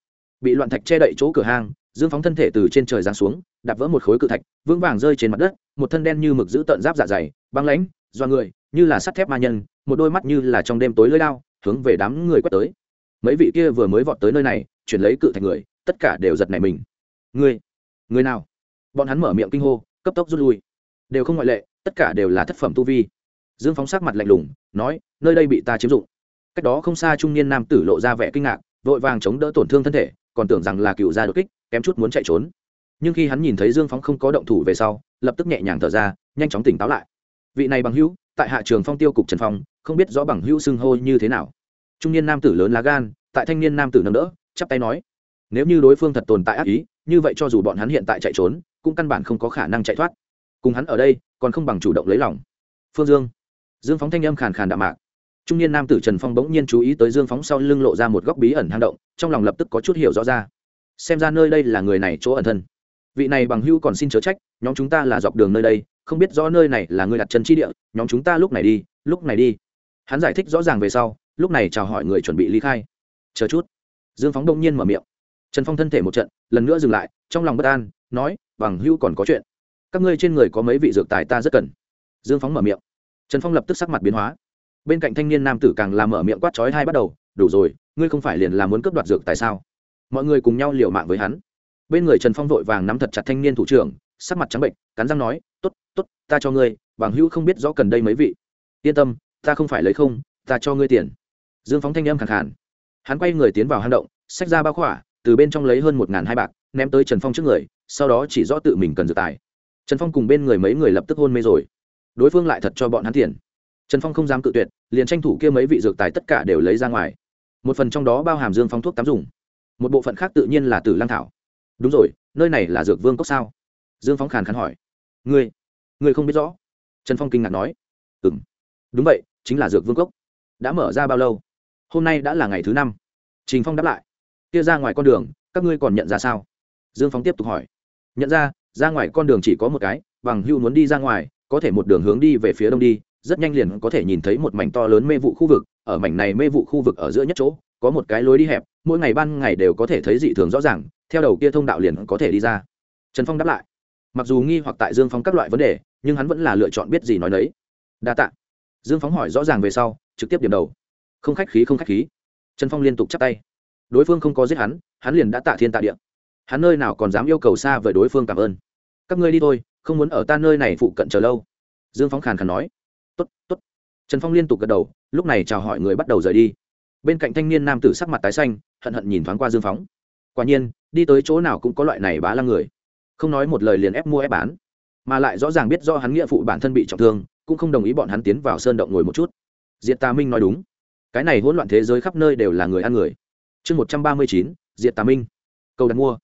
bị loạn thạch che đậy chỗ cửa hang, dương phóng thân thể từ trên trời giáng xuống, đạp vỡ một khối cự thạch, vững vàng rơi trên mặt đất, một thân đen như mực giữ tợn giáp dạ dày, băng lãnh do người, như là sắt thép ma nhân, một đôi mắt như là trong đêm tối lưỡi lao, hướng về đám người quét tới mấy vị kia vừa mới vọt tới nơi này, chuyển lấy cự thạch người, tất cả đều giật nảy mình. Người người nào? Bọn hắn mở miệng kinh hô, cấp tốc rút lui. Đều không ngoại lệ, tất cả đều là thất phẩm tu vi. Dương phóng sắc mặt lạnh lùng, nói, nơi đây bị ta chiếm dụng. Cách đó không xa trung niên nam tử lộ ra vẻ kinh ngạc, vội vàng chống đỡ tổn thương thân thể, còn tưởng rằng là cựu gia đột kích, kém chút muốn chạy trốn. Nhưng khi hắn nhìn thấy dương phóng không có động thủ về sau, lập tức nhẹ nhàng thở ra, nhanh chóng tỉnh táo lại. Vị này bằng hữu, tại hạ trường phong tiêu cục trần phong, không biết rõ bằng hữu xưng hô như thế nào trung niên nam tử lớn lá gan, tại thanh niên nam tử nâng đỡ, chắp tay nói, nếu như đối phương thật tồn tại ác ý, như vậy cho dù bọn hắn hiện tại chạy trốn, cũng căn bản không có khả năng chạy thoát. Cùng hắn ở đây, còn không bằng chủ động lấy lòng. Phương dương. Dương phóng thanh âm khàn khàn đạm mạc. Trung niên nam tử trần phong bỗng nhiên chú ý tới dương phóng sau lưng lộ ra một góc bí ẩn hang động, trong lòng lập tức có chút hiểu rõ ra. Xem ra nơi đây là người này chỗ ẩn thân. Vị này bằng hưu còn xin chớ trách, nhóm chúng ta là dọc đường nơi đây, không biết rõ nơi này là người đặt chân chi địa, nhóm chúng ta lúc này đi, lúc này đi. Hắn giải thích rõ ràng về sau lúc này chào hỏi người chuẩn bị ly khai. Chờ chút. Dương phóng đông nhiên mở miệng. Trần phong thân thể một trận, lần nữa dừng lại, trong lòng bất an, nói, bằng hưu còn có chuyện. Các ngươi trên người có mấy vị dược tài ta rất cần. Dương phóng mở miệng. Trần phong lập tức sắc mặt biến hóa. Bên cạnh thanh niên nam tử càng làm mở miệng quát trói hai bắt đầu, đủ rồi, ngươi không phải liền là muốn cướp đoạt dược tại sao? Mọi người cùng nhau liều mạng với hắn. Bên người trần phong vội vàng nắm thật chặt thanh niên thủ trưởng, sắc mặt trắng bệnh, cắn răng nói t ố t t ố t ta cho ngươi, bằng hữu không biết rõ cần đây mấy vị. Yên tâm, ta không phải lấy không, ta cho ngươi tiền dương phóng thanh âm khẳng khản hắn quay người tiến vào hang động, xách ra bao khỏa, từ bên trong lấy hơn một ngàn hai bạc, ném tới trần phong trước người, sau đó chỉ rõ tự mình cần dược tài. Trần phong cùng bên người mấy người lập tức hôn mê rồi. Đối phương lại thật cho bọn hắn tiền. Trần phong không dám cự tuyệt, liền tranh thủ kia mấy vị dược tài tất cả đều lấy ra ngoài. Một phần trong đó bao hàm dương phong thuốc tắm dùng. Một bộ phận khác tự nhiên là tử lang thảo. Đúng rồi, nơi này là dược vương cốc sao? Dương phóng khàn khàn hỏi. Ngươi ngươi không biết rõ. Trần phong kinh ngạc nói. Ừ m đúng vậy, chính là dược vương cốc. Đã mở ra bao lâu? Hôm nay đã là ngày thứ năm. Trình phong đáp lại. Kia ra ngoài con đường, các ngươi còn nhận ra sao? Dương phóng tiếp tục hỏi. Nhận ra ra ngoài con đường chỉ có một cái, bằng hưu muốn đi ra ngoài, có thể một đường hướng đi về phía đông đi, rất nhanh liền có thể nhìn thấy một mảnh to lớn mê vụ khu vực, ở mảnh này mê vụ khu vực ở giữa nhất chỗ, có một cái lối đi hẹp, mỗi ngày ban ngày đều có thể thấy dị thường rõ ràng, theo đầu kia thông đạo liền có thể đi ra. Trần phong đáp lại. Mặc dù nghi hoặc tại dương phóng các loại vấn đề, nhưng hắn vẫn là lựa chọn biết gì nói đấy đa t ạ dương phóng hỏi rõ ràng về sau, trực tiếp điểm đầu không khách khí, không khách khí. Trần phong liên tục chắp tay. Đối phương không có giết hắn hắn liền đã tạ thiên tạ địa. Hắn nơi nào còn dám yêu cầu xa với đối phương cảm ơn. Các ngươi đi thôi, không muốn ở ta nơi này phụ cận chờ lâu. Dương phóng khàn khàn nói. Tốt tốt. Trần phong liên tục gật đầu, lúc này chào hỏi người bắt đầu rời đi. Bên cạnh thanh niên nam tử sắc mặt tái xanh, hận hận nhìn thoáng qua dương phóng quả nhiên, đi tới chỗ nào cũng có loại này bá lăng người. Không nói một lời liền ép mua ép bán. Mà lại rõ ràng biết do hắn nghĩa phụ bản thân bị trọng thương, cũng không đồng ý bọn hắn tiến vào sơn động ngồi một chút. Diệt tà minh nói đúng cái này hỗn loạn thế giới khắp nơi đều là người ăn người. Chương một trăm ba mươi chín, diệt tà minh. Cầu đặt mua.